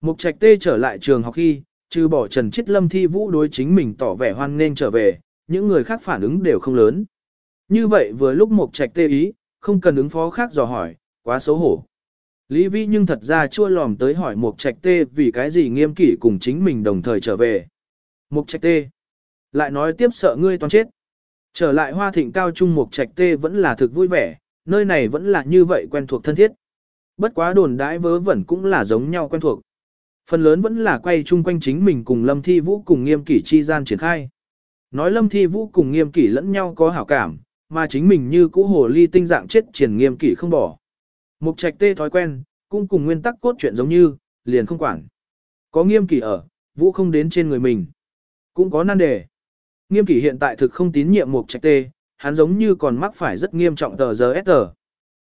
Mục trạch tê trở lại trường học khi, trừ bỏ Trần Chiết Lâm thi vũ đối chính mình tỏ vẻ hoan nên trở về, những người khác phản ứng đều không lớn. Như vậy vừa lúc Mục trạch tê ý, không cần ứng phó khác dò hỏi, quá xấu hổ. Lý Vi nhưng thật ra chua lòm tới hỏi Mục Trạch Tê vì cái gì nghiêm kỷ cùng chính mình đồng thời trở về. Mục Trạch Tê lại nói tiếp sợ ngươi toàn chết. Trở lại Hoa Thịnh cao trung Mục Trạch Tê vẫn là thực vui vẻ, nơi này vẫn là như vậy quen thuộc thân thiết. Bất quá đồn đãi vớ vẩn cũng là giống nhau quen thuộc. Phần lớn vẫn là quay chung quanh chính mình cùng Lâm Thi Vũ cùng nghiêm kỷ chi gian triển khai. Nói Lâm Thi Vũ cùng nghiêm kỷ lẫn nhau có hảo cảm, mà chính mình như cũ hồ ly tinh dạng chết triển nghiêm kỷ không bỏ. Mục trạch tê thói quen, cũng cùng nguyên tắc cốt truyện giống như, liền không quản. Có nghiêm kỷ ở, vũ không đến trên người mình. Cũng có nan đề. Nghiêm kỷ hiện tại thực không tín nhiệm mục trạch tê, hắn giống như còn mắc phải rất nghiêm trọng tờ giờ S tờ.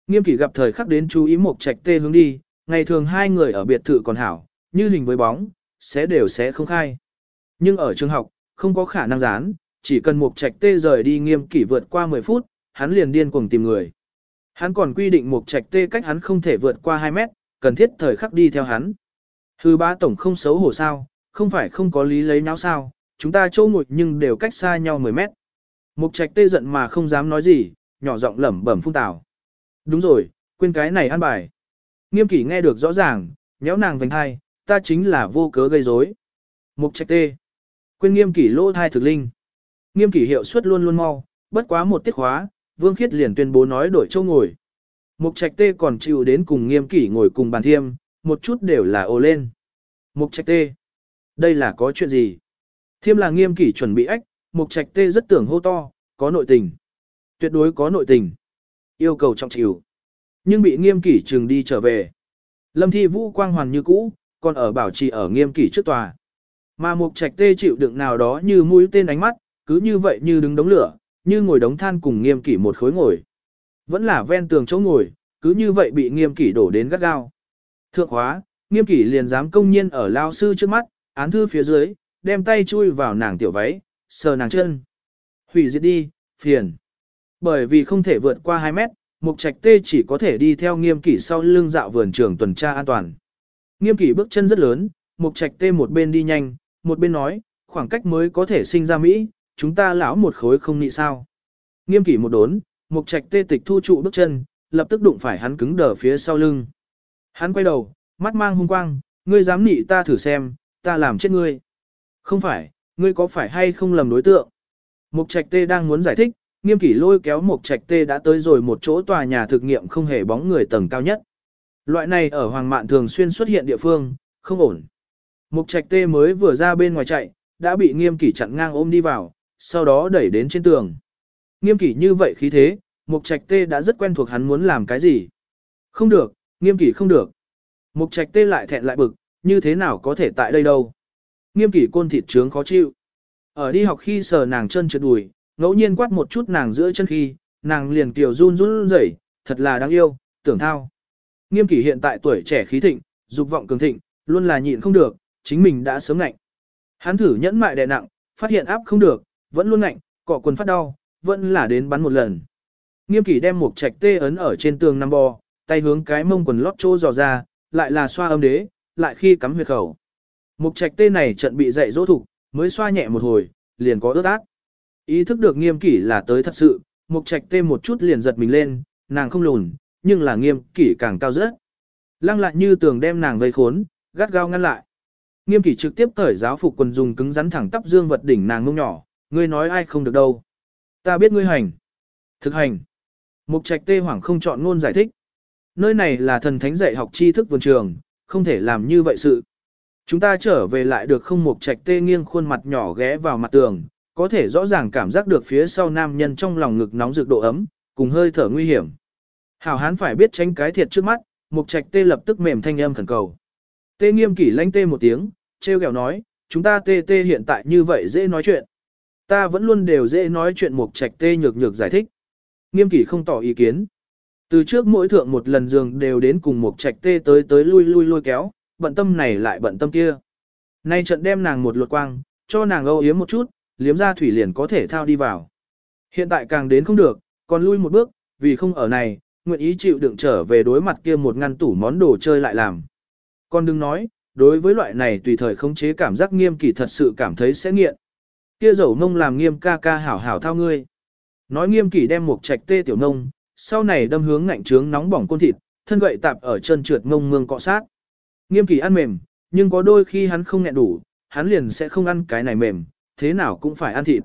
Nghiêm kỷ gặp thời khắc đến chú ý mục trạch tê hướng đi, ngày thường hai người ở biệt thự còn hảo, như hình với bóng, sẽ đều sẽ không khai. Nhưng ở trường học, không có khả năng dán, chỉ cần mục trạch tê rời đi nghiêm kỷ vượt qua 10 phút, hắn liền điên cuồng tìm người. Hắn còn quy định một trạch tê cách hắn không thể vượt qua 2 mét, cần thiết thời khắc đi theo hắn. Hư ba tổng không xấu hổ sao, không phải không có lý lấy nháo sao, chúng ta chỗ ngồi nhưng đều cách xa nhau 10 mét. Mục trạch tê giận mà không dám nói gì, nhỏ giọng lẩm bẩm phun tào. Đúng rồi, quên cái này ăn bài. Nghiêm kỷ nghe được rõ ràng, nhéo nàng vành hai, ta chính là vô cớ gây rối. Mục trạch tê. Quên nghiêm kỷ lỗ thai thực linh. Nghiêm kỷ hiệu suất luôn luôn mau, bất quá một tiết khóa, Vương Khiết liền tuyên bố nói đổi châu ngồi. Mục Trạch Tê còn chịu đến cùng Nghiêm Kỷ ngồi cùng bàn thiêm, một chút đều là ồ lên. Mục Trạch Tê, đây là có chuyện gì? Thiêm là Nghiêm Kỷ chuẩn bị ách, Mục Trạch Tê rất tưởng hô to, có nội tình. Tuyệt đối có nội tình. Yêu cầu trọng chịu. Nhưng bị Nghiêm Kỷ trừng đi trở về. Lâm Thi Vũ quang hoàn như cũ, còn ở bảo trì ở Nghiêm Kỷ trước tòa. Mà Mục Trạch Tê chịu đựng nào đó như mũi tên ánh mắt, cứ như vậy như đứng đống lửa, như ngồi đống than cùng nghiêm kỷ một khối ngồi. Vẫn là ven tường chỗ ngồi, cứ như vậy bị nghiêm kỷ đổ đến gắt gao. Thượng hóa, nghiêm kỷ liền dám công nhiên ở lao sư trước mắt, án thư phía dưới, đem tay chui vào nàng tiểu váy, sờ nàng chân. Hủy diệt đi, phiền. Bởi vì không thể vượt qua 2 mét, mục trạch tê chỉ có thể đi theo nghiêm kỷ sau lưng dạo vườn trường tuần tra an toàn. Nghiêm kỷ bước chân rất lớn, mục trạch tê một bên đi nhanh, một bên nói, khoảng cách mới có thể sinh ra Mỹ, chúng ta lão một khối không nị sao. Nghiêm kỷ một đốn, mục trạch tê tịch thu trụ bước chân, lập tức đụng phải hắn cứng đờ phía sau lưng. Hắn quay đầu, mắt mang hung quang, ngươi dám nị ta thử xem, ta làm chết ngươi. Không phải, ngươi có phải hay không lầm đối tượng? Mục trạch tê đang muốn giải thích, nghiêm kỷ lôi kéo mục trạch tê đã tới rồi một chỗ tòa nhà thực nghiệm không hề bóng người tầng cao nhất. Loại này ở Hoàng Mạn thường xuyên xuất hiện địa phương, không ổn. Mục trạch tê mới vừa ra bên ngoài chạy, đã bị nghiêm kỷ chặn ngang ôm đi vào, sau đó đẩy đến trên tường. Nghiêm kỷ như vậy khí thế, Mục Trạch Tê đã rất quen thuộc hắn muốn làm cái gì. Không được, nghiêm kỷ không được. Mục Trạch Tê lại thẹn lại bực, như thế nào có thể tại đây đâu. Nghiêm kỷ côn thịt trướng khó chịu. Ở đi học khi sờ nàng chân trượt đùi, ngẫu nhiên quát một chút nàng giữa chân khi, nàng liền tiểu run run rẩy, thật là đáng yêu, tưởng thao. Nghiêm kỷ hiện tại tuổi trẻ khí thịnh, dục vọng cường thịnh, luôn là nhịn không được, chính mình đã sớm ngạnh. Hắn thử nhẫn mại đè nặng, phát hiện áp không được, vẫn luôn ngạnh, cọ quần phát đau, vẫn là đến bắn một lần. Nghiêm kỷ đem một trạch tê ấn ở trên tường nằm bò, tay hướng cái mông quần lót trô dò ra, lại là xoa âm đế, lại khi cắm huyệt khẩu. Mục trạch tê này trận bị dạy dỗ thục, mới xoa nhẹ một hồi, liền có ướt át. Ý thức được nghiêm kỷ là tới thật sự, mục trạch tê một chút liền giật mình lên, nàng không lùn, nhưng là nghiêm kỷ càng cao rất. Lăng lại như tường đem nàng vây khốn, gắt gao ngăn lại. Nghiêm kỷ trực tiếp cởi giáo phục quần dùng cứng rắn thẳng tắp dương vật đỉnh nàng ngông nhỏ, ngươi nói ai không được đâu. Ta biết ngươi hành. Thực hành. Mục trạch tê hoảng không chọn ngôn giải thích. Nơi này là thần thánh dạy học tri thức vườn trường, không thể làm như vậy sự. Chúng ta trở về lại được không mục trạch tê nghiêng khuôn mặt nhỏ ghé vào mặt tường, có thể rõ ràng cảm giác được phía sau nam nhân trong lòng ngực nóng rực độ ấm, cùng hơi thở nguy hiểm. Hảo hán phải biết tránh cái thiệt trước mắt, mục trạch tê lập tức mềm thanh âm khẩn cầu. Tê nghiêm kỷ lanh tê một tiếng, treo kẹo nói, chúng ta tê tê hiện tại như vậy dễ nói chuyện. Ta vẫn luôn đều dễ nói chuyện mục trạch tê nhược nhược giải thích. Nghiêm kỷ không tỏ ý kiến. Từ trước mỗi thượng một lần giường đều đến cùng mục trạch tê tới tới lui lui lui kéo, bận tâm này lại bận tâm kia. Nay trận đem nàng một lượt quang, cho nàng âu yếm một chút, liếm ra thủy liền có thể thao đi vào. Hiện tại càng đến không được, còn lui một bước, vì không ở này, nguyện ý chịu đựng trở về đối mặt kia một ngăn tủ món đồ chơi lại làm. Còn đừng nói, đối với loại này tùy thời khống chế cảm giác nghiêm kỷ thật sự cảm thấy sẽ nghiện. Kia dầu ngông làm nghiêm ca ca hảo hảo thao ngươi. Nói nghiêm kỷ đem một trạch tê tiểu nông, sau này đâm hướng ngạnh trướng nóng bỏng côn thịt, thân gậy tạp ở chân trượt ngông mương cọ sát. Nghiêm kỷ ăn mềm, nhưng có đôi khi hắn không nghẹn đủ, hắn liền sẽ không ăn cái này mềm, thế nào cũng phải ăn thịt.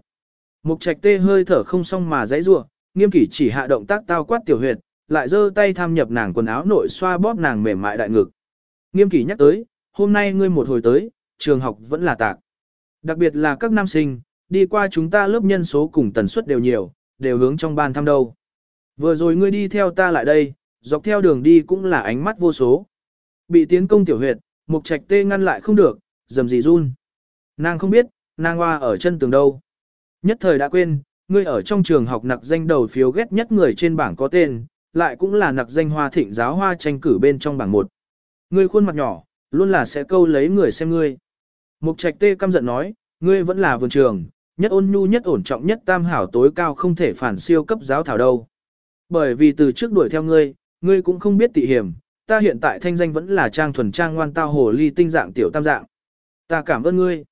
Mục trạch tê hơi thở không xong mà dãy rủa, nghiêm kỷ chỉ hạ động tác tao quát tiểu huyệt, lại giơ tay tham nhập nàng quần áo nội xoa bóp nàng mềm mại đại ngực. Nghiêm kỷ nhắc tới, hôm nay ngươi một hồi tới, trường học vẫn là tạc. Đặc biệt là các nam sinh, đi qua chúng ta lớp nhân số cùng tần suất đều nhiều, đều hướng trong ban thăm đâu. Vừa rồi ngươi đi theo ta lại đây, dọc theo đường đi cũng là ánh mắt vô số. Bị tiến công tiểu huyệt, mục trạch tê ngăn lại không được, dầm gì run. Nàng không biết, nàng hoa ở chân tường đâu. Nhất thời đã quên, ngươi ở trong trường học nặc danh đầu phiếu ghét nhất người trên bảng có tên, lại cũng là nặc danh hoa thịnh giáo hoa tranh cử bên trong bảng một. Ngươi khuôn mặt nhỏ, luôn là sẽ câu lấy người xem ngươi. Mục trạch tê căm giận nói, ngươi vẫn là vườn trường, nhất ôn nhu nhất ổn trọng nhất tam hảo tối cao không thể phản siêu cấp giáo thảo đâu. Bởi vì từ trước đuổi theo ngươi, ngươi cũng không biết tị hiểm, ta hiện tại thanh danh vẫn là trang thuần trang ngoan tao hồ ly tinh dạng tiểu tam dạng. Ta cảm ơn ngươi.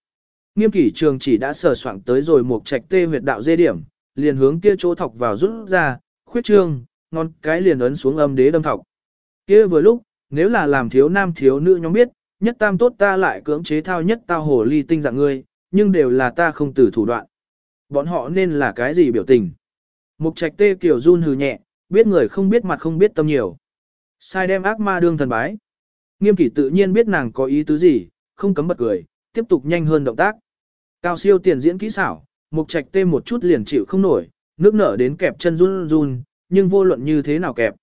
Nghiêm kỷ trường chỉ đã sờ soạn tới rồi một trạch tê huyệt đạo dê điểm, liền hướng kia chỗ thọc vào rút ra, khuyết trương, ngon cái liền ấn xuống âm đế đâm thọc. Kia vừa lúc, nếu là làm thiếu nam thiếu nữ nhóm biết, nhất tam tốt ta lại cưỡng chế thao nhất tao hồ ly tinh dạng ngươi, nhưng đều là ta không từ thủ đoạn. Bọn họ nên là cái gì biểu tình? Mục trạch tê kiểu run hừ nhẹ, biết người không biết mặt không biết tâm nhiều. Sai đem ác ma đương thần bái. Nghiêm kỷ tự nhiên biết nàng có ý tứ gì, không cấm bật cười, tiếp tục nhanh hơn động tác. Cao siêu tiền diễn kỹ xảo, mục trạch tê một chút liền chịu không nổi, nước nở đến kẹp chân run run, nhưng vô luận như thế nào kẹp.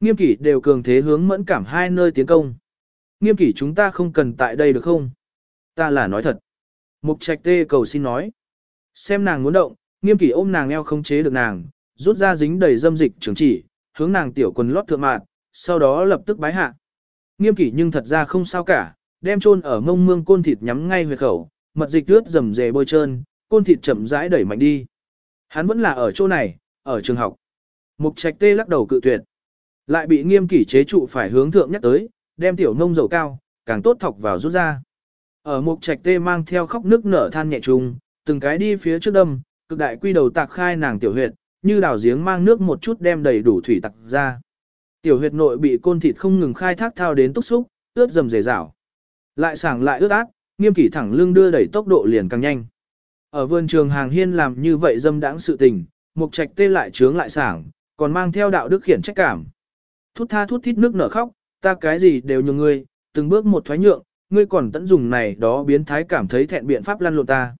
Nghiêm kỷ đều cường thế hướng mẫn cảm hai nơi tiến công. Nghiêm kỷ chúng ta không cần tại đây được không? Ta là nói thật. Mục trạch tê cầu xin nói. Xem nàng muốn động, nghiêm kỷ ôm nàng eo không chế được nàng, rút ra dính đầy dâm dịch trường chỉ, hướng nàng tiểu quần lót thượng mạn, sau đó lập tức bái hạ. Nghiêm kỷ nhưng thật ra không sao cả, đem chôn ở ngông mương côn thịt nhắm ngay huyệt khẩu, mật dịch ướt rầm rề bôi trơn, côn thịt chậm rãi đẩy mạnh đi. Hắn vẫn là ở chỗ này, ở trường học. Mục trạch tê lắc đầu cự tuyệt. Lại bị nghiêm kỷ chế trụ phải hướng thượng nhắc tới, đem tiểu nông dầu cao, càng tốt thọc vào rút ra. Ở mục trạch tê mang theo khóc nước nở than nhẹ trùng, từng cái đi phía trước đâm, cực đại quy đầu tạc khai nàng tiểu huyệt, như đào giếng mang nước một chút đem đầy đủ thủy tặc ra. Tiểu huyệt nội bị côn thịt không ngừng khai thác thao đến túc xúc, ướt dầm dề rảo. Lại sảng lại ướt át, nghiêm kỷ thẳng lưng đưa đẩy tốc độ liền càng nhanh. Ở vườn trường hàng hiên làm như vậy dâm đãng sự tình, mục trạch tê lại trướng lại sảng, còn mang theo đạo đức khiển trách cảm. Thút tha thút thít nước nở khóc, ta cái gì đều nhường ngươi, từng bước một thoái nhượng, ngươi còn tận dùng này đó biến thái cảm thấy thẹn biện pháp lăn lộn ta.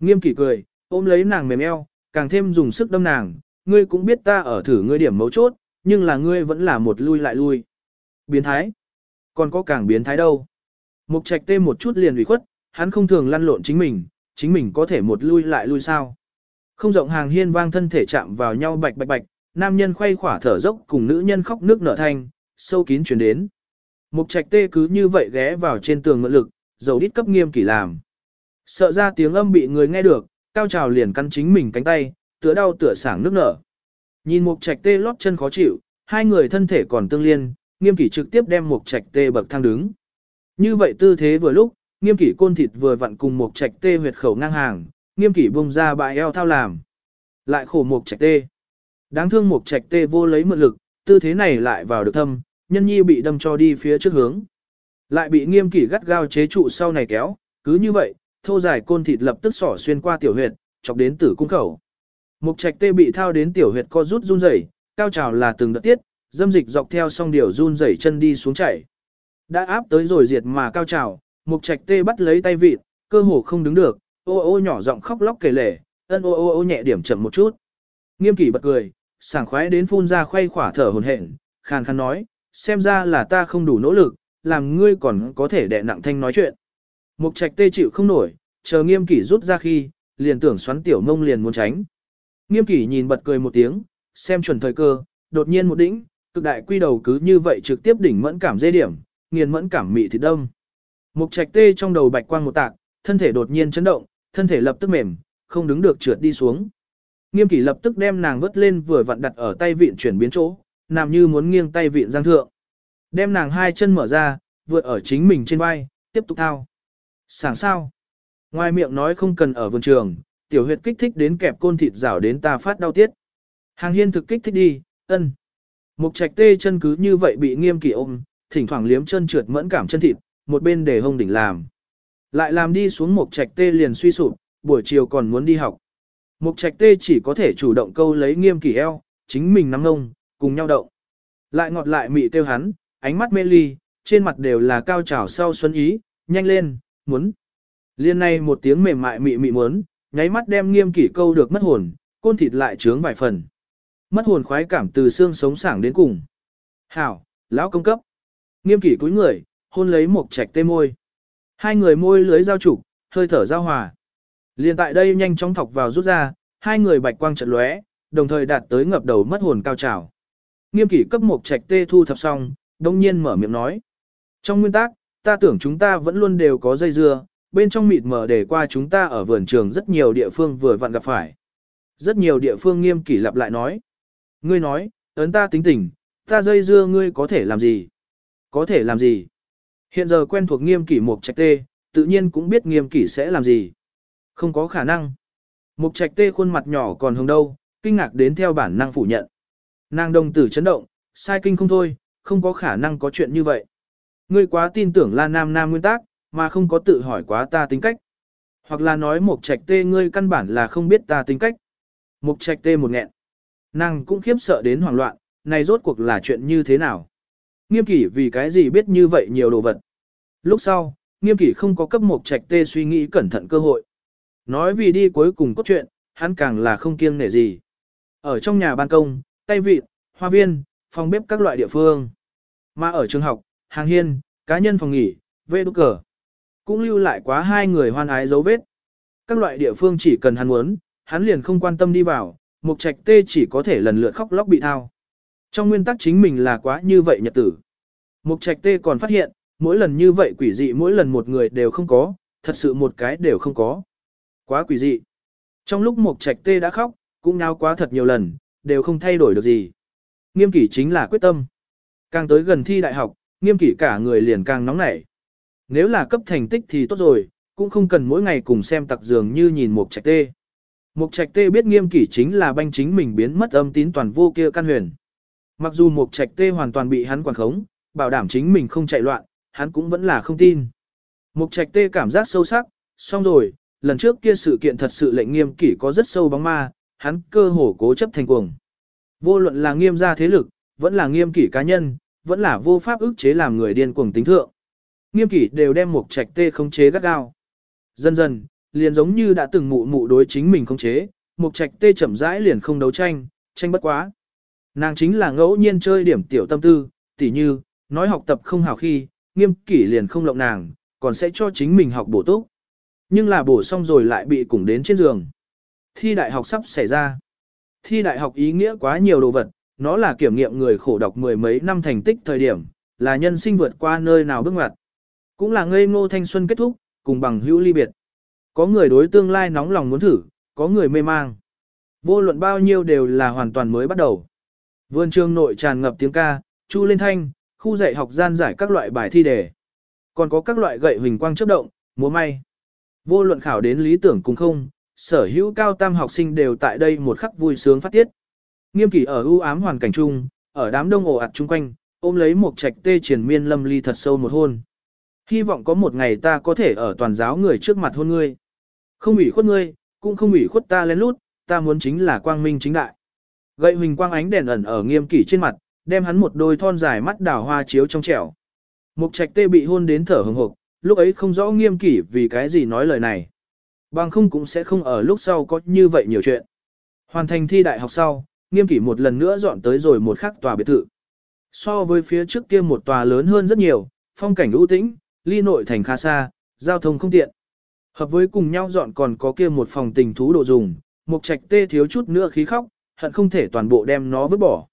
Nghiêm kỷ cười, ôm lấy nàng mềm eo, càng thêm dùng sức đâm nàng, ngươi cũng biết ta ở thử ngươi điểm mấu chốt, nhưng là ngươi vẫn là một lui lại lui. Biến thái? Còn có càng biến thái đâu? Mục trạch tê một chút liền ủy khuất, hắn không thường lăn lộn chính mình, chính mình có thể một lui lại lui sao? Không rộng hàng hiên vang thân thể chạm vào nhau bạch bạch bạch, nam nhân khoay khỏa thở dốc cùng nữ nhân khóc nước nở thanh, sâu kín chuyển đến. Mục trạch tê cứ như vậy ghé vào trên tường mượn lực, dầu đít cấp nghiêm kỷ làm. Sợ ra tiếng âm bị người nghe được, cao trào liền căn chính mình cánh tay, tựa đau tựa sảng nước nở. Nhìn mục trạch tê lót chân khó chịu, hai người thân thể còn tương liên, nghiêm kỷ trực tiếp đem mục trạch tê bậc thang đứng. Như vậy tư thế vừa lúc, nghiêm kỷ côn thịt vừa vặn cùng mục trạch tê huyệt khẩu ngang hàng, nghiêm kỷ bung ra bại eo thao làm. Lại khổ mục trạch tê. Đáng thương mục trạch tê vô lấy mượn lực, tư thế này lại vào được thâm, nhân nhi bị đâm cho đi phía trước hướng. Lại bị nghiêm kỷ gắt gao chế trụ sau này kéo, cứ như vậy, thô dài côn thịt lập tức xỏ xuyên qua tiểu huyệt, chọc đến tử cung khẩu. Mục trạch tê bị thao đến tiểu huyệt co rút run rẩy, cao trào là từng đợt tiết, dâm dịch dọc theo song điều run rẩy chân đi xuống chảy. Đã áp tới rồi diệt mà cao trào, mục trạch tê bắt lấy tay vịt, cơ hồ không đứng được, ô ô nhỏ giọng khóc lóc kể lể, ân ô ô ô nhẹ điểm chậm một chút. Nghiêm kỷ bật cười, sảng khoái đến phun ra khoay khỏa thở hồn hển, khàn khàn nói, xem ra là ta không đủ nỗ lực, làm ngươi còn có thể đè nặng thanh nói chuyện. Mục trạch tê chịu không nổi, chờ nghiêm kỷ rút ra khi, liền tưởng xoắn tiểu mông liền muốn tránh. Nghiêm kỷ nhìn bật cười một tiếng, xem chuẩn thời cơ, đột nhiên một đỉnh, cực đại quy đầu cứ như vậy trực tiếp đỉnh mẫn cảm dây điểm, nghiền mẫn cảm mị thịt đông. Mục trạch tê trong đầu bạch quang một tạc, thân thể đột nhiên chấn động, thân thể lập tức mềm, không đứng được trượt đi xuống. Nghiêm kỷ lập tức đem nàng vớt lên vừa vặn đặt ở tay vịn chuyển biến chỗ, nằm như muốn nghiêng tay vịn giang thượng. Đem nàng hai chân mở ra, vượt ở chính mình trên vai, tiếp tục thao. Sảng sao? Ngoài miệng nói không cần ở vườn trường, tiểu huyệt kích thích đến kẹp côn thịt rảo đến ta phát đau tiết. Hàng hiên thực kích thích đi, ân. Mục trạch tê chân cứ như vậy bị nghiêm kỷ ôm, thỉnh thoảng liếm chân trượt mẫn cảm chân thịt, một bên để hông đỉnh làm. Lại làm đi xuống mục trạch tê liền suy sụp, buổi chiều còn muốn đi học. Mục trạch tê chỉ có thể chủ động câu lấy nghiêm kỷ eo, chính mình nắm ngông, cùng nhau động. Lại ngọt lại mị tiêu hắn, ánh mắt mê ly, trên mặt đều là cao trào sau xuân ý, nhanh lên, muốn. Liên này một tiếng mềm mại mị mị muốn, nháy mắt đem nghiêm kỷ câu được mất hồn, côn thịt lại trướng vài phần. Mất hồn khoái cảm từ xương sống sảng đến cùng. Hảo, lão công cấp. Nghiêm kỷ cúi người, hôn lấy một trạch tê môi. Hai người môi lưới giao trục, hơi thở giao hòa. Liên tại đây nhanh chóng thọc vào rút ra, hai người bạch quang trận lóe, đồng thời đạt tới ngập đầu mất hồn cao trào. Nghiêm kỷ cấp một trạch tê thu thập xong, đông nhiên mở miệng nói. Trong nguyên tắc, ta tưởng chúng ta vẫn luôn đều có dây dưa, bên trong mịt mờ để qua chúng ta ở vườn trường rất nhiều địa phương vừa vặn gặp phải. Rất nhiều địa phương nghiêm kỷ lặp lại nói. Ngươi nói, ấn ta tính tình, ta dây dưa ngươi có thể làm gì? Có thể làm gì? Hiện giờ quen thuộc nghiêm kỷ mục trạch tê, tự nhiên cũng biết nghiêm kỷ sẽ làm gì. Không có khả năng. Mục trạch tê khuôn mặt nhỏ còn hồng đâu, kinh ngạc đến theo bản năng phủ nhận. Nàng đồng tử chấn động, sai kinh không thôi, không có khả năng có chuyện như vậy. Ngươi quá tin tưởng là nam nam nguyên tắc, mà không có tự hỏi quá ta tính cách. Hoặc là nói mục trạch tê ngươi căn bản là không biết ta tính cách. Mục trạch tê một nghẹn. Nàng cũng khiếp sợ đến hoảng loạn, này rốt cuộc là chuyện như thế nào? Nghiêm kỷ vì cái gì biết như vậy nhiều đồ vật? Lúc sau, nghiêm kỷ không có cấp Mục trạch tê suy nghĩ cẩn thận cơ hội. Nói vì đi cuối cùng cốt truyện, hắn càng là không kiêng nể gì. Ở trong nhà ban công, tay vịt, hoa viên, phòng bếp các loại địa phương. Mà ở trường học, hàng hiên, cá nhân phòng nghỉ, vệ đúc cờ. Cũng lưu lại quá hai người hoan ái dấu vết. Các loại địa phương chỉ cần hắn muốn, hắn liền không quan tâm đi vào, mục trạch tê chỉ có thể lần lượt khóc lóc bị thao. Trong nguyên tắc chính mình là quá như vậy nhật tử. Mục trạch tê còn phát hiện, mỗi lần như vậy quỷ dị mỗi lần một người đều không có, thật sự một cái đều không có. Quá quỷ dị. Trong lúc mục trạch tê đã khóc, cũng nhao quá thật nhiều lần, đều không thay đổi được gì. Nghiêm kỷ chính là quyết tâm. Càng tới gần thi đại học, nghiêm kỷ cả người liền càng nóng nảy. Nếu là cấp thành tích thì tốt rồi, cũng không cần mỗi ngày cùng xem tặc dường như nhìn mục trạch tê. Mục trạch tê biết nghiêm kỷ chính là banh chính mình biến mất âm tín toàn vô kia căn huyền. Mặc dù mục trạch tê hoàn toàn bị hắn quản khống, bảo đảm chính mình không chạy loạn, hắn cũng vẫn là không tin. Mục trạch tê cảm giác sâu sắc, xong rồi, lần trước kia sự kiện thật sự lệnh nghiêm kỷ có rất sâu bóng ma, hắn cơ hồ cố chấp thành cuồng. Vô luận là nghiêm gia thế lực, vẫn là nghiêm kỷ cá nhân, vẫn là vô pháp ức chế làm người điên cuồng tính thượng. Nghiêm kỷ đều đem mục trạch tê khống chế gắt gao. Dần dần, liền giống như đã từng mụ mụ đối chính mình khống chế, mục trạch tê chậm rãi liền không đấu tranh, tranh bất quá. Nàng chính là ngẫu nhiên chơi điểm tiểu tâm tư, tỉ như, nói học tập không hảo khi, nghiêm kỷ liền không lộng nàng, còn sẽ cho chính mình học bổ túc. Nhưng là bổ xong rồi lại bị cùng đến trên giường. Thi đại học sắp xảy ra. Thi đại học ý nghĩa quá nhiều đồ vật, nó là kiểm nghiệm người khổ đọc mười mấy năm thành tích thời điểm, là nhân sinh vượt qua nơi nào bước ngoặt. Cũng là ngây ngô thanh xuân kết thúc, cùng bằng hữu ly biệt. Có người đối tương lai nóng lòng muốn thử, có người mê mang. Vô luận bao nhiêu đều là hoàn toàn mới bắt đầu. Vườn trường nội tràn ngập tiếng ca, chu lên thanh, khu dạy học gian giải các loại bài thi đề. Còn có các loại gậy huỳnh quang chớp động, múa may. Vô luận khảo đến lý tưởng cùng không, sở hữu cao tam học sinh đều tại đây một khắc vui sướng phát tiết. Nghiêm kỷ ở ưu ám hoàn cảnh chung, ở đám đông ồ ạt chung quanh, ôm lấy một trạch tê triển miên lâm ly thật sâu một hôn. Hy vọng có một ngày ta có thể ở toàn giáo người trước mặt hôn ngươi. Không ủy khuất ngươi, cũng không ủy khuất ta lén lút, ta muốn chính là quang minh chính đại. Gậy huỳnh quang ánh đèn ẩn ở nghiêm kỷ trên mặt, đem hắn một đôi thon dài mắt đào hoa chiếu trong trẻo. Mục trạch tê bị hôn đến thở hừng hực, lúc ấy không rõ nghiêm kỷ vì cái gì nói lời này. Bằng không cũng sẽ không ở lúc sau có như vậy nhiều chuyện. Hoàn thành thi đại học sau, nghiêm kỷ một lần nữa dọn tới rồi một khắc tòa biệt thự. So với phía trước kia một tòa lớn hơn rất nhiều, phong cảnh ưu tĩnh, ly nội thành khá xa, giao thông không tiện. Hợp với cùng nhau dọn còn có kia một phòng tình thú đồ dùng, mục trạch tê thiếu chút nữa khí khóc, hận không thể toàn bộ đem nó vứt bỏ.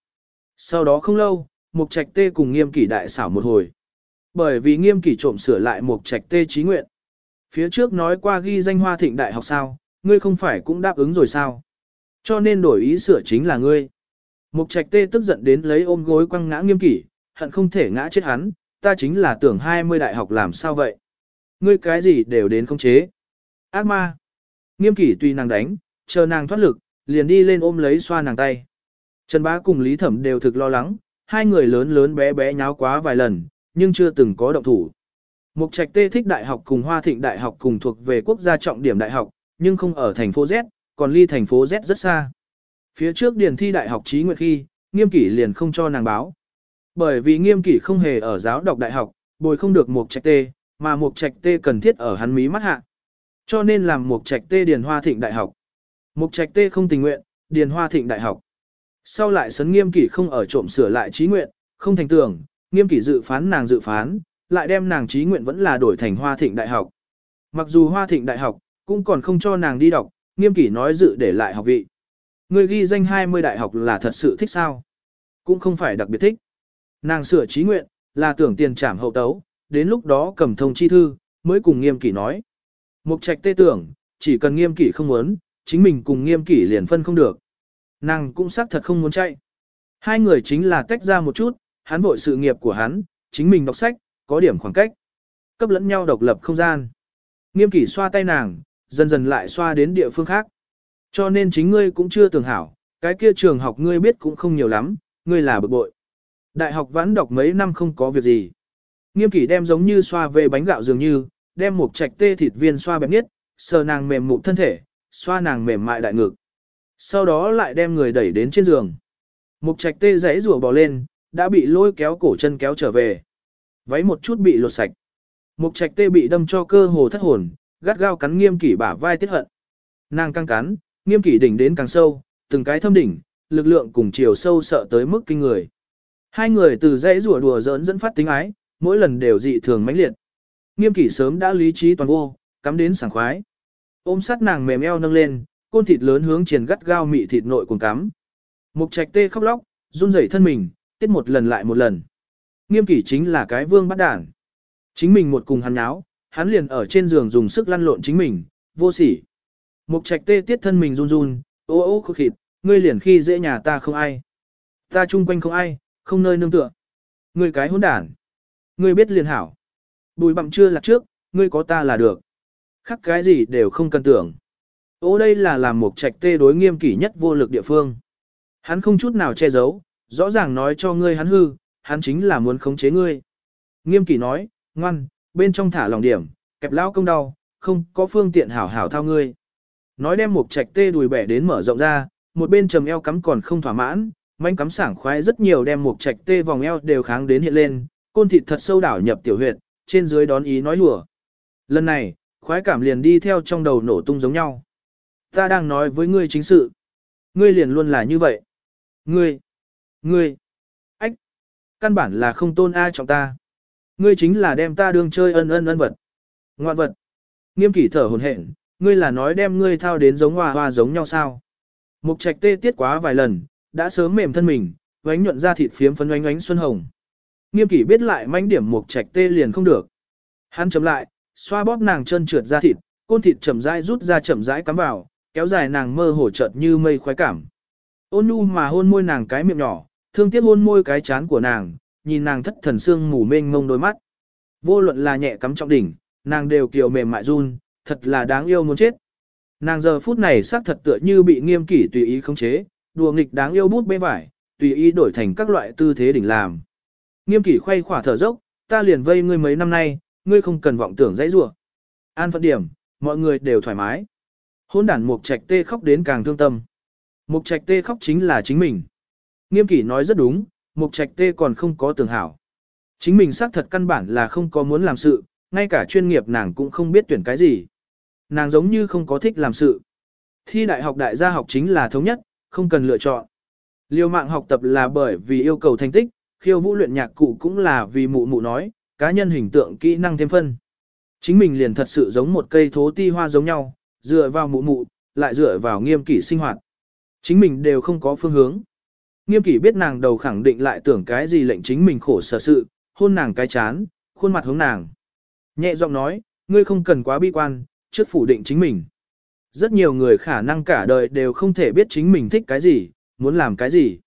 Sau đó không lâu, mục trạch tê cùng nghiêm kỷ đại xảo một hồi. Bởi vì nghiêm kỷ trộm sửa lại mục trạch tê trí nguyện. Phía trước nói qua ghi danh hoa thịnh đại học sao, ngươi không phải cũng đáp ứng rồi sao. Cho nên đổi ý sửa chính là ngươi. Mục trạch tê tức giận đến lấy ôm gối quăng ngã nghiêm kỷ, hận không thể ngã chết hắn, ta chính là tưởng 20 đại học làm sao vậy. Ngươi cái gì đều đến không chế. Ác ma. Nghiêm kỷ tùy nàng đánh, chờ nàng thoát lực, liền đi lên ôm lấy xoa nàng tay. Trần bá cùng Lý Thẩm đều thực lo lắng, hai người lớn lớn bé bé nháo quá vài lần, nhưng chưa từng có động thủ. Mục Trạch Tê thích đại học cùng Hoa Thịnh đại học cùng thuộc về quốc gia trọng điểm đại học, nhưng không ở thành phố Z, còn ly thành phố Z rất xa. Phía trước điền thi đại học trí nguyện khi, nghiêm kỷ liền không cho nàng báo. Bởi vì nghiêm kỷ không hề ở giáo đọc đại học, bồi không được Mục Trạch Tê, mà Mục Trạch Tê cần thiết ở hắn mí mắt hạ. Cho nên làm Mục Trạch Tê điền Hoa Thịnh đại học. Mục Trạch Tê không tình nguyện, điền Hoa Thịnh đại học. Sau lại sấn nghiêm kỷ không ở trộm sửa lại trí nguyện, không thành tưởng, nghiêm kỷ dự phán nàng dự phán, lại đem nàng trí nguyện vẫn là đổi thành Hoa Thịnh đại học. Mặc dù Hoa Thịnh đại học, cũng còn không cho nàng đi đọc, nghiêm kỷ nói dự để lại học vị. Người ghi danh 20 đại học là thật sự thích sao? Cũng không phải đặc biệt thích. Nàng sửa trí nguyện, là tưởng tiền trảm hậu tấu, đến lúc đó cầm thông chi thư, mới cùng nghiêm kỷ nói. Mục trạch tê tưởng, chỉ cần nghiêm kỷ không muốn, chính mình cùng nghiêm kỷ liền phân không được. Nàng cũng xác thật không muốn chạy. Hai người chính là tách ra một chút, hắn vội sự nghiệp của hắn, chính mình đọc sách, có điểm khoảng cách. Cấp lẫn nhau độc lập không gian. Nghiêm kỷ xoa tay nàng, dần dần lại xoa đến địa phương khác. Cho nên chính ngươi cũng chưa tưởng hảo, cái kia trường học ngươi biết cũng không nhiều lắm, ngươi là bực bội. Đại học vãn đọc mấy năm không có việc gì. Nghiêm kỷ đem giống như xoa về bánh gạo dường như, đem một trạch tê thịt viên xoa bẹp nhất, sờ nàng mềm mụn thân thể, xoa nàng mềm mại đại ngực. Sau đó lại đem người đẩy đến trên giường. Mục trạch tê giấy rùa bò lên, đã bị lôi kéo cổ chân kéo trở về. Váy một chút bị lột sạch. Mục trạch tê bị đâm cho cơ hồ thất hồn, gắt gao cắn nghiêm kỷ bả vai tiết hận. Nàng căng cắn, nghiêm kỷ đỉnh đến càng sâu, từng cái thâm đỉnh, lực lượng cùng chiều sâu sợ tới mức kinh người. Hai người từ dãy rùa đùa giỡn dẫn phát tính ái, mỗi lần đều dị thường mãnh liệt. Nghiêm kỷ sớm đã lý trí toàn vô, cắm đến sảng khoái. Ôm sát nàng mềm eo nâng lên, côn thịt lớn hướng triển gắt gao mị thịt nội cuồng cắm. Mục trạch tê khóc lóc, run rẩy thân mình, tiết một lần lại một lần. Nghiêm kỷ chính là cái vương bắt đản. Chính mình một cùng hắn nháo, hắn liền ở trên giường dùng sức lăn lộn chính mình, vô sỉ. Mục trạch tê tiết thân mình run run, ô ô khô khịt, ngươi liền khi dễ nhà ta không ai. Ta chung quanh không ai, không nơi nương tựa. Ngươi cái hỗn đản. Ngươi biết liền hảo. Bùi bặm chưa lạc trước, ngươi có ta là được. Khắc cái gì đều không cần tưởng. Ô đây là làm một trạch tê đối nghiêm kỷ nhất vô lực địa phương. Hắn không chút nào che giấu, rõ ràng nói cho ngươi hắn hư, hắn chính là muốn khống chế ngươi. Nghiêm kỷ nói, ngoan, bên trong thả lòng điểm, kẹp lao công đau, không có phương tiện hảo hảo thao ngươi. Nói đem một trạch tê đùi bẻ đến mở rộng ra, một bên trầm eo cắm còn không thỏa mãn, manh cắm sảng khoái rất nhiều đem một trạch tê vòng eo đều kháng đến hiện lên, côn thịt thật sâu đảo nhập tiểu huyệt, trên dưới đón ý nói lùa. Lần này, khoái cảm liền đi theo trong đầu nổ tung giống nhau. Ta đang nói với ngươi chính sự. Ngươi liền luôn là như vậy. Ngươi, ngươi, ách, căn bản là không tôn ai trọng ta. Ngươi chính là đem ta đương chơi ân ân ân vật. Ngoạn vật. Nghiêm kỷ thở hồn hển, ngươi là nói đem ngươi thao đến giống hoa hoa giống nhau sao. Mục trạch tê tiết quá vài lần, đã sớm mềm thân mình, vánh nhuận ra thịt phiếm phấn oánh oánh xuân hồng. Nghiêm kỷ biết lại manh điểm mục trạch tê liền không được. Hắn chấm lại, xoa bóp nàng chân trượt ra thịt, côn thịt chậm rãi rút ra chậm rãi cắm vào, kéo dài nàng mơ hồ chợt như mây khoái cảm. Ôn nhu mà hôn môi nàng cái miệng nhỏ, thương tiếc hôn môi cái chán của nàng, nhìn nàng thất thần xương mù mênh mông đôi mắt. Vô luận là nhẹ cắm trọng đỉnh, nàng đều kiều mềm mại run, thật là đáng yêu muốn chết. Nàng giờ phút này xác thật tựa như bị nghiêm kỷ tùy ý khống chế, đùa nghịch đáng yêu bút bê vải, tùy ý đổi thành các loại tư thế đỉnh làm. Nghiêm kỷ khoay khỏa thở dốc, ta liền vây ngươi mấy năm nay, ngươi không cần vọng tưởng dãy rủa. An phận điểm, mọi người đều thoải mái. Hôn đản mục trạch tê khóc đến càng thương tâm. Mục trạch tê khóc chính là chính mình. Nghiêm kỷ nói rất đúng, mục trạch tê còn không có tưởng hảo. Chính mình xác thật căn bản là không có muốn làm sự, ngay cả chuyên nghiệp nàng cũng không biết tuyển cái gì. Nàng giống như không có thích làm sự. Thi đại học đại gia học chính là thống nhất, không cần lựa chọn. Liêu mạng học tập là bởi vì yêu cầu thành tích, khiêu vũ luyện nhạc cụ cũng là vì mụ mụ nói, cá nhân hình tượng kỹ năng thêm phân. Chính mình liền thật sự giống một cây thố ti hoa giống nhau, dựa vào mụ mụ, lại dựa vào nghiêm kỷ sinh hoạt. Chính mình đều không có phương hướng. Nghiêm kỷ biết nàng đầu khẳng định lại tưởng cái gì lệnh chính mình khổ sở sự, hôn nàng cái chán, khuôn mặt hướng nàng. Nhẹ giọng nói, ngươi không cần quá bi quan, trước phủ định chính mình. Rất nhiều người khả năng cả đời đều không thể biết chính mình thích cái gì, muốn làm cái gì.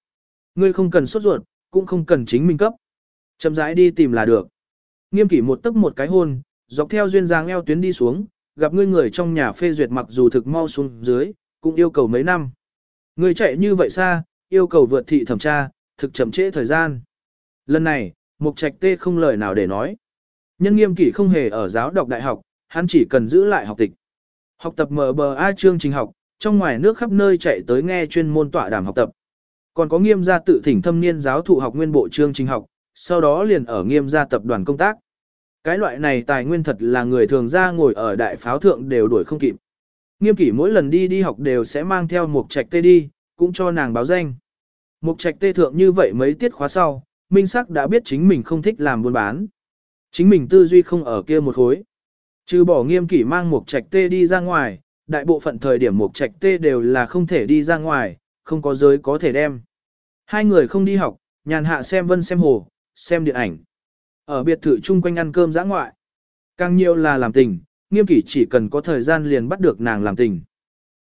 Ngươi không cần sốt ruột, cũng không cần chính mình cấp. Chậm rãi đi tìm là được. Nghiêm kỷ một tức một cái hôn, Dọc theo duyên dáng eo tuyến đi xuống, gặp ngươi người trong nhà phê duyệt mặc dù thực mau xuống dưới, cũng yêu cầu mấy năm. Ngươi chạy như vậy xa, yêu cầu vượt thị thẩm tra, thực chậm trễ thời gian. Lần này, Mục Trạch Tê không lời nào để nói. Nhân nghiêm kỷ không hề ở giáo đọc đại học, hắn chỉ cần giữ lại học tịch. Học tập MBA chương trình học, trong ngoài nước khắp nơi chạy tới nghe chuyên môn tọa đàm học tập. Còn có nghiêm gia tự thỉnh thâm niên giáo thụ học nguyên bộ chương trình học, sau đó liền ở nghiêm gia tập đoàn công tác. Cái loại này tài nguyên thật là người thường ra ngồi ở đại pháo thượng đều đuổi không kịp. Nghiêm kỷ mỗi lần đi đi học đều sẽ mang theo một trạch tê đi, cũng cho nàng báo danh. mục trạch tê thượng như vậy mấy tiết khóa sau, minh sắc đã biết chính mình không thích làm buôn bán. Chính mình tư duy không ở kia một khối. Trừ bỏ nghiêm kỷ mang mục trạch tê đi ra ngoài, đại bộ phận thời điểm mục trạch tê đều là không thể đi ra ngoài, không có giới có thể đem. Hai người không đi học, nhàn hạ xem vân xem hồ, xem điện ảnh. Ở biệt thự chung quanh ăn cơm giã ngoại. Càng nhiều là làm tình, nghiêm kỷ chỉ cần có thời gian liền bắt được nàng làm tình.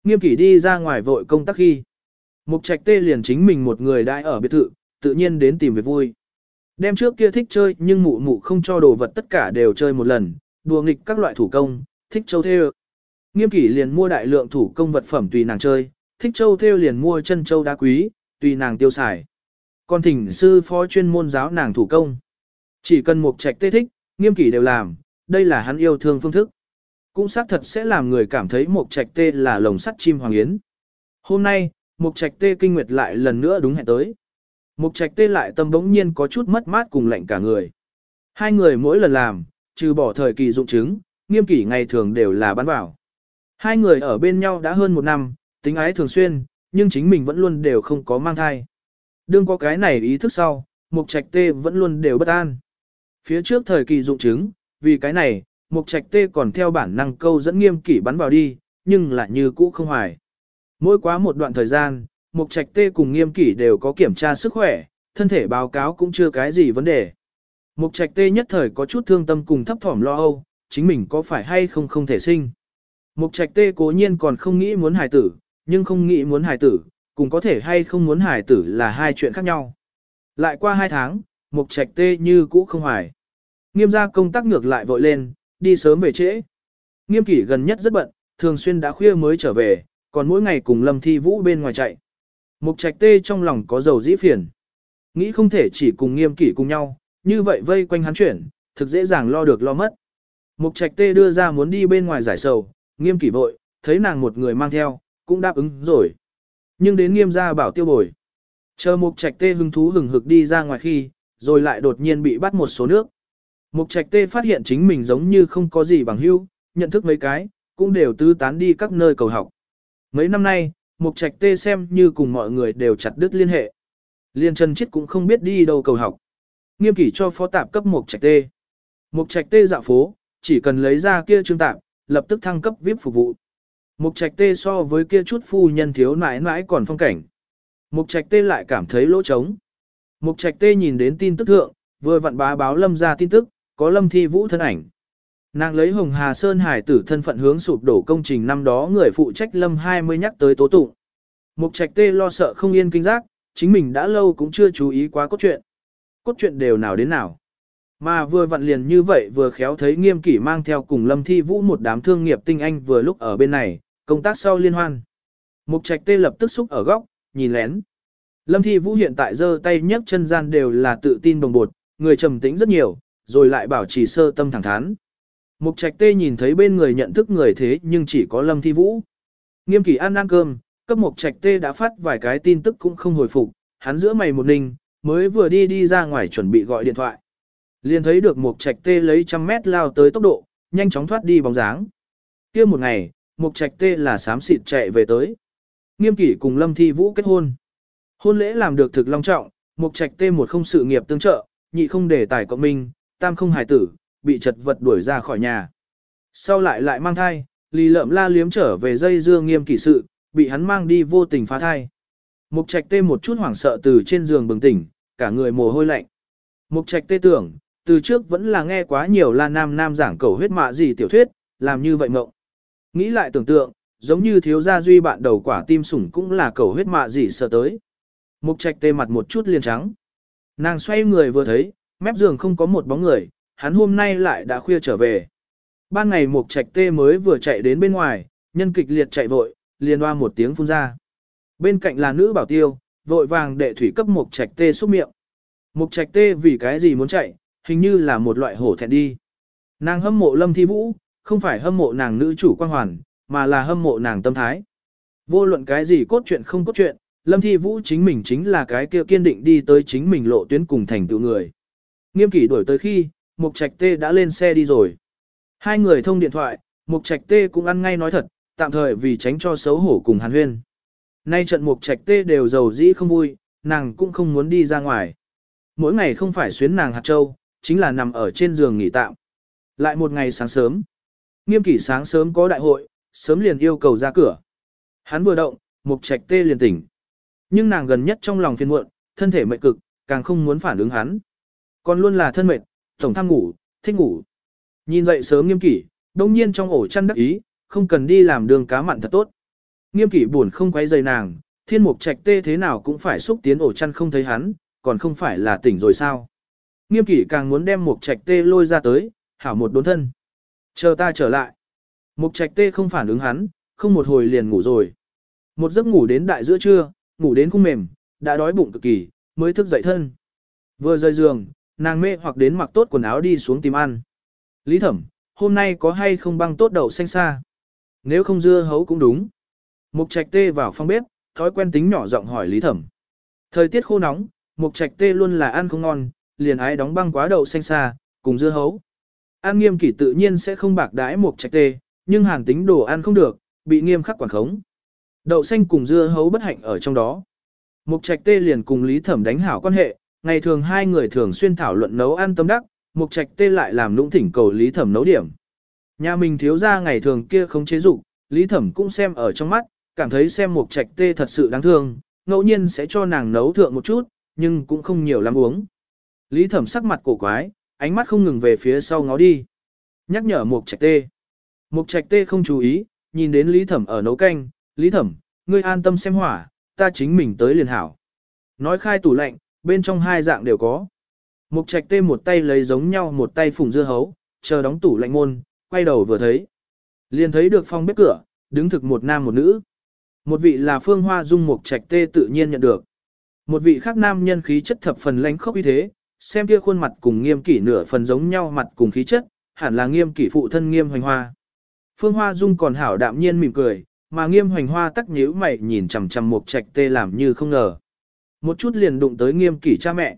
Nghiêm kỷ đi ra ngoài vội công tác khi. Mục trạch tê liền chính mình một người đại ở biệt thự, tự nhiên đến tìm việc vui. Đem trước kia thích chơi nhưng mụ mụ không cho đồ vật tất cả đều chơi một lần, đùa nghịch các loại thủ công, thích châu theo. Nghiêm kỷ liền mua đại lượng thủ công vật phẩm tùy nàng chơi, thích châu theo liền mua chân châu đá quý, tùy nàng tiêu xài. Còn thỉnh sư phó chuyên môn giáo nàng thủ công. Chỉ cần một trạch tê thích, nghiêm kỷ đều làm, đây là hắn yêu thương phương thức. Cũng xác thật sẽ làm người cảm thấy một trạch tê là lồng sắt chim hoàng yến. Hôm nay, Mục trạch tê kinh nguyệt lại lần nữa đúng hẹn tới. Mục trạch tê lại tâm bỗng nhiên có chút mất mát cùng lạnh cả người. Hai người mỗi lần làm, trừ bỏ thời kỳ dụng chứng, nghiêm kỷ ngày thường đều là bán vào. Hai người ở bên nhau đã hơn một năm, tính ái thường xuyên, nhưng chính mình vẫn luôn đều không có mang thai. Đương có cái này ý thức sau, mục trạch tê vẫn luôn đều bất an. Phía trước thời kỳ dụng chứng, vì cái này, mục trạch tê còn theo bản năng câu dẫn nghiêm kỷ bắn vào đi, nhưng lại như cũ không hoài. Mỗi quá một đoạn thời gian, mục trạch tê cùng nghiêm kỷ đều có kiểm tra sức khỏe, thân thể báo cáo cũng chưa cái gì vấn đề. Mục trạch tê nhất thời có chút thương tâm cùng thấp thỏm lo âu, chính mình có phải hay không không thể sinh. Mục trạch tê cố nhiên còn không nghĩ muốn hài tử, nhưng không nghĩ muốn hài tử, cùng có thể hay không muốn hài tử là hai chuyện khác nhau. Lại qua hai tháng, mục trạch tê như cũ không hoài. Nghiêm gia công tác ngược lại vội lên, đi sớm về trễ. Nghiêm kỷ gần nhất rất bận, thường xuyên đã khuya mới trở về, còn mỗi ngày cùng lâm thi vũ bên ngoài chạy. Mục trạch tê trong lòng có dầu dĩ phiền. Nghĩ không thể chỉ cùng nghiêm kỷ cùng nhau, như vậy vây quanh hắn chuyển, thực dễ dàng lo được lo mất. Mục trạch tê đưa ra muốn đi bên ngoài giải sầu, nghiêm kỷ vội, thấy nàng một người mang theo, cũng đáp ứng rồi. Nhưng đến nghiêm gia bảo tiêu bồi. Chờ mục trạch tê hứng thú hừng hực đi ra ngoài khi, rồi lại đột nhiên bị bắt một số nước. Mục trạch tê phát hiện chính mình giống như không có gì bằng hữu, nhận thức mấy cái, cũng đều tứ tán đi các nơi cầu học. Mấy năm nay, mục trạch tê xem như cùng mọi người đều chặt đứt liên hệ. Liên chân chết cũng không biết đi đâu cầu học. Nghiêm kỷ cho phó tạp cấp mục trạch tê. Mục trạch tê dạo phố, chỉ cần lấy ra kia trương tạp, lập tức thăng cấp VIP phục vụ. Mục trạch tê so với kia chút phu nhân thiếu nãi nãi còn phong cảnh. Mục trạch tê lại cảm thấy lỗ trống. Mục trạch tê nhìn đến tin tức thượng, vừa vặn bá báo lâm ra tin tức, có lâm thi vũ thân ảnh. Nàng lấy Hồng Hà Sơn Hải tử thân phận hướng sụp đổ công trình năm đó người phụ trách lâm 20 nhắc tới tố tụng. Mục trạch tê lo sợ không yên kinh giác, chính mình đã lâu cũng chưa chú ý quá cốt truyện. Cốt truyện đều nào đến nào. Mà vừa vặn liền như vậy vừa khéo thấy nghiêm kỷ mang theo cùng lâm thi vũ một đám thương nghiệp tinh anh vừa lúc ở bên này, công tác sau liên hoan. Mục trạch tê lập tức xúc ở góc, nhìn lén. Lâm thi vũ hiện tại giơ tay nhấc chân gian đều là tự tin bồng bột, người trầm tĩnh rất nhiều, rồi lại bảo trì sơ tâm thẳng thắn. Mục trạch tê nhìn thấy bên người nhận thức người thế nhưng chỉ có lâm thi vũ. Nghiêm Kỳ ăn ăn cơm, cấp mục trạch tê đã phát vài cái tin tức cũng không hồi phục, hắn giữa mày một ninh, mới vừa đi đi ra ngoài chuẩn bị gọi điện thoại. Liền thấy được mục trạch tê lấy trăm mét lao tới tốc độ, nhanh chóng thoát đi bóng dáng. kia một ngày, mục trạch tê là sám xịt chạy về tới. Nghiêm kỷ cùng lâm thi vũ kết hôn. Hôn lễ làm được thực long trọng, mục trạch tê một không sự nghiệp tương trợ, nhị không để tài cộng minh, tam không hài tử, bị chật vật đuổi ra khỏi nhà. Sau lại lại mang thai, lì lợm la liếm trở về dây dưa nghiêm kỷ sự, bị hắn mang đi vô tình phá thai. Mục trạch tê một chút hoảng sợ từ trên giường bừng tỉnh, cả người mồ hôi lạnh. Mục trạch tê tưởng, từ trước vẫn là nghe quá nhiều la nam nam giảng cầu huyết mạ gì tiểu thuyết, làm như vậy mộng. Nghĩ lại tưởng tượng, giống như thiếu gia duy bạn đầu quả tim sủng cũng là cầu huyết mạ gì sợ tới. Mục trạch tê mặt một chút liền trắng. Nàng xoay người vừa thấy, mép giường không có một bóng người, hắn hôm nay lại đã khuya trở về. Ban ngày một trạch tê mới vừa chạy đến bên ngoài, nhân kịch liệt chạy vội, liền hoa một tiếng phun ra. Bên cạnh là nữ bảo tiêu, vội vàng đệ thủy cấp một trạch tê xúc miệng. Một trạch tê vì cái gì muốn chạy, hình như là một loại hổ thẹn đi. Nàng hâm mộ lâm thi vũ, không phải hâm mộ nàng nữ chủ quan hoàn, mà là hâm mộ nàng tâm thái. Vô luận cái gì cốt truyện không cốt truyện, lâm thi vũ chính mình chính là cái kia kiên định đi tới chính mình lộ tuyến cùng thành tựu người. Nghiêm kỷ đổi tới khi, Mục Trạch Tê đã lên xe đi rồi. Hai người thông điện thoại, Mục Trạch Tê cũng ăn ngay nói thật, tạm thời vì tránh cho xấu hổ cùng Hàn Huyên. Nay trận Mục Trạch Tê đều giàu dĩ không vui, nàng cũng không muốn đi ra ngoài. Mỗi ngày không phải xuyến nàng hạt châu, chính là nằm ở trên giường nghỉ tạm. Lại một ngày sáng sớm. Nghiêm kỷ sáng sớm có đại hội, sớm liền yêu cầu ra cửa. Hắn vừa động, Mục Trạch Tê liền tỉnh. Nhưng nàng gần nhất trong lòng phiền muộn, thân thể mệt cực, càng không muốn phản ứng hắn. Còn luôn là thân mệt, tổng tham ngủ, thích ngủ. Nhìn dậy sớm nghiêm kỷ, đông nhiên trong ổ chăn đắc ý, không cần đi làm đường cá mặn thật tốt. Nghiêm kỷ buồn không quay dày nàng, thiên mục trạch tê thế nào cũng phải xúc tiến ổ chăn không thấy hắn, còn không phải là tỉnh rồi sao. Nghiêm kỷ càng muốn đem mục trạch tê lôi ra tới, hảo một đốn thân. Chờ ta trở lại. Mục trạch tê không phản ứng hắn, không một hồi liền ngủ rồi. Một giấc ngủ đến đại giữa trưa, ngủ đến khung mềm, đã đói bụng cực kỳ, mới thức dậy thân. Vừa rời giường, nàng mê hoặc đến mặc tốt quần áo đi xuống tìm ăn. Lý thẩm, hôm nay có hay không băng tốt đậu xanh xa? Nếu không dưa hấu cũng đúng. Mục trạch tê vào phòng bếp, thói quen tính nhỏ giọng hỏi Lý thẩm. Thời tiết khô nóng, mục trạch tê luôn là ăn không ngon, liền ái đóng băng quá đậu xanh xa, cùng dưa hấu. An nghiêm kỷ tự nhiên sẽ không bạc đãi mục trạch tê, nhưng hàn tính đồ ăn không được, bị nghiêm khắc quản khống. Đậu xanh cùng dưa hấu bất hạnh ở trong đó. Mục trạch tê liền cùng Lý thẩm đánh hảo quan hệ, ngày thường hai người thường xuyên thảo luận nấu ăn tâm đắc, mục trạch tê lại làm lũng thỉnh cầu Lý Thẩm nấu điểm. Nhà mình thiếu ra ngày thường kia không chế dục, Lý Thẩm cũng xem ở trong mắt, cảm thấy xem mục trạch tê thật sự đáng thương, ngẫu nhiên sẽ cho nàng nấu thượng một chút, nhưng cũng không nhiều lắm uống. Lý Thẩm sắc mặt cổ quái, ánh mắt không ngừng về phía sau ngó đi. Nhắc nhở mục trạch tê. Mục trạch tê không chú ý, nhìn đến Lý Thẩm ở nấu canh, Lý Thẩm, ngươi an tâm xem hỏa, ta chính mình tới liền hảo. Nói khai tủ lạnh, bên trong hai dạng đều có. Mục trạch tê một tay lấy giống nhau một tay phùng dưa hấu, chờ đóng tủ lạnh môn, quay đầu vừa thấy. Liền thấy được phong bếp cửa, đứng thực một nam một nữ. Một vị là phương hoa dung mục trạch tê tự nhiên nhận được. Một vị khác nam nhân khí chất thập phần lãnh khốc như thế, xem kia khuôn mặt cùng nghiêm kỷ nửa phần giống nhau mặt cùng khí chất, hẳn là nghiêm kỷ phụ thân nghiêm hoành hoa. Phương hoa dung còn hảo đạm nhiên mỉm cười, mà nghiêm hoành hoa tắc nhíu mày nhìn chằm chằm mục trạch tê làm như không ngờ. Một chút liền đụng tới nghiêm kỷ cha mẹ.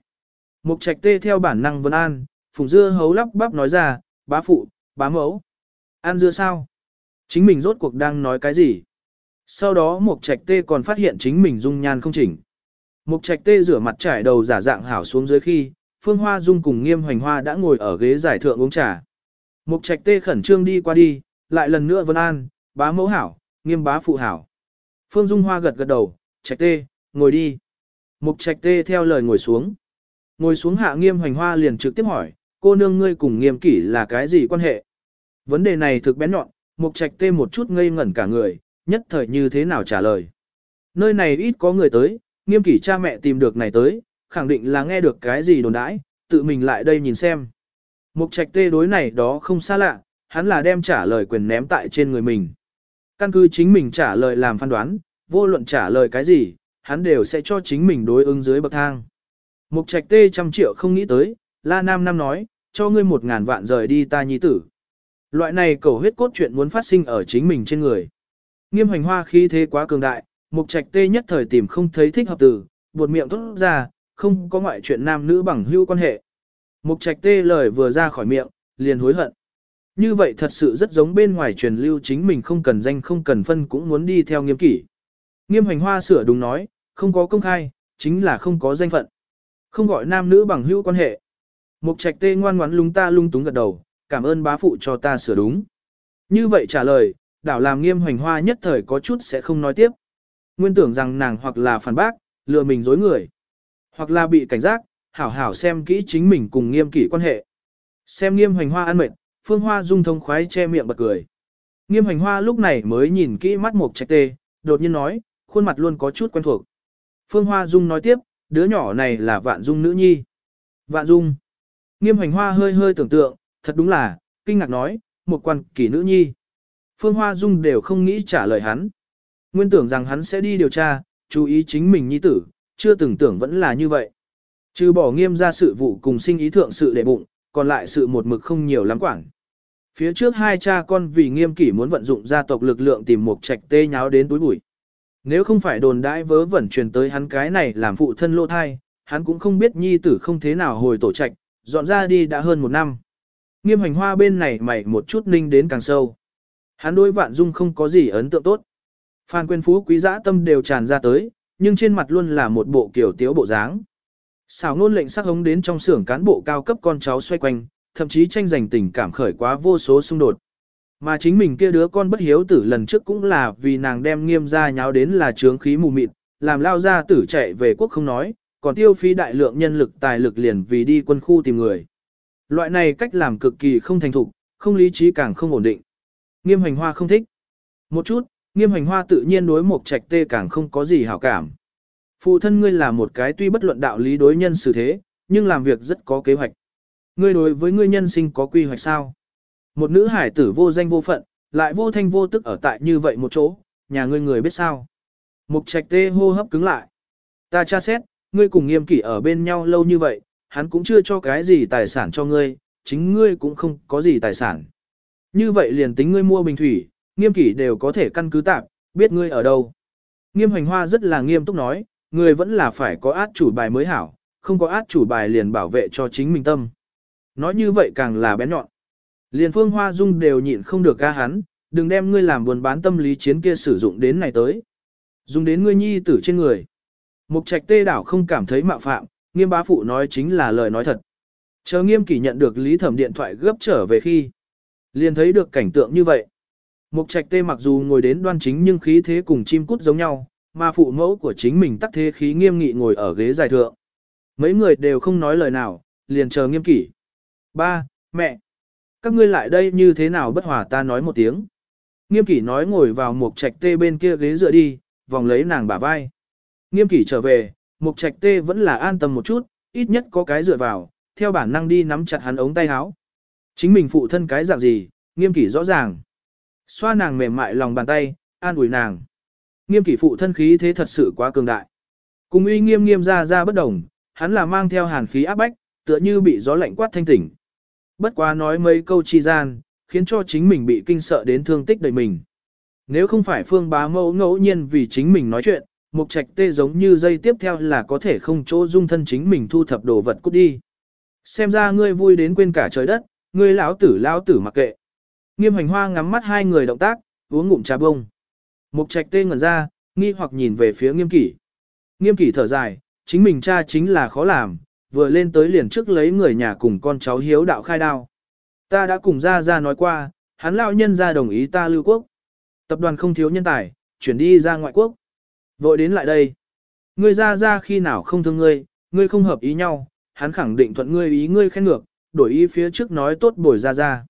Mục trạch tê theo bản năng vân an, phùng dưa hấu lắp bắp nói ra, bá phụ, bá mẫu. An dưa sao? Chính mình rốt cuộc đang nói cái gì? Sau đó mục trạch tê còn phát hiện chính mình dung nhan không chỉnh. Mục trạch tê rửa mặt trải đầu giả dạng hảo xuống dưới khi, phương hoa dung cùng nghiêm hoành hoa đã ngồi ở ghế giải thượng uống trà. Mục trạch tê khẩn trương đi qua đi, lại lần nữa vân an, bá mẫu hảo, nghiêm bá phụ hảo. Phương dung hoa gật gật đầu, trạch tê, ngồi đi. Mục trạch tê theo lời ngồi xuống. Ngồi xuống hạ nghiêm hoành hoa liền trực tiếp hỏi, cô nương ngươi cùng nghiêm kỷ là cái gì quan hệ? Vấn đề này thực bén nhọn, mục trạch tê một chút ngây ngẩn cả người, nhất thời như thế nào trả lời. Nơi này ít có người tới, nghiêm kỷ cha mẹ tìm được này tới, khẳng định là nghe được cái gì đồn đãi, tự mình lại đây nhìn xem. Mục trạch tê đối này đó không xa lạ, hắn là đem trả lời quyền ném tại trên người mình. Căn cứ chính mình trả lời làm phán đoán, vô luận trả lời cái gì, hắn đều sẽ cho chính mình đối ứng dưới bậc thang. Mục trạch tê trăm triệu không nghĩ tới, La Nam Nam nói, cho ngươi một ngàn vạn rời đi ta nhi tử. Loại này cầu huyết cốt chuyện muốn phát sinh ở chính mình trên người. Nghiêm hành hoa khi thế quá cường đại, mục trạch tê nhất thời tìm không thấy thích hợp từ, buột miệng thốt ra, không có ngoại chuyện nam nữ bằng hữu quan hệ. Mục trạch tê lời vừa ra khỏi miệng, liền hối hận. Như vậy thật sự rất giống bên ngoài truyền lưu chính mình không cần danh không cần phân cũng muốn đi theo nghiêm kỷ. Nghiêm hành hoa sửa đúng nói, không có công khai, chính là không có danh phận. Không gọi nam nữ bằng hữu quan hệ. Mục trạch tê ngoan ngoãn lung ta lung túng gật đầu, cảm ơn bá phụ cho ta sửa đúng. Như vậy trả lời, đảo làm nghiêm hoành hoa nhất thời có chút sẽ không nói tiếp. Nguyên tưởng rằng nàng hoặc là phản bác, lừa mình dối người. Hoặc là bị cảnh giác, hảo hảo xem kỹ chính mình cùng nghiêm kỷ quan hệ. Xem nghiêm hoành hoa ăn mệt, phương hoa dung thông khoái che miệng bật cười. Nghiêm hoành hoa lúc này mới nhìn kỹ mắt mục trạch tê, đột nhiên nói, khuôn mặt luôn có chút quen thuộc. Phương Hoa Dung nói tiếp, đứa nhỏ này là Vạn Dung nữ nhi. Vạn Dung. Nghiêm hành hoa hơi hơi tưởng tượng, thật đúng là, kinh ngạc nói, một quan kỳ nữ nhi. Phương Hoa Dung đều không nghĩ trả lời hắn. Nguyên tưởng rằng hắn sẽ đi điều tra, chú ý chính mình nhi tử, chưa từng tưởng vẫn là như vậy. Trừ bỏ nghiêm ra sự vụ cùng sinh ý thượng sự để bụng, còn lại sự một mực không nhiều lắm quảng. Phía trước hai cha con vì nghiêm kỷ muốn vận dụng gia tộc lực lượng tìm một trạch tê nháo đến túi bụi. Nếu không phải đồn đãi vớ vẩn truyền tới hắn cái này làm phụ thân lô thai, hắn cũng không biết nhi tử không thế nào hồi tổ trạch, dọn ra đi đã hơn một năm. Nghiêm hành hoa bên này mày một chút ninh đến càng sâu. Hắn đối vạn dung không có gì ấn tượng tốt. Phan quyền phú quý giã tâm đều tràn ra tới, nhưng trên mặt luôn là một bộ kiểu tiếu bộ dáng. Xảo ngôn lệnh sắc hống đến trong xưởng cán bộ cao cấp con cháu xoay quanh, thậm chí tranh giành tình cảm khởi quá vô số xung đột. Mà chính mình kia đứa con bất hiếu tử lần trước cũng là vì nàng đem nghiêm ra nháo đến là trướng khí mù mịt, làm lao ra tử chạy về quốc không nói, còn tiêu phí đại lượng nhân lực tài lực liền vì đi quân khu tìm người. Loại này cách làm cực kỳ không thành thục, không lý trí càng không ổn định. Nghiêm hành hoa không thích. Một chút, nghiêm hành hoa tự nhiên đối một trạch tê càng không có gì hảo cảm. Phụ thân ngươi là một cái tuy bất luận đạo lý đối nhân xử thế, nhưng làm việc rất có kế hoạch. Ngươi đối với ngươi nhân sinh có quy hoạch sao? Một nữ hải tử vô danh vô phận, lại vô thanh vô tức ở tại như vậy một chỗ, nhà ngươi người biết sao? Mục trạch tê hô hấp cứng lại. Ta tra xét, ngươi cùng nghiêm kỷ ở bên nhau lâu như vậy, hắn cũng chưa cho cái gì tài sản cho ngươi, chính ngươi cũng không có gì tài sản. Như vậy liền tính ngươi mua bình thủy, nghiêm kỷ đều có thể căn cứ tạm, biết ngươi ở đâu. Nghiêm Hoành hoa rất là nghiêm túc nói, người vẫn là phải có át chủ bài mới hảo, không có át chủ bài liền bảo vệ cho chính mình tâm. Nói như vậy càng là bén nhọn. Liền phương hoa dung đều nhịn không được ca hắn, đừng đem ngươi làm buồn bán tâm lý chiến kia sử dụng đến này tới. Dùng đến ngươi nhi tử trên người. Mục trạch tê đảo không cảm thấy mạo phạm, nghiêm bá phụ nói chính là lời nói thật. Chờ nghiêm kỷ nhận được lý thẩm điện thoại gấp trở về khi. Liền thấy được cảnh tượng như vậy. Mục trạch tê mặc dù ngồi đến đoan chính nhưng khí thế cùng chim cút giống nhau, mà phụ mẫu của chính mình tắc thế khí nghiêm nghị ngồi ở ghế dài thượng. Mấy người đều không nói lời nào, liền chờ nghiêm kỷ. Ba, mẹ, các ngươi lại đây như thế nào bất hòa ta nói một tiếng. Nghiêm kỷ nói ngồi vào một trạch tê bên kia ghế dựa đi, vòng lấy nàng bả vai. Nghiêm kỷ trở về, một trạch tê vẫn là an tâm một chút, ít nhất có cái dựa vào, theo bản năng đi nắm chặt hắn ống tay áo. Chính mình phụ thân cái dạng gì, nghiêm kỷ rõ ràng. Xoa nàng mềm mại lòng bàn tay, an ủi nàng. Nghiêm kỷ phụ thân khí thế thật sự quá cường đại. Cùng uy nghiêm nghiêm ra ra bất đồng, hắn là mang theo hàn khí áp bách, tựa như bị gió lạnh quát thanh tỉnh. Bất quá nói mấy câu chi gian, khiến cho chính mình bị kinh sợ đến thương tích đầy mình. Nếu không phải phương bá mẫu ngẫu nhiên vì chính mình nói chuyện, mục trạch tê giống như dây tiếp theo là có thể không chỗ dung thân chính mình thu thập đồ vật cút đi. Xem ra ngươi vui đến quên cả trời đất, ngươi lão tử lão tử mặc kệ. Nghiêm hành hoa ngắm mắt hai người động tác, uống ngụm trà bông. Mục trạch tê ngẩn ra, nghi hoặc nhìn về phía nghiêm kỷ. Nghiêm kỷ thở dài, chính mình cha chính là khó làm, vừa lên tới liền trước lấy người nhà cùng con cháu hiếu đạo khai đao. Ta đã cùng ra ra nói qua, hắn lão nhân ra đồng ý ta lưu quốc. Tập đoàn không thiếu nhân tài, chuyển đi ra ngoại quốc. Vội đến lại đây. Ngươi ra ra khi nào không thương ngươi, ngươi không hợp ý nhau, hắn khẳng định thuận ngươi ý ngươi khen ngược, đổi ý phía trước nói tốt bồi ra ra.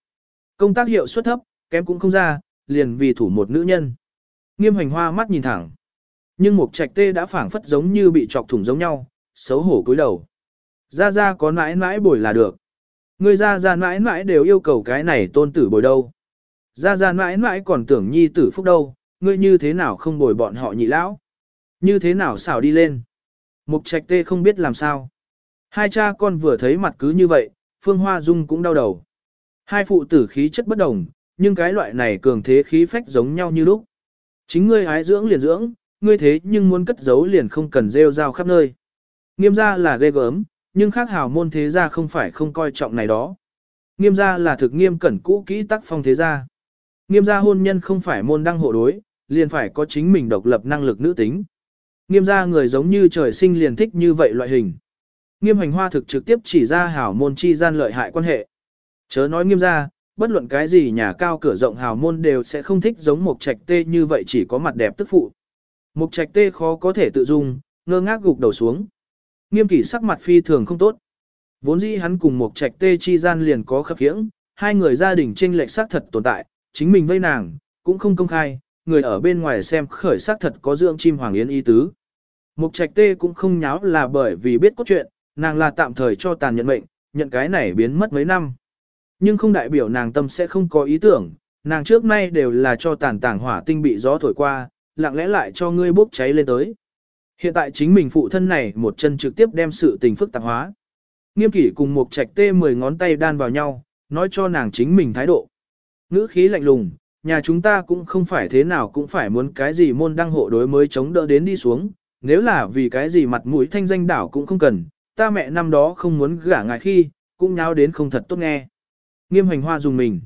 Công tác hiệu suất thấp, kém cũng không ra, liền vì thủ một nữ nhân. Nghiêm hành hoa mắt nhìn thẳng. Nhưng một trạch tê đã phảng phất giống như bị chọc thủng giống nhau, xấu hổ cúi đầu. Ra ra có mãi mãi bồi là được. Người ra ra mãi mãi đều yêu cầu cái này tôn tử bồi đâu. Ra ra mãi mãi còn tưởng nhi tử phúc đâu, ngươi như thế nào không bồi bọn họ nhị lão. Như thế nào xảo đi lên. Mục trạch tê không biết làm sao. Hai cha con vừa thấy mặt cứ như vậy, Phương Hoa Dung cũng đau đầu. Hai phụ tử khí chất bất đồng, nhưng cái loại này cường thế khí phách giống nhau như lúc. Chính ngươi ái dưỡng liền dưỡng, ngươi thế nhưng muốn cất giấu liền không cần rêu rao khắp nơi. Nghiêm ra là ghê gớm, nhưng khác hào môn thế gia không phải không coi trọng này đó. Nghiêm gia là thực nghiêm cẩn cũ kỹ tắc phong thế gia. Nghiêm gia hôn nhân không phải môn đăng hộ đối, liền phải có chính mình độc lập năng lực nữ tính. Nghiêm gia người giống như trời sinh liền thích như vậy loại hình. Nghiêm hành hoa thực trực tiếp chỉ ra hảo môn chi gian lợi hại quan hệ. Chớ nói nghiêm gia, bất luận cái gì nhà cao cửa rộng hào môn đều sẽ không thích giống một trạch tê như vậy chỉ có mặt đẹp tức phụ. Một trạch tê khó có thể tự dung, ngơ ngác gục đầu xuống. Nghiêm kỷ sắc mặt phi thường không tốt. Vốn dĩ hắn cùng một trạch tê chi gian liền có khập khiễng, hai người gia đình tranh lệch xác thật tồn tại, chính mình vây nàng, cũng không công khai, người ở bên ngoài xem khởi xác thật có dưỡng chim hoàng yến Y tứ. Mục trạch tê cũng không nháo là bởi vì biết cốt truyện, nàng là tạm thời cho tàn nhận mệnh, nhận cái này biến mất mấy năm. Nhưng không đại biểu nàng tâm sẽ không có ý tưởng, nàng trước nay đều là cho tàn tảng hỏa tinh bị gió thổi qua, lặng lẽ lại cho ngươi bốc cháy lên tới. Hiện tại chính mình phụ thân này một chân trực tiếp đem sự tình phức tạp hóa. Nghiêm kỷ cùng một trạch tê mười ngón tay đan vào nhau, nói cho nàng chính mình thái độ. Ngữ khí lạnh lùng, nhà chúng ta cũng không phải thế nào cũng phải muốn cái gì môn đăng hộ đối mới chống đỡ đến đi xuống, nếu là vì cái gì mặt mũi thanh danh đảo cũng không cần, ta mẹ năm đó không muốn gả ngài khi, cũng nháo đến không thật tốt nghe. Nghiêm hành hoa dùng mình,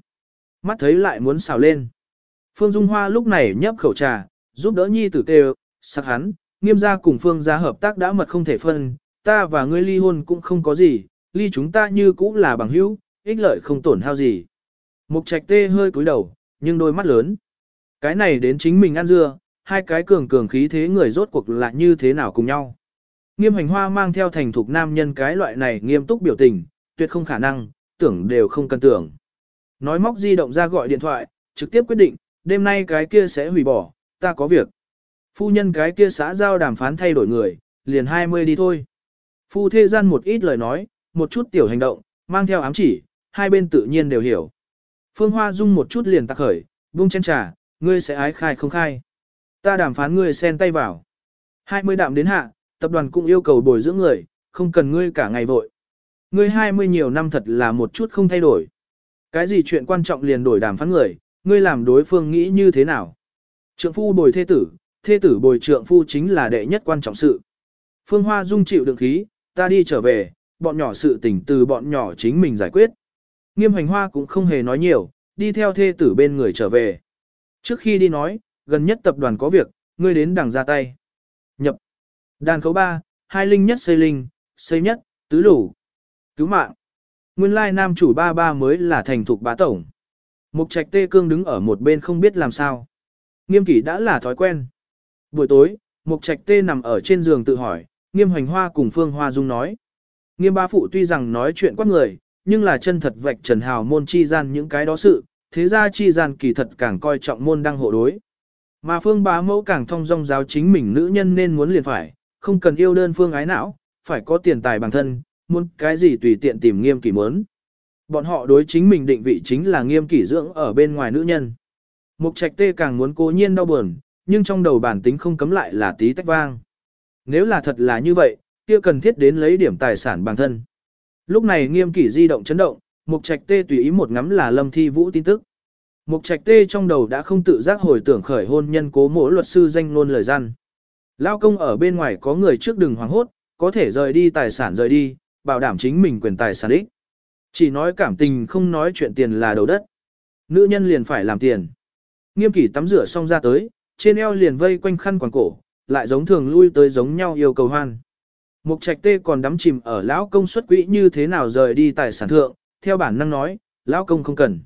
mắt thấy lại muốn xào lên. Phương Dung Hoa lúc này nhấp khẩu trà, giúp đỡ nhi tử tê sắc hắn, nghiêm gia cùng Phương gia hợp tác đã mật không thể phân, ta và ngươi ly hôn cũng không có gì, ly chúng ta như cũ là bằng hữu, ích lợi không tổn hao gì. Mục trạch tê hơi cúi đầu, nhưng đôi mắt lớn. Cái này đến chính mình ăn dưa, hai cái cường cường khí thế người rốt cuộc là như thế nào cùng nhau. Nghiêm hành hoa mang theo thành thục nam nhân cái loại này nghiêm túc biểu tình, tuyệt không khả năng, tưởng đều không cần tưởng. Nói móc di động ra gọi điện thoại, trực tiếp quyết định, đêm nay cái kia sẽ hủy bỏ, ta có việc. Phu nhân cái kia xã giao đàm phán thay đổi người, liền 20 đi thôi. Phu thế gian một ít lời nói, một chút tiểu hành động, mang theo ám chỉ, hai bên tự nhiên đều hiểu. Phương Hoa Dung một chút liền tắc khởi, buông chén trà, ngươi sẽ ái khai không khai. Ta đàm phán ngươi xen tay vào. 20 đạm đến hạ, tập đoàn cũng yêu cầu bồi dưỡng người, không cần ngươi cả ngày vội. Ngươi 20 nhiều năm thật là một chút không thay đổi. Cái gì chuyện quan trọng liền đổi đàm phán người, ngươi làm đối phương nghĩ như thế nào? Trượng phu bồi thê tử, thê tử bồi trượng phu chính là đệ nhất quan trọng sự. Phương Hoa Dung chịu đựng khí, ta đi trở về, bọn nhỏ sự tình từ bọn nhỏ chính mình giải quyết. Nghiêm hành hoa cũng không hề nói nhiều, đi theo thê tử bên người trở về. Trước khi đi nói, gần nhất tập đoàn có việc, ngươi đến đằng ra tay. Nhập. Đàn khấu ba, hai linh nhất xây linh, xây nhất, tứ lủ. Cứu mạng. Nguyên lai nam chủ ba ba mới là thành thục bá tổng. Mục trạch tê cương đứng ở một bên không biết làm sao. Nghiêm kỷ đã là thói quen. Buổi tối, mục trạch tê nằm ở trên giường tự hỏi, nghiêm hoành hoa cùng phương hoa dung nói. Nghiêm ba phụ tuy rằng nói chuyện quát người, nhưng là chân thật vạch trần hào môn chi gian những cái đó sự, thế ra chi gian kỳ thật càng coi trọng môn đăng hộ đối. Mà phương bá mẫu càng thông dong giáo chính mình nữ nhân nên muốn liền phải, không cần yêu đơn phương ái não, phải có tiền tài bản thân, muốn cái gì tùy tiện tìm nghiêm kỳ muốn. Bọn họ đối chính mình định vị chính là nghiêm kỳ dưỡng ở bên ngoài nữ nhân. Mục trạch tê càng muốn cố nhiên đau buồn, nhưng trong đầu bản tính không cấm lại là tí tách vang. Nếu là thật là như vậy, kia cần thiết đến lấy điểm tài sản bản thân. Lúc này nghiêm kỷ di động chấn động, mục trạch tê tùy ý một ngắm là lâm thi vũ tin tức. Mục trạch tê trong đầu đã không tự giác hồi tưởng khởi hôn nhân cố mỗi luật sư danh ngôn lời gian. Lao công ở bên ngoài có người trước đừng hoảng hốt, có thể rời đi tài sản rời đi, bảo đảm chính mình quyền tài sản ích. Chỉ nói cảm tình không nói chuyện tiền là đầu đất. Nữ nhân liền phải làm tiền. Nghiêm kỷ tắm rửa xong ra tới, trên eo liền vây quanh khăn quàng cổ, lại giống thường lui tới giống nhau yêu cầu hoan. Mục trạch tê còn đắm chìm ở lão công suất quỹ như thế nào rời đi tài sản thượng, theo bản năng nói, lão công không cần.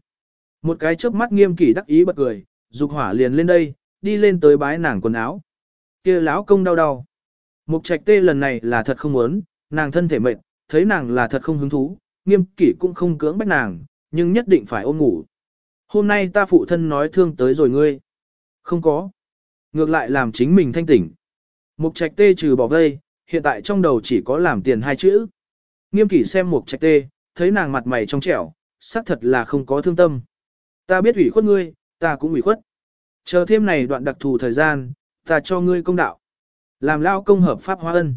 Một cái chớp mắt nghiêm kỷ đắc ý bật cười, dục hỏa liền lên đây, đi lên tới bái nàng quần áo. kia lão công đau đau. Mục trạch tê lần này là thật không muốn, nàng thân thể mệt, thấy nàng là thật không hứng thú, nghiêm kỷ cũng không cưỡng bách nàng, nhưng nhất định phải ôm ngủ. Hôm nay ta phụ thân nói thương tới rồi ngươi. Không có. Ngược lại làm chính mình thanh tỉnh. Mục trạch tê trừ bỏ vây, hiện tại trong đầu chỉ có làm tiền hai chữ. Nghiêm kỷ xem mục trạch tê, thấy nàng mặt mày trong trẻo, xác thật là không có thương tâm. Ta biết ủy khuất ngươi, ta cũng ủy khuất. Chờ thêm này đoạn đặc thù thời gian, ta cho ngươi công đạo. Làm lao công hợp pháp hóa ân.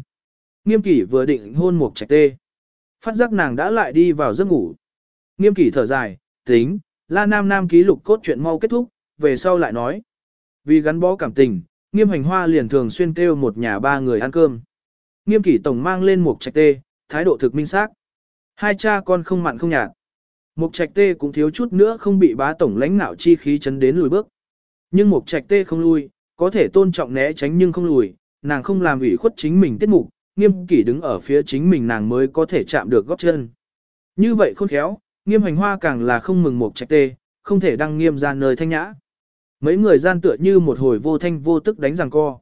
Nghiêm kỷ vừa định hôn mục trạch tê. Phát giác nàng đã lại đi vào giấc ngủ. Nghiêm kỷ thở dài, tính, la nam nam ký lục cốt chuyện mau kết thúc, về sau lại nói. Vì gắn bó cảm tình, nghiêm hành hoa liền thường xuyên kêu một nhà ba người ăn cơm. Nghiêm kỷ tổng mang lên một trạch tê, thái độ thực minh xác. Hai cha con không mặn không nhạt. Mục trạch tê cũng thiếu chút nữa không bị bá tổng lãnh nạo chi khí chấn đến lùi bước. Nhưng mục trạch tê không lui, có thể tôn trọng né tránh nhưng không lùi, nàng không làm ủy khuất chính mình tiết mục, nghiêm kỷ đứng ở phía chính mình nàng mới có thể chạm được góp chân. Như vậy khôn khéo, nghiêm hành hoa càng là không mừng mục trạch tê, không thể đăng nghiêm ra nơi thanh nhã. Mấy người gian tựa như một hồi vô thanh vô tức đánh giằng co.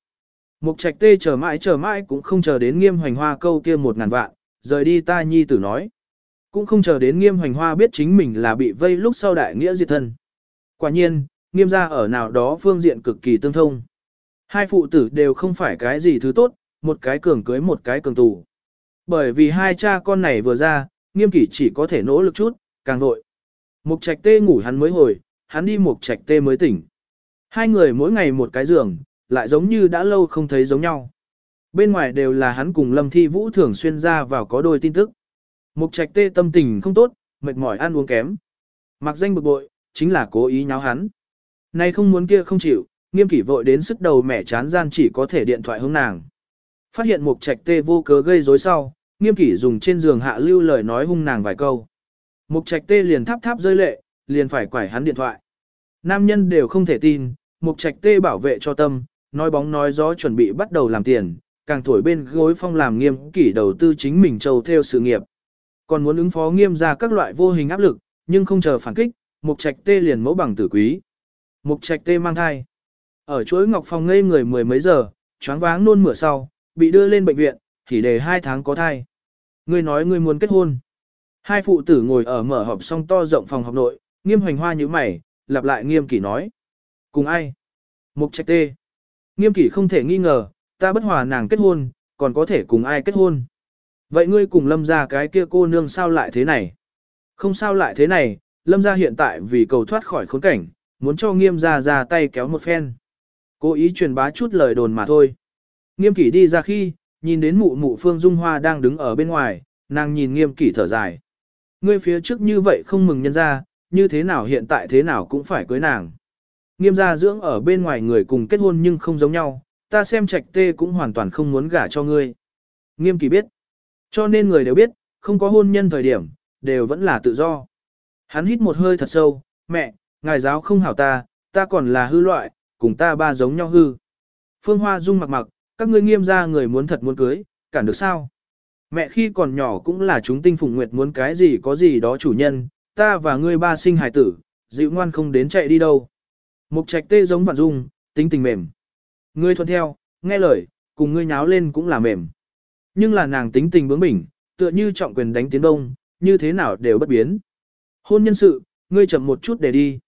Mục trạch tê chờ mãi chờ mãi cũng không chờ đến nghiêm hoành hoa câu kia một ngàn vạn, rời đi ta nhi tử nói. Cũng không chờ đến nghiêm hoành hoa biết chính mình là bị vây lúc sau đại nghĩa diệt thân. Quả nhiên, nghiêm gia ở nào đó phương diện cực kỳ tương thông. Hai phụ tử đều không phải cái gì thứ tốt, một cái cường cưới một cái cường tù. Bởi vì hai cha con này vừa ra, nghiêm kỷ chỉ có thể nỗ lực chút, càng vội. Mục trạch tê ngủ hắn mới hồi, hắn đi mục trạch tê mới tỉnh. Hai người mỗi ngày một cái giường, lại giống như đã lâu không thấy giống nhau. Bên ngoài đều là hắn cùng Lâm Thi Vũ thường xuyên ra vào có đôi tin tức. Mục trạch tê tâm tình không tốt, mệt mỏi ăn uống kém. Mặc danh bực bội, chính là cố ý nháo hắn. Nay không muốn kia không chịu, nghiêm kỷ vội đến sức đầu mẹ chán gian chỉ có thể điện thoại hướng nàng. Phát hiện mục trạch tê vô cớ gây rối sau, nghiêm kỷ dùng trên giường hạ lưu lời nói hung nàng vài câu. Mục trạch tê liền tháp tháp rơi lệ, liền phải quải hắn điện thoại. Nam nhân đều không thể tin, mục trạch tê bảo vệ cho tâm, nói bóng nói gió chuẩn bị bắt đầu làm tiền, càng thổi bên gối phong làm nghiêm kỷ đầu tư chính mình trầu theo sự nghiệp. Còn muốn ứng phó nghiêm ra các loại vô hình áp lực, nhưng không chờ phản kích, mục trạch tê liền mẫu bằng tử quý. Mục trạch tê mang thai. Ở chuỗi ngọc phòng ngây người mười mấy giờ, choáng váng nôn mửa sau, bị đưa lên bệnh viện, thì để hai tháng có thai. Ngươi nói ngươi muốn kết hôn. Hai phụ tử ngồi ở mở họp song to rộng phòng học nội, nghiêm hoành hoa như mày, lặp lại nghiêm kỷ nói. Cùng ai? Mục trạch tê. Nghiêm kỷ không thể nghi ngờ, ta bất hòa nàng kết hôn, còn có thể cùng ai kết hôn. Vậy ngươi cùng lâm ra cái kia cô nương sao lại thế này? Không sao lại thế này, lâm ra hiện tại vì cầu thoát khỏi khốn cảnh, muốn cho nghiêm ra ra tay kéo một phen. Cố ý truyền bá chút lời đồn mà thôi. Nghiêm kỷ đi ra khi, nhìn đến mụ mụ Phương Dung Hoa đang đứng ở bên ngoài, nàng nhìn nghiêm kỷ thở dài. Ngươi phía trước như vậy không mừng nhân ra, như thế nào hiện tại thế nào cũng phải cưới nàng. Nghiêm gia dưỡng ở bên ngoài người cùng kết hôn nhưng không giống nhau, ta xem trạch tê cũng hoàn toàn không muốn gả cho ngươi. Nghiêm kỳ biết. Cho nên người đều biết, không có hôn nhân thời điểm, đều vẫn là tự do. Hắn hít một hơi thật sâu, mẹ, ngài giáo không hảo ta, ta còn là hư loại, cùng ta ba giống nhau hư. Phương Hoa Dung mặc mặc, các ngươi nghiêm gia người muốn thật muốn cưới, cản được sao? Mẹ khi còn nhỏ cũng là chúng tinh phụng nguyệt muốn cái gì có gì đó chủ nhân, ta và ngươi ba sinh hải tử, dịu ngoan không đến chạy đi đâu. Mục trạch tê giống vạn dung, tính tình mềm. Ngươi thuận theo, nghe lời, cùng ngươi nháo lên cũng là mềm. Nhưng là nàng tính tình bướng bỉnh, tựa như trọng quyền đánh tiến đông, như thế nào đều bất biến. Hôn nhân sự, ngươi chậm một chút để đi.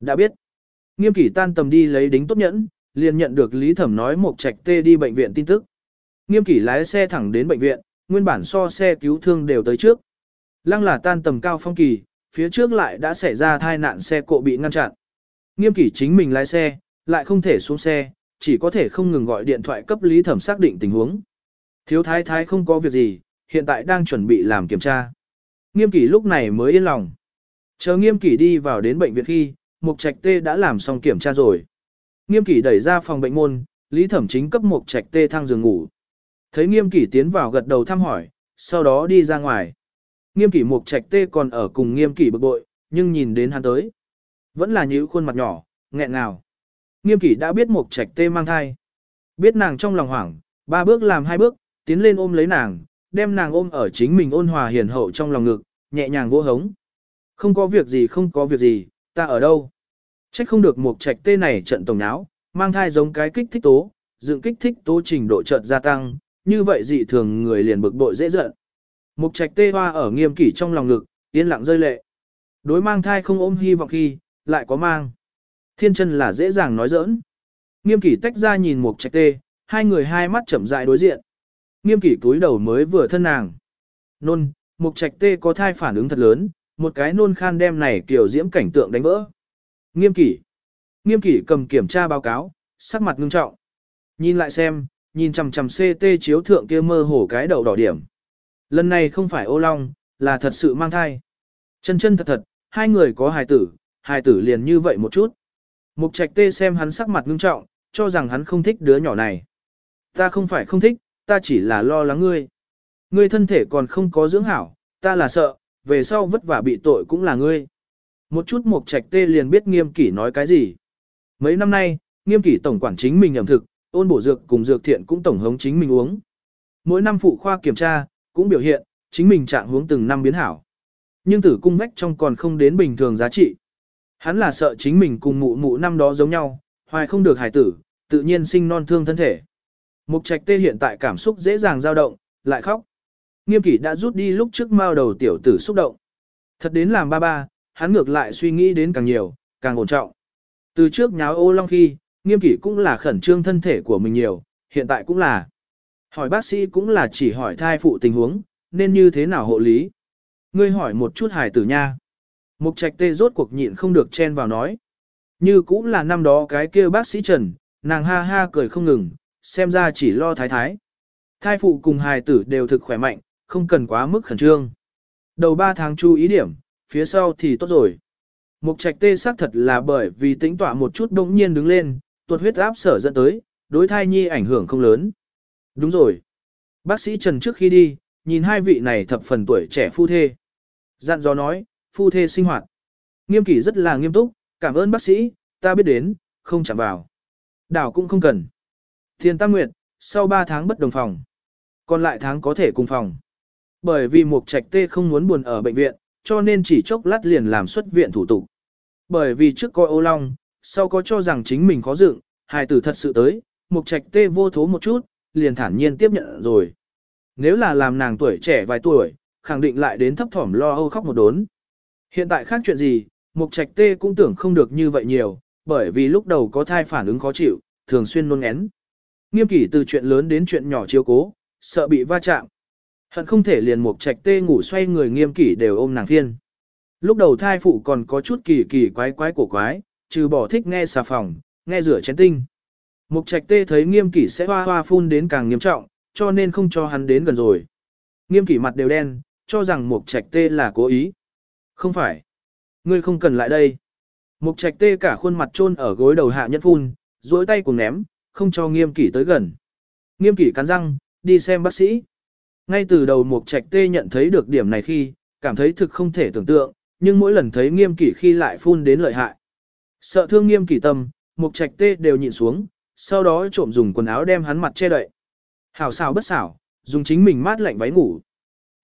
Đã biết. Nghiêm kỷ tan tầm đi lấy đính tốt nhẫn, liền nhận được Lý Thẩm nói Mục Trạch Tê đi bệnh viện tin tức. Nghiêm kỷ lái xe thẳng đến bệnh viện, nguyên bản so xe cứu thương đều tới trước. Lăng là tan tầm cao phong kỳ, phía trước lại đã xảy ra tai nạn xe cộ bị ngăn chặn. Nghiêm kỷ chính mình lái xe, lại không thể xuống xe, chỉ có thể không ngừng gọi điện thoại cấp Lý Thẩm xác định tình huống. Thiếu thái thái không có việc gì, hiện tại đang chuẩn bị làm kiểm tra. Nghiêm kỷ lúc này mới yên lòng. Chờ nghiêm kỷ đi vào đến bệnh viện khi, Mục Trạch Tê đã làm xong kiểm tra rồi. Nghiêm kỷ đẩy ra phòng bệnh môn, Lý Thẩm chính cấp Mục Trạch Tê thang giường ngủ. Thấy nghiêm kỷ tiến vào gật đầu thăm hỏi, sau đó đi ra ngoài. Nghiêm kỷ Mục Trạch Tê còn ở cùng nghiêm kỷ bực bội, nhưng nhìn đến hắn tới. Vẫn là nhíu khuôn mặt nhỏ, nghẹn ngào. Nghiêm kỷ đã biết Mục Trạch Tê mang thai. Biết nàng trong lòng hoảng, ba bước làm hai bước, tiến lên ôm lấy nàng, đem nàng ôm ở chính mình ôn hòa hiền hậu trong lòng ngực, nhẹ nhàng vô hống. Không có việc gì không có việc gì, ta ở đâu? Trách không được Mục Trạch Tê này trận tổng náo, mang thai giống cái kích thích tố, dựng kích thích tố trình độ trận gia tăng, như vậy dị thường người liền bực bội dễ giận. Mục Trạch Tê hoa ở nghiêm kỷ trong lòng ngực, yên lặng rơi lệ. Đối mang thai không ôm hy vọng khi, lại có mang. Thiên chân là dễ dàng nói giỡn. Nghiêm kỷ tách ra nhìn Mục trạch tê, hai người hai mắt chậm dại đối diện. Nghiêm kỷ túi đầu mới vừa thân nàng. Nôn, Mục trạch tê có thai phản ứng thật lớn, một cái nôn khan đem này kiểu diễm cảnh tượng đánh vỡ. Nghiêm kỷ. Nghiêm kỷ cầm kiểm tra báo cáo, sắc mặt ngưng trọng. Nhìn lại xem, nhìn chằm chằm CT chiếu thượng kia mơ hồ cái đầu đỏ điểm. Lần này không phải ô long, là thật sự mang thai. Chân chân thật thật, hai người có hài tử, hài tử liền như vậy một chút. Mục trạch tê xem hắn sắc mặt ngưng trọng, cho rằng hắn không thích đứa nhỏ này. Ta không phải không thích, ta chỉ là lo lắng ngươi. Ngươi thân thể còn không có dưỡng hảo, ta là sợ, về sau vất vả bị tội cũng là ngươi. Một chút mục trạch tê liền biết nghiêm kỷ nói cái gì. Mấy năm nay, nghiêm kỷ tổng quản chính mình ẩm thực, ôn bổ dược cùng dược thiện cũng tổng hống chính mình uống. Mỗi năm phụ khoa kiểm tra, cũng biểu hiện, chính mình trạng hướng từng năm biến hảo. Nhưng tử cung vách trong còn không đến bình thường giá trị. Hắn là sợ chính mình cùng mụ mụ năm đó giống nhau, hoài không được hài tử, tự nhiên sinh non thương thân thể. Mục trạch tê hiện tại cảm xúc dễ dàng dao động, lại khóc. Nghiêm kỷ đã rút đi lúc trước mao đầu tiểu tử xúc động. Thật đến làm ba ba, hắn ngược lại suy nghĩ đến càng nhiều, càng ổn trọng. Từ trước nháo ô long khi, nghiêm kỷ cũng là khẩn trương thân thể của mình nhiều, hiện tại cũng là. Hỏi bác sĩ cũng là chỉ hỏi thai phụ tình huống, nên như thế nào hộ lý. Ngươi hỏi một chút hài tử nha. Mục trạch tê rốt cuộc nhịn không được chen vào nói. Như cũng là năm đó cái kia bác sĩ Trần, nàng ha ha cười không ngừng, xem ra chỉ lo thái thái. Thai phụ cùng hài tử đều thực khỏe mạnh, không cần quá mức khẩn trương. Đầu 3 tháng chú ý điểm, phía sau thì tốt rồi. Mục trạch tê xác thật là bởi vì tính tỏa một chút đống nhiên đứng lên, tuột huyết áp sở dẫn tới, đối thai nhi ảnh hưởng không lớn. Đúng rồi. Bác sĩ Trần trước khi đi, nhìn hai vị này thập phần tuổi trẻ phu thê. Dặn dò nói, phu thê sinh hoạt. Nghiêm kỷ rất là nghiêm túc, cảm ơn bác sĩ, ta biết đến, không chạm vào. Đảo cũng không cần. Thiên Tam Nguyệt, sau 3 tháng bất đồng phòng. Còn lại tháng có thể cùng phòng. Bởi vì Mục Trạch Tê không muốn buồn ở bệnh viện, cho nên chỉ chốc lát liền làm xuất viện thủ tục. Bởi vì trước coi ô long, sau có cho rằng chính mình khó dựng, hài tử thật sự tới, Mục Trạch Tê vô thố một chút, liền thản nhiên tiếp nhận rồi. Nếu là làm nàng tuổi trẻ vài tuổi, khẳng định lại đến thấp thỏm lo âu khóc một đốn. Hiện tại khác chuyện gì, Mục Trạch Tê cũng tưởng không được như vậy nhiều, bởi vì lúc đầu có thai phản ứng khó chịu, thường xuyên nôn ngén. Nghiêm kỷ từ chuyện lớn đến chuyện nhỏ chiếu cố, sợ bị va chạm. Hận không thể liền Mục Trạch Tê ngủ xoay người nghiêm kỷ đều ôm nàng phiên. Lúc đầu thai phụ còn có chút kỳ kỳ quái quái cổ quái, trừ bỏ thích nghe xà phòng, nghe rửa chén tinh. Mục Trạch Tê thấy nghiêm kỷ sẽ hoa hoa phun đến càng nghiêm trọng, cho nên không cho hắn đến gần rồi. Nghiêm kỷ mặt đều đen, cho rằng Mục Trạch Tê là cố ý. Không phải. Ngươi không cần lại đây. Mục Trạch Tê cả khuôn mặt chôn ở gối đầu hạ nhất phun, duỗi tay cùng ném, không cho nghiêm kỷ tới gần. Nghiêm kỷ cắn răng, đi xem bác sĩ. Ngay từ đầu Mục Trạch Tê nhận thấy được điểm này khi, cảm thấy thực không thể tưởng tượng, nhưng mỗi lần thấy nghiêm kỷ khi lại phun đến lợi hại. Sợ thương nghiêm kỷ tâm, Mục Trạch Tê đều nhịn xuống, sau đó trộm dùng quần áo đem hắn mặt che đậy. Hảo xảo bất xảo, dùng chính mình mát lạnh váy ngủ.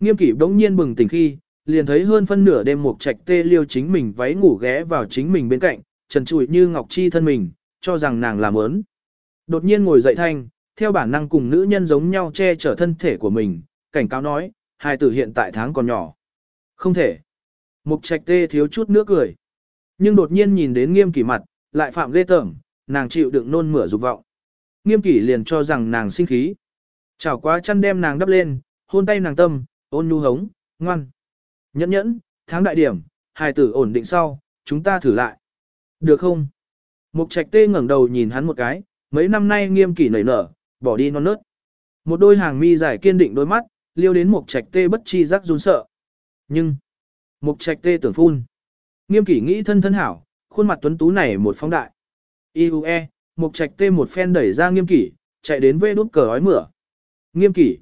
Nghiêm kỷ đống nhiên bừng tỉnh khi, liền thấy hơn phân nửa đêm một trạch tê liêu chính mình váy ngủ ghé vào chính mình bên cạnh, trần trụi như ngọc chi thân mình, cho rằng nàng làm ớn. Đột nhiên ngồi dậy thanh, theo bản năng cùng nữ nhân giống nhau che chở thân thể của mình, cảnh cáo nói, hai tử hiện tại tháng còn nhỏ. Không thể. Mục trạch tê thiếu chút nữa cười. Nhưng đột nhiên nhìn đến nghiêm kỷ mặt, lại phạm ghê tởm, nàng chịu đựng nôn mửa dục vọng. Nghiêm kỷ liền cho rằng nàng sinh khí. Chảo quá chăn đem nàng đắp lên, hôn tay nàng tâm, ôn nhu hống, ngoan. Nhẫn nhẫn, tháng đại điểm, hài tử ổn định sau, chúng ta thử lại. Được không? Mục trạch tê ngẩng đầu nhìn hắn một cái, mấy năm nay nghiêm kỷ nảy nở, bỏ đi non nớt. Một đôi hàng mi dài kiên định đôi mắt, liêu đến mục trạch tê bất chi giác run sợ. Nhưng, mục trạch tê tưởng phun. Nghiêm kỷ nghĩ thân thân hảo, khuôn mặt tuấn tú này một phóng đại. IUE, mục trạch tê một phen đẩy ra nghiêm kỷ, chạy đến vê đút cờ ói mửa. Nghiêm kỷ.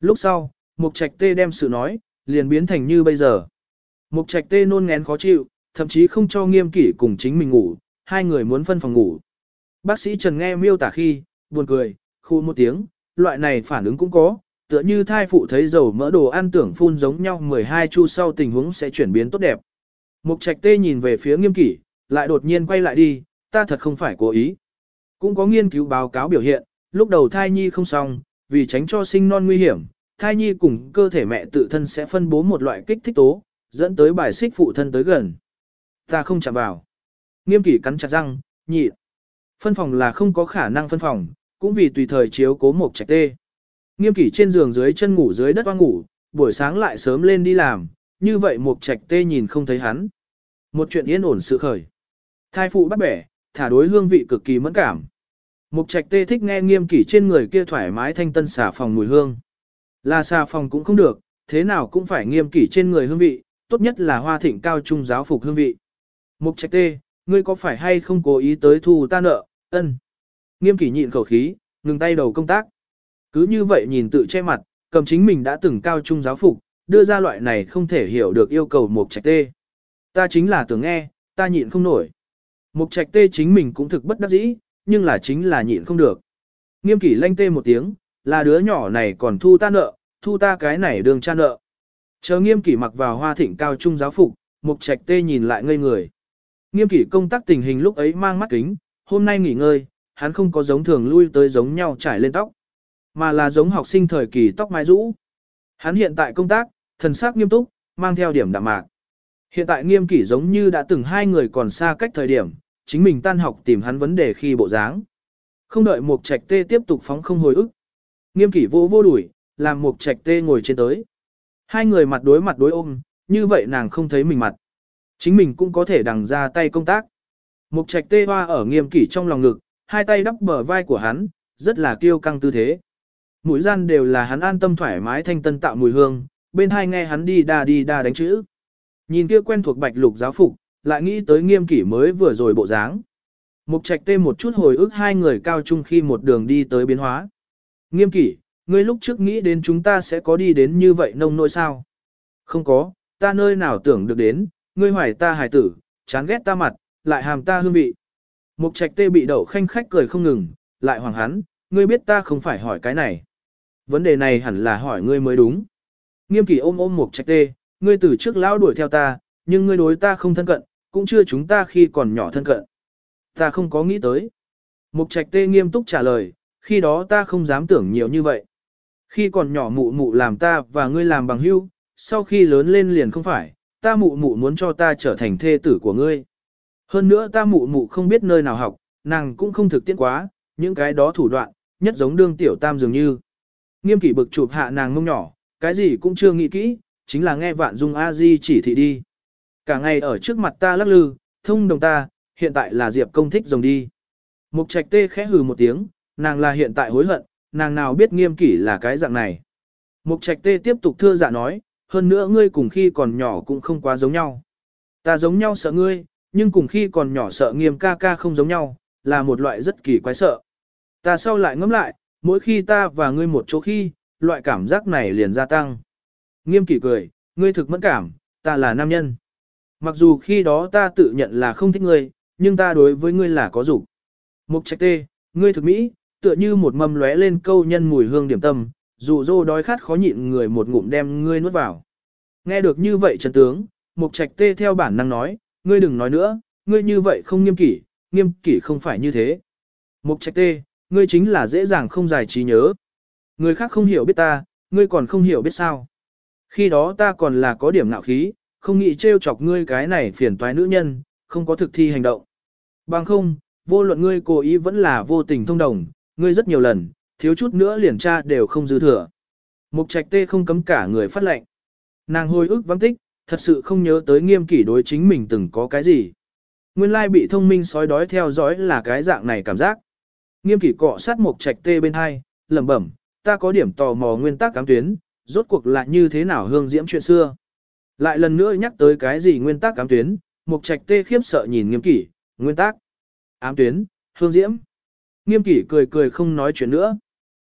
Lúc sau, mục trạch tê đem sự nói, liền biến thành như bây giờ. Mục trạch tê nôn ngén khó chịu, thậm chí không cho nghiêm kỷ cùng chính mình ngủ, hai người muốn phân phòng ngủ. Bác sĩ Trần nghe miêu tả khi, buồn cười, khu một tiếng, loại này phản ứng cũng có, tựa như thai phụ thấy dầu mỡ đồ ăn tưởng phun giống nhau 12 chu sau tình huống sẽ chuyển biến tốt đẹp. Mục trạch tê nhìn về phía nghiêm kỷ, lại đột nhiên quay lại đi, ta thật không phải cố ý. Cũng có nghiên cứu báo cáo biểu hiện, lúc đầu thai nhi không xong, vì tránh cho sinh non nguy hiểm, thai nhi cùng cơ thể mẹ tự thân sẽ phân bố một loại kích thích tố, dẫn tới bài xích phụ thân tới gần. Ta không chạm vào. Nghiêm kỷ cắn chặt răng, nhị. Phân phòng là không có khả năng phân phòng, cũng vì tùy thời chiếu cố một trạch tê. Nghiêm kỷ trên giường dưới chân ngủ dưới đất oang ngủ, buổi sáng lại sớm lên đi làm, như vậy một trạch tê nhìn không thấy hắn. Một chuyện yên ổn sự khởi. Thai phụ bắt bẻ, thả đối hương vị cực kỳ mẫn cảm. Mục trạch tê thích nghe nghiêm kỷ trên người kia thoải mái thanh tân xả phòng mùi hương. Là xà phòng cũng không được, thế nào cũng phải nghiêm kỷ trên người hương vị, tốt nhất là hoa thịnh cao trung giáo phục hương vị. Mục trạch tê, ngươi có phải hay không cố ý tới thu ta nợ, ân. Nghiêm kỷ nhịn khẩu khí, ngừng tay đầu công tác. Cứ như vậy nhìn tự che mặt, cầm chính mình đã từng cao trung giáo phục, đưa ra loại này không thể hiểu được yêu cầu mục trạch tê. Ta chính là tưởng nghe, ta nhịn không nổi. Mục trạch tê chính mình cũng thực bất đắc dĩ, nhưng là chính là nhịn không được. Nghiêm kỷ lanh tê một tiếng, là đứa nhỏ này còn thu ta nợ, thu ta cái này đường cha nợ. Chờ nghiêm kỷ mặc vào hoa thịnh cao trung giáo phục, mục trạch tê nhìn lại ngây người. Nghiêm kỷ công tác tình hình lúc ấy mang mắt kính, hôm nay nghỉ ngơi, hắn không có giống thường lui tới giống nhau trải lên tóc, mà là giống học sinh thời kỳ tóc mái rũ. Hắn hiện tại công tác, thần sắc nghiêm túc, mang theo điểm đạm mạc. Hiện tại nghiêm kỷ giống như đã từng hai người còn xa cách thời điểm, chính mình tan học tìm hắn vấn đề khi bộ dáng. Không đợi Mục Trạch Tê tiếp tục phóng không hồi ức. Nghiêm kỷ vô vô đuổi, làm Mục Trạch Tê ngồi trên tới. Hai người mặt đối mặt đối ôm, như vậy nàng không thấy mình mặt. Chính mình cũng có thể đằng ra tay công tác. Mục trạch tê hoa ở nghiêm kỷ trong lòng ngực, hai tay đắp bờ vai của hắn, rất là kiêu căng tư thế. Mũi gian đều là hắn an tâm thoải mái thanh tân tạo mùi hương, bên hai nghe hắn đi đa đi đa đánh chữ. Nhìn kia quen thuộc bạch lục giáo phục, lại nghĩ tới nghiêm kỷ mới vừa rồi bộ dáng. Mục trạch tê một chút hồi ức hai người cao trung khi một đường đi tới biến hóa. Nghiêm kỷ, ngươi lúc trước nghĩ đến chúng ta sẽ có đi đến như vậy nông nỗi sao? Không có, ta nơi nào tưởng được đến, ngươi hoài ta hài tử, chán ghét ta mặt, lại hàm ta hương vị. Mục trạch tê bị đậu khanh khách cười không ngừng, lại hoàng hắn, ngươi biết ta không phải hỏi cái này. Vấn đề này hẳn là hỏi ngươi mới đúng. Nghiêm kỷ ôm ôm mục trạch tê, ngươi từ trước lão đuổi theo ta, nhưng ngươi đối ta không thân cận, cũng chưa chúng ta khi còn nhỏ thân cận. Ta không có nghĩ tới. Mục trạch tê nghiêm túc trả lời, khi đó ta không dám tưởng nhiều như vậy. Khi còn nhỏ mụ mụ làm ta và ngươi làm bằng hữu, sau khi lớn lên liền không phải, ta mụ mụ muốn cho ta trở thành thê tử của ngươi. Hơn nữa ta mụ mụ không biết nơi nào học, nàng cũng không thực tiễn quá, những cái đó thủ đoạn, nhất giống đương tiểu tam dường như. Nghiêm kỷ bực chụp hạ nàng mông nhỏ, cái gì cũng chưa nghĩ kỹ, chính là nghe vạn dung A-di chỉ thị đi. Cả ngày ở trước mặt ta lắc lư, thông đồng ta, hiện tại là Diệp công thích rồng đi. Mục trạch tê khẽ hừ một tiếng, nàng là hiện tại hối hận, nàng nào biết nghiêm kỷ là cái dạng này. Mục trạch tê tiếp tục thưa dạ nói, hơn nữa ngươi cùng khi còn nhỏ cũng không quá giống nhau. Ta giống nhau sợ ngươi, nhưng cùng khi còn nhỏ sợ nghiêm ca ca không giống nhau, là một loại rất kỳ quái sợ. Ta sau lại ngẫm lại, mỗi khi ta và ngươi một chỗ khi, loại cảm giác này liền gia tăng. Nghiêm kỷ cười, ngươi thực mẫn cảm, ta là nam nhân. Mặc dù khi đó ta tự nhận là không thích ngươi, nhưng ta đối với ngươi là có dục. Mục trạch tê, ngươi thực mỹ, tựa như một mâm lóe lên câu nhân mùi hương điểm tâm, dù dô đói khát khó nhịn người một ngụm đem ngươi nuốt vào. Nghe được như vậy trần tướng, mục trạch tê theo bản năng nói, ngươi đừng nói nữa, ngươi như vậy không nghiêm kỷ, nghiêm kỷ không phải như thế. Mục trạch tê, ngươi chính là dễ dàng không giải trí nhớ. Người khác không hiểu biết ta, ngươi còn không hiểu biết sao. Khi đó ta còn là có điểm nạo khí, không nghĩ trêu chọc ngươi cái này phiền toái nữ nhân, không có thực thi hành động. Bằng không, vô luận ngươi cố ý vẫn là vô tình thông đồng, ngươi rất nhiều lần, thiếu chút nữa liền tra đều không dư thừa. Mục trạch tê không cấm cả người phát lệnh. Nàng hồi ức vắng tích, thật sự không nhớ tới nghiêm kỷ đối chính mình từng có cái gì. Nguyên lai bị thông minh sói đói theo dõi là cái dạng này cảm giác. Nghiêm kỷ cọ sát mục trạch tê bên hai, lẩm bẩm, ta có điểm tò mò nguyên tắc cám tuyến, rốt cuộc là như thế nào hương diễm chuyện xưa. Lại lần nữa nhắc tới cái gì nguyên tắc ám tuyến, mục trạch tê khiếp sợ nhìn nghiêm kỷ, nguyên tắc, ám tuyến, hương diễm. Nghiêm kỷ cười cười không nói chuyện nữa.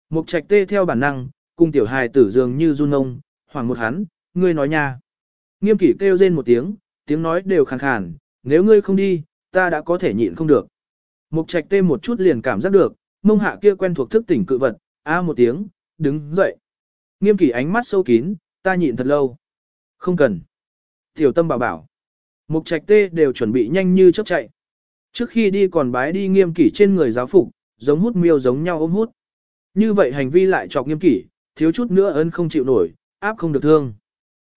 Mục trạch tê theo bản năng, cùng tiểu hài tử dường như run ông, hoàng một hắn, ngươi nói nha. Nghiêm kỷ kêu rên một tiếng, tiếng nói đều khàn khàn, nếu ngươi không đi, ta đã có thể nhịn không được. Mục trạch tê một chút liền cảm giác được, mông hạ kia quen thuộc thức tỉnh cự vật, a một tiếng, đứng dậy. Nghiêm kỷ ánh mắt sâu kín, ta nhịn thật lâu. Không cần. Tiểu tâm bảo bảo. Mục trạch tê đều chuẩn bị nhanh như chớp chạy. Trước khi đi còn bái đi nghiêm kỷ trên người giáo phục, giống hút miêu giống nhau ôm hút. Như vậy hành vi lại chọc nghiêm kỷ, thiếu chút nữa ân không chịu nổi, áp không được thương.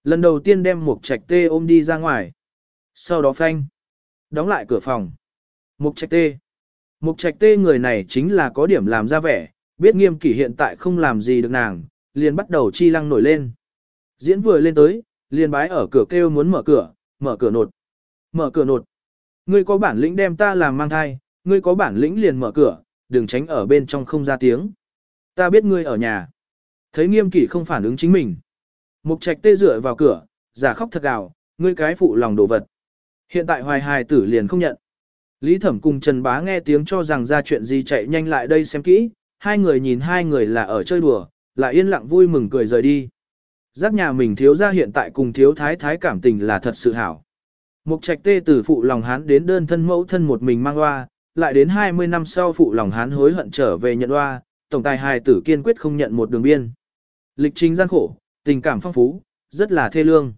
Lần đầu tiên đem mục trạch tê ôm đi ra ngoài. Sau đó phanh. Đóng lại cửa phòng. Mục trạch tê. Mục trạch tê người này chính là có điểm làm ra vẻ, biết nghiêm kỷ hiện tại không làm gì được nàng, liền bắt đầu chi lăng nổi lên. Diễn vừa lên tới, liền bái ở cửa kêu muốn mở cửa, mở cửa nột. Mở cửa nột. Ngươi có bản lĩnh đem ta làm mang thai, ngươi có bản lĩnh liền mở cửa, đừng tránh ở bên trong không ra tiếng. Ta biết ngươi ở nhà. Thấy nghiêm kỷ không phản ứng chính mình. Mục trạch tê dựa vào cửa, giả khóc thật gào, ngươi cái phụ lòng đồ vật. Hiện tại hoài hài tử liền không nhận. Lý thẩm cùng Trần Bá nghe tiếng cho rằng ra chuyện gì chạy nhanh lại đây xem kỹ, hai người nhìn hai người là ở chơi đùa, lại yên lặng vui mừng cười rời đi. Giác nhà mình thiếu ra hiện tại cùng thiếu thái thái cảm tình là thật sự hảo. Mục trạch tê từ phụ lòng hán đến đơn thân mẫu thân một mình mang hoa, lại đến 20 năm sau phụ lòng hán hối hận trở về nhận hoa, tổng tài hài tử kiên quyết không nhận một đường biên. Lịch trình gian khổ, tình cảm phong phú, rất là thê lương.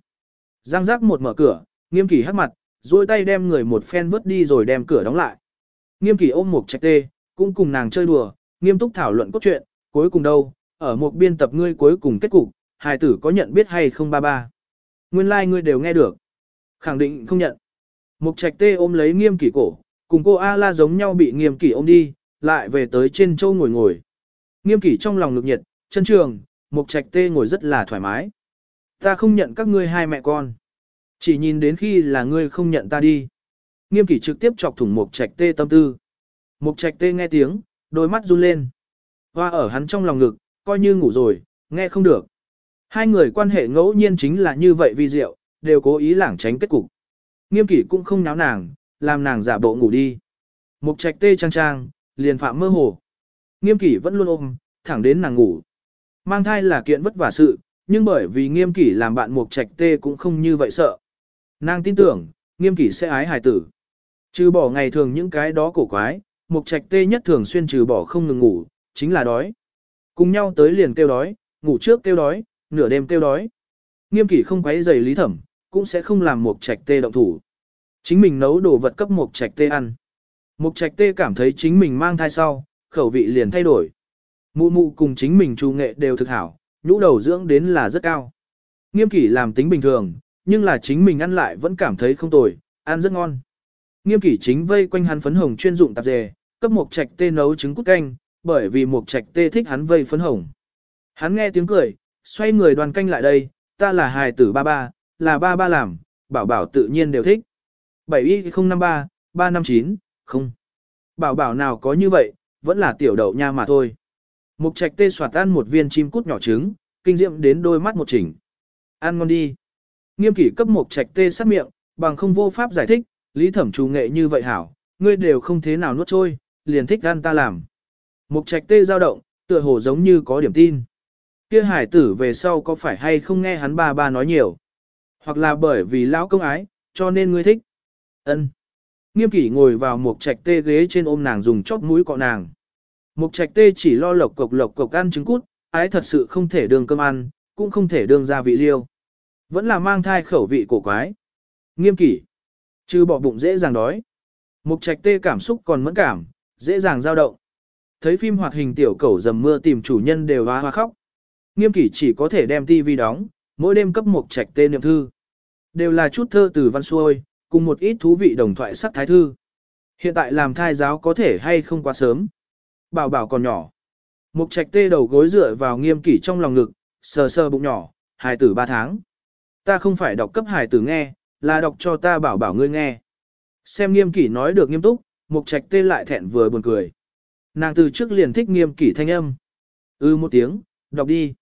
Giang giác một mở cửa, nghiêm kỳ hắc mặt, duỗi tay đem người một phen vứt đi rồi đem cửa đóng lại. Nghiêm kỳ ôm một trạch tê, cũng cùng nàng chơi đùa, nghiêm túc thảo luận cốt truyện, cuối cùng đâu, ở một biên tập ngươi cuối cùng kết cục, hài tử có nhận biết hay không ba ba. Nguyên lai like ngươi đều nghe được. Khẳng định không nhận. Mục trạch tê ôm lấy nghiêm kỷ cổ, cùng cô A-la giống nhau bị nghiêm kỷ ôm đi, lại về tới trên châu ngồi ngồi. Nghiêm kỷ trong lòng lực nhiệt, chân trường, mục trạch tê ngồi rất là thoải mái. Ta không nhận các ngươi hai mẹ con. Chỉ nhìn đến khi là ngươi không nhận ta đi. Nghiêm kỷ trực tiếp chọc thủng mục trạch tê tâm tư. Mục trạch tê nghe tiếng, đôi mắt run lên. Hoa ở hắn trong lòng ngực, coi như ngủ rồi, nghe không được. Hai người quan hệ ngẫu nhiên chính là như vậy vi diệu, đều cố ý lảng tránh kết cục. Nghiêm kỷ cũng không náo nàng, làm nàng giả bộ ngủ đi. Mục trạch tê trang trang, liền phạm mơ hồ. Nghiêm kỷ vẫn luôn ôm, thẳng đến nàng ngủ. Mang thai là kiện vất vả sự, nhưng bởi vì nghiêm kỷ làm bạn mục trạch tê cũng không như vậy sợ. Nàng tin tưởng, nghiêm kỷ sẽ ái hài tử. Trừ bỏ ngày thường những cái đó cổ quái, mục trạch tê nhất thường xuyên trừ bỏ không ngừng ngủ, chính là đói. Cùng nhau tới liền kêu đói, ngủ trước kêu đói, nửa đêm kêu đói. Nghiêm kỷ không quấy giày lý thẩm, cũng sẽ không làm một trạch tê động thủ. Chính mình nấu đồ vật cấp một trạch tê ăn. Mục trạch tê cảm thấy chính mình mang thai sau, khẩu vị liền thay đổi. Mụ mụ cùng chính mình trù nghệ đều thực hảo, nhũ đầu dưỡng đến là rất cao. Nghiêm kỷ làm tính bình thường, nhưng là chính mình ăn lại vẫn cảm thấy không tồi, ăn rất ngon. Nghiêm kỷ chính vây quanh hắn phấn hồng chuyên dụng tạp dề, cấp mục trạch tê nấu trứng cút canh, bởi vì mục trạch tê thích hắn vây phấn hồng. Hắn nghe tiếng cười, xoay người đoàn canh lại đây, ta là hài tử ba ba, là ba ba làm, bảo bảo tự nhiên đều thích. 7 y 053, 359, không. Bảo bảo nào có như vậy, vẫn là tiểu đậu nha mà thôi. Mục trạch tê soạt ăn một viên chim cút nhỏ trứng, kinh diệm đến đôi mắt một chỉnh. Ăn ngon đi. Nghiêm kỷ cấp mục trạch tê sát miệng, bằng không vô pháp giải thích, lý thẩm trù nghệ như vậy hảo, ngươi đều không thế nào nuốt trôi, liền thích ăn ta làm. Mục trạch tê dao động, tựa hồ giống như có điểm tin. Kia hải tử về sau có phải hay không nghe hắn ba ba nói nhiều. Hoặc là bởi vì lão công ái, cho nên ngươi thích. ân Nghiêm kỷ ngồi vào một trạch tê ghế trên ôm nàng dùng chóp mũi cọ nàng. Một trạch tê chỉ lo lộc cộc lộc cộc ăn trứng cút, ái thật sự không thể đường cơm ăn, cũng không thể đường gia vị liêu. Vẫn là mang thai khẩu vị cổ quái. Nghiêm kỷ. Chứ bỏ bụng dễ dàng đói. Mục trạch tê cảm xúc còn mẫn cảm, dễ dàng dao động. Thấy phim hoạt hình tiểu cẩu dầm mưa tìm chủ nhân đều hoa hoa khóc. Nghiêm kỷ chỉ có thể đem tivi đóng, mỗi đêm cấp một trạch tê niệm thư. Đều là chút thơ từ văn xuôi, cùng một ít thú vị đồng thoại sắc thái thư. Hiện tại làm thai giáo có thể hay không quá sớm. Bảo bảo còn nhỏ. Mục trạch tê đầu gối dựa vào nghiêm kỷ trong lòng ngực, sờ sờ bụng nhỏ, hài tử ba tháng. Ta không phải đọc cấp hài tử nghe, là đọc cho ta bảo bảo ngươi nghe. Xem nghiêm kỷ nói được nghiêm túc, mục trạch tê lại thẹn vừa buồn cười. Nàng từ trước liền thích nghiêm kỷ thanh âm. ư ừ một tiếng, đọc đi.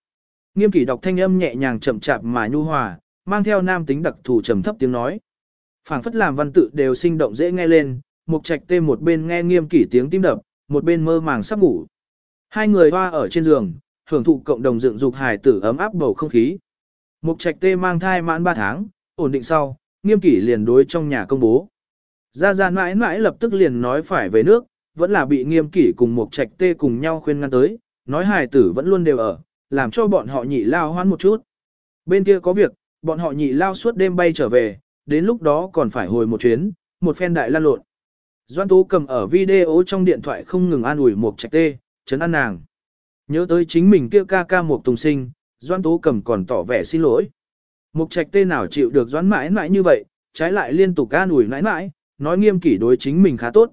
Nghiêm kỷ đọc thanh âm nhẹ nhàng chậm chạp mà nhu hòa, mang theo nam tính đặc thù trầm thấp tiếng nói phảng phất làm văn tự đều sinh động dễ nghe lên, mục trạch tê một bên nghe nghiêm kỷ tiếng tim đập, một bên mơ màng sắp ngủ. Hai người hoa ở trên giường, hưởng thụ cộng đồng dựng dục hài tử ấm áp bầu không khí. Mục trạch tê mang thai mãn 3 tháng, ổn định sau, nghiêm kỷ liền đối trong nhà công bố. Gia Gia mãi mãi lập tức liền nói phải về nước, vẫn là bị nghiêm kỷ cùng mục trạch tê cùng nhau khuyên ngăn tới, nói hài tử vẫn luôn đều ở, làm cho bọn họ nhị lao hoán một chút. Bên kia có việc, bọn họ nhị lao suốt đêm bay trở về, đến lúc đó còn phải hồi một chuyến, một phen đại lan lộn. Doan Tú cầm ở video trong điện thoại không ngừng an ủi một trạch tê, chấn an nàng. Nhớ tới chính mình kia ca ca một tùng sinh, Doan Tú cầm còn tỏ vẻ xin lỗi. Mục trạch tê nào chịu được doãn mãi mãi như vậy, trái lại liên tục ca ủi mãi mãi, nói nghiêm kỷ đối chính mình khá tốt.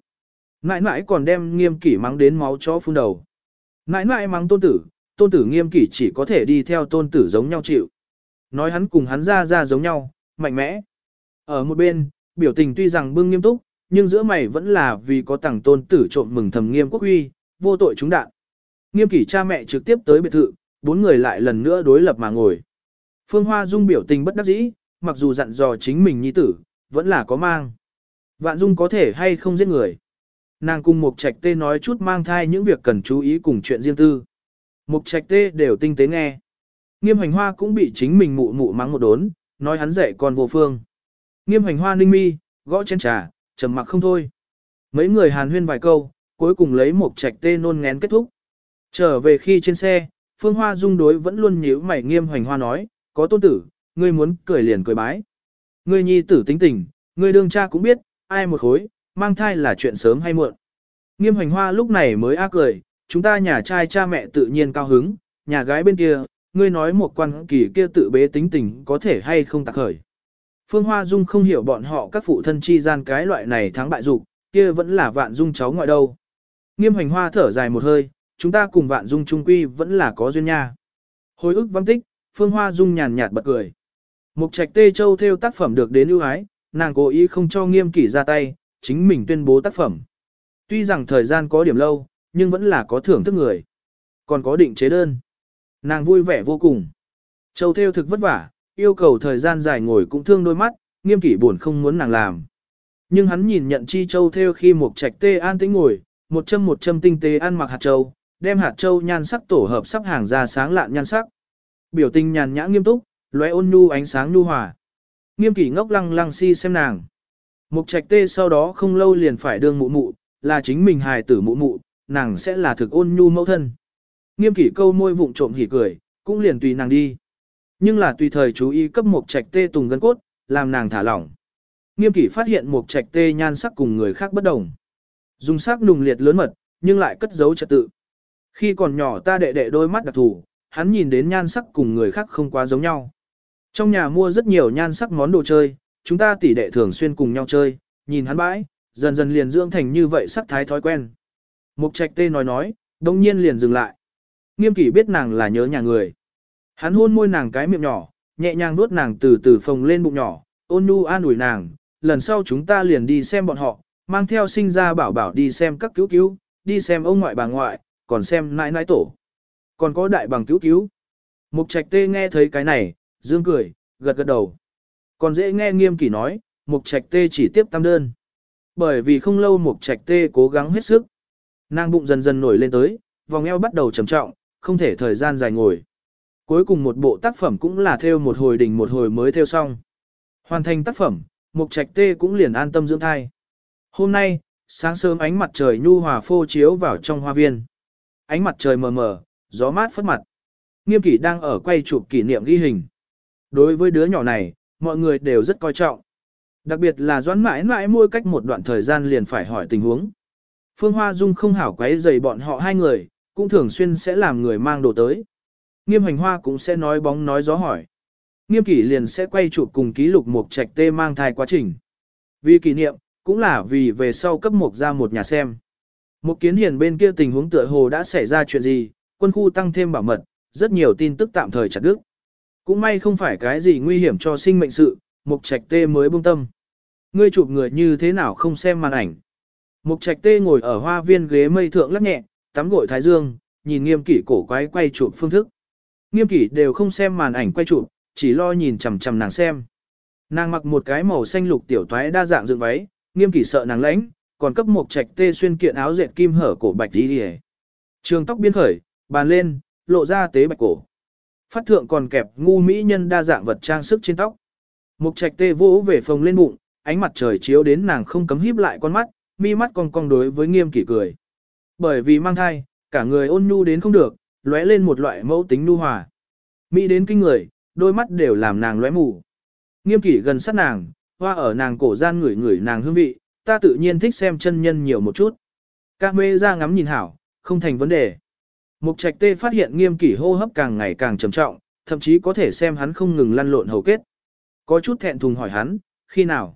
Mãi mãi còn đem nghiêm kỷ mắng đến máu chó phun đầu. Mãi mãi mắng tôn tử, tôn tử nghiêm kỷ chỉ có thể đi theo tôn tử giống nhau chịu. Nói hắn cùng hắn ra ra giống nhau, mạnh mẽ. Ở một bên, biểu tình tuy rằng bưng nghiêm túc, nhưng giữa mày vẫn là vì có tặng tôn tử trộm mừng thầm nghiêm quốc huy, vô tội chúng đạn. Nghiêm kỷ cha mẹ trực tiếp tới biệt thự, bốn người lại lần nữa đối lập mà ngồi. Phương Hoa Dung biểu tình bất đắc dĩ, mặc dù dặn dò chính mình nhi tử, vẫn là có mang. Vạn Dung có thể hay không giết người. Nàng cùng Mục Trạch Tê nói chút mang thai những việc cần chú ý cùng chuyện riêng tư. Mục Trạch Tê đều tinh tế nghe. Nghiêm hành hoa cũng bị chính mình mụ mụ mắng một đốn, nói hắn dạy con vô phương. Nghiêm hành hoa ninh mi, gõ chén trà, trầm mặc không thôi. Mấy người hàn huyên vài câu, cuối cùng lấy một trạch tê nôn ngén kết thúc. Trở về khi trên xe, Phương Hoa dung đối vẫn luôn nhíu mày nghiêm hành hoa nói, có tôn tử, ngươi muốn cười liền cười bái. Ngươi nhi tử tính tình, ngươi đương cha cũng biết, ai một khối, mang thai là chuyện sớm hay muộn. Nghiêm hành hoa lúc này mới ác cười, chúng ta nhà trai cha mẹ tự nhiên cao hứng, nhà gái bên kia, ngươi nói một quan kỳ kia tự bế tính tình có thể hay không tạc khởi. Phương Hoa Dung không hiểu bọn họ các phụ thân chi gian cái loại này thắng bại dục, kia vẫn là vạn dung cháu ngoại đâu. Nghiêm hành hoa thở dài một hơi, chúng ta cùng vạn dung trung quy vẫn là có duyên nha. Hồi ức vắng tích, Phương Hoa Dung nhàn nhạt bật cười. Mục trạch tê châu theo tác phẩm được đến ưu ái, nàng cố ý không cho nghiêm kỷ ra tay, chính mình tuyên bố tác phẩm. Tuy rằng thời gian có điểm lâu, nhưng vẫn là có thưởng thức người. Còn có định chế đơn. Nàng vui vẻ vô cùng. Châu theo thực vất vả, yêu cầu thời gian dài ngồi cũng thương đôi mắt, nghiêm kỷ buồn không muốn nàng làm. Nhưng hắn nhìn nhận chi châu theo khi một trạch tê an tĩnh ngồi, một châm một châm tinh tế ăn mặc hạt châu, đem hạt châu nhan sắc tổ hợp sắp hàng ra sáng lạn nhan sắc. Biểu tình nhàn nhã nghiêm túc, lóe ôn nhu ánh sáng nhu hòa. Nghiêm kỷ ngốc lăng lăng si xem nàng. Mục trạch tê sau đó không lâu liền phải đương mụ mụ, là chính mình hài tử mụ mụ, nàng sẽ là thực ôn nhu mẫu thân. Nghiêm kỷ câu môi vụng trộm hỉ cười, cũng liền tùy nàng đi. Nhưng là tùy thời chú ý cấp mục trạch tê tùng gân cốt, làm nàng thả lỏng. Nghiêm kỷ phát hiện mục trạch tê nhan sắc cùng người khác bất đồng. Dùng sắc nùng liệt lớn mật, nhưng lại cất giấu trật tự. Khi còn nhỏ ta đệ đệ đôi mắt đặc thù, hắn nhìn đến nhan sắc cùng người khác không quá giống nhau. Trong nhà mua rất nhiều nhan sắc món đồ chơi, chúng ta tỷ đệ thường xuyên cùng nhau chơi, nhìn hắn bãi, dần dần liền dưỡng thành như vậy sắc thái thói quen. Mục trạch tê nói nói, đồng nhiên liền dừng lại. Nghiêm kỷ biết nàng là nhớ nhà người. Hắn hôn môi nàng cái miệng nhỏ, nhẹ nhàng nuốt nàng từ từ phồng lên bụng nhỏ, ôn nhu an ủi nàng, lần sau chúng ta liền đi xem bọn họ, mang theo sinh ra bảo bảo đi xem các cứu cứu, đi xem ông ngoại bà ngoại, còn xem nãi nãi tổ. Còn có đại bằng cứu cứu. Mục trạch tê nghe thấy cái này, dương cười, gật gật đầu. Còn dễ nghe nghiêm kỷ nói, mục trạch tê chỉ tiếp tam đơn. Bởi vì không lâu mục trạch tê cố gắng hết sức. Nàng bụng dần dần nổi lên tới, vòng eo bắt đầu trầm trọng, không thể thời gian dài ngồi. Cuối cùng một bộ tác phẩm cũng là theo một hồi đỉnh một hồi mới theo xong. Hoàn thành tác phẩm, mục trạch tê cũng liền an tâm dưỡng thai. Hôm nay, sáng sớm ánh mặt trời nhu hòa phô chiếu vào trong hoa viên. Ánh mặt trời mờ mờ, gió mát phất mặt. Nghiêm kỷ đang ở quay chụp kỷ niệm ghi hình. Đối với đứa nhỏ này, mọi người đều rất coi trọng. Đặc biệt là doãn mãi mãi mua cách một đoạn thời gian liền phải hỏi tình huống. Phương Hoa Dung không hảo quấy dày bọn họ hai người, cũng thường xuyên sẽ làm người mang đồ tới. Nghiêm hành hoa cũng sẽ nói bóng nói gió hỏi. Nghiêm kỷ liền sẽ quay chụp cùng ký lục một trạch tê mang thai quá trình. Vì kỷ niệm, cũng là vì về sau cấp một ra một nhà xem. Một kiến hiền bên kia tình huống tựa hồ đã xảy ra chuyện gì, quân khu tăng thêm bảo mật, rất nhiều tin tức tạm thời chặt đứt. Cũng may không phải cái gì nguy hiểm cho sinh mệnh sự, Mục Trạch Tê mới buông tâm. Ngươi chụp người như thế nào không xem màn ảnh. Mục Trạch Tê ngồi ở hoa viên ghế mây thượng lắc nhẹ, tắm gội thái dương, nhìn nghiêm kỷ cổ quái quay chụp phương thức. Nghiêm kỷ đều không xem màn ảnh quay chụp, chỉ lo nhìn chằm chằm nàng xem. Nàng mặc một cái màu xanh lục tiểu toái đa dạng dựng váy, nghiêm kỷ sợ nàng lãnh, còn cấp Mục Trạch Tê xuyên kiện áo dệt kim hở cổ bạch đi đi. Trường tóc biên khởi, bàn lên, lộ ra tế bạch cổ. Phát thượng còn kẹp ngu mỹ nhân đa dạng vật trang sức trên tóc. Mục trạch tê vỗ về phòng lên bụng, ánh mặt trời chiếu đến nàng không cấm híp lại con mắt, mi mắt cong cong đối với nghiêm kỷ cười. Bởi vì mang thai, cả người ôn nhu đến không được, lóe lên một loại mẫu tính nhu hòa. Mỹ đến kinh người, đôi mắt đều làm nàng lóe mù. Nghiêm kỷ gần sát nàng, hoa ở nàng cổ gian ngửi ngửi nàng hương vị, ta tự nhiên thích xem chân nhân nhiều một chút. Các mê ra ngắm nhìn hảo, không thành vấn đề. Mục trạch tê phát hiện nghiêm kỷ hô hấp càng ngày càng trầm trọng, thậm chí có thể xem hắn không ngừng lăn lộn hầu kết. Có chút thẹn thùng hỏi hắn, khi nào?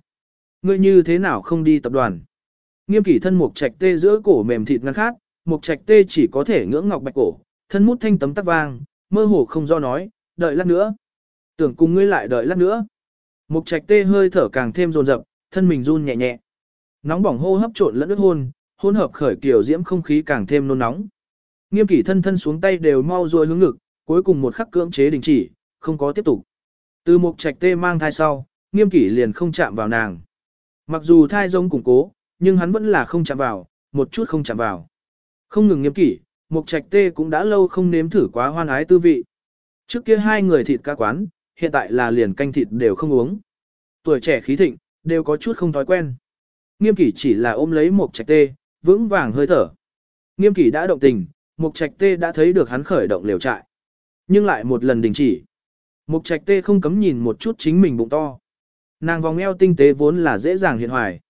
Ngươi như thế nào không đi tập đoàn? Nghiêm kỷ thân mục trạch tê giữa cổ mềm thịt ngăn khát, mục trạch tê chỉ có thể ngưỡng ngọc bạch cổ, thân mút thanh tấm tắc vang, mơ hồ không do nói, đợi lát nữa. Tưởng cùng ngươi lại đợi lát nữa. Mục trạch tê hơi thở càng thêm rồn rập, thân mình run nhẹ nhẹ. Nóng bỏng hô hấp trộn lẫn ướt hôn, hôn hợp khởi kiểu diễm không khí càng thêm nôn nóng. Nghiêm kỷ thân thân xuống tay đều mau ruôi hướng ngực, cuối cùng một khắc cưỡng chế đình chỉ, không có tiếp tục. Từ mục trạch tê mang thai sau, nghiêm kỷ liền không chạm vào nàng. Mặc dù thai giống củng cố, nhưng hắn vẫn là không chạm vào, một chút không chạm vào. Không ngừng nghiêm kỷ, mục trạch tê cũng đã lâu không nếm thử quá hoan ái tư vị. Trước kia hai người thịt ca quán, hiện tại là liền canh thịt đều không uống. Tuổi trẻ khí thịnh, đều có chút không thói quen. Nghiêm kỷ chỉ là ôm lấy mục trạch tê, vững vàng hơi thở. Nghiêm kỷ đã động tình, Mục Trạch Tê đã thấy được hắn khởi động liều trại. Nhưng lại một lần đình chỉ. Mục Trạch Tê không cấm nhìn một chút chính mình bụng to. Nàng vòng eo tinh tế vốn là dễ dàng hiện hoài.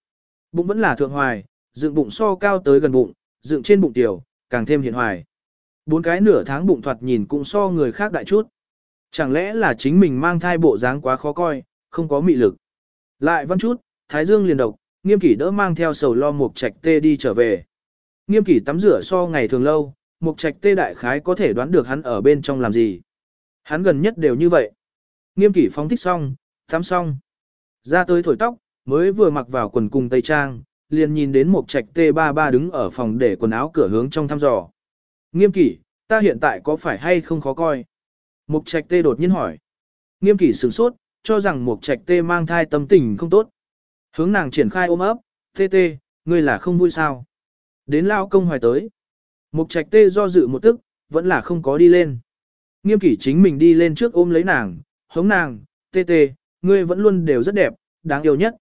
Bụng vẫn là thượng hoài, dựng bụng so cao tới gần bụng, dựng trên bụng tiểu, càng thêm hiện hoài. Bốn cái nửa tháng bụng thoạt nhìn cũng so người khác đại chút. Chẳng lẽ là chính mình mang thai bộ dáng quá khó coi, không có mị lực. Lại văn chút, Thái Dương liền độc, nghiêm kỷ đỡ mang theo sầu lo mục trạch tê đi trở về. Nghiêm kỷ tắm rửa so ngày thường lâu, Mục trạch tê đại khái có thể đoán được hắn ở bên trong làm gì. Hắn gần nhất đều như vậy. Nghiêm kỷ phóng thích xong, tắm xong. Ra tới thổi tóc, mới vừa mặc vào quần cùng tây trang, liền nhìn đến một trạch T33 đứng ở phòng để quần áo cửa hướng trong thăm dò. Nghiêm kỷ, ta hiện tại có phải hay không khó coi? Mục trạch T đột nhiên hỏi. Nghiêm kỷ sửng sốt, cho rằng mục trạch T mang thai tâm tình không tốt. Hướng nàng triển khai ôm ấp, tê tê, ngươi là không vui sao? Đến lao công hoài tới. Mục trạch T do dự một tức, vẫn là không có đi lên. Nghiêm kỷ chính mình đi lên trước ôm lấy nàng, hống nàng, tê tê, ngươi vẫn luôn đều rất đẹp, đáng yêu nhất.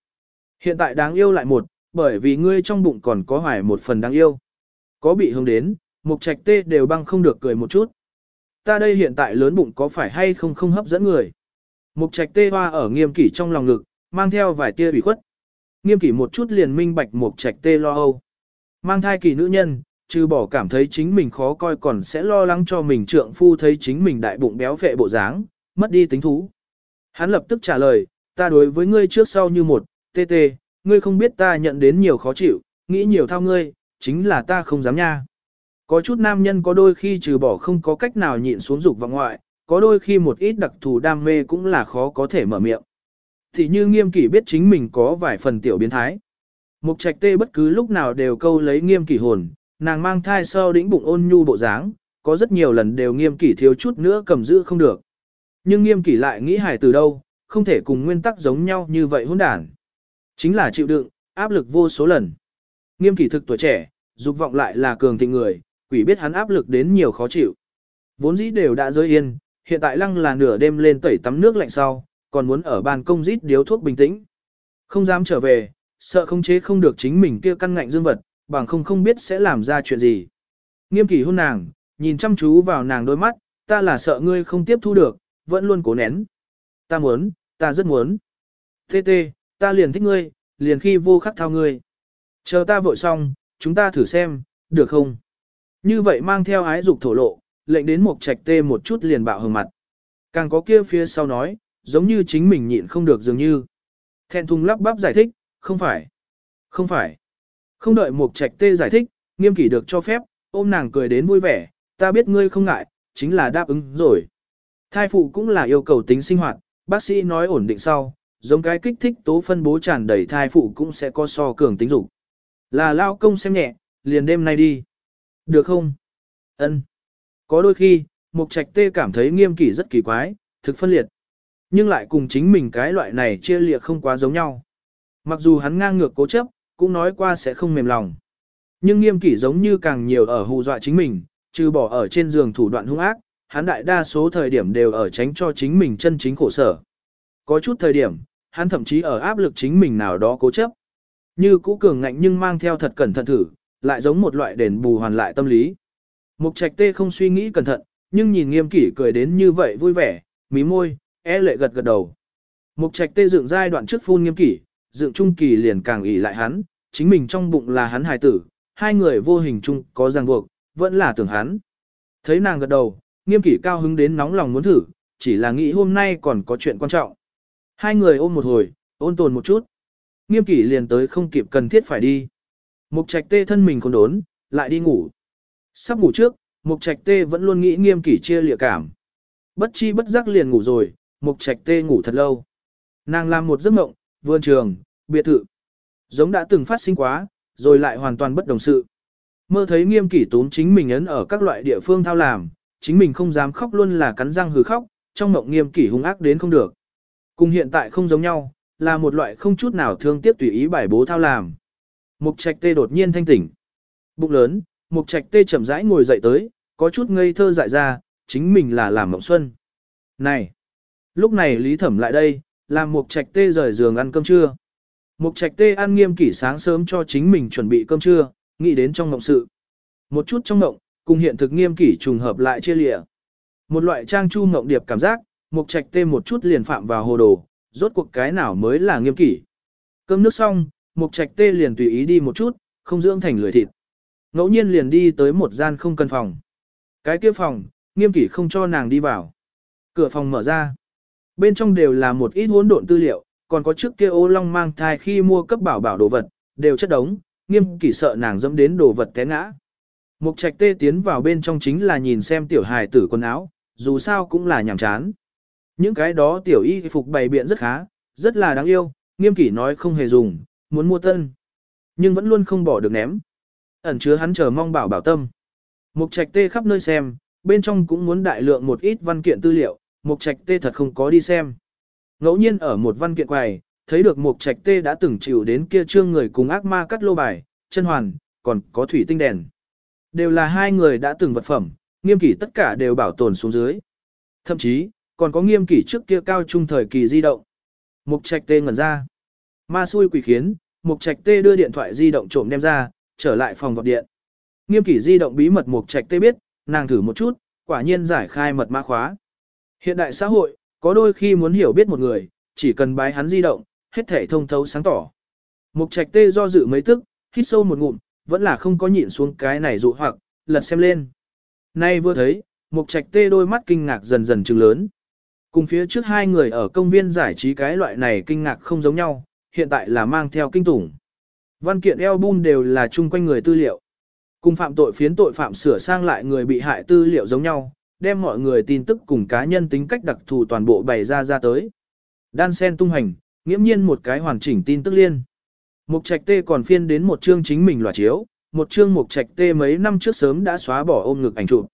Hiện tại đáng yêu lại một, bởi vì ngươi trong bụng còn có hoài một phần đáng yêu. Có bị hướng đến, mục trạch tê đều băng không được cười một chút. Ta đây hiện tại lớn bụng có phải hay không không hấp dẫn người. Mục trạch tê hoa ở nghiêm kỷ trong lòng ngực, mang theo vài tia ủy khuất. Nghiêm kỷ một chút liền minh bạch mục trạch tê lo âu. Mang thai kỳ nữ nhân, trừ bỏ cảm thấy chính mình khó coi còn sẽ lo lắng cho mình trượng phu thấy chính mình đại bụng béo phệ bộ dáng, mất đi tính thú. Hắn lập tức trả lời, ta đối với ngươi trước sau như một, tê tê, ngươi không biết ta nhận đến nhiều khó chịu, nghĩ nhiều thao ngươi, chính là ta không dám nha. Có chút nam nhân có đôi khi trừ bỏ không có cách nào nhịn xuống dục vào ngoại, có đôi khi một ít đặc thù đam mê cũng là khó có thể mở miệng. Thì như nghiêm kỷ biết chính mình có vài phần tiểu biến thái. Mục trạch tê bất cứ lúc nào đều câu lấy nghiêm kỷ hồn, nàng mang thai sau đĩnh bụng ôn nhu bộ dáng, có rất nhiều lần đều nghiêm kỷ thiếu chút nữa cầm giữ không được. Nhưng nghiêm kỷ lại nghĩ hài từ đâu, không thể cùng nguyên tắc giống nhau như vậy hỗn đản. Chính là chịu đựng, áp lực vô số lần. Nghiêm kỷ thực tuổi trẻ, dục vọng lại là cường thịnh người, quỷ biết hắn áp lực đến nhiều khó chịu. Vốn dĩ đều đã rơi yên, hiện tại lăng là nửa đêm lên tẩy tắm nước lạnh sau, còn muốn ở ban công rít điếu thuốc bình tĩnh. Không dám trở về, sợ không chế không được chính mình kia căn ngạnh dương vật, bằng không không biết sẽ làm ra chuyện gì. Nghiêm kỷ hôn nàng, nhìn chăm chú vào nàng đôi mắt, ta là sợ ngươi không tiếp thu được, vẫn luôn cố nén. Ta muốn, ta rất muốn. Tê tê, ta liền thích ngươi, liền khi vô khắc thao ngươi. Chờ ta vội xong, chúng ta thử xem, được không? Như vậy mang theo ái dục thổ lộ, lệnh đến một trạch tê một chút liền bạo hừng mặt. Càng có kia phía sau nói, giống như chính mình nhịn không được dường như. Thẹn thùng lắp bắp giải thích, không phải. Không phải. Không đợi một trạch tê giải thích, nghiêm kỷ được cho phép, ôm nàng cười đến vui vẻ, ta biết ngươi không ngại, chính là đáp ứng rồi. Thai phụ cũng là yêu cầu tính sinh hoạt, bác sĩ nói ổn định sau, giống cái kích thích tố phân bố tràn đầy thai phụ cũng sẽ có so cường tính dục. Là lao công xem nhẹ, liền đêm nay đi. Được không? Ân. Có đôi khi, Mục Trạch Tê cảm thấy nghiêm kỷ rất kỳ quái, thực phân liệt. Nhưng lại cùng chính mình cái loại này chia liệt không quá giống nhau. Mặc dù hắn ngang ngược cố chấp, cũng nói qua sẽ không mềm lòng. Nhưng nghiêm kỷ giống như càng nhiều ở hù dọa chính mình, trừ bỏ ở trên giường thủ đoạn hung ác, hắn đại đa số thời điểm đều ở tránh cho chính mình chân chính khổ sở. Có chút thời điểm, hắn thậm chí ở áp lực chính mình nào đó cố chấp. Như cũ cường ngạnh nhưng mang theo thật cẩn thận thử, lại giống một loại đền bù hoàn lại tâm lý. Mục trạch tê không suy nghĩ cẩn thận, nhưng nhìn nghiêm kỷ cười đến như vậy vui vẻ, mí môi, e lệ gật gật đầu. Mục trạch tê dựng giai đoạn trước phun nghiêm kỷ, dựng trung kỳ liền càng ỉ lại hắn, chính mình trong bụng là hắn hài tử, hai người vô hình chung có ràng buộc, vẫn là tưởng hắn. Thấy nàng gật đầu, nghiêm kỷ cao hứng đến nóng lòng muốn thử, chỉ là nghĩ hôm nay còn có chuyện quan trọng. Hai người ôm một hồi, ôn tồn một chút. Nghiêm kỷ liền tới không kịp cần thiết phải đi. Mục trạch tê thân mình còn đốn, lại đi ngủ. Sắp ngủ trước, mục trạch tê vẫn luôn nghĩ nghiêm kỷ chia lịa cảm. Bất chi bất giác liền ngủ rồi, mục trạch tê ngủ thật lâu. Nàng làm một giấc mộng, vườn trường, biệt thự. Giống đã từng phát sinh quá, rồi lại hoàn toàn bất đồng sự. Mơ thấy nghiêm kỷ tốn chính mình ấn ở các loại địa phương thao làm, chính mình không dám khóc luôn là cắn răng hừ khóc, trong mộng nghiêm kỷ hung ác đến không được. Cùng hiện tại không giống nhau, là một loại không chút nào thương tiếc tùy ý bài bố thao làm. Mục trạch tê đột nhiên thanh tỉnh. Bụng lớn, mục trạch tê chậm rãi ngồi dậy tới, có chút ngây thơ dại ra, chính mình là làm mộng xuân. Này! Lúc này Lý Thẩm lại đây, làm mục trạch tê rời giường ăn cơm trưa. Mục trạch tê ăn nghiêm kỷ sáng sớm cho chính mình chuẩn bị cơm trưa, nghĩ đến trong mộng sự. Một chút trong mộng, cùng hiện thực nghiêm kỷ trùng hợp lại chia lịa. Một loại trang chu mộng điệp cảm giác, mục trạch tê một chút liền phạm vào hồ đồ, rốt cuộc cái nào mới là nghiêm kỷ. Cơm nước xong, mục trạch tê liền tùy ý đi một chút, không dưỡng thành lười thịt. Ngẫu nhiên liền đi tới một gian không cần phòng. Cái kia phòng, nghiêm kỷ không cho nàng đi vào. Cửa phòng mở ra. Bên trong đều là một ít hỗn độn tư liệu, còn có trước kia ô long mang thai khi mua cấp bảo bảo đồ vật, đều chất đống, nghiêm kỷ sợ nàng dẫm đến đồ vật té ngã. Mục trạch tê tiến vào bên trong chính là nhìn xem tiểu hài tử quần áo, dù sao cũng là nhàm chán. Những cái đó tiểu y phục bày biện rất khá, rất là đáng yêu, nghiêm kỷ nói không hề dùng, muốn mua tân. Nhưng vẫn luôn không bỏ được ném. Ẩn chứa hắn chờ mong bảo bảo tâm. Mục trạch tê khắp nơi xem, bên trong cũng muốn đại lượng một ít văn kiện tư liệu, mục trạch tê thật không có đi xem. Ngẫu nhiên ở một văn kiện quầy, thấy được mục trạch tê đã từng chịu đến kia trương người cùng ác ma cắt lô bài, chân hoàn, còn có thủy tinh đèn. Đều là hai người đã từng vật phẩm, nghiêm kỷ tất cả đều bảo tồn xuống dưới. Thậm chí, còn có nghiêm kỷ trước kia cao trung thời kỳ di động. Mục trạch tê ngẩn ra. Ma xui quỷ khiến, mục trạch tê đưa điện thoại di động trộm đem ra, trở lại phòng vọt điện. Nghiêm kỷ di động bí mật mục trạch tê biết, nàng thử một chút, quả nhiên giải khai mật mã khóa. Hiện đại xã hội, có đôi khi muốn hiểu biết một người, chỉ cần bái hắn di động, hết thể thông thấu sáng tỏ. Mục trạch tê do dự mấy tức, hít sâu một ngụm, vẫn là không có nhịn xuống cái này dụ hoặc, lật xem lên. Nay vừa thấy, mục trạch tê đôi mắt kinh ngạc dần dần trừng lớn. Cùng phía trước hai người ở công viên giải trí cái loại này kinh ngạc không giống nhau, hiện tại là mang theo kinh tủng. Văn kiện album đều là chung quanh người tư liệu. Cùng phạm tội phiến tội phạm sửa sang lại người bị hại tư liệu giống nhau, đem mọi người tin tức cùng cá nhân tính cách đặc thù toàn bộ bày ra ra tới. Đan sen tung hành, nghiễm nhiên một cái hoàn chỉnh tin tức liên. Mục trạch tê còn phiên đến một chương chính mình loạt chiếu, một chương mục trạch tê mấy năm trước sớm đã xóa bỏ ôm ngực ảnh chụp.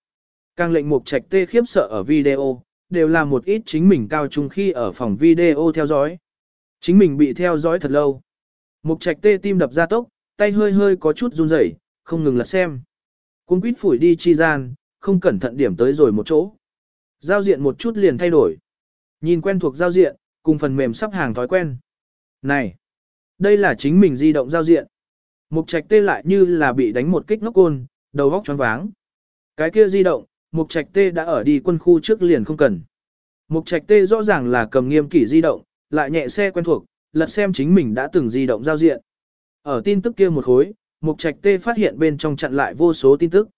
Càng lệnh mục trạch tê khiếp sợ ở video, đều là một ít chính mình cao trung khi ở phòng video theo dõi. Chính mình bị theo dõi thật lâu. Mục trạch tê tim đập ra tốc, tay hơi hơi có chút run rẩy, không ngừng lật xem. Cung quýt phủi đi chi gian, không cẩn thận điểm tới rồi một chỗ. Giao diện một chút liền thay đổi. Nhìn quen thuộc giao diện, cùng phần mềm sắp hàng thói quen. Này, đây là chính mình di động giao diện. Mục trạch tê lại như là bị đánh một kích ngốc côn, đầu góc choáng váng. Cái kia di động, mục trạch tê đã ở đi quân khu trước liền không cần. Mục trạch tê rõ ràng là cầm nghiêm kỷ di động, lại nhẹ xe quen thuộc, lật xem chính mình đã từng di động giao diện. Ở tin tức kia một khối, mục trạch tê phát hiện bên trong chặn lại vô số tin tức.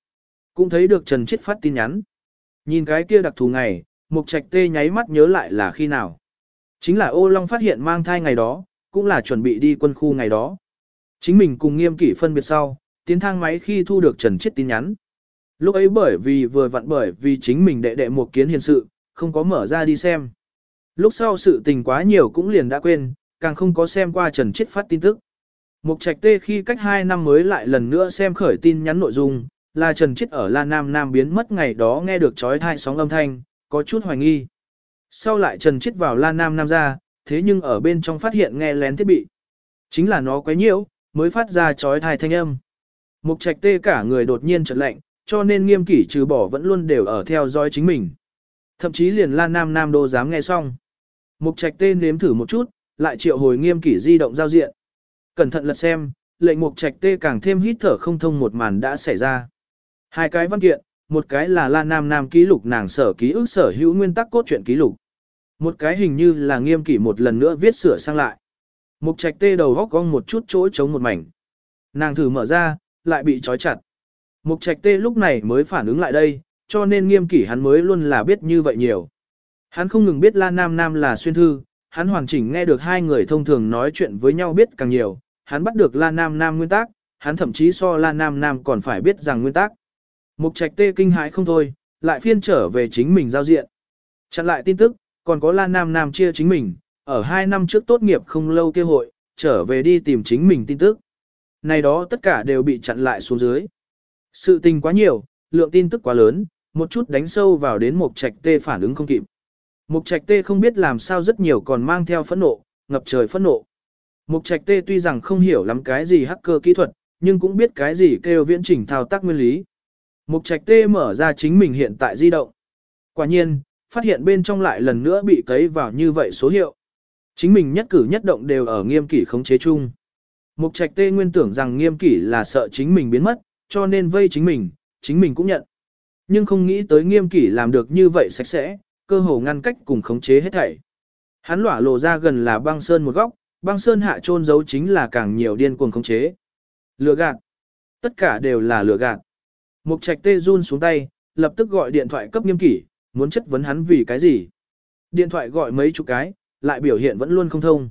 Cũng thấy được Trần Chiết phát tin nhắn. Nhìn cái kia đặc thù ngày, mục trạch tê nháy mắt nhớ lại là khi nào. Chính là ô long phát hiện mang thai ngày đó, cũng là chuẩn bị đi quân khu ngày đó. Chính mình cùng nghiêm kỷ phân biệt sau, tiến thang máy khi thu được Trần Chiết tin nhắn. Lúc ấy bởi vì vừa vặn bởi vì chính mình đệ đệ một kiến hiền sự, không có mở ra đi xem. Lúc sau sự tình quá nhiều cũng liền đã quên, càng không có xem qua Trần Chiết phát tin tức. Mục Trạch Tê khi cách 2 năm mới lại lần nữa xem khởi tin nhắn nội dung, là Trần Chiết ở La Nam Nam biến mất ngày đó nghe được chói thai sóng âm thanh, có chút hoài nghi. Sau lại Trần Chiết vào La Nam Nam ra, thế nhưng ở bên trong phát hiện nghe lén thiết bị. Chính là nó quấy nhiễu, mới phát ra chói thai thanh âm. Mục Trạch Tê cả người đột nhiên chợt lạnh, cho nên nghiêm kỷ trừ bỏ vẫn luôn đều ở theo dõi chính mình. Thậm chí liền La Nam Nam đô dám nghe xong. Mục trạch tên nếm thử một chút, lại triệu hồi nghiêm kỷ di động giao diện. Cẩn thận lật xem, lệnh mục trạch tê càng thêm hít thở không thông một màn đã xảy ra. Hai cái văn kiện, một cái là La Nam Nam ký lục nàng sở ký ức sở hữu nguyên tắc cốt truyện ký lục. Một cái hình như là nghiêm kỷ một lần nữa viết sửa sang lại. Mục trạch tê đầu góc cong một chút chỗ chống một mảnh. Nàng thử mở ra, lại bị trói chặt. Mục trạch tê lúc này mới phản ứng lại đây, cho nên nghiêm kỷ hắn mới luôn là biết như vậy nhiều. Hắn không ngừng biết La Nam Nam là xuyên thư, hắn hoàn chỉnh nghe được hai người thông thường nói chuyện với nhau biết càng nhiều, hắn bắt được La Nam Nam nguyên tắc, hắn thậm chí so La Nam Nam còn phải biết rằng nguyên tắc. Mục trạch tê kinh hãi không thôi, lại phiên trở về chính mình giao diện. Chặn lại tin tức, còn có La Nam Nam chia chính mình, ở hai năm trước tốt nghiệp không lâu kêu hội, trở về đi tìm chính mình tin tức. Này đó tất cả đều bị chặn lại xuống dưới. Sự tình quá nhiều, lượng tin tức quá lớn, một chút đánh sâu vào đến một trạch tê phản ứng không kịp. Mục trạch tê không biết làm sao rất nhiều còn mang theo phẫn nộ, ngập trời phẫn nộ. Mục trạch tê tuy rằng không hiểu lắm cái gì hacker kỹ thuật, nhưng cũng biết cái gì kêu viễn chỉnh thao tác nguyên lý. Mục trạch tê mở ra chính mình hiện tại di động. Quả nhiên, phát hiện bên trong lại lần nữa bị cấy vào như vậy số hiệu. Chính mình nhất cử nhất động đều ở nghiêm kỷ khống chế chung. Mục trạch tê nguyên tưởng rằng nghiêm kỷ là sợ chính mình biến mất, cho nên vây chính mình, chính mình cũng nhận. Nhưng không nghĩ tới nghiêm kỷ làm được như vậy sạch sẽ, cơ hồ ngăn cách cùng khống chế hết thảy. Hắn lỏa lộ ra gần là băng sơn một góc, băng sơn hạ trôn giấu chính là càng nhiều điên cuồng khống chế. Lừa gạt. Tất cả đều là lừa gạt. Mục trạch tê run xuống tay, lập tức gọi điện thoại cấp nghiêm kỷ, muốn chất vấn hắn vì cái gì. Điện thoại gọi mấy chục cái, lại biểu hiện vẫn luôn không thông.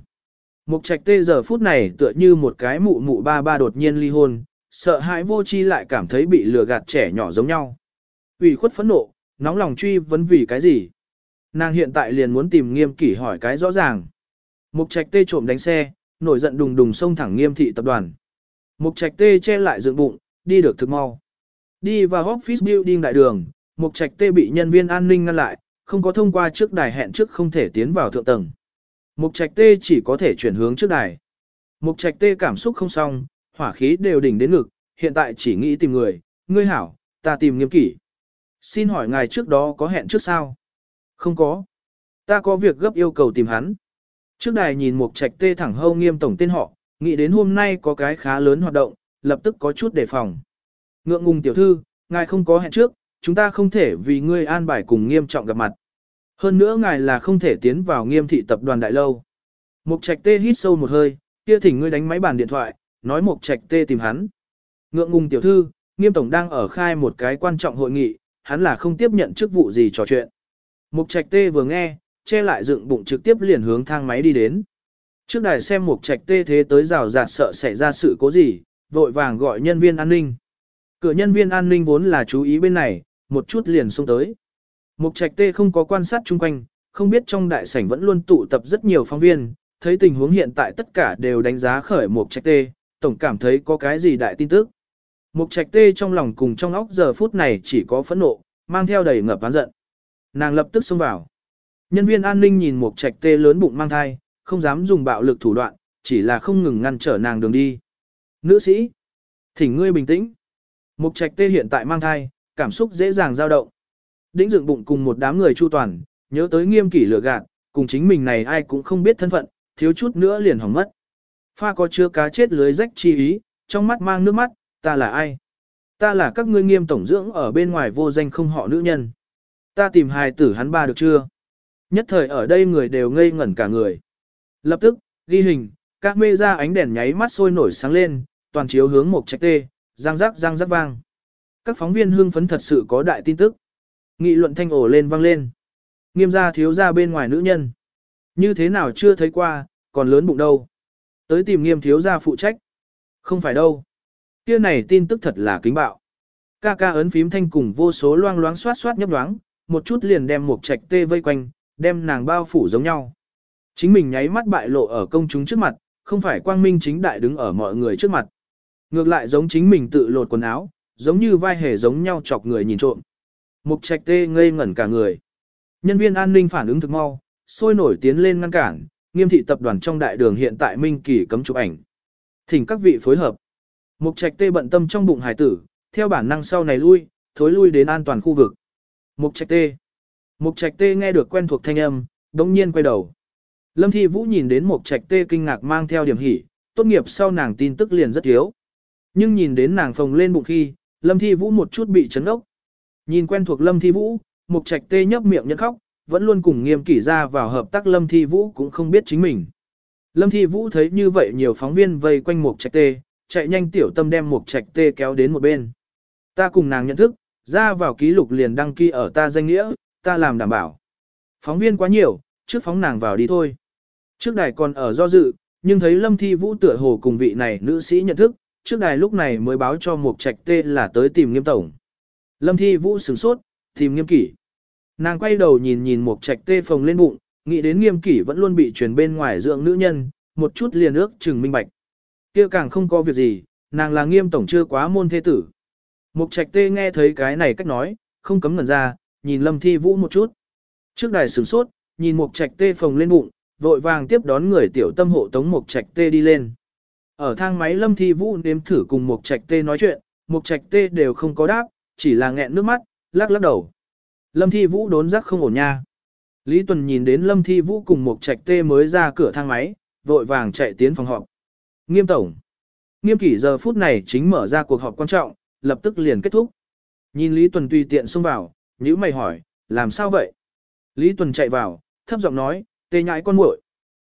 Mục trạch tê giờ phút này tựa như một cái mụ mụ ba ba đột nhiên ly hôn, sợ hãi vô chi lại cảm thấy bị lừa gạt trẻ nhỏ giống nhau. Ủy khuất phẫn nộ, nóng lòng truy vấn vì cái gì. Nàng hiện tại liền muốn tìm nghiêm kỷ hỏi cái rõ ràng. Mục trạch tê trộm đánh xe, nổi giận đùng đùng xông thẳng nghiêm thị tập đoàn. Mục trạch tê che lại dựng bụng, đi được thực mau. Đi vào office building đại đường, mục trạch tê bị nhân viên an ninh ngăn lại, không có thông qua trước đài hẹn trước không thể tiến vào thượng tầng. Mục trạch tê chỉ có thể chuyển hướng trước đài. Mục trạch tê cảm xúc không xong, hỏa khí đều đỉnh đến ngực, hiện tại chỉ nghĩ tìm người, ngươi hảo, ta tìm nghiêm kỷ. Xin hỏi ngài trước đó có hẹn trước sao? Không có. Ta có việc gấp yêu cầu tìm hắn. Trước đài nhìn một trạch tê thẳng hâu nghiêm tổng tên họ, nghĩ đến hôm nay có cái khá lớn hoạt động, lập tức có chút đề phòng. Ngượng ngùng tiểu thư, ngài không có hẹn trước, chúng ta không thể vì ngươi an bài cùng nghiêm trọng gặp mặt. Hơn nữa ngài là không thể tiến vào nghiêm thị tập đoàn đại lâu. Mục trạch tê hít sâu một hơi, kia thỉnh ngươi đánh máy bàn điện thoại, nói mục trạch tê tìm hắn. Ngượng ngùng tiểu thư, nghiêm tổng đang ở khai một cái quan trọng hội nghị, hắn là không tiếp nhận chức vụ gì trò chuyện. Mục trạch tê vừa nghe, che lại dựng bụng trực tiếp liền hướng thang máy đi đến. Trước đài xem mục trạch tê thế tới rào rạt sợ xảy ra sự cố gì, vội vàng gọi nhân viên an ninh. Cửa nhân viên an ninh vốn là chú ý bên này, một chút liền xông tới. Mục trạch tê không có quan sát chung quanh, không biết trong đại sảnh vẫn luôn tụ tập rất nhiều phóng viên, thấy tình huống hiện tại tất cả đều đánh giá khởi mục trạch tê, tổng cảm thấy có cái gì đại tin tức. Mục trạch tê trong lòng cùng trong óc giờ phút này chỉ có phẫn nộ, mang theo đầy ngập oán giận. Nàng lập tức xông vào. Nhân viên an ninh nhìn mục trạch tê lớn bụng mang thai, không dám dùng bạo lực thủ đoạn, chỉ là không ngừng ngăn trở nàng đường đi. Nữ sĩ, thỉnh ngươi bình tĩnh. Mục trạch tê hiện tại mang thai, cảm xúc dễ dàng dao động. Đĩnh dựng bụng cùng một đám người chu toàn, nhớ tới nghiêm kỷ lừa gạt, cùng chính mình này ai cũng không biết thân phận, thiếu chút nữa liền hỏng mất. Pha có chứa cá chết lưới rách chi ý, trong mắt mang nước mắt, ta là ai? Ta là các ngươi nghiêm tổng dưỡng ở bên ngoài vô danh không họ nữ nhân. Ta tìm hài tử hắn ba được chưa? Nhất thời ở đây người đều ngây ngẩn cả người. Lập tức, ghi hình, các mê ra ánh đèn nháy mắt sôi nổi sáng lên, toàn chiếu hướng một trạch tê, răng rắc răng rắc vang. Các phóng viên hưng phấn thật sự có đại tin tức. Nghị luận thanh ổ lên vang lên. Nghiêm gia thiếu gia bên ngoài nữ nhân. Như thế nào chưa thấy qua, còn lớn bụng đâu. Tới tìm nghiêm thiếu gia phụ trách. Không phải đâu. Kia này tin tức thật là kính bạo. Ca ca ấn phím thanh cùng vô số loang loáng xoát xoát nhấp nhoáng, một chút liền đem một trạch tê vây quanh, đem nàng bao phủ giống nhau. Chính mình nháy mắt bại lộ ở công chúng trước mặt, không phải quang minh chính đại đứng ở mọi người trước mặt. Ngược lại giống chính mình tự lột quần áo, giống như vai hề giống nhau chọc người nhìn trộm. Mục trạch tê ngây ngẩn cả người. Nhân viên an ninh phản ứng thực mau, sôi nổi tiến lên ngăn cản, nghiêm thị tập đoàn trong đại đường hiện tại Minh Kỳ cấm chụp ảnh. Thỉnh các vị phối hợp. Mục trạch tê bận tâm trong bụng hải tử, theo bản năng sau này lui, thối lui đến an toàn khu vực. Mục trạch tê. Mục trạch tê nghe được quen thuộc thanh âm, đống nhiên quay đầu. Lâm Thi Vũ nhìn đến Mục trạch tê kinh ngạc mang theo điểm hỉ, tốt nghiệp sau nàng tin tức liền rất thiếu. Nhưng nhìn đến nàng phồng lên bụng khi, Lâm Thi Vũ một chút bị chấn ốc. Nhìn quen thuộc Lâm Thi Vũ, Mục Trạch Tê nhấp miệng nhẫn khóc, vẫn luôn cùng nghiêm kỷ ra vào hợp tác Lâm Thi Vũ cũng không biết chính mình. Lâm Thi Vũ thấy như vậy nhiều phóng viên vây quanh Mục Trạch Tê, chạy nhanh tiểu tâm đem Mục Trạch Tê kéo đến một bên. Ta cùng nàng nhận thức, ra vào ký lục liền đăng ký ở ta danh nghĩa, ta làm đảm bảo. Phóng viên quá nhiều, trước phóng nàng vào đi thôi. Trước đài còn ở do dự, nhưng thấy Lâm Thi Vũ tựa hồ cùng vị này nữ sĩ nhận thức, trước đài lúc này mới báo cho Mục Trạch Tê là tới tìm nghiêm tổng. Lâm Thi Vũ sửng sốt, tìm nghiêm kỷ. Nàng quay đầu nhìn nhìn Mục Trạch Tê phồng lên bụng, nghĩ đến nghiêm kỷ vẫn luôn bị truyền bên ngoài dưỡng nữ nhân, một chút liền ước chừng minh bạch. kia càng không có việc gì, nàng là nghiêm tổng chưa quá môn thế tử. Mục Trạch Tê nghe thấy cái này cách nói, không cấm ngẩn ra, nhìn Lâm Thi Vũ một chút. Trước đài sửng sốt, nhìn Mục Trạch Tê phồng lên bụng, vội vàng tiếp đón người tiểu tâm hộ tống Mục Trạch Tê đi lên. Ở thang máy Lâm Thi Vũ nếm thử cùng Mục Trạch Tê nói chuyện, Mục Trạch Tê đều không có đáp, chỉ là nghẹn nước mắt, lắc lắc đầu. Lâm Thi Vũ đốn giác không ổn nha. Lý Tuần nhìn đến Lâm Thi Vũ cùng Mục Trạch Tê mới ra cửa thang máy, vội vàng chạy tiến phòng họp. Nghiêm tổng. Nghiêm kỷ giờ phút này chính mở ra cuộc họp quan trọng, lập tức liền kết thúc. Nhìn Lý Tuần tùy tiện xông vào, nhữ mày hỏi, làm sao vậy? Lý Tuần chạy vào, thấp giọng nói, tê nhãi con muội.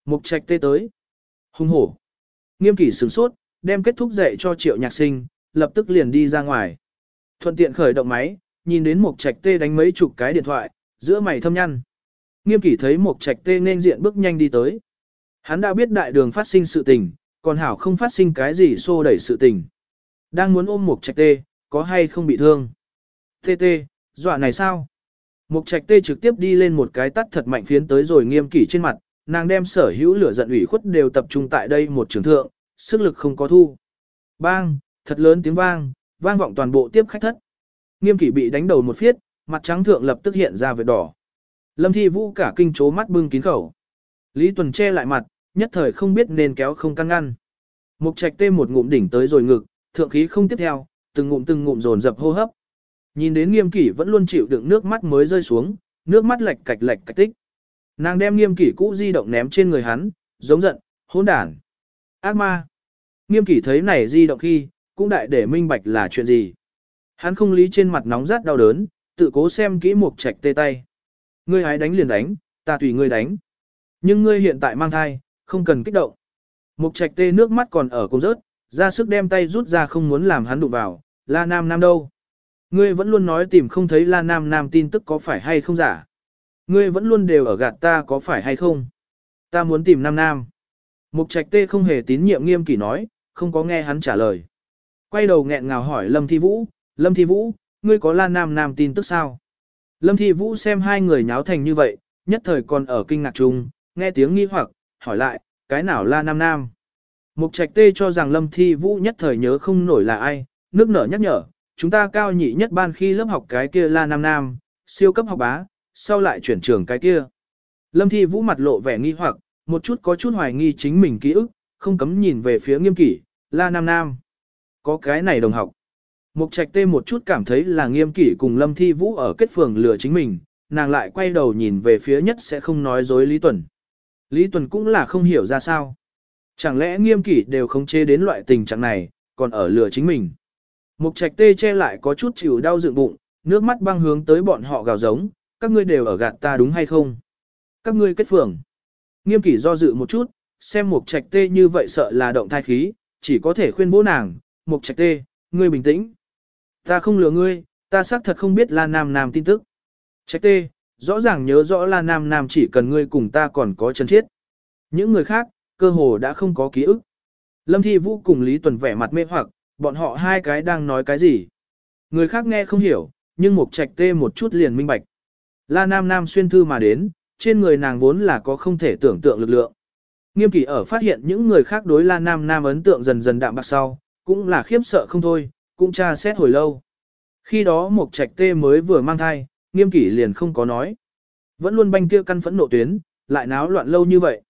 Mục Trạch Tê tới. Hung hổ. Nghiêm kỷ sửng sốt, đem kết thúc dạy cho triệu nhạc sinh, lập tức liền đi ra ngoài. Thuận tiện khởi động máy, nhìn đến một trạch tê đánh mấy chục cái điện thoại, giữa mày thâm nhăn. Nghiêm kỷ thấy một trạch tê nên diện bước nhanh đi tới. Hắn đã biết đại đường phát sinh sự tình, còn hảo không phát sinh cái gì xô đẩy sự tình. Đang muốn ôm một trạch tê, có hay không bị thương? Tê tê, dọa này sao? Mục trạch tê trực tiếp đi lên một cái tắt thật mạnh phiến tới rồi nghiêm kỷ trên mặt, nàng đem sở hữu lửa giận ủy khuất đều tập trung tại đây một trường thượng, sức lực không có thu. Bang, thật lớn tiếng vang, vang vọng toàn bộ tiếp khách thất. Nghiêm kỷ bị đánh đầu một phiết, mặt trắng thượng lập tức hiện ra vệt đỏ. Lâm Thi Vũ cả kinh chố mắt bưng kín khẩu. Lý Tuần che lại mặt, nhất thời không biết nên kéo không căng ngăn. Mục trạch tê một ngụm đỉnh tới rồi ngực, thượng khí không tiếp theo, từng ngụm từng ngụm dồn dập hô hấp. Nhìn đến nghiêm kỷ vẫn luôn chịu đựng nước mắt mới rơi xuống, nước mắt lệch cạch lệch cạch tích. Nàng đem nghiêm kỷ cũ di động ném trên người hắn, giống giận, hỗn đản. Ác ma. Nghiêm kỷ thấy này di động khi, cũng đại để minh bạch là chuyện gì. Hắn không lý trên mặt nóng rát đau đớn, tự cố xem kỹ mục trạch tê tay. Ngươi hái đánh liền đánh, ta tùy ngươi đánh. Nhưng ngươi hiện tại mang thai, không cần kích động. Mục trạch tê nước mắt còn ở cùng rớt, ra sức đem tay rút ra không muốn làm hắn đụng vào, la nam nam đâu. Ngươi vẫn luôn nói tìm không thấy la nam nam tin tức có phải hay không giả. Ngươi vẫn luôn đều ở gạt ta có phải hay không. Ta muốn tìm nam nam. Mục trạch tê không hề tín nhiệm nghiêm kỷ nói, không có nghe hắn trả lời. Quay đầu nghẹn ngào hỏi Lâm Thi Vũ, Lâm Thi Vũ, ngươi có Lan nam nam tin tức sao? Lâm Thi Vũ xem hai người nháo thành như vậy, nhất thời còn ở kinh ngạc chung, nghe tiếng nghi hoặc, hỏi lại, cái nào la nam nam? Mục trạch tê cho rằng Lâm Thi Vũ nhất thời nhớ không nổi là ai, nước nở nhắc nhở, chúng ta cao nhị nhất ban khi lớp học cái kia la nam nam, siêu cấp học bá, sau lại chuyển trường cái kia. Lâm Thi Vũ mặt lộ vẻ nghi hoặc, một chút có chút hoài nghi chính mình ký ức, không cấm nhìn về phía nghiêm kỷ, la nam nam. Có cái này đồng học. Mục trạch tê một chút cảm thấy là nghiêm kỷ cùng Lâm Thi Vũ ở kết phường lừa chính mình, nàng lại quay đầu nhìn về phía nhất sẽ không nói dối Lý Tuần. Lý Tuần cũng là không hiểu ra sao. Chẳng lẽ nghiêm kỷ đều không chê đến loại tình trạng này, còn ở lừa chính mình. Mục trạch tê che lại có chút chịu đau dựng bụng, nước mắt băng hướng tới bọn họ gào giống, các ngươi đều ở gạt ta đúng hay không? Các ngươi kết phường. Nghiêm kỷ do dự một chút, xem mục trạch tê như vậy sợ là động thai khí, chỉ có thể khuyên bố nàng, mục trạch tê, ngươi bình tĩnh. Ta không lừa ngươi, ta xác thật không biết La Nam Nam tin tức. Trạch tê, rõ ràng nhớ rõ La Nam Nam chỉ cần ngươi cùng ta còn có chân thiết. Những người khác, cơ hồ đã không có ký ức. Lâm Thi Vũ cùng Lý Tuần vẻ mặt mê hoặc, bọn họ hai cái đang nói cái gì. Người khác nghe không hiểu, nhưng Mục Trạch tê một chút liền minh bạch. La Nam Nam xuyên thư mà đến, trên người nàng vốn là có không thể tưởng tượng lực lượng. Nghiêm kỷ ở phát hiện những người khác đối La Nam Nam ấn tượng dần dần đạm bạc sau, cũng là khiếp sợ không thôi, cũng tra xét hồi lâu. Khi đó một trạch tê mới vừa mang thai, nghiêm kỷ liền không có nói. Vẫn luôn banh kia căn phẫn nộ tuyến, lại náo loạn lâu như vậy.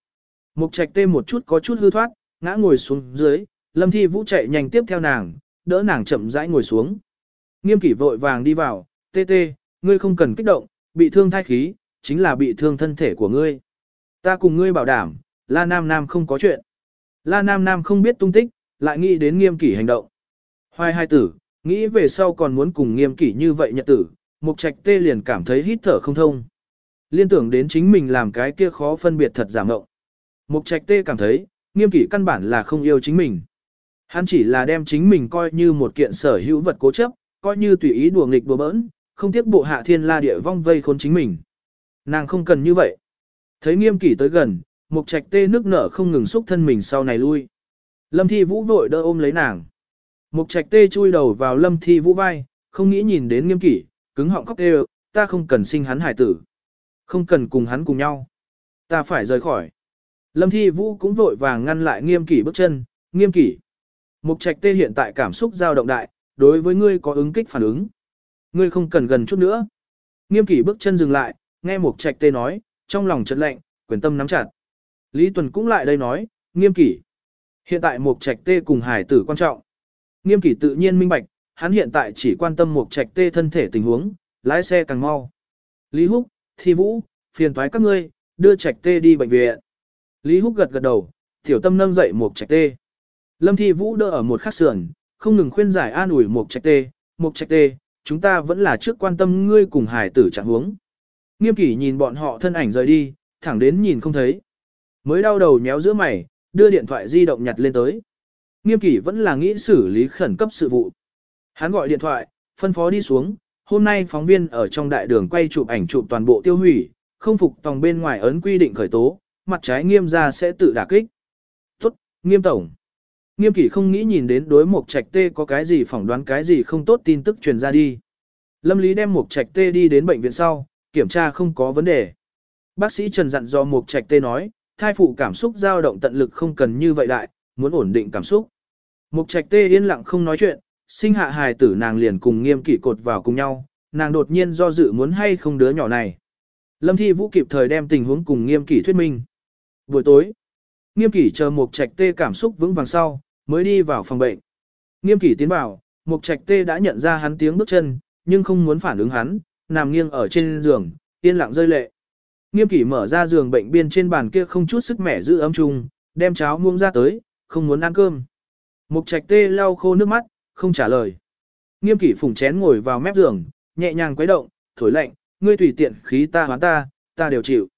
Mục trạch tê một chút có chút hư thoát, ngã ngồi xuống dưới, lâm thi vũ chạy nhanh tiếp theo nàng, đỡ nàng chậm rãi ngồi xuống. Nghiêm kỷ vội vàng đi vào, tê tê, ngươi không cần kích động, bị thương thai khí, chính là bị thương thân thể của ngươi. Ta cùng ngươi bảo đảm, La Nam Nam không có chuyện. La Nam Nam không biết tung tích, lại nghĩ đến nghiêm kỷ hành động. Hoài hai tử, nghĩ về sau còn muốn cùng nghiêm kỷ như vậy nhật tử, mục trạch tê liền cảm thấy hít thở không thông. Liên tưởng đến chính mình làm cái kia khó phân biệt thật giả mộng. Mục trạch tê cảm thấy, nghiêm kỷ căn bản là không yêu chính mình. Hắn chỉ là đem chính mình coi như một kiện sở hữu vật cố chấp, coi như tùy ý đùa nghịch đùa bỡn, không tiếc bộ hạ thiên la địa vong vây khốn chính mình. Nàng không cần như vậy. Thấy nghiêm kỷ tới gần, mục trạch tê nước nở không ngừng xúc thân mình sau này lui. Lâm thi vũ vội đỡ ôm lấy nàng. Mục trạch tê chui đầu vào lâm thi vũ vai, không nghĩ nhìn đến nghiêm kỷ, cứng họng khóc đều, ta không cần sinh hắn hải tử. Không cần cùng hắn cùng nhau. Ta phải rời khỏi. Lâm thi vũ cũng vội vàng ngăn lại nghiêm kỷ bước chân, nghiêm kỷ. Mục trạch tê hiện tại cảm xúc dao động đại, đối với ngươi có ứng kích phản ứng. Ngươi không cần gần chút nữa. Nghiêm kỷ bước chân dừng lại, nghe mục trạch tê nói, trong lòng chợt lạnh, quyền tâm nắm chặt. Lý Tuần cũng lại đây nói, nghiêm kỷ. Hiện tại mục trạch tê cùng hải tử quan trọng. Nghiêm kỷ tự nhiên minh bạch, hắn hiện tại chỉ quan tâm một trạch tê thân thể tình huống, lái xe càng mau. Lý Húc, Thi Vũ, phiền toái các ngươi, đưa trạch tê đi bệnh viện. Lý Húc gật gật đầu, tiểu tâm nâng dậy một trạch tê. Lâm Thi Vũ đỡ ở một khắc sườn, không ngừng khuyên giải an ủi một trạch tê, một trạch tê, chúng ta vẫn là trước quan tâm ngươi cùng hải tử trạng huống. Nghiêm kỷ nhìn bọn họ thân ảnh rời đi, thẳng đến nhìn không thấy. Mới đau đầu nhéo giữa mày, đưa điện thoại di động nhặt lên tới. Nghiêm kỷ vẫn là nghĩ xử lý khẩn cấp sự vụ. Hắn gọi điện thoại, phân phó đi xuống, hôm nay phóng viên ở trong đại đường quay chụp ảnh chụp toàn bộ tiêu hủy, không phục tòng bên ngoài ấn quy định khởi tố, mặt trái nghiêm ra sẽ tự đả kích. Tốt, nghiêm tổng. Nghiêm kỷ không nghĩ nhìn đến đối mục trạch tê có cái gì phỏng đoán cái gì không tốt tin tức truyền ra đi. Lâm Lý đem mục trạch tê đi đến bệnh viện sau, kiểm tra không có vấn đề. Bác sĩ Trần dặn do Mục Trạch Tê nói, thai phụ cảm xúc dao động tận lực không cần như vậy đại, muốn ổn định cảm xúc. Mục Trạch Tê yên lặng không nói chuyện, sinh hạ hài tử nàng liền cùng nghiêm kỷ cột vào cùng nhau, nàng đột nhiên do dự muốn hay không đứa nhỏ này. Lâm Thi Vũ kịp thời đem tình huống cùng nghiêm kỷ thuyết minh. Buổi tối, nghiêm kỷ chờ Mục Trạch Tê cảm xúc vững vàng sau, mới đi vào phòng bệnh. Nghiêm kỷ tiến vào, Mục Trạch Tê đã nhận ra hắn tiếng bước chân, nhưng không muốn phản ứng hắn, nằm nghiêng ở trên giường, yên lặng rơi lệ. Nghiêm kỷ mở ra giường bệnh biên trên bàn kia không chút sức mẻ giữ ấm chung, đem cháo muông ra tới, không muốn ăn cơm. Mục trạch tê lau khô nước mắt, không trả lời. Nghiêm kỷ phùng chén ngồi vào mép giường, nhẹ nhàng quấy động, thổi lạnh, ngươi tùy tiện khí ta hoán ta, ta đều chịu.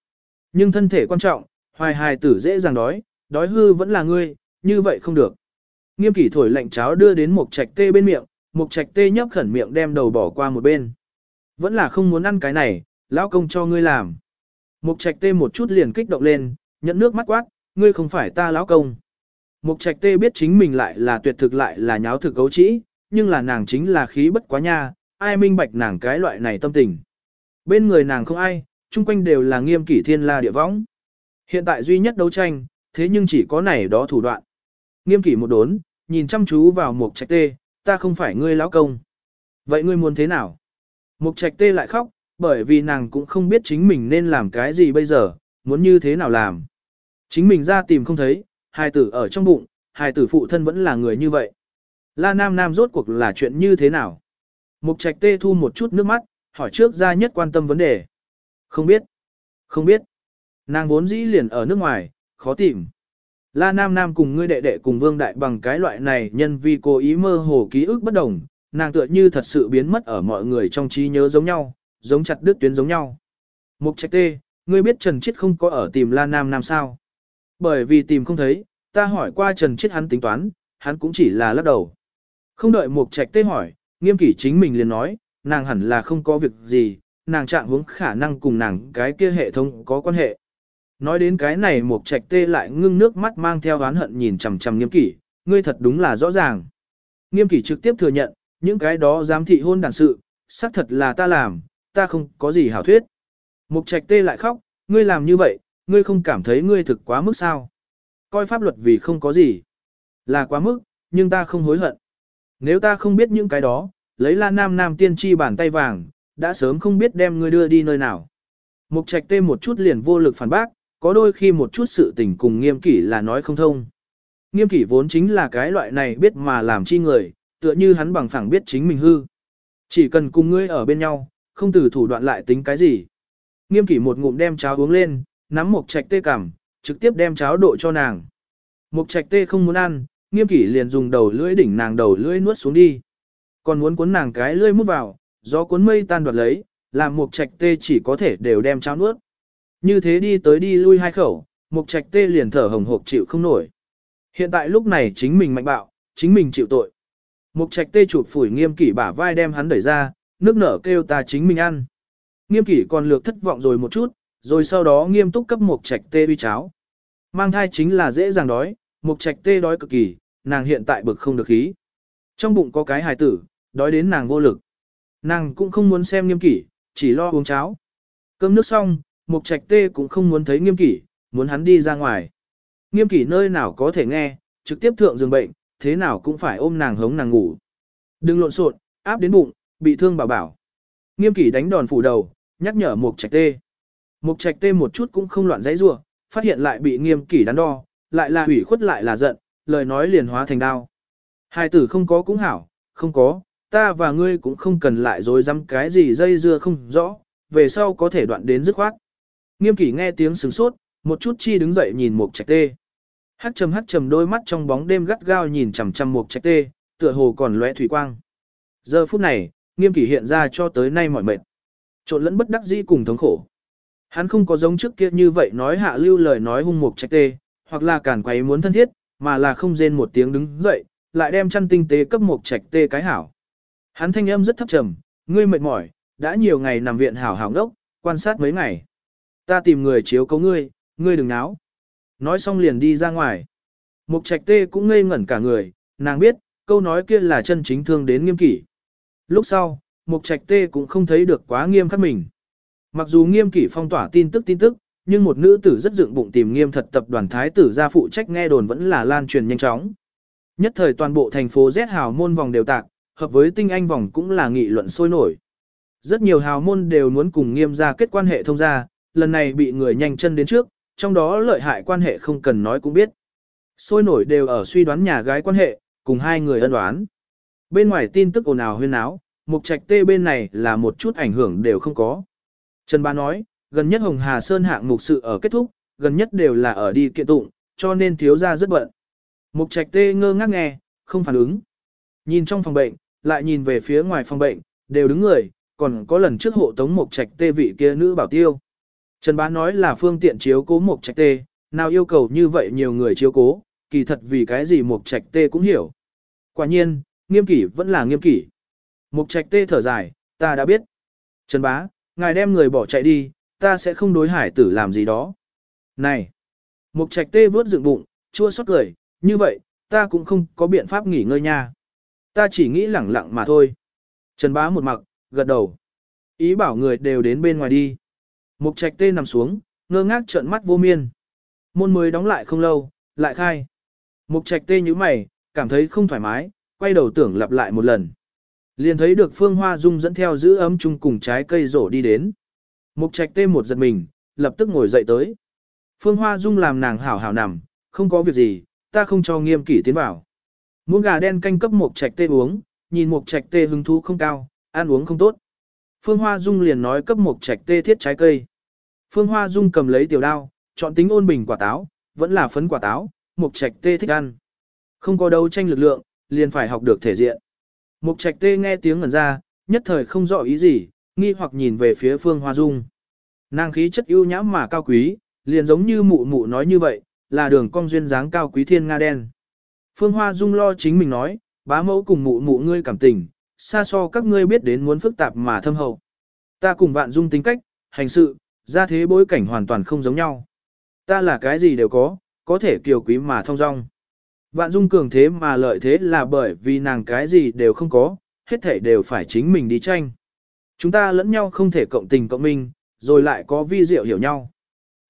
Nhưng thân thể quan trọng, hoài hài tử dễ dàng đói, đói hư vẫn là ngươi, như vậy không được. Nghiêm kỷ thổi lạnh cháo đưa đến mục trạch tê bên miệng, mục trạch tê nhấp khẩn miệng đem đầu bỏ qua một bên. Vẫn là không muốn ăn cái này, lão công cho ngươi làm. Mục trạch tê một chút liền kích động lên, nhận nước mắt quát, ngươi không phải ta lão công. Mục trạch tê biết chính mình lại là tuyệt thực lại là nháo thực cấu trĩ, nhưng là nàng chính là khí bất quá nha, ai minh bạch nàng cái loại này tâm tình. Bên người nàng không ai, chung quanh đều là nghiêm kỷ thiên la địa võng. Hiện tại duy nhất đấu tranh, thế nhưng chỉ có này đó thủ đoạn. Nghiêm kỷ một đốn, nhìn chăm chú vào mục trạch tê, ta không phải ngươi lão công. Vậy ngươi muốn thế nào? Mục trạch tê lại khóc, bởi vì nàng cũng không biết chính mình nên làm cái gì bây giờ, muốn như thế nào làm. Chính mình ra tìm không thấy, hài tử ở trong bụng, hài tử phụ thân vẫn là người như vậy. La Nam Nam rốt cuộc là chuyện như thế nào? Mục trạch tê thu một chút nước mắt, hỏi trước ra nhất quan tâm vấn đề. Không biết. Không biết. Nàng vốn dĩ liền ở nước ngoài, khó tìm. La Nam Nam cùng ngươi đệ đệ cùng Vương Đại bằng cái loại này nhân vì cố ý mơ hồ ký ức bất đồng, nàng tựa như thật sự biến mất ở mọi người trong trí nhớ giống nhau, giống chặt đứt tuyến giống nhau. Mục trạch tê, ngươi biết Trần Chiết không có ở tìm La Nam Nam sao? Bởi vì tìm không thấy, ta hỏi qua Trần Chiết hắn tính toán, hắn cũng chỉ là lắc đầu. Không đợi Mục trạch tê hỏi, nghiêm kỷ chính mình liền nói, nàng hẳn là không có việc gì, nàng trạng hướng khả năng cùng nàng cái kia hệ thống có quan hệ. Nói đến cái này Mục trạch tê lại ngưng nước mắt mang theo oán hận nhìn chằm chằm nghiêm kỷ, ngươi thật đúng là rõ ràng. Nghiêm kỷ trực tiếp thừa nhận, những cái đó giám thị hôn đàn sự, xác thật là ta làm, ta không có gì hảo thuyết. Mục trạch tê lại khóc, ngươi làm như vậy, ngươi không cảm thấy ngươi thực quá mức sao. Coi pháp luật vì không có gì. Là quá mức, nhưng ta không hối hận. Nếu ta không biết những cái đó, lấy la nam nam tiên tri bàn tay vàng, đã sớm không biết đem ngươi đưa đi nơi nào. Mục trạch tê một chút liền vô lực phản bác, có đôi khi một chút sự tình cùng nghiêm kỷ là nói không thông. Nghiêm kỷ vốn chính là cái loại này biết mà làm chi người, tựa như hắn bằng phẳng biết chính mình hư. Chỉ cần cùng ngươi ở bên nhau, không từ thủ đoạn lại tính cái gì. Nghiêm kỷ một ngụm đem cháo uống lên, nắm một trạch tê cảm, trực tiếp đem cháo độ cho nàng. Một trạch tê không muốn ăn, nghiêm kỷ liền dùng đầu lưỡi đỉnh nàng đầu lưỡi nuốt xuống đi. Còn muốn cuốn nàng cái lưỡi mút vào, gió cuốn mây tan đoạt lấy, làm một trạch tê chỉ có thể đều đem cháo nuốt. Như thế đi tới đi lui hai khẩu, một trạch tê liền thở hồng hộc chịu không nổi. Hiện tại lúc này chính mình mạnh bạo, chính mình chịu tội. Mục trạch tê chụp phủi nghiêm kỷ bả vai đem hắn đẩy ra, nước nở kêu ta chính mình ăn. Nghiêm kỷ còn lược thất vọng rồi một chút, rồi sau đó nghiêm túc cấp mục trạch tê uy cháo. Mang thai chính là dễ dàng đói, mục trạch tê đói cực kỳ, nàng hiện tại bực không được khí. Trong bụng có cái hài tử, đói đến nàng vô lực. Nàng cũng không muốn xem nghiêm kỷ, chỉ lo uống cháo. Cơm nước xong, mục trạch tê cũng không muốn thấy nghiêm kỷ, muốn hắn đi ra ngoài. Nghiêm kỷ nơi nào có thể nghe, trực tiếp thượng giường bệnh, thế nào cũng phải ôm nàng hống nàng ngủ. Đừng lộn xộn, áp đến bụng, bị thương bảo bảo. Nghiêm kỷ đánh đòn phủ đầu, nhắc nhở Mục Trạch Tê. Mục Trạch Tê một chút cũng không loạn dãy rủa, phát hiện lại bị Nghiêm kỷ đắn đo, lại là hủy khuất lại là giận, lời nói liền hóa thành đao. Hai tử không có cũng hảo, không có, ta và ngươi cũng không cần lại dối dăm cái gì dây dưa không rõ, về sau có thể đoạn đến dứt khoát. Nghiêm kỷ nghe tiếng sướng sốt, một chút chi đứng dậy nhìn Mục Trạch Tê. Hắc trầm hắc trầm đôi mắt trong bóng đêm gắt gao nhìn chằm chằm Mục Trạch Tê, tựa hồ còn lóe thủy quang. Giờ phút này, nghiêm kỷ hiện ra cho tới nay mỏi mệt. Trộn lẫn bất đắc dĩ cùng thống khổ. Hắn không có giống trước kia như vậy nói hạ lưu lời nói hung mục trạch tê, hoặc là cản quấy muốn thân thiết, mà là không rên một tiếng đứng dậy, lại đem chăn tinh tế cấp mục trạch tê cái hảo. Hắn thanh âm rất thấp trầm, ngươi mệt mỏi, đã nhiều ngày nằm viện hảo hảo ngốc, quan sát mấy ngày. Ta tìm người chiếu cấu ngươi, ngươi đừng náo. Nói xong liền đi ra ngoài. Mục trạch tê cũng ngây ngẩn cả người, nàng biết, câu nói kia là chân chính thương đến nghiêm kỷ. Lúc sau, Mục Trạch Tê cũng không thấy được quá nghiêm khắc mình. Mặc dù nghiêm kỷ phong tỏa tin tức tin tức, nhưng một nữ tử rất dựng bụng tìm nghiêm thật tập đoàn thái tử ra phụ trách nghe đồn vẫn là lan truyền nhanh chóng. Nhất thời toàn bộ thành phố Z hào môn vòng đều tạc, hợp với tinh anh vòng cũng là nghị luận sôi nổi. Rất nhiều hào môn đều muốn cùng nghiêm ra kết quan hệ thông gia, lần này bị người nhanh chân đến trước, trong đó lợi hại quan hệ không cần nói cũng biết. Sôi nổi đều ở suy đoán nhà gái quan hệ, cùng hai người ân đoán. Bên ngoài tin tức ồn ào huyên áo, mục trạch tê bên này là một chút ảnh hưởng đều không có. Trần Bá nói, gần nhất Hồng Hà Sơn hạng mục sự ở kết thúc, gần nhất đều là ở đi kiện tụng, cho nên thiếu gia rất bận. Mục trạch tê ngơ ngác nghe, không phản ứng. Nhìn trong phòng bệnh, lại nhìn về phía ngoài phòng bệnh, đều đứng người, còn có lần trước hộ tống mục trạch tê vị kia nữ bảo tiêu. Trần Bá nói là phương tiện chiếu cố mục trạch tê, nào yêu cầu như vậy nhiều người chiếu cố, kỳ thật vì cái gì mục trạch tê cũng hiểu. Quả nhiên, nghiêm kỷ vẫn là nghiêm kỷ. Mục trạch tê thở dài, ta đã biết. Trần Bá, ngài đem người bỏ chạy đi, ta sẽ không đối hải tử làm gì đó. Này! Mục trạch tê vớt dựng bụng, chua xót cười, như vậy, ta cũng không có biện pháp nghỉ ngơi nha. Ta chỉ nghĩ lẳng lặng mà thôi. Trần bá một mặc, gật đầu. Ý bảo người đều đến bên ngoài đi. Mục trạch tê nằm xuống, ngơ ngác trợn mắt vô miên. Môn mới đóng lại không lâu, lại khai. Mục trạch tê như mày, cảm thấy không thoải mái, quay đầu tưởng lặp lại một lần. Liền thấy được Phương Hoa Dung dẫn theo giữ ấm chung cùng trái cây rổ đi đến. Mục trạch tê một giật mình, lập tức ngồi dậy tới. Phương Hoa Dung làm nàng hảo hảo nằm, không có việc gì, ta không cho nghiêm kỷ tiến vào. Muỗng gà đen canh cấp mục trạch tê uống, nhìn mục trạch tê hứng thú không cao, ăn uống không tốt. Phương Hoa Dung liền nói cấp mục trạch tê thiết trái cây. Phương Hoa Dung cầm lấy tiểu đao, chọn tính ôn bình quả táo, vẫn là phấn quả táo, mục trạch tê thích ăn. Không có đấu tranh lực lượng, liền phải học được thể diện. Mục trạch tê nghe tiếng ngẩn ra, nhất thời không rõ ý gì, nghi hoặc nhìn về phía Phương Hoa Dung. Nàng khí chất ưu nhã mà cao quý, liền giống như mụ mụ nói như vậy, là đường cong duyên dáng cao quý thiên nga đen. Phương Hoa Dung lo chính mình nói, bá mẫu cùng mụ mụ ngươi cảm tình, xa so các ngươi biết đến muốn phức tạp mà thâm hậu. Ta cùng vạn dung tính cách, hành sự, ra thế bối cảnh hoàn toàn không giống nhau. Ta là cái gì đều có, có thể kiều quý mà thông dong. Vạn dung cường thế mà lợi thế là bởi vì nàng cái gì đều không có, hết thể đều phải chính mình đi tranh. Chúng ta lẫn nhau không thể cộng tình cộng minh, rồi lại có vi diệu hiểu nhau.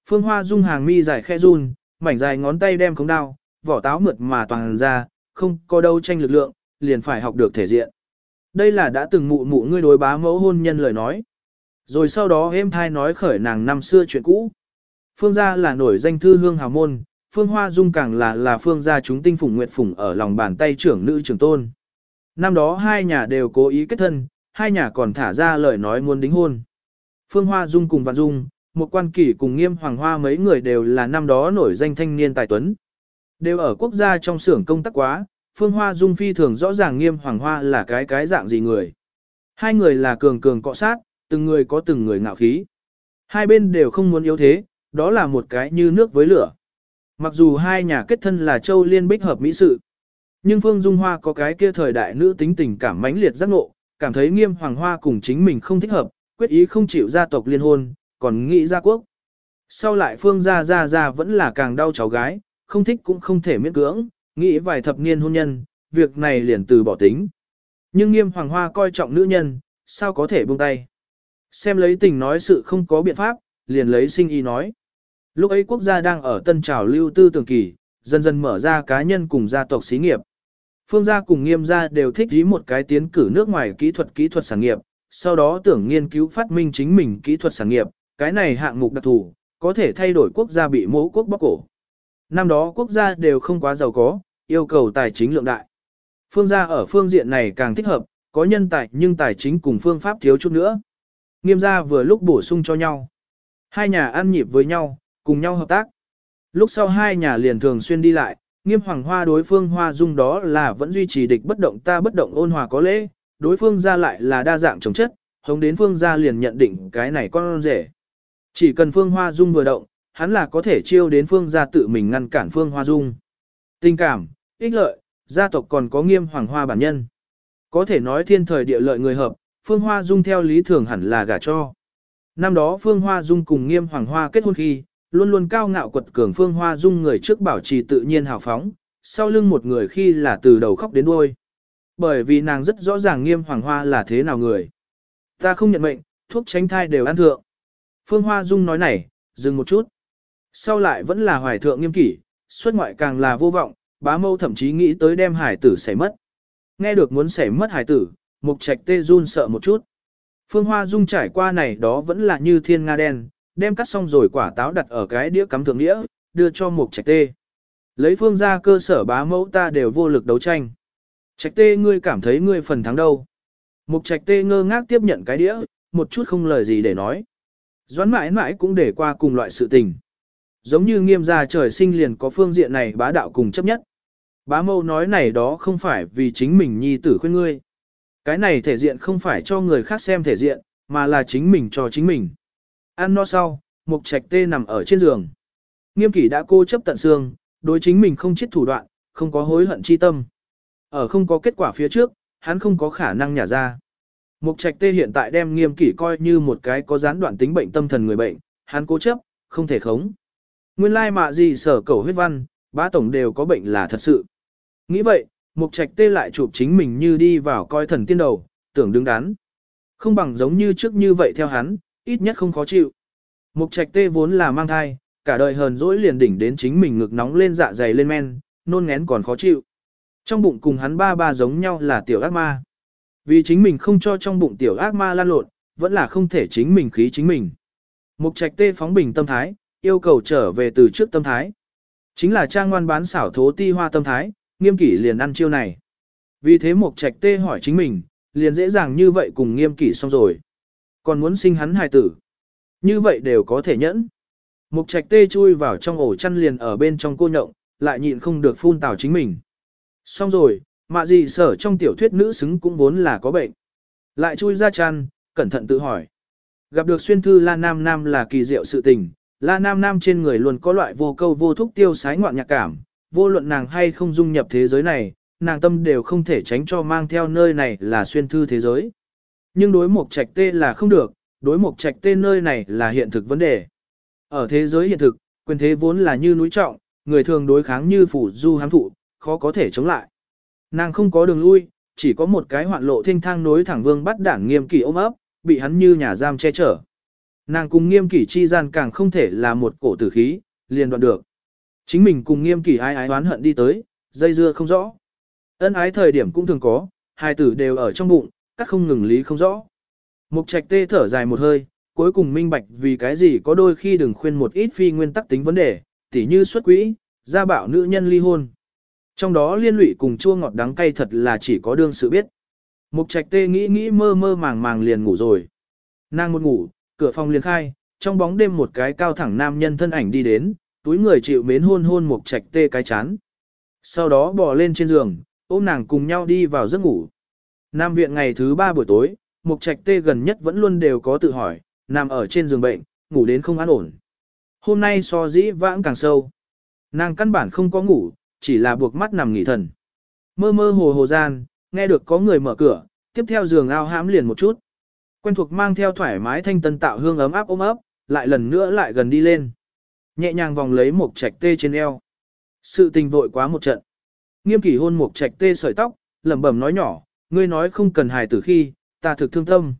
Phương Hoa dung hàng mi dài khe run, mảnh dài ngón tay đem khống đao, vỏ táo mượt mà toàn ra, không có đâu tranh lực lượng, liền phải học được thể diện. Đây là đã từng mụ mụ ngươi đối bá mẫu hôn nhân lời nói. Rồi sau đó êm thai nói khởi nàng năm xưa chuyện cũ. Phương gia là nổi danh thư hương hào môn, Phương Hoa Dung càng là là phương gia chúng tinh phủng nguyệt phủng ở lòng bàn tay trưởng nữ trưởng tôn. Năm đó hai nhà đều cố ý kết thân, hai nhà còn thả ra lời nói muốn đính hôn. Phương Hoa Dung cùng Vạn Dung, một quan kỷ cùng nghiêm hoàng hoa mấy người đều là năm đó nổi danh thanh niên tài tuấn. Đều ở quốc gia trong xưởng công tác quá, Phương Hoa Dung phi thường rõ ràng nghiêm hoàng hoa là cái cái dạng gì người. Hai người là cường cường cọ sát, từng người có từng người ngạo khí. Hai bên đều không muốn yếu thế, đó là một cái như nước với lửa. Mặc dù hai nhà kết thân là châu liên bích hợp mỹ sự, nhưng Phương Dung Hoa có cái kia thời đại nữ tính tình cảm mãnh liệt giác ngộ, cảm thấy nghiêm hoàng hoa cùng chính mình không thích hợp, quyết ý không chịu gia tộc liên hôn, còn nghĩ gia quốc. Sau lại Phương gia gia gia vẫn là càng đau cháu gái, không thích cũng không thể miễn cưỡng, nghĩ vài thập niên hôn nhân, việc này liền từ bỏ tính. Nhưng nghiêm hoàng hoa coi trọng nữ nhân, sao có thể buông tay. Xem lấy tình nói sự không có biện pháp, liền lấy sinh y nói. Lúc ấy quốc gia đang ở tân trào lưu tư tưởng kỳ, dần dần mở ra cá nhân cùng gia tộc xí nghiệp. Phương gia cùng nghiêm gia đều thích ý một cái tiến cử nước ngoài kỹ thuật kỹ thuật sản nghiệp, sau đó tưởng nghiên cứu phát minh chính mình kỹ thuật sản nghiệp, cái này hạng mục đặc thù, có thể thay đổi quốc gia bị mẫu quốc bóc cổ. Năm đó quốc gia đều không quá giàu có, yêu cầu tài chính lượng đại. Phương gia ở phương diện này càng thích hợp, có nhân tài nhưng tài chính cùng phương pháp thiếu chút nữa. Nghiêm gia vừa lúc bổ sung cho nhau. Hai nhà ăn nhịp với nhau, cùng nhau hợp tác. Lúc sau hai nhà liền thường xuyên đi lại, nghiêm hoàng hoa đối phương hoa dung đó là vẫn duy trì địch bất động ta bất động ôn hòa có lễ, đối phương ra lại là đa dạng chống chất, hống đến phương gia liền nhận định cái này con rể. Chỉ cần phương hoa dung vừa động, hắn là có thể chiêu đến phương gia tự mình ngăn cản phương hoa dung. Tình cảm, ích lợi, gia tộc còn có nghiêm hoàng hoa bản nhân. Có thể nói thiên thời địa lợi người hợp, phương hoa dung theo lý thường hẳn là gả cho. Năm đó phương hoa dung cùng nghiêm hoàng hoa kết hôn khi, luôn luôn cao ngạo quật cường phương hoa dung người trước bảo trì tự nhiên hào phóng, sau lưng một người khi là từ đầu khóc đến đuôi. Bởi vì nàng rất rõ ràng nghiêm hoàng hoa là thế nào người. Ta không nhận mệnh, thuốc tránh thai đều ăn thượng. Phương Hoa Dung nói này, dừng một chút. Sau lại vẫn là hoài thượng nghiêm kỷ, xuất ngoại càng là vô vọng, bá mâu thậm chí nghĩ tới đem hải tử xảy mất. Nghe được muốn xảy mất hải tử, mục trạch tê run sợ một chút. Phương Hoa Dung trải qua này đó vẫn là như thiên nga đen, đem cắt xong rồi quả táo đặt ở cái đĩa cắm thượng đĩa, đưa cho mục trạch tê. Lấy phương ra cơ sở bá mẫu ta đều vô lực đấu tranh. Trạch tê ngươi cảm thấy ngươi phần thắng đâu. Mục trạch tê ngơ ngác tiếp nhận cái đĩa, một chút không lời gì để nói. Doãn mãi mãi cũng để qua cùng loại sự tình. Giống như nghiêm gia trời sinh liền có phương diện này bá đạo cùng chấp nhất. Bá mâu nói này đó không phải vì chính mình nhi tử khuyên ngươi. Cái này thể diện không phải cho người khác xem thể diện, mà là chính mình cho chính mình. Ăn no sau, mục trạch tê nằm ở trên giường. Nghiêm kỷ đã cô chấp tận xương, đối chính mình không chết thủ đoạn, không có hối hận chi tâm. Ở không có kết quả phía trước, hắn không có khả năng nhả ra. Mục trạch tê hiện tại đem nghiêm kỷ coi như một cái có gián đoạn tính bệnh tâm thần người bệnh, hắn cố chấp, không thể khống. Nguyên lai mạ gì sở cầu huyết văn, bá tổng đều có bệnh là thật sự. Nghĩ vậy, mục trạch tê lại chụp chính mình như đi vào coi thần tiên đầu, tưởng đứng đắn. Không bằng giống như trước như vậy theo hắn, ít nhất không khó chịu. Mục trạch tê vốn là mang thai, cả đời hờn dỗi liền đỉnh đến chính mình ngực nóng lên dạ dày lên men, nôn ngén còn khó chịu. Trong bụng cùng hắn ba ba giống nhau là tiểu ác ma. Vì chính mình không cho trong bụng tiểu ác ma lan lộn, vẫn là không thể chính mình khí chính mình. Mục trạch tê phóng bình tâm thái, yêu cầu trở về từ trước tâm thái. Chính là trang ngoan bán xảo thố ti hoa tâm thái, nghiêm kỷ liền ăn chiêu này. Vì thế mục trạch tê hỏi chính mình, liền dễ dàng như vậy cùng nghiêm kỷ xong rồi. Còn muốn sinh hắn hài tử. Như vậy đều có thể nhẫn. Mục trạch tê chui vào trong ổ chăn liền ở bên trong cô nhộng, lại nhịn không được phun tào chính mình. Xong rồi, mạ gì sở trong tiểu thuyết nữ xứng cũng vốn là có bệnh. Lại chui ra chăn, cẩn thận tự hỏi. Gặp được xuyên thư La Nam Nam là kỳ diệu sự tình, La Nam Nam trên người luôn có loại vô câu vô thúc tiêu sái ngoạn nhạc cảm, vô luận nàng hay không dung nhập thế giới này, nàng tâm đều không thể tránh cho mang theo nơi này là xuyên thư thế giới. Nhưng đối mục trạch tê là không được, đối mục trạch tê nơi này là hiện thực vấn đề. Ở thế giới hiện thực, quyền thế vốn là như núi trọng, người thường đối kháng như phủ du hám thụ, khó có thể chống lại. Nàng không có đường lui, chỉ có một cái hoạn lộ thanh thang nối thẳng vương bắt đảng nghiêm kỷ ôm ấp, bị hắn như nhà giam che chở. Nàng cùng nghiêm kỷ chi gian càng không thể là một cổ tử khí, liền đoạn được. Chính mình cùng nghiêm kỷ ai ái oán hận đi tới, dây dưa không rõ. Ân ái thời điểm cũng thường có, hai tử đều ở trong bụng, các không ngừng lý không rõ. Mục trạch tê thở dài một hơi, cuối cùng minh bạch vì cái gì có đôi khi đừng khuyên một ít phi nguyên tắc tính vấn đề, tỉ như xuất quỹ, gia bảo nữ nhân ly hôn. Trong đó liên lụy cùng chua ngọt đắng cay thật là chỉ có đương sự biết. Mục trạch tê nghĩ nghĩ mơ mơ màng màng liền ngủ rồi. Nàng một ngủ, cửa phòng liền khai, trong bóng đêm một cái cao thẳng nam nhân thân ảnh đi đến, túi người chịu mến hôn hôn mục trạch tê cái chán. Sau đó bò lên trên giường, ôm nàng cùng nhau đi vào giấc ngủ. Nam viện ngày thứ ba buổi tối, mục trạch tê gần nhất vẫn luôn đều có tự hỏi, nằm ở trên giường bệnh, ngủ đến không an ổn. Hôm nay so dĩ vãng càng sâu. Nàng căn bản không có ngủ, chỉ là buộc mắt nằm nghỉ thần. Mơ mơ hồ hồ gian, nghe được có người mở cửa, tiếp theo giường ao hãm liền một chút. Quen thuộc mang theo thoải mái thanh tân tạo hương ấm áp ôm ấp, lại lần nữa lại gần đi lên. Nhẹ nhàng vòng lấy một trạch tê trên eo. Sự tình vội quá một trận. Nghiêm kỷ hôn một trạch tê sợi tóc, lẩm bẩm nói nhỏ, ngươi nói không cần hài tử khi, ta thực thương tâm.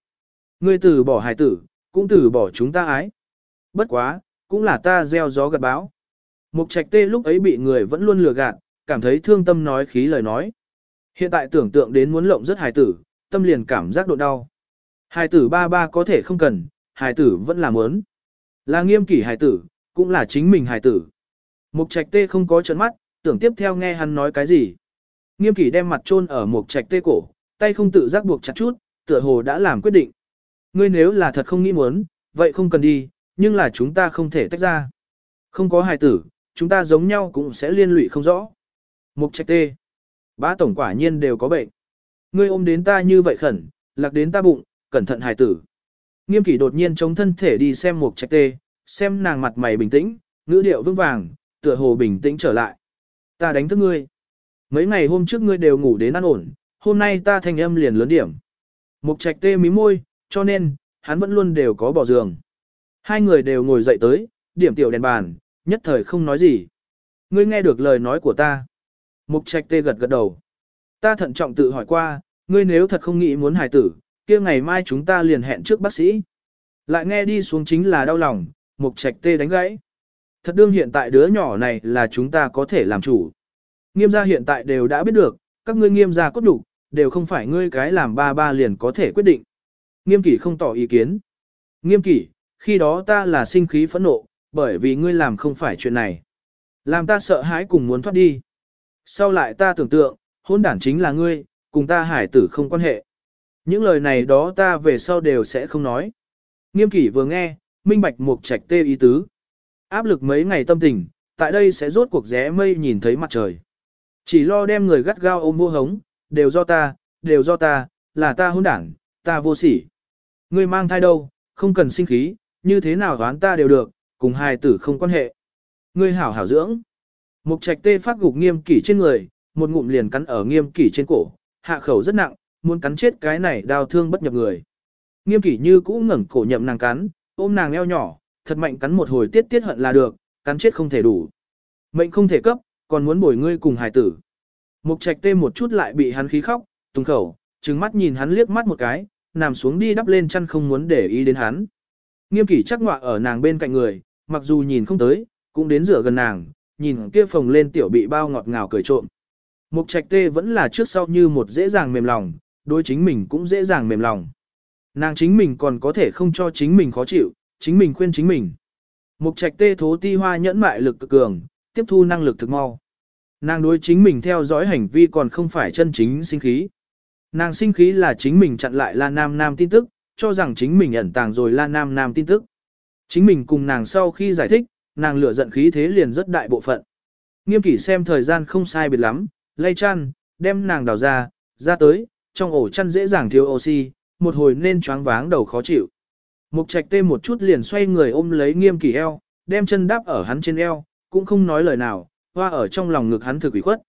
Ngươi tử bỏ hài tử, cũng tử bỏ chúng ta ái. Bất quá, cũng là ta gieo gió gặt bão. Mục trạch tê lúc ấy bị người vẫn luôn lừa gạt, cảm thấy thương tâm nói khí lời nói. Hiện tại tưởng tượng đến muốn lộng rất hài tử, tâm liền cảm giác độ đau. Hài tử ba ba có thể không cần, hài tử vẫn là muốn. Là nghiêm kỷ hài tử, cũng là chính mình hài tử. Mục trạch tê không có trận mắt, tưởng tiếp theo nghe hắn nói cái gì. Nghiêm kỷ đem mặt chôn ở mục trạch tê cổ, tay không tự giác buộc chặt chút, tựa hồ đã làm quyết định. Ngươi nếu là thật không nghĩ muốn, vậy không cần đi, nhưng là chúng ta không thể tách ra. Không có hài tử, chúng ta giống nhau cũng sẽ liên lụy không rõ. Mục trạch tê. Bá tổng quả nhiên đều có bệnh. Ngươi ôm đến ta như vậy khẩn, lạc đến ta bụng, cẩn thận hài tử. Nghiêm kỷ đột nhiên chống thân thể đi xem mục trạch tê, xem nàng mặt mày bình tĩnh, ngữ điệu vững vàng, tựa hồ bình tĩnh trở lại. Ta đánh thức ngươi. Mấy ngày hôm trước ngươi đều ngủ đến an ổn, hôm nay ta thành âm liền lớn điểm. Mục trạch tê mí môi, cho nên, hắn vẫn luôn đều có bỏ giường. Hai người đều ngồi dậy tới, điểm tiểu đèn bàn, nhất thời không nói gì. Ngươi nghe được lời nói của ta. Mục trạch tê gật gật đầu. Ta thận trọng tự hỏi qua, ngươi nếu thật không nghĩ muốn hài tử, kia ngày mai chúng ta liền hẹn trước bác sĩ. Lại nghe đi xuống chính là đau lòng, mục trạch tê đánh gãy. Thật đương hiện tại đứa nhỏ này là chúng ta có thể làm chủ. Nghiêm gia hiện tại đều đã biết được, các ngươi nghiêm gia cốt đủ, đều không phải ngươi cái làm ba ba liền có thể quyết định. Nghiêm kỷ không tỏ ý kiến. Nghiêm kỷ, khi đó ta là sinh khí phẫn nộ, bởi vì ngươi làm không phải chuyện này. Làm ta sợ hãi cùng muốn thoát đi. Sau lại ta tưởng tượng, hôn đản chính là ngươi, cùng ta hải tử không quan hệ. Những lời này đó ta về sau đều sẽ không nói. Nghiêm kỷ vừa nghe, minh bạch mục trạch tê ý tứ. Áp lực mấy ngày tâm tình, tại đây sẽ rốt cuộc rẽ mây nhìn thấy mặt trời. Chỉ lo đem người gắt gao ôm vô hống, đều do ta, đều do ta, là ta hôn đảng, ta vô sỉ. Ngươi mang thai đâu, không cần sinh khí, như thế nào đoán ta đều được, cùng hài tử không quan hệ. Ngươi hảo hảo dưỡng. Mục trạch tê phát gục nghiêm kỷ trên người, một ngụm liền cắn ở nghiêm kỷ trên cổ, hạ khẩu rất nặng, muốn cắn chết cái này đau thương bất nhập người. Nghiêm kỷ như cũ ngẩng cổ nhậm nàng cắn, ôm nàng eo nhỏ, thật mạnh cắn một hồi tiết tiết hận là được, cắn chết không thể đủ. Mệnh không thể cấp, còn muốn bồi ngươi cùng hài tử. Mục trạch tê một chút lại bị hắn khí khóc, tung khẩu, trừng mắt nhìn hắn liếc mắt một cái, nằm xuống đi đắp lên chăn không muốn để ý đến hắn. Nghiêm kỷ chắc ngọa ở nàng bên cạnh người, mặc dù nhìn không tới, cũng đến rửa gần nàng, nhìn kia phồng lên tiểu bị bao ngọt ngào cười trộm. Mục trạch tê vẫn là trước sau như một dễ dàng mềm lòng, đối chính mình cũng dễ dàng mềm lòng. Nàng chính mình còn có thể không cho chính mình khó chịu, chính mình khuyên chính mình. Mục trạch tê thố ti hoa nhẫn mại lực cực cường, tiếp thu năng lực thực mau. Nàng đối chính mình theo dõi hành vi còn không phải chân chính sinh khí. Nàng sinh khí là chính mình chặn lại La Nam Nam tin tức, cho rằng chính mình ẩn tàng rồi La Nam Nam tin tức. Chính mình cùng nàng sau khi giải thích, nàng lửa giận khí thế liền rất đại bộ phận. Nghiêm kỷ xem thời gian không sai biệt lắm, lay chăn, đem nàng đào ra, ra tới, trong ổ chăn dễ dàng thiếu oxy, một hồi nên choáng váng đầu khó chịu. Mục trạch tê một chút liền xoay người ôm lấy nghiêm kỷ eo, đem chân đáp ở hắn trên eo, cũng không nói lời nào, hoa ở trong lòng ngực hắn thực ủy khuất.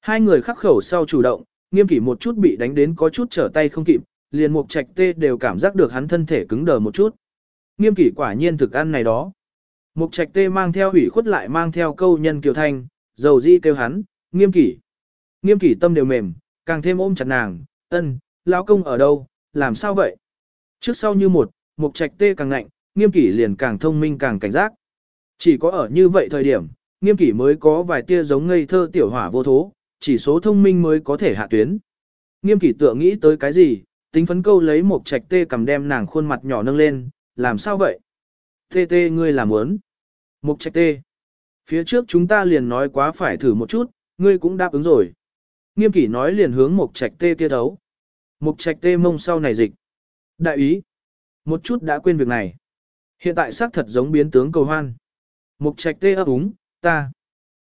Hai người khắc khẩu sau chủ động, nghiêm kỷ một chút bị đánh đến có chút trở tay không kịp, liền mục trạch tê đều cảm giác được hắn thân thể cứng đờ một chút. Nghiêm kỷ quả nhiên thực ăn này đó. Mục trạch tê mang theo ủy khuất lại mang theo câu nhân kiều thanh, dầu di kêu hắn, nghiêm kỷ. Nghiêm kỷ tâm đều mềm, càng thêm ôm chặt nàng, ân, lão công ở đâu, làm sao vậy? Trước sau như một, mục trạch tê càng ngạnh, nghiêm kỷ liền càng thông minh càng cảnh giác. Chỉ có ở như vậy thời điểm, nghiêm kỷ mới có vài tia giống ngây thơ tiểu hỏa vô thố, chỉ số thông minh mới có thể hạ tuyến. Nghiêm kỷ tựa nghĩ tới cái gì, tính phấn câu lấy một trạch tê cầm đem nàng khuôn mặt nhỏ nâng lên, làm sao vậy? Tê tê ngươi làm muốn. Mục trạch tê. Phía trước chúng ta liền nói quá phải thử một chút, ngươi cũng đáp ứng rồi. Nghiêm kỷ nói liền hướng mục trạch tê kia thấu. Mục trạch tê mông sau này dịch. Đại ý. Một chút đã quên việc này. Hiện tại xác thật giống biến tướng cầu hoan. Mục trạch tê ấp úng, ta.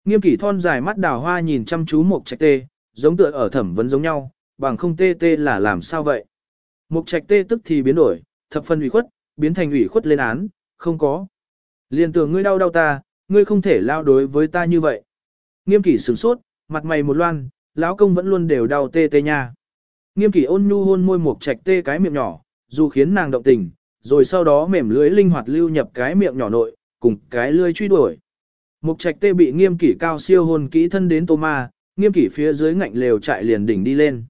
Nghiêm kỷ thon dài mắt đào hoa nhìn chăm chú mục trạch tê, giống tựa ở thẩm vấn giống nhau, bằng không tê tê là làm sao vậy. Mục trạch tê tức thì biến đổi, thập phân ủy khuất, biến thành ủy khuất lên án, không có. Liên tưởng ngươi đau đau ta, ngươi không thể lao đối với ta như vậy. Nghiêm kỷ sửng sốt, mặt mày một loan, lão công vẫn luôn đều đau tê tê nha. Nghiêm kỷ ôn nhu hôn môi mục trạch tê cái miệng nhỏ, dù khiến nàng động tình, rồi sau đó mềm lưới linh hoạt lưu nhập cái miệng nhỏ nội, cùng cái lưới truy đuổi. Mục trạch tê bị nghiêm kỷ cao siêu hồn kỹ thân đến tô ma, nghiêm kỷ phía dưới ngạnh lều chạy liền đỉnh đi lên.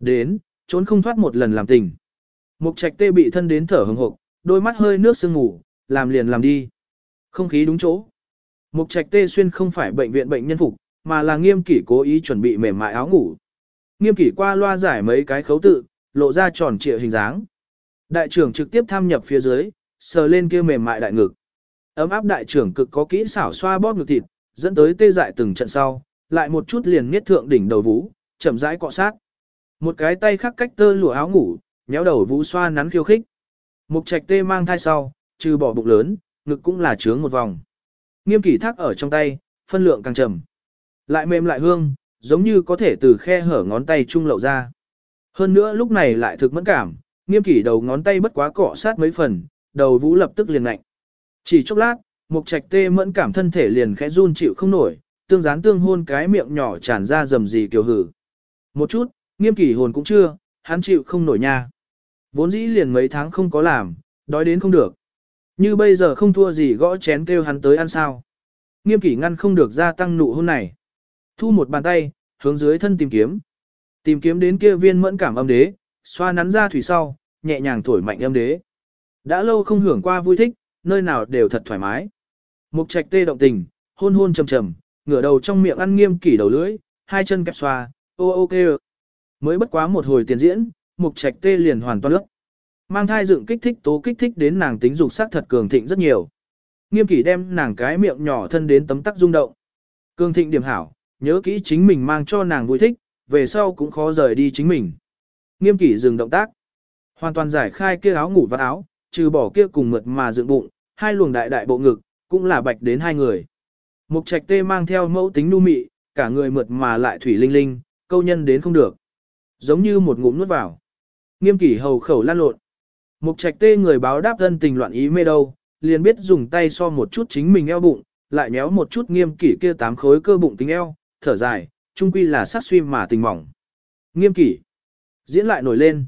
Đến, trốn không thoát một lần làm tình. Mục trạch tê bị thân đến thở hừng hộp, đôi mắt hơi nước sương ngủ, làm liền làm đi. Không khí đúng chỗ. Mục trạch tê xuyên không phải bệnh viện bệnh nhân phục, mà là nghiêm kỷ cố ý chuẩn bị mềm mại áo ngủ. Nghiêm kỷ qua loa giải mấy cái khấu tự, lộ ra tròn trịa hình dáng. Đại trưởng trực tiếp tham nhập phía dưới, sờ lên kia mềm mại đại ngực. Ấm áp đại trưởng cực có kỹ xảo xoa bóp ngực thịt, dẫn tới tê dại từng trận sau, lại một chút liền miết thượng đỉnh đầu vũ, chậm rãi cọ sát. Một cái tay khác cách tơ lụa áo ngủ, nhéo đầu vũ xoa nắn khiêu khích. Mục trạch tê mang thai sau, trừ bỏ bụng lớn, ngực cũng là trướng một vòng. Nghiêm kỷ thác ở trong tay, phân lượng càng trầm. Lại mềm lại hương, giống như có thể từ khe hở ngón tay trung lậu ra. Hơn nữa lúc này lại thực mẫn cảm, nghiêm kỷ đầu ngón tay bất quá cọ sát mấy phần, đầu vũ lập tức liền lạnh. Chỉ chốc lát, mục trạch tê mẫn cảm thân thể liền khẽ run chịu không nổi, tương gián tương hôn cái miệng nhỏ tràn ra rầm gì kiều hử. Một chút, nghiêm kỷ hồn cũng chưa, hắn chịu không nổi nha. Vốn dĩ liền mấy tháng không có làm, đói đến không được. Như bây giờ không thua gì gõ chén kêu hắn tới ăn sao. Nghiêm kỷ ngăn không được gia tăng nụ hôn này. Thu một bàn tay, hướng dưới thân tìm kiếm. Tìm kiếm đến kia viên mẫn cảm âm đế, xoa nắn ra thủy sau, nhẹ nhàng thổi mạnh âm đế. Đã lâu không hưởng qua vui thích, nơi nào đều thật thoải mái. Mục trạch tê động tình, hôn hôn trầm trầm, ngửa đầu trong miệng ăn nghiêm kỷ đầu lưỡi, hai chân kẹp xoa, ô ô kê Mới bất quá một hồi tiền diễn, mục trạch tê liền hoàn toàn ước. Mang thai dựng kích thích tố kích thích đến nàng tính dục sắc thật cường thịnh rất nhiều. Nghiêm kỷ đem nàng cái miệng nhỏ thân đến tấm tắc rung động. Cường thịnh điểm hảo, nhớ kỹ chính mình mang cho nàng vui thích, về sau cũng khó rời đi chính mình. Nghiêm kỷ dừng động tác. Hoàn toàn giải khai kia áo ngủ và áo, trừ bỏ kia cùng mượt mà dựng bụng, hai luồng đại đại bộ ngực, cũng là bạch đến hai người. Mục trạch tê mang theo mẫu tính nu mị, cả người mượt mà lại thủy linh linh, câu nhân đến không được. Giống như một ngụm nuốt vào. Nghiêm kỷ hầu khẩu lan lộn. Mục trạch tê người báo đáp thân tình loạn ý mê đâu, liền biết dùng tay so một chút chính mình eo bụng, lại nhéo một chút nghiêm kỷ kia tám khối cơ bụng tính eo, thở dài, trung quy là sát suy mà tình mỏng. Nghiêm kỷ. Diễn lại nổi lên.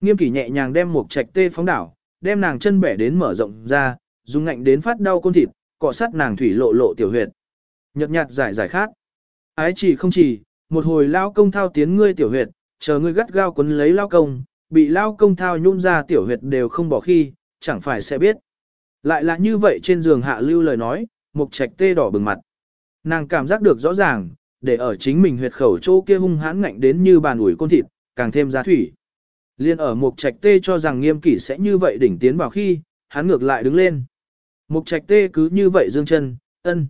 Nghiêm kỷ nhẹ nhàng đem Mục trạch tê phóng đảo, đem nàng chân bẻ đến mở rộng ra, dùng ngạnh đến phát đau côn thịt, cọ sát nàng thủy lộ lộ tiểu huyệt. Nhật nhạt giải giải khác. Ái chỉ không chỉ, một hồi lao công thao tiến ngươi tiểu huyệt, chờ ngươi gắt gao quấn lấy lao công, bị lao công thao nhung ra tiểu huyệt đều không bỏ khi, chẳng phải sẽ biết. Lại là như vậy trên giường hạ lưu lời nói, mục trạch tê đỏ bừng mặt. Nàng cảm giác được rõ ràng, để ở chính mình huyệt khẩu chỗ kia hung hãn ngạnh đến như bàn ủi côn thịt, càng thêm giá thủy. Liên ở mục trạch tê cho rằng nghiêm kỷ sẽ như vậy đỉnh tiến vào khi, hắn ngược lại đứng lên. Mục trạch tê cứ như vậy dương chân, ân.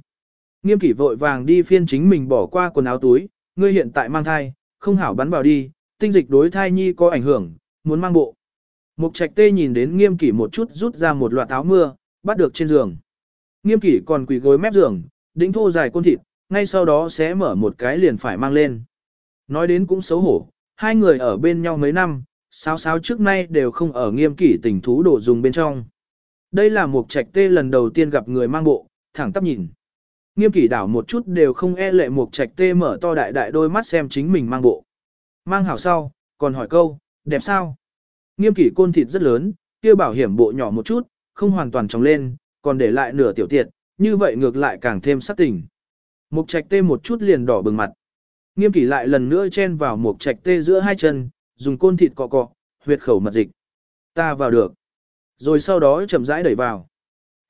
Nghiêm kỷ vội vàng đi phiên chính mình bỏ qua quần áo túi, ngươi hiện tại mang thai, không hảo bắn vào đi, tinh dịch đối thai nhi có ảnh hưởng, muốn mang bộ. Mục trạch tê nhìn đến nghiêm kỷ một chút rút ra một loạt áo mưa, bắt được trên giường. Nghiêm kỷ còn quỳ gối mép giường, đĩnh thô dài côn thịt, ngay sau đó sẽ mở một cái liền phải mang lên. Nói đến cũng xấu hổ, hai người ở bên nhau mấy năm, sao sao trước nay đều không ở nghiêm kỷ tình thú đồ dùng bên trong. Đây là một trạch tê lần đầu tiên gặp người mang bộ, thẳng tắp nhìn. Nghiêm kỷ đảo một chút đều không e lệ một trạch tê mở to đại đại đôi mắt xem chính mình mang bộ. Mang hảo sau, còn hỏi câu, đẹp sao? Nghiêm kỷ côn thịt rất lớn, kia bảo hiểm bộ nhỏ một chút, không hoàn toàn trồng lên, còn để lại nửa tiểu tiệt, như vậy ngược lại càng thêm sắc tình. Mục trạch tê một chút liền đỏ bừng mặt. Nghiêm kỷ lại lần nữa chen vào mục trạch tê giữa hai chân, dùng côn thịt cọ cọ, huyệt khẩu mật dịch. Ta vào được. Rồi sau đó chậm rãi đẩy vào.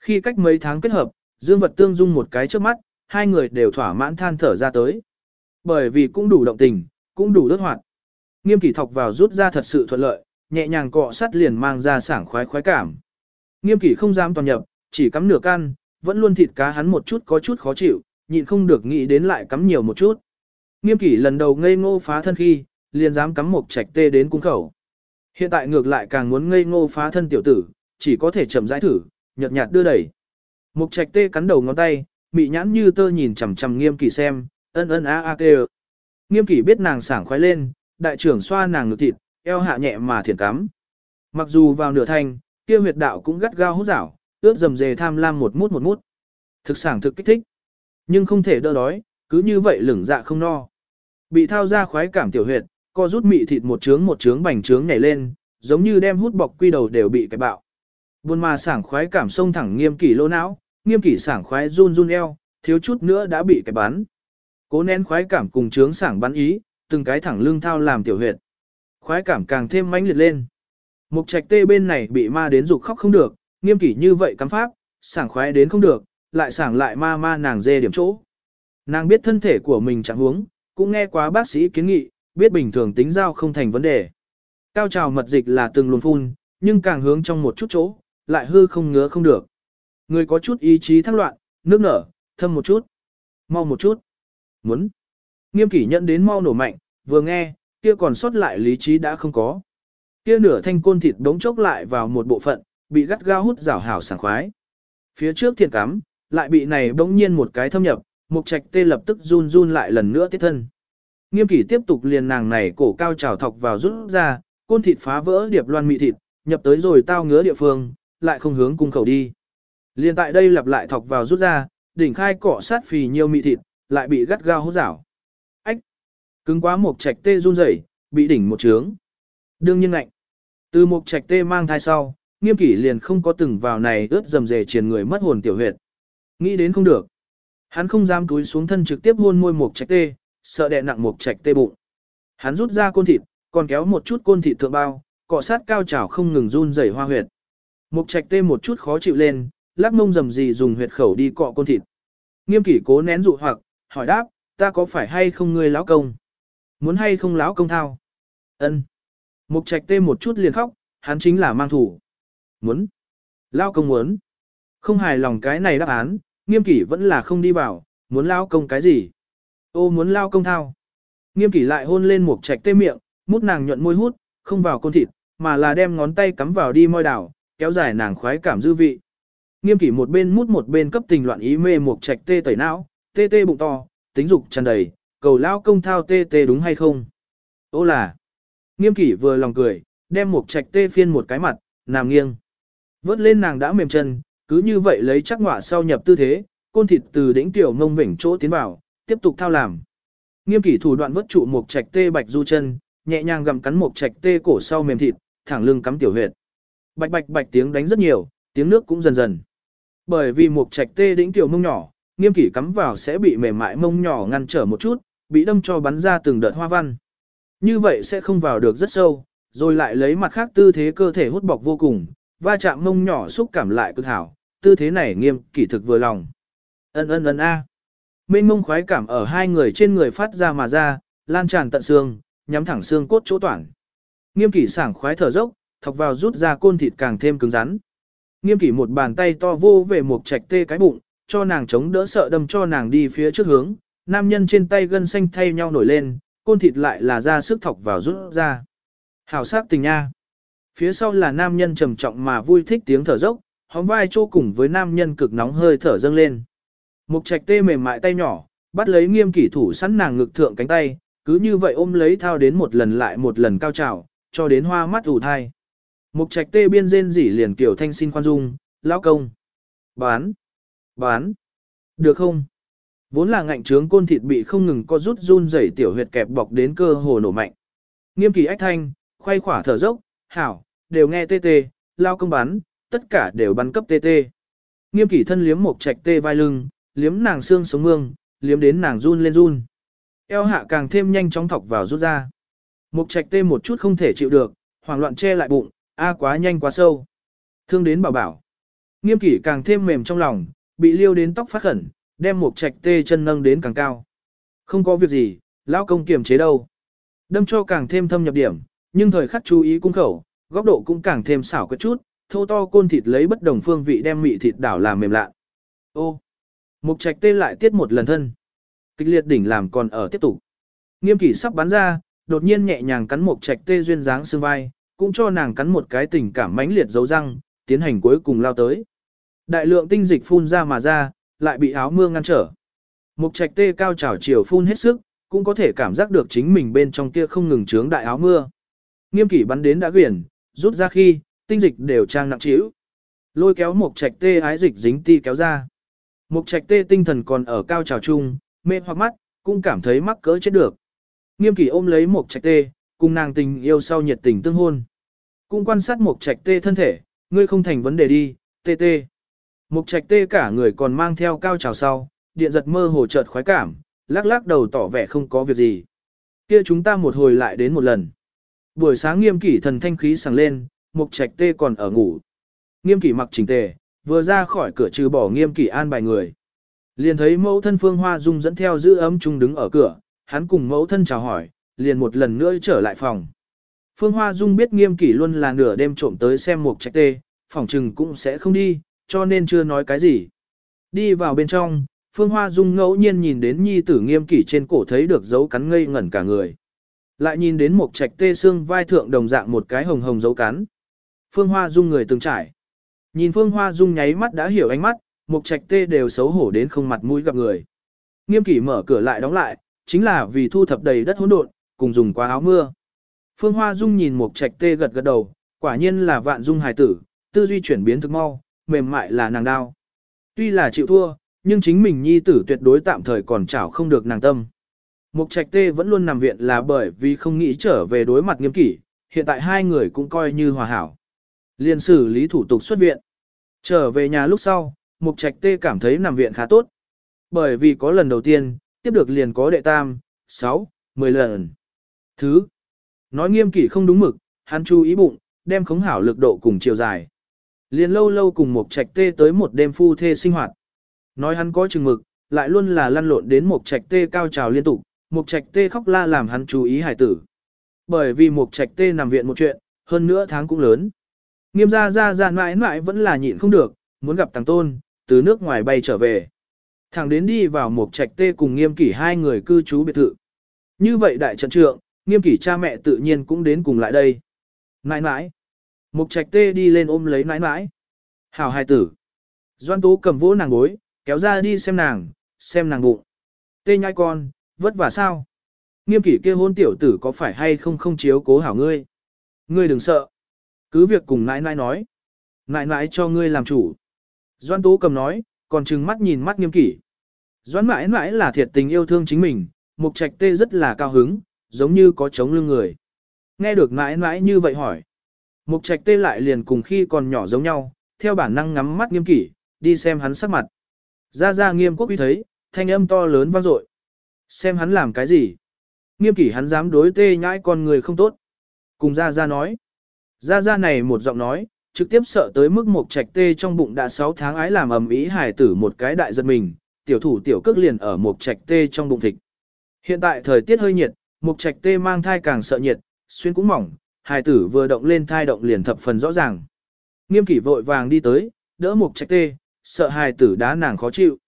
Khi cách mấy tháng kết hợp, dương vật tương dung một cái trước mắt, hai người đều thỏa mãn than thở ra tới. Bởi vì cũng đủ động tình, cũng đủ đốt hoạt. Nghiêm kỷ thọc vào rút ra thật sự thuận lợi, nhẹ nhàng cọ sắt liền mang ra sảng khoái khoái cảm. Nghiêm kỷ không dám toàn nhập, chỉ cắm nửa can, vẫn luôn thịt cá hắn một chút có chút khó chịu, nhịn không được nghĩ đến lại cắm nhiều một chút. Nghiêm kỷ lần đầu ngây ngô phá thân khi, liền dám cắm một trạch tê đến cung khẩu. Hiện tại ngược lại càng muốn ngây ngô phá thân tiểu tử, chỉ có thể chậm rãi thử, nhợt nhạt đưa đẩy. Mục trạch tê cắn đầu ngón tay, mị nhãn như tơ nhìn chằm chằm nghiêm kỳ xem, ân ân a a kêu. Nghiêm kỳ biết nàng sảng khoái lên, đại trưởng xoa nàng ngực thịt, eo hạ nhẹ mà thiển cắm. Mặc dù vào nửa thanh, kia huyệt đạo cũng gắt gao hút rảo, ướt dầm dề tham lam một mút một mút. Thực sảng thực kích thích. Nhưng không thể đỡ đói, cứ như vậy lửng dạ không no. Bị thao ra khoái cảm tiểu huyệt, co rút mị thịt một trướng một trướng bành trướng nhảy lên, giống như đem hút bọc quy đầu đều bị cái bạo. Buồn mà sảng khoái cảm sông thẳng nghiêm kỷ lô não, nghiêm kỷ sảng khoái run run eo, thiếu chút nữa đã bị cái bắn. Cố nén khoái cảm cùng trướng sảng bắn ý, từng cái thẳng lưng thao làm tiểu huyệt. Khoái cảm càng thêm mãnh liệt lên. Mục trạch tê bên này bị ma đến dục khóc không được, nghiêm kỷ như vậy cắm pháp, sảng khoái đến không được, lại sảng lại ma ma nàng dê điểm chỗ. Nàng biết thân thể của mình chẳng huống, cũng nghe quá bác sĩ kiến nghị, biết bình thường tính giao không thành vấn đề. Cao trào mật dịch là từng luồn phun, nhưng càng hướng trong một chút chỗ, lại hư không ngứa không được. Người có chút ý chí thắc loạn, nước nở, thâm một chút, mau một chút, muốn. Nghiêm kỷ nhận đến mau nổ mạnh, vừa nghe, kia còn sót lại lý trí đã không có. Kia nửa thanh côn thịt đống chốc lại vào một bộ phận, bị gắt gao hút rảo hảo sảng khoái. Phía trước thiện cắm, lại bị này bỗng nhiên một cái thâm nhập, mục trạch tê lập tức run run lại lần nữa tiết thân. Nghiêm kỷ tiếp tục liền nàng này cổ cao trào thọc vào rút ra, côn thịt phá vỡ điệp loan mị thịt, nhập tới rồi tao ngứa địa phương, lại không hướng cung khẩu đi. Liền tại đây lặp lại thọc vào rút ra, đỉnh khai cỏ sát phì nhiều mị thịt, lại bị gắt gao hút rảo. Ách! Cứng quá một trạch tê run rẩy, bị đỉnh một trướng. Đương nhiên lạnh. Từ một trạch tê mang thai sau, nghiêm kỷ liền không có từng vào này ướt dầm dề triền người mất hồn tiểu huyệt. Nghĩ đến không được. Hắn không dám túi xuống thân trực tiếp hôn môi một trạch tê, sợ đè nặng một trạch tê bụng. Hắn rút ra côn thịt, còn kéo một chút côn thịt thượng bao, cọ sát cao trào không ngừng run rẩy hoa huyệt. Mục trạch tê một chút khó chịu lên, lắc mông rầm gì dùng huyệt khẩu đi cọ côn thịt. Nghiêm kỷ cố nén dụ hoặc, hỏi đáp, ta có phải hay không ngươi lão công? Muốn hay không lão công thao? Ân. Mục trạch tê một chút liền khóc, hắn chính là mang thủ. Muốn. Lão công muốn. Không hài lòng cái này đáp án, nghiêm kỷ vẫn là không đi vào, muốn lão công cái gì? Ô muốn lao công thao. Nghiêm kỷ lại hôn lên một trạch tê miệng, mút nàng nhuận môi hút, không vào côn thịt, mà là đem ngón tay cắm vào đi môi đảo, kéo dài nàng khoái cảm dư vị. Nghiêm kỷ một bên mút một bên cấp tình loạn ý mê một trạch tê tẩy não, tê tê bụng to, tính dục tràn đầy, cầu lao công thao tê tê đúng hay không? Ô là, nghiêm kỷ vừa lòng cười, đem một trạch tê phiên một cái mặt, nằm nghiêng. Vớt lên nàng đã mềm chân, cứ như vậy lấy chắc ngọa sau nhập tư thế, côn thịt từ đỉnh tiểu ngông vỉnh chỗ tiến vào, tiếp tục thao làm. Nghiêm kỷ thủ đoạn vớt trụ một trạch tê bạch du chân, nhẹ nhàng gặm cắn một trạch tê cổ sau mềm thịt, thẳng lưng cắm tiểu huyệt. Bạch bạch bạch tiếng đánh rất nhiều, tiếng nước cũng dần dần. Bởi vì một trạch tê đỉnh tiểu mông nhỏ, nghiêm kỷ cắm vào sẽ bị mềm mại mông nhỏ ngăn trở một chút, bị đâm cho bắn ra từng đợt hoa văn. Như vậy sẽ không vào được rất sâu, rồi lại lấy mặt khác tư thế cơ thể hút bọc vô cùng, va chạm mông nhỏ xúc cảm lại cực hảo, tư thế này nghiêm kỷ thực vừa lòng. Ân ân ân a. Mênh mông khoái cảm ở hai người trên người phát ra mà ra, lan tràn tận xương, nhắm thẳng xương cốt chỗ toàn Nghiêm kỷ sảng khoái thở dốc, thọc vào rút ra côn thịt càng thêm cứng rắn. Nghiêm kỷ một bàn tay to vô về một trạch tê cái bụng, cho nàng chống đỡ sợ đâm cho nàng đi phía trước hướng, nam nhân trên tay gân xanh thay nhau nổi lên, côn thịt lại là ra sức thọc vào rút ra. Hảo sát tình nha. Phía sau là nam nhân trầm trọng mà vui thích tiếng thở dốc, hóm vai chô cùng với nam nhân cực nóng hơi thở dâng lên. Mục trạch tê mềm mại tay nhỏ, bắt lấy nghiêm kỷ thủ sẵn nàng ngực thượng cánh tay, cứ như vậy ôm lấy thao đến một lần lại một lần cao trào, cho đến hoa mắt ủ thai. Mục trạch tê biên rên rỉ liền kiểu thanh xin khoan dung, lão công. Bán. Bán. Được không? Vốn là ngạnh trướng côn thịt bị không ngừng co rút run rẩy tiểu huyệt kẹp bọc đến cơ hồ nổ mạnh. Nghiêm kỳ ách thanh, khoay khỏa thở dốc, hảo, đều nghe tê tê, lao công bắn, tất cả đều bắn cấp tê tê. Nghiêm kỳ thân liếm một trạch tê vai lưng, liếm nàng xương sống mương, liếm đến nàng run lên run. Eo hạ càng thêm nhanh chóng thọc vào rút ra. Mục trạch tê một chút không thể chịu được, hoảng loạn che lại bụng, a quá nhanh quá sâu. Thương đến bảo bảo. Nghiêm kỷ càng thêm mềm trong lòng, bị liêu đến tóc phát khẩn, đem Mục trạch tê chân nâng đến càng cao. Không có việc gì, lão công kiềm chế đâu. Đâm cho càng thêm thâm nhập điểm, nhưng thời khắc chú ý cung khẩu, góc độ cũng càng thêm xảo quét chút, thô to côn thịt lấy bất đồng phương vị đem mị thịt đảo làm mềm lạ. Ô, Mục trạch tê lại tiết một lần thân. Kịch liệt đỉnh làm còn ở tiếp tục. Nghiêm kỷ sắp bắn ra, đột nhiên nhẹ nhàng cắn Mục trạch tê duyên dáng xương vai, cũng cho nàng cắn một cái tình cảm mãnh liệt dấu răng, tiến hành cuối cùng lao tới. Đại lượng tinh dịch phun ra mà ra, lại bị áo mưa ngăn trở. Mục trạch tê cao trào chiều phun hết sức, cũng có thể cảm giác được chính mình bên trong kia không ngừng trướng đại áo mưa. Nghiêm kỷ bắn đến đã quyển, rút ra khi, tinh dịch đều trang nặng trĩu. Lôi kéo mục trạch tê ái dịch dính ti kéo ra. Mục trạch tê tinh thần còn ở cao trào chung, mê hoặc mắt, cũng cảm thấy mắc cỡ chết được. Nghiêm kỷ ôm lấy mục trạch tê, cùng nàng tình yêu sau nhiệt tình tương hôn. Cũng quan sát mục trạch tê thân thể, ngươi không thành vấn đề đi, tê tê. Mục trạch tê cả người còn mang theo cao trào sau, điện giật mơ hồ chợt khoái cảm, lắc lắc đầu tỏ vẻ không có việc gì. Kia chúng ta một hồi lại đến một lần. Buổi sáng nghiêm kỷ thần thanh khí sảng lên, mục trạch tê còn ở ngủ. Nghiêm kỷ mặc chỉnh tề, vừa ra khỏi cửa trừ bỏ nghiêm kỷ an bài người. Liền thấy mẫu thân Phương Hoa Dung dẫn theo giữ ấm chung đứng ở cửa, hắn cùng mẫu thân chào hỏi, liền một lần nữa trở lại phòng. Phương Hoa Dung biết nghiêm kỷ luôn là nửa đêm trộm tới xem một trạch tê, phòng trừng cũng sẽ không đi, cho nên chưa nói cái gì. Đi vào bên trong, Phương Hoa Dung ngẫu nhiên nhìn đến nhi tử nghiêm kỷ trên cổ thấy được dấu cắn ngây ngẩn cả người. Lại nhìn đến một trạch tê xương vai thượng đồng dạng một cái hồng hồng dấu cắn. Phương Hoa Dung người từng trải. Nhìn Phương Hoa Dung nháy mắt đã hiểu ánh mắt, Mục trạch tê đều xấu hổ đến không mặt mũi gặp người. Nghiêm kỷ mở cửa lại đóng lại, chính là vì thu thập đầy đất hỗn độn, cùng dùng quá áo mưa. Phương Hoa Dung nhìn Mục trạch tê gật gật đầu, quả nhiên là vạn dung hài tử, tư duy chuyển biến thực mau, mềm mại là nàng đao. Tuy là chịu thua, nhưng chính mình nhi tử tuyệt đối tạm thời còn chảo không được nàng tâm. Mục trạch tê vẫn luôn nằm viện là bởi vì không nghĩ trở về đối mặt nghiêm kỷ, hiện tại hai người cũng coi như hòa hảo. Liên xử lý thủ tục xuất viện. Trở về nhà lúc sau, mục trạch tê cảm thấy nằm viện khá tốt. Bởi vì có lần đầu tiên, tiếp được liền có đệ tam, 6, 10 lần. Thứ, nói nghiêm kỷ không đúng mực, hắn chú ý bụng, đem khống hảo lực độ cùng chiều dài. Liền lâu lâu cùng mục trạch tê tới một đêm phu thê sinh hoạt. Nói hắn có chừng mực, lại luôn là lăn lộn đến mục trạch tê cao trào liên tục, mục trạch tê khóc la làm hắn chú ý hải tử. Bởi vì mục trạch tê nằm viện một chuyện, hơn nữa tháng cũng lớn. Nghiêm gia gia gia mãi mãi vẫn là nhịn không được, muốn gặp thằng tôn, từ nước ngoài bay trở về. Thẳng đến đi vào một trạch tê cùng nghiêm kỷ hai người cư trú biệt thự. Như vậy đại trận trượng, nghiêm kỷ cha mẹ tự nhiên cũng đến cùng lại đây. Nãi nãi. Mục trạch tê đi lên ôm lấy nãi nãi. Hảo hài tử. Doan tố cầm vỗ nàng gối, kéo ra đi xem nàng, xem nàng bụng. Tê nhai con, vất vả sao? Nghiêm kỷ kia hôn tiểu tử có phải hay không không chiếu cố hảo ngươi? Ngươi đừng sợ. Cứ việc cùng nãi nãi nói. Nãi nãi cho ngươi làm chủ. Doan tố cầm nói, còn trừng mắt nhìn mắt nghiêm kỷ. Doan mãi mãi là thiệt tình yêu thương chính mình, mục trạch tê rất là cao hứng, giống như có chống lưng người. Nghe được mãi mãi như vậy hỏi. Mục trạch tê lại liền cùng khi còn nhỏ giống nhau, theo bản năng ngắm mắt nghiêm kỷ, đi xem hắn sắc mặt. Ra ra nghiêm quốc uy thấy, thanh âm to lớn vang dội. Xem hắn làm cái gì? Nghiêm kỷ hắn dám đối tê nhãi con người không tốt. Cùng ra ra nói. Ra ra này một giọng nói, trực tiếp sợ tới mức một trạch tê trong bụng đã 6 tháng ái làm ầm ý hải tử một cái đại giật mình, tiểu thủ tiểu cước liền ở một trạch tê trong bụng thịt. Hiện tại thời tiết hơi nhiệt, một trạch tê mang thai càng sợ nhiệt, xuyên cũng mỏng, hải tử vừa động lên thai động liền thập phần rõ ràng. Nghiêm kỷ vội vàng đi tới, đỡ một trạch tê, sợ hải tử đá nàng khó chịu.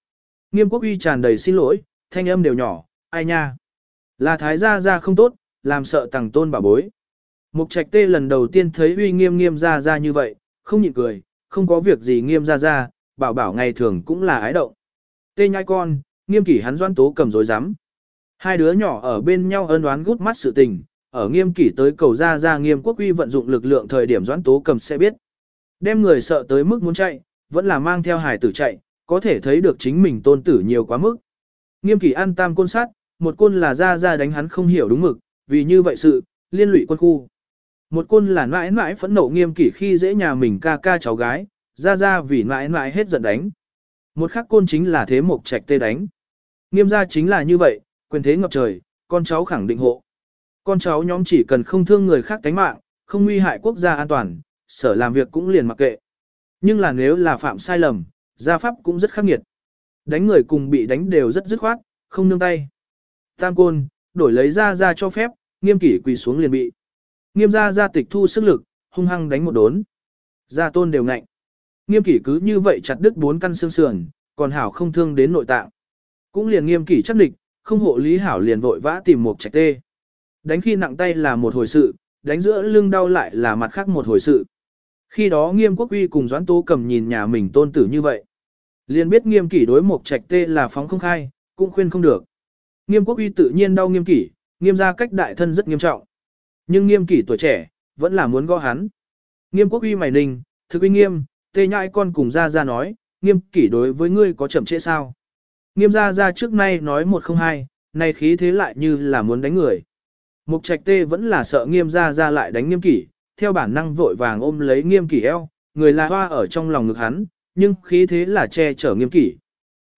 Nghiêm quốc uy tràn đầy xin lỗi, thanh âm đều nhỏ, ai nha. Là thái gia gia không tốt, làm sợ tàng tôn bà bối. Mục trạch tê lần đầu tiên thấy uy nghiêm nghiêm ra ra như vậy, không nhịn cười, không có việc gì nghiêm ra ra, bảo bảo ngày thường cũng là ái động. Tê nhai con, nghiêm kỷ hắn doan tố cầm dối rắm Hai đứa nhỏ ở bên nhau ân đoán gút mắt sự tình, ở nghiêm kỷ tới cầu ra ra nghiêm quốc uy vận dụng lực lượng thời điểm doãn tố cầm sẽ biết. Đem người sợ tới mức muốn chạy, vẫn là mang theo hải tử chạy, có thể thấy được chính mình tôn tử nhiều quá mức. Nghiêm kỷ ăn tam côn sát, một côn là ra ra đánh hắn không hiểu đúng mực, vì như vậy sự, liên lụy quân khu. Một côn là mãi mãi phẫn nộ nghiêm kỷ khi dễ nhà mình ca ca cháu gái, ra ra vì mãi mãi hết giận đánh. Một khắc côn chính là thế mục trạch tê đánh. Nghiêm gia chính là như vậy, quyền thế ngập trời, con cháu khẳng định hộ. Con cháu nhóm chỉ cần không thương người khác tánh mạng, không nguy hại quốc gia an toàn, sở làm việc cũng liền mặc kệ. Nhưng là nếu là phạm sai lầm, gia pháp cũng rất khắc nghiệt. Đánh người cùng bị đánh đều rất dứt khoát, không nương tay. Tam côn, đổi lấy ra ra cho phép, nghiêm kỷ quỳ xuống liền bị. Nghiêm gia gia tịch thu sức lực, hung hăng đánh một đốn. Gia tôn đều ngạnh. Nghiêm kỷ cứ như vậy chặt đứt bốn căn xương sườn, còn hảo không thương đến nội tạng. Cũng liền nghiêm kỷ chắc địch, không hộ lý hảo liền vội vã tìm một trạch tê. Đánh khi nặng tay là một hồi sự, đánh giữa lưng đau lại là mặt khác một hồi sự. Khi đó nghiêm quốc uy cùng doãn tố cầm nhìn nhà mình tôn tử như vậy. Liền biết nghiêm kỷ đối một trạch tê là phóng không khai, cũng khuyên không được. Nghiêm quốc uy tự nhiên đau nghiêm kỷ, nghiêm ra cách đại thân rất nghiêm trọng. Nhưng nghiêm kỷ tuổi trẻ, vẫn là muốn gõ hắn. Nghiêm quốc uy mày ninh, thực uy nghiêm, tê nhãi con cùng ra ra nói, nghiêm kỷ đối với ngươi có chậm trễ sao. Nghiêm ra ra trước nay nói một không hai, nay khí thế lại như là muốn đánh người. Mục trạch tê vẫn là sợ nghiêm ra ra lại đánh nghiêm kỷ, theo bản năng vội vàng ôm lấy nghiêm kỷ eo, người là hoa ở trong lòng ngực hắn, nhưng khí thế là che chở nghiêm kỷ.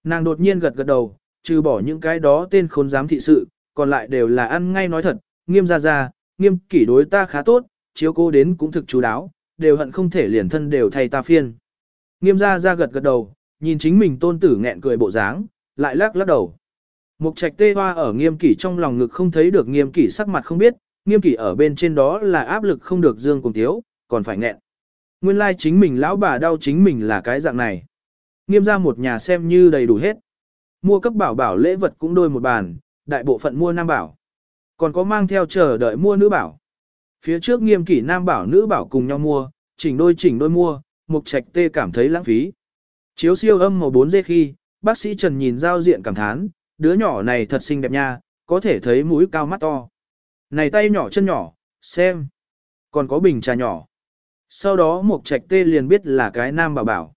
Nàng đột nhiên gật gật đầu, trừ bỏ những cái đó tên khốn giám thị sự, còn lại đều là ăn ngay nói thật, nghiêm ra ra, nghiêm kỷ đối ta khá tốt, chiếu cô đến cũng thực chú đáo, đều hận không thể liền thân đều thay ta phiên. Nghiêm ra ra gật gật đầu, nhìn chính mình tôn tử nghẹn cười bộ dáng, lại lắc lắc đầu. Mục trạch tê hoa ở nghiêm kỷ trong lòng ngực không thấy được nghiêm kỷ sắc mặt không biết, nghiêm kỷ ở bên trên đó là áp lực không được dương cùng thiếu, còn phải nghẹn. Nguyên lai like chính mình lão bà đau chính mình là cái dạng này. Nghiêm ra một nhà xem như đầy đủ hết. Mua cấp bảo bảo lễ vật cũng đôi một bàn, đại bộ phận mua nam bảo. Còn có mang theo chờ đợi mua nữ bảo. Phía trước nghiêm kỷ nam bảo nữ bảo cùng nhau mua, chỉnh đôi chỉnh đôi mua, mục trạch tê cảm thấy lãng phí. Chiếu siêu âm màu 4 dê khi, bác sĩ Trần nhìn giao diện cảm thán, đứa nhỏ này thật xinh đẹp nha, có thể thấy mũi cao mắt to. Này tay nhỏ chân nhỏ, xem. Còn có bình trà nhỏ. Sau đó mục trạch tê liền biết là cái nam bảo bảo.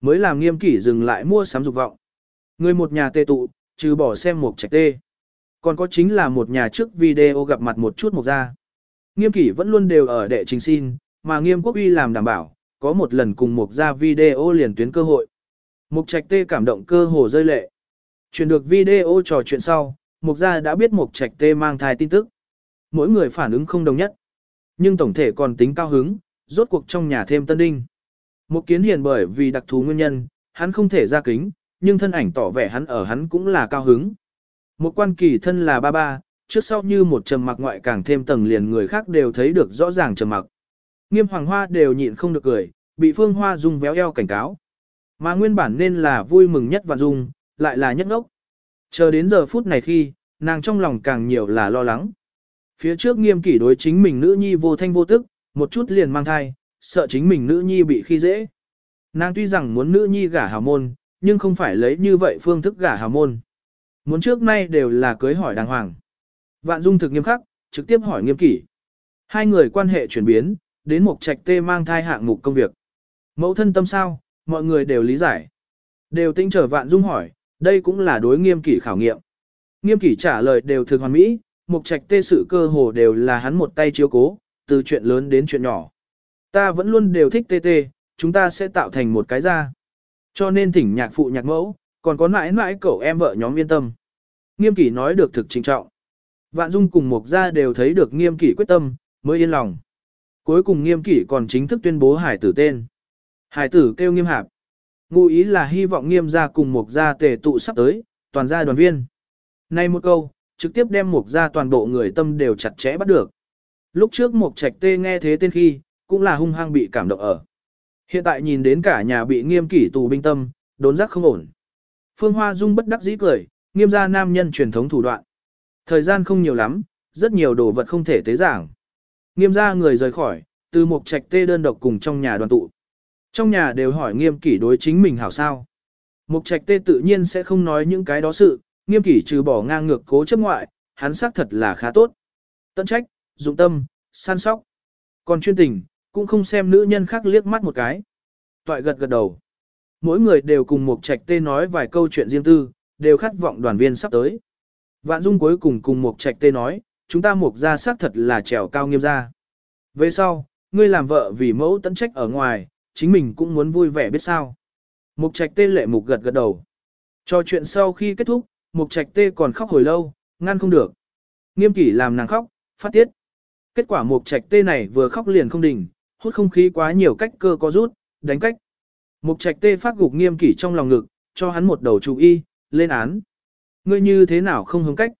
Mới làm nghiêm kỷ dừng lại mua sắm dục vọng. Người một nhà tê tụ, trừ bỏ xem mục trạch tê. Còn có chính là một nhà trước video gặp mặt một chút một ra. Nghiêm kỷ vẫn luôn đều ở đệ trình xin, mà nghiêm quốc uy làm đảm bảo, có một lần cùng một ra video liền tuyến cơ hội. Mục trạch tê cảm động cơ hồ rơi lệ. Chuyển được video trò chuyện sau, mục gia đã biết mục trạch tê mang thai tin tức. Mỗi người phản ứng không đồng nhất. Nhưng tổng thể còn tính cao hứng, rốt cuộc trong nhà thêm tân đinh. mục kiến hiền bởi vì đặc thù nguyên nhân, hắn không thể ra kính, nhưng thân ảnh tỏ vẻ hắn ở hắn cũng là cao hứng. Một quan kỳ thân là ba ba, trước sau như một trầm mặc ngoại càng thêm tầng liền người khác đều thấy được rõ ràng trầm mặc. Nghiêm hoàng hoa đều nhịn không được cười, bị phương hoa dung véo eo cảnh cáo. Mà nguyên bản nên là vui mừng nhất và dung, lại là nhất ngốc. Chờ đến giờ phút này khi, nàng trong lòng càng nhiều là lo lắng. Phía trước nghiêm kỷ đối chính mình nữ nhi vô thanh vô tức, một chút liền mang thai, sợ chính mình nữ nhi bị khi dễ. Nàng tuy rằng muốn nữ nhi gả hào môn, nhưng không phải lấy như vậy phương thức gả hào môn. Muốn trước nay đều là cưới hỏi đàng hoàng. Vạn Dung thực nghiêm khắc, trực tiếp hỏi nghiêm kỷ. Hai người quan hệ chuyển biến, đến một trạch tê mang thai hạng mục công việc. Mẫu thân tâm sao, mọi người đều lý giải. Đều tinh trở Vạn Dung hỏi, đây cũng là đối nghiêm kỷ khảo nghiệm. Nghiêm kỷ trả lời đều thực hoàn mỹ, mục trạch tê sự cơ hồ đều là hắn một tay chiếu cố, từ chuyện lớn đến chuyện nhỏ. Ta vẫn luôn đều thích tê tê, chúng ta sẽ tạo thành một cái ra. Cho nên thỉnh nhạc phụ nhạc mẫu, còn có mãi mãi cậu em vợ nhóm yên tâm. Nghiêm kỷ nói được thực trình trọng. Vạn Dung cùng Mục Gia đều thấy được nghiêm kỷ quyết tâm, mới yên lòng. Cuối cùng nghiêm kỷ còn chính thức tuyên bố hải tử tên. Hải tử kêu nghiêm hạp. Ngụ ý là hy vọng nghiêm gia cùng Mục Gia tề tụ sắp tới, toàn gia đoàn viên. Nay một câu, trực tiếp đem Mục Gia toàn bộ người tâm đều chặt chẽ bắt được. Lúc trước Mục Trạch Tê nghe thế tên khi, cũng là hung hăng bị cảm động ở. Hiện tại nhìn đến cả nhà bị nghiêm kỷ tù binh tâm, đốn giác không ổn. Phương Hoa Dung bất đắc dĩ cười, nghiêm gia nam nhân truyền thống thủ đoạn. Thời gian không nhiều lắm, rất nhiều đồ vật không thể tế giảng. Nghiêm gia người rời khỏi, từ một trạch tê đơn độc cùng trong nhà đoàn tụ. Trong nhà đều hỏi nghiêm kỷ đối chính mình hảo sao. Mục trạch tê tự nhiên sẽ không nói những cái đó sự, nghiêm kỷ trừ bỏ ngang ngược cố chấp ngoại, hắn xác thật là khá tốt. Tận trách, dụng tâm, săn sóc. Còn chuyên tình, cũng không xem nữ nhân khác liếc mắt một cái. Toại gật gật đầu. Mỗi người đều cùng một trạch tê nói vài câu chuyện riêng tư, đều khát vọng đoàn viên sắp tới. Vạn Dung cuối cùng cùng một trạch tê nói, chúng ta mục ra xác thật là trèo cao nghiêm ra. Về sau, ngươi làm vợ vì mẫu tận trách ở ngoài, chính mình cũng muốn vui vẻ biết sao. Mục trạch tê lệ mục gật gật đầu. Cho chuyện sau khi kết thúc, mục trạch tê còn khóc hồi lâu, ngăn không được. Nghiêm kỷ làm nàng khóc, phát tiết. Kết quả mục trạch tê này vừa khóc liền không đỉnh, hút không khí quá nhiều cách cơ có rút, đánh cách. Mục trạch tê phát gục nghiêm kỷ trong lòng ngực, cho hắn một đầu chú y, lên án. Ngươi như thế nào không hống cách?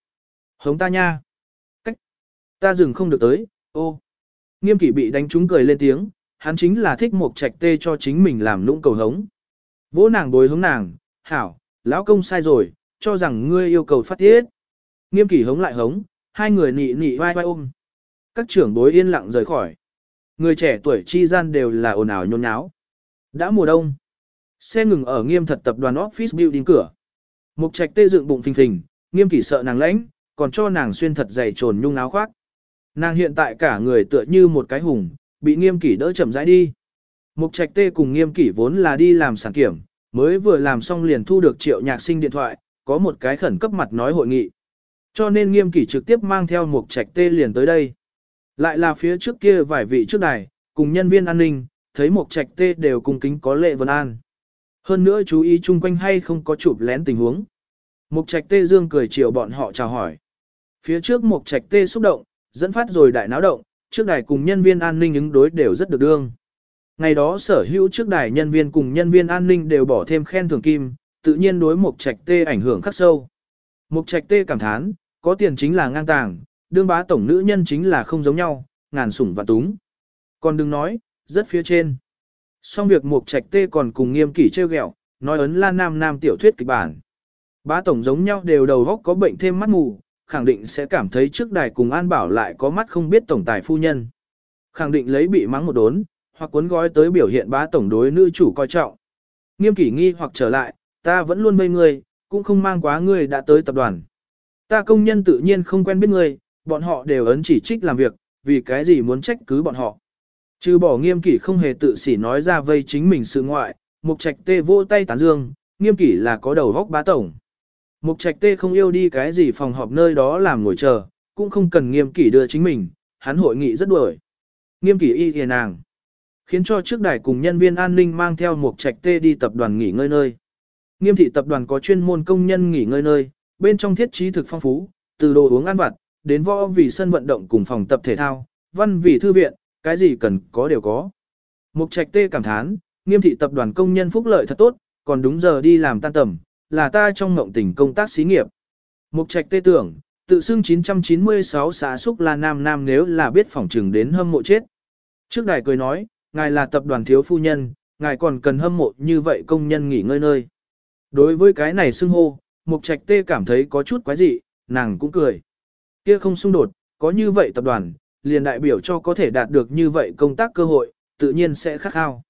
Hống ta nha. Cách. Ta dừng không được tới, ô. Nghiêm kỷ bị đánh trúng cười lên tiếng, hắn chính là thích Mục trạch tê cho chính mình làm nũng cầu hống. Vỗ nàng bối hống nàng, hảo, lão công sai rồi, cho rằng ngươi yêu cầu phát tiết. Nghiêm kỷ hống lại hống, hai người nị nị vai vai ôm. Các trưởng bối yên lặng rời khỏi. Người trẻ tuổi chi gian đều là ồn ào nhôn nháo. Đã mùa đông. Xe ngừng ở nghiêm thật tập đoàn office building cửa. Mục trạch tê dựng bụng phình phình, nghiêm kỷ sợ nàng lãnh, còn cho nàng xuyên thật dày trồn nhung áo khoác. Nàng hiện tại cả người tựa như một cái hùng, bị nghiêm kỷ đỡ chậm rãi đi. Mục trạch tê cùng nghiêm kỷ vốn là đi làm sản kiểm, mới vừa làm xong liền thu được triệu nhạc sinh điện thoại, có một cái khẩn cấp mặt nói hội nghị. Cho nên nghiêm kỷ trực tiếp mang theo mục trạch tê liền tới đây. Lại là phía trước kia vài vị trước đài, cùng nhân viên an ninh, thấy mục trạch tê đều cung kính có lệ vân an. Hơn nữa chú ý chung quanh hay không có chụp lén tình huống. Mục trạch tê dương cười chiều bọn họ chào hỏi. Phía trước mục trạch tê xúc động, dẫn phát rồi đại náo động, trước đài cùng nhân viên an ninh ứng đối đều rất được đương. Ngày đó sở hữu trước đài nhân viên cùng nhân viên an ninh đều bỏ thêm khen thưởng kim, tự nhiên đối mục trạch tê ảnh hưởng khắc sâu. Mục trạch tê cảm thán, có tiền chính là ngang tàng, đương bá tổng nữ nhân chính là không giống nhau, ngàn sủng và túng. Còn đừng nói, rất phía trên. Xong việc mục trạch tê còn cùng nghiêm kỷ trêu ghẹo, nói ấn la nam nam tiểu thuyết kịch bản. Bá tổng giống nhau đều đầu góc có bệnh thêm mắt mù, khẳng định sẽ cảm thấy trước đài cùng an bảo lại có mắt không biết tổng tài phu nhân. Khẳng định lấy bị mắng một đốn, hoặc cuốn gói tới biểu hiện bá tổng đối nữ chủ coi trọng. Nghiêm kỷ nghi hoặc trở lại, ta vẫn luôn mây ngươi, cũng không mang quá ngươi đã tới tập đoàn. Ta công nhân tự nhiên không quen biết ngươi, bọn họ đều ấn chỉ trích làm việc, vì cái gì muốn trách cứ bọn họ. Trừ bỏ nghiêm kỷ không hề tự sỉ nói ra vây chính mình sự ngoại, mục trạch tê vỗ tay tán dương, nghiêm kỷ là có đầu vóc bá tổng. Mục trạch tê không yêu đi cái gì phòng họp nơi đó làm ngồi chờ, cũng không cần nghiêm kỷ đưa chính mình, hắn hội nghị rất đuổi. Nghiêm kỷ y hề nàng. Khiến cho trước đài cùng nhân viên an ninh mang theo mục trạch tê đi tập đoàn nghỉ ngơi nơi. Nghiêm thị tập đoàn có chuyên môn công nhân nghỉ ngơi nơi, bên trong thiết trí thực phong phú, từ đồ uống ăn vặt, đến võ vì sân vận động cùng phòng tập thể thao, văn vì thư viện, cái gì cần có đều có. Mục trạch tê cảm thán, nghiêm thị tập đoàn công nhân phúc lợi thật tốt, còn đúng giờ đi làm tan tầm, là ta trong mộng tình công tác xí nghiệp. Mục trạch tê tưởng, tự xưng 996 xã xúc là nam nam nếu là biết phỏng trừng đến hâm mộ chết. Trước đài cười nói, ngài là tập đoàn thiếu phu nhân, ngài còn cần hâm mộ như vậy công nhân nghỉ ngơi nơi. Đối với cái này xưng hô, mục trạch tê cảm thấy có chút quái dị, nàng cũng cười. Kia không xung đột, có như vậy tập đoàn, liền đại biểu cho có thể đạt được như vậy công tác cơ hội, tự nhiên sẽ khắc khao.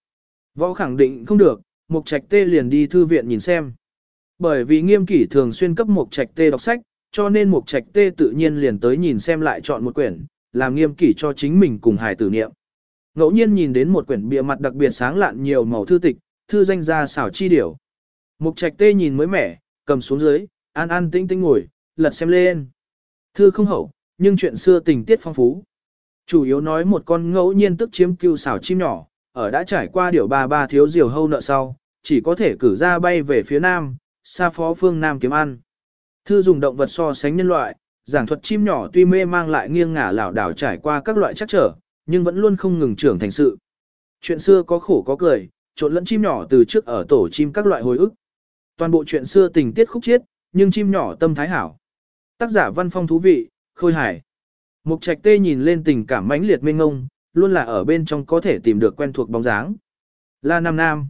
Võ khẳng định không được, Mục Trạch Tê liền đi thư viện nhìn xem. Bởi vì nghiêm kỷ thường xuyên cấp Mục Trạch Tê đọc sách, cho nên Mục Trạch Tê tự nhiên liền tới nhìn xem lại chọn một quyển, làm nghiêm kỷ cho chính mình cùng hài tử niệm. Ngẫu nhiên nhìn đến một quyển bìa mặt đặc biệt sáng lạn nhiều màu thư tịch, thư danh ra xảo chi điểu. Mục Trạch Tê nhìn mới mẻ, cầm xuống dưới, an an tĩnh tĩnh ngồi, lật xem lên. Thư không hậu, nhưng chuyện xưa tình tiết phong phú. Chủ yếu nói một con ngẫu nhiên tức chiếm cưu xảo chim nhỏ, ở đã trải qua điều ba ba thiếu diều hâu nợ sau, chỉ có thể cử ra bay về phía nam, xa phó phương nam kiếm ăn. Thư dùng động vật so sánh nhân loại, giảng thuật chim nhỏ tuy mê mang lại nghiêng ngả lảo đảo trải qua các loại chắc trở, nhưng vẫn luôn không ngừng trưởng thành sự. Chuyện xưa có khổ có cười, trộn lẫn chim nhỏ từ trước ở tổ chim các loại hồi ức. Toàn bộ chuyện xưa tình tiết khúc chiết, nhưng chim nhỏ tâm thái hảo. Tác giả văn phong thú vị, khôi hài. Mục trạch tê nhìn lên tình cảm mãnh liệt mênh ngông, luôn là ở bên trong có thể tìm được quen thuộc bóng dáng. La Nam Nam.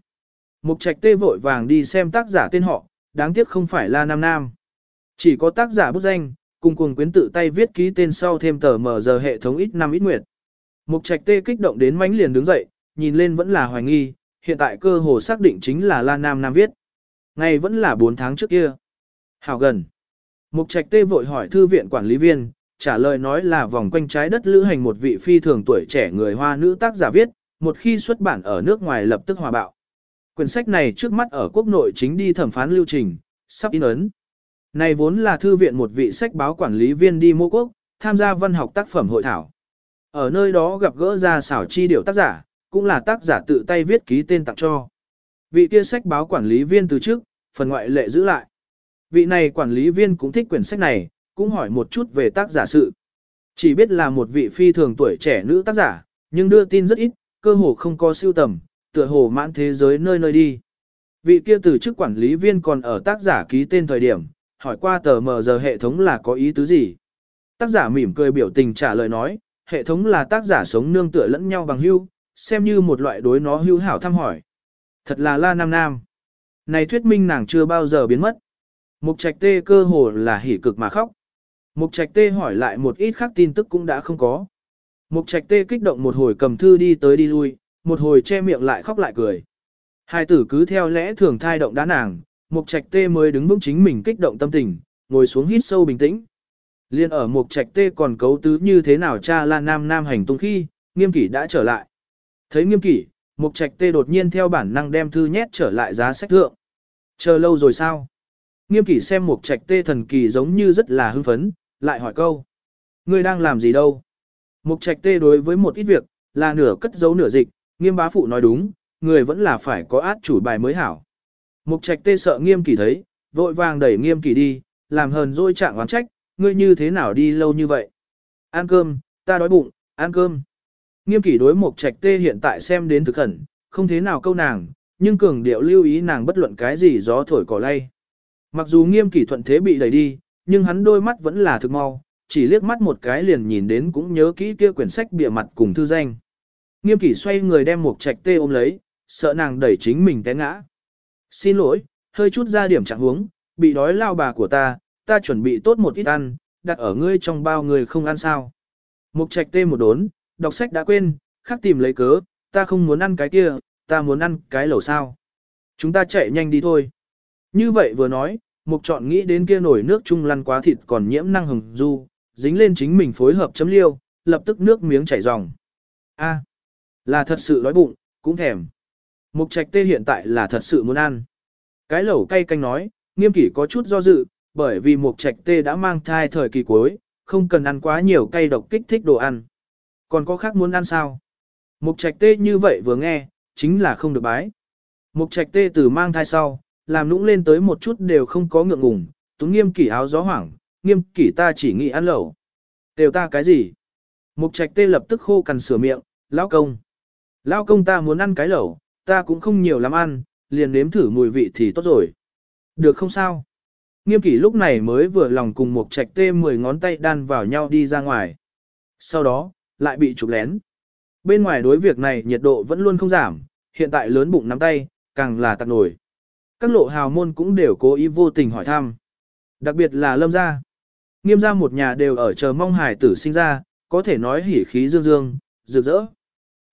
Mục trạch tê vội vàng đi xem tác giả tên họ, đáng tiếc không phải La Nam Nam. Chỉ có tác giả bút danh, cùng cuồng quyến tự tay viết ký tên sau thêm tờ mở giờ hệ thống ít năm ít nguyệt. Mục trạch tê kích động đến mãnh liền đứng dậy, nhìn lên vẫn là hoài nghi, hiện tại cơ hồ xác định chính là La Nam Nam viết. Ngày vẫn là 4 tháng trước kia. Hảo gần. Mục trạch tê vội hỏi thư viện quản lý viên, trả lời nói là vòng quanh trái đất lữ hành một vị phi thường tuổi trẻ người hoa nữ tác giả viết, một khi xuất bản ở nước ngoài lập tức hòa bạo. Quyển sách này trước mắt ở quốc nội chính đi thẩm phán lưu trình, sắp in ấn. Này vốn là thư viện một vị sách báo quản lý viên đi mô quốc, tham gia văn học tác phẩm hội thảo. Ở nơi đó gặp gỡ ra xảo chi điều tác giả, cũng là tác giả tự tay viết ký tên tặng cho. Vị kia sách báo quản lý viên từ trước, phần ngoại lệ giữ lại. Vị này quản lý viên cũng thích quyển sách này, cũng hỏi một chút về tác giả sự. Chỉ biết là một vị phi thường tuổi trẻ nữ tác giả, nhưng đưa tin rất ít, cơ hồ không có siêu tầm, tựa hồ mãn thế giới nơi nơi đi. Vị kia từ chức quản lý viên còn ở tác giả ký tên thời điểm, hỏi qua tờ mờ giờ hệ thống là có ý tứ gì. Tác giả mỉm cười biểu tình trả lời nói, hệ thống là tác giả sống nương tựa lẫn nhau bằng hưu, xem như một loại đối nó hưu hảo thăm hỏi. Thật là la nam nam. Này thuyết minh nàng chưa bao giờ biến mất. Mục trạch tê cơ hồ là hỉ cực mà khóc. Mục trạch tê hỏi lại một ít khác tin tức cũng đã không có. Mục trạch tê kích động một hồi cầm thư đi tới đi lui, một hồi che miệng lại khóc lại cười. Hai tử cứ theo lẽ thường thai động đá nàng, mục trạch tê mới đứng vững chính mình kích động tâm tình, ngồi xuống hít sâu bình tĩnh. Liên ở mục trạch tê còn cấu tứ như thế nào cha la nam nam hành tung khi, nghiêm kỷ đã trở lại. Thấy nghiêm kỷ, mục trạch tê đột nhiên theo bản năng đem thư nhét trở lại giá sách thượng. Chờ lâu rồi sao? Nghiêm kỷ xem mục trạch tê thần kỳ giống như rất là hưng phấn, lại hỏi câu. Ngươi đang làm gì đâu? Mục trạch tê đối với một ít việc, là nửa cất giấu nửa dịch, nghiêm bá phụ nói đúng, người vẫn là phải có át chủ bài mới hảo. Mục trạch tê sợ nghiêm kỳ thấy, vội vàng đẩy nghiêm kỳ đi, làm hờn dỗi trạng oán trách, ngươi như thế nào đi lâu như vậy? Ăn cơm, ta đói bụng, ăn cơm. Nghiêm kỷ đối mục trạch tê hiện tại xem đến thực khẩn, không thế nào câu nàng, nhưng cường điệu lưu ý nàng bất luận cái gì gió thổi cỏ lay. Mặc dù nghiêm kỷ thuận thế bị đẩy đi, nhưng hắn đôi mắt vẫn là thực mau, chỉ liếc mắt một cái liền nhìn đến cũng nhớ kỹ kia quyển sách bìa mặt cùng thư danh. Nghiêm kỷ xoay người đem một trạch tê ôm lấy, sợ nàng đẩy chính mình té ngã. Xin lỗi, hơi chút ra điểm chẳng huống, bị đói lao bà của ta, ta chuẩn bị tốt một ít ăn, đặt ở ngươi trong bao người không ăn sao. Mục trạch tê một đốn, đọc sách đã quên, khắc tìm lấy cớ, ta không muốn ăn cái kia, ta muốn ăn cái lẩu sao. Chúng ta chạy nhanh đi thôi. Như vậy vừa nói, mục chọn nghĩ đến kia nổi nước chung lăn quá thịt còn nhiễm năng hồng du, dính lên chính mình phối hợp chấm liêu, lập tức nước miếng chảy ròng. A, là thật sự đói bụng, cũng thèm. Mục trạch tê hiện tại là thật sự muốn ăn. Cái lẩu cay canh nói, nghiêm kỷ có chút do dự, bởi vì mục trạch tê đã mang thai thời kỳ cuối, không cần ăn quá nhiều cay độc kích thích đồ ăn. Còn có khác muốn ăn sao? Mục trạch tê như vậy vừa nghe, chính là không được bái. Mục trạch tê từ mang thai sau, làm nũng lên tới một chút đều không có ngượng ngùng, túng nghiêm kỷ áo gió hoảng, nghiêm kỷ ta chỉ nghĩ ăn lẩu. Đều ta cái gì? Mục trạch tê lập tức khô cằn sửa miệng, lão công. Lão công ta muốn ăn cái lẩu, ta cũng không nhiều lắm ăn, liền nếm thử mùi vị thì tốt rồi. Được không sao? Nghiêm kỷ lúc này mới vừa lòng cùng mục trạch tê 10 ngón tay đan vào nhau đi ra ngoài. Sau đó, lại bị chụp lén. Bên ngoài đối việc này nhiệt độ vẫn luôn không giảm, hiện tại lớn bụng nắm tay, càng là tạc nổi. Các lộ hào môn cũng đều cố ý vô tình hỏi thăm. Đặc biệt là lâm gia. Nghiêm gia một nhà đều ở chờ mong hải tử sinh ra, có thể nói hỉ khí dương dương, rực rỡ.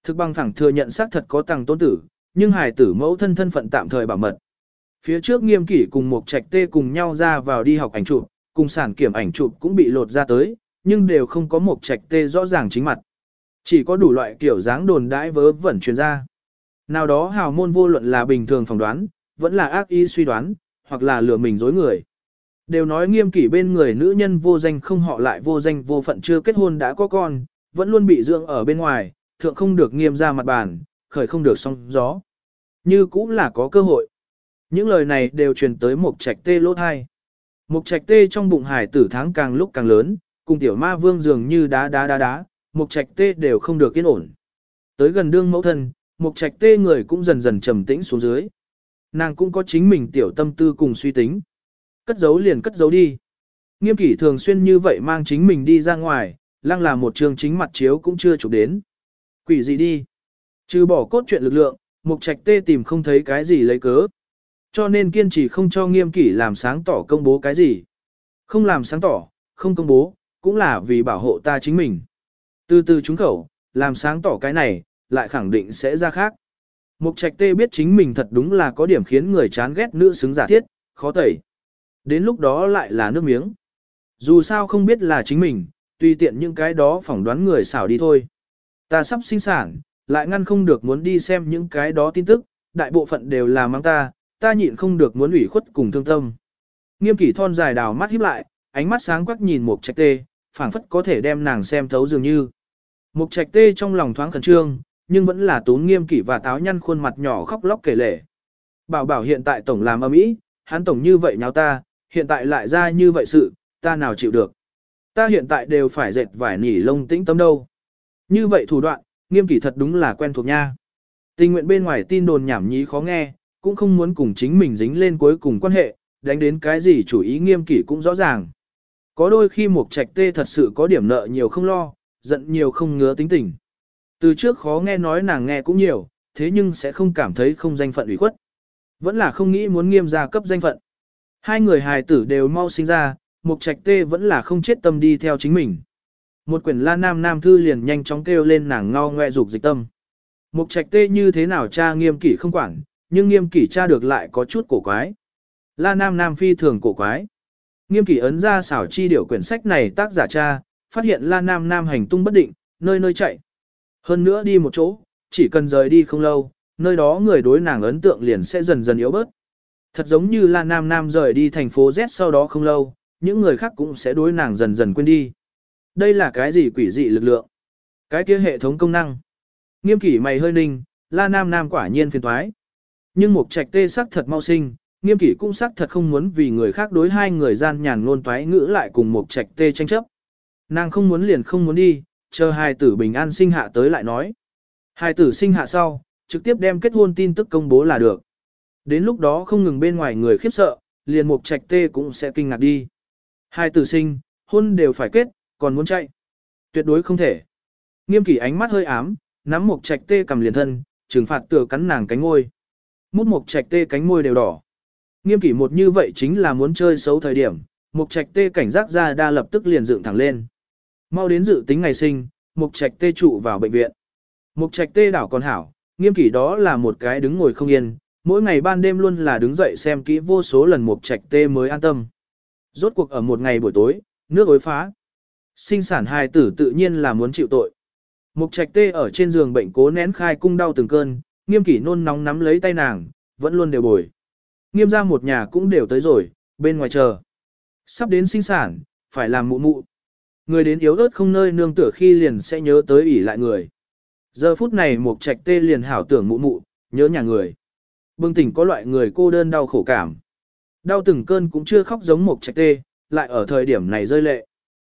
Thực bằng thẳng thừa nhận xác thật có tăng tôn tử, nhưng hải tử mẫu thân thân phận tạm thời bảo mật. Phía trước nghiêm kỷ cùng một trạch tê cùng nhau ra vào đi học ảnh chụp, cùng sản kiểm ảnh chụp cũng bị lột ra tới, nhưng đều không có một trạch tê rõ ràng chính mặt. Chỉ có đủ loại kiểu dáng đồn đãi vớ vẩn truyền ra. Nào đó hào môn vô luận là bình thường phỏng đoán, vẫn là ác ý suy đoán, hoặc là lừa mình dối người. Đều nói nghiêm kỷ bên người nữ nhân vô danh không họ lại vô danh vô phận chưa kết hôn đã có con, vẫn luôn bị dưỡng ở bên ngoài, thượng không được nghiêm ra mặt bàn, khởi không được song gió. Như cũng là có cơ hội. Những lời này đều truyền tới một trạch tê lỗ thai. Một trạch tê trong bụng hải tử tháng càng lúc càng lớn, cùng tiểu ma vương dường như đá đá đá đá, một trạch tê đều không được yên ổn. Tới gần đương mẫu thân, một trạch tê người cũng dần dần trầm tĩnh xuống dưới. Nàng cũng có chính mình tiểu tâm tư cùng suy tính. Cất giấu liền cất giấu đi. Nghiêm kỷ thường xuyên như vậy mang chính mình đi ra ngoài, lăng là một trường chính mặt chiếu cũng chưa chụp đến. Quỷ gì đi? Trừ bỏ cốt truyện lực lượng, mục trạch tê tìm không thấy cái gì lấy cớ. Cho nên kiên trì không cho nghiêm kỷ làm sáng tỏ công bố cái gì. Không làm sáng tỏ, không công bố, cũng là vì bảo hộ ta chính mình. Từ từ chúng khẩu, làm sáng tỏ cái này, lại khẳng định sẽ ra khác. Mục trạch tê biết chính mình thật đúng là có điểm khiến người chán ghét nữ xứng giả thiết, khó tẩy. Đến lúc đó lại là nước miếng. Dù sao không biết là chính mình, tùy tiện những cái đó phỏng đoán người xảo đi thôi. Ta sắp sinh sản, lại ngăn không được muốn đi xem những cái đó tin tức, đại bộ phận đều là mang ta, ta nhịn không được muốn ủy khuất cùng thương tâm. Nghiêm kỷ thon dài đào mắt híp lại, ánh mắt sáng quắc nhìn Mục trạch tê, phảng phất có thể đem nàng xem thấu dường như. Mục trạch tê trong lòng thoáng khẩn trương, nhưng vẫn là tốn nghiêm kỷ và táo nhăn khuôn mặt nhỏ khóc lóc kể lể. Bảo bảo hiện tại tổng làm âm ý, hắn tổng như vậy nháo ta, hiện tại lại ra như vậy sự, ta nào chịu được. Ta hiện tại đều phải dệt vải nỉ lông tĩnh tâm đâu. Như vậy thủ đoạn, nghiêm kỷ thật đúng là quen thuộc nha. Tình nguyện bên ngoài tin đồn nhảm nhí khó nghe, cũng không muốn cùng chính mình dính lên cuối cùng quan hệ, đánh đến cái gì chủ ý nghiêm kỷ cũng rõ ràng. Có đôi khi một trạch tê thật sự có điểm nợ nhiều không lo, giận nhiều không ngứa tính tình. Từ trước khó nghe nói nàng nghe cũng nhiều, thế nhưng sẽ không cảm thấy không danh phận ủy khuất. Vẫn là không nghĩ muốn nghiêm gia cấp danh phận. Hai người hài tử đều mau sinh ra, Mục Trạch Tê vẫn là không chết tâm đi theo chính mình. Một quyển La Nam Nam thư liền nhanh chóng kêu lên nàng ngao ngoe dục dịch tâm. Mục Trạch Tê như thế nào cha nghiêm kỷ không quản, nhưng nghiêm kỷ cha được lại có chút cổ quái. La Nam Nam phi thường cổ quái. Nghiêm kỷ ấn ra xảo chi điều quyển sách này tác giả cha, phát hiện La Nam Nam hành tung bất định, nơi nơi chạy. Hơn nữa đi một chỗ, chỉ cần rời đi không lâu, nơi đó người đối nàng ấn tượng liền sẽ dần dần yếu bớt. Thật giống như là Nam Nam rời đi thành phố Z sau đó không lâu, những người khác cũng sẽ đối nàng dần dần quên đi. Đây là cái gì quỷ dị lực lượng? Cái kia hệ thống công năng. Nghiêm kỷ mày hơi ninh, La Nam Nam quả nhiên phiền thoái. Nhưng một trạch tê sắc thật mau sinh, nghiêm kỷ cũng sắc thật không muốn vì người khác đối hai người gian nhàn ngôn toái ngữ lại cùng một trạch tê tranh chấp. Nàng không muốn liền không muốn đi, chờ hai tử bình an sinh hạ tới lại nói. Hai tử sinh hạ sau, trực tiếp đem kết hôn tin tức công bố là được. Đến lúc đó không ngừng bên ngoài người khiếp sợ, liền mục trạch tê cũng sẽ kinh ngạc đi. Hai tử sinh, hôn đều phải kết, còn muốn chạy. Tuyệt đối không thể. Nghiêm kỷ ánh mắt hơi ám, nắm mục trạch tê cầm liền thân, trừng phạt tựa cắn nàng cánh ngôi. Mút mục trạch tê cánh môi đều đỏ. Nghiêm kỷ một như vậy chính là muốn chơi xấu thời điểm, mục trạch tê cảnh giác ra đa lập tức liền dựng thẳng lên. Mau đến dự tính ngày sinh, mục trạch tê trụ vào bệnh viện. Mục trạch tê đảo còn hảo, nghiêm kỷ đó là một cái đứng ngồi không yên, mỗi ngày ban đêm luôn là đứng dậy xem kỹ vô số lần mục trạch tê mới an tâm. Rốt cuộc ở một ngày buổi tối, nước ối phá. Sinh sản hài tử tự nhiên là muốn chịu tội. Mục trạch tê ở trên giường bệnh cố nén khai cung đau từng cơn, nghiêm kỷ nôn nóng nắm lấy tay nàng, vẫn luôn đều bồi. Nghiêm ra một nhà cũng đều tới rồi, bên ngoài chờ. Sắp đến sinh sản, phải làm mụ mụ. Người đến yếu ớt không nơi nương tựa khi liền sẽ nhớ tới ủy lại người. Giờ phút này một trạch tê liền hảo tưởng mụ mụ, nhớ nhà người. Bừng tỉnh có loại người cô đơn đau khổ cảm. Đau từng cơn cũng chưa khóc giống một trạch tê, lại ở thời điểm này rơi lệ.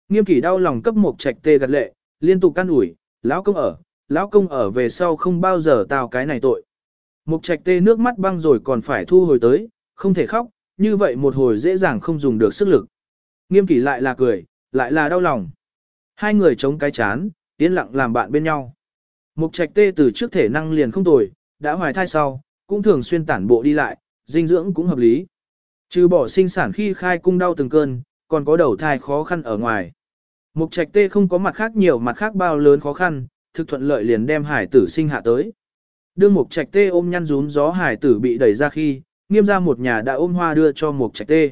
Nghiêm kỷ đau lòng cấp một trạch tê gật lệ, liên tục can ủi, lão công ở, lão công ở về sau không bao giờ tao cái này tội. Mục trạch tê nước mắt băng rồi còn phải thu hồi tới, không thể khóc, như vậy một hồi dễ dàng không dùng được sức lực. Nghiêm kỷ lại là cười, lại là đau lòng. Hai người chống cái chán, yên lặng làm bạn bên nhau. Mục trạch tê từ trước thể năng liền không tồi, đã hoài thai sau, cũng thường xuyên tản bộ đi lại, dinh dưỡng cũng hợp lý. Trừ bỏ sinh sản khi khai cung đau từng cơn, còn có đầu thai khó khăn ở ngoài. Mục trạch tê không có mặt khác nhiều mặt khác bao lớn khó khăn, thực thuận lợi liền đem hải tử sinh hạ tới. Đương mục trạch tê ôm nhăn rún gió hải tử bị đẩy ra khi, nghiêm ra một nhà đã ôm hoa đưa cho mục trạch tê.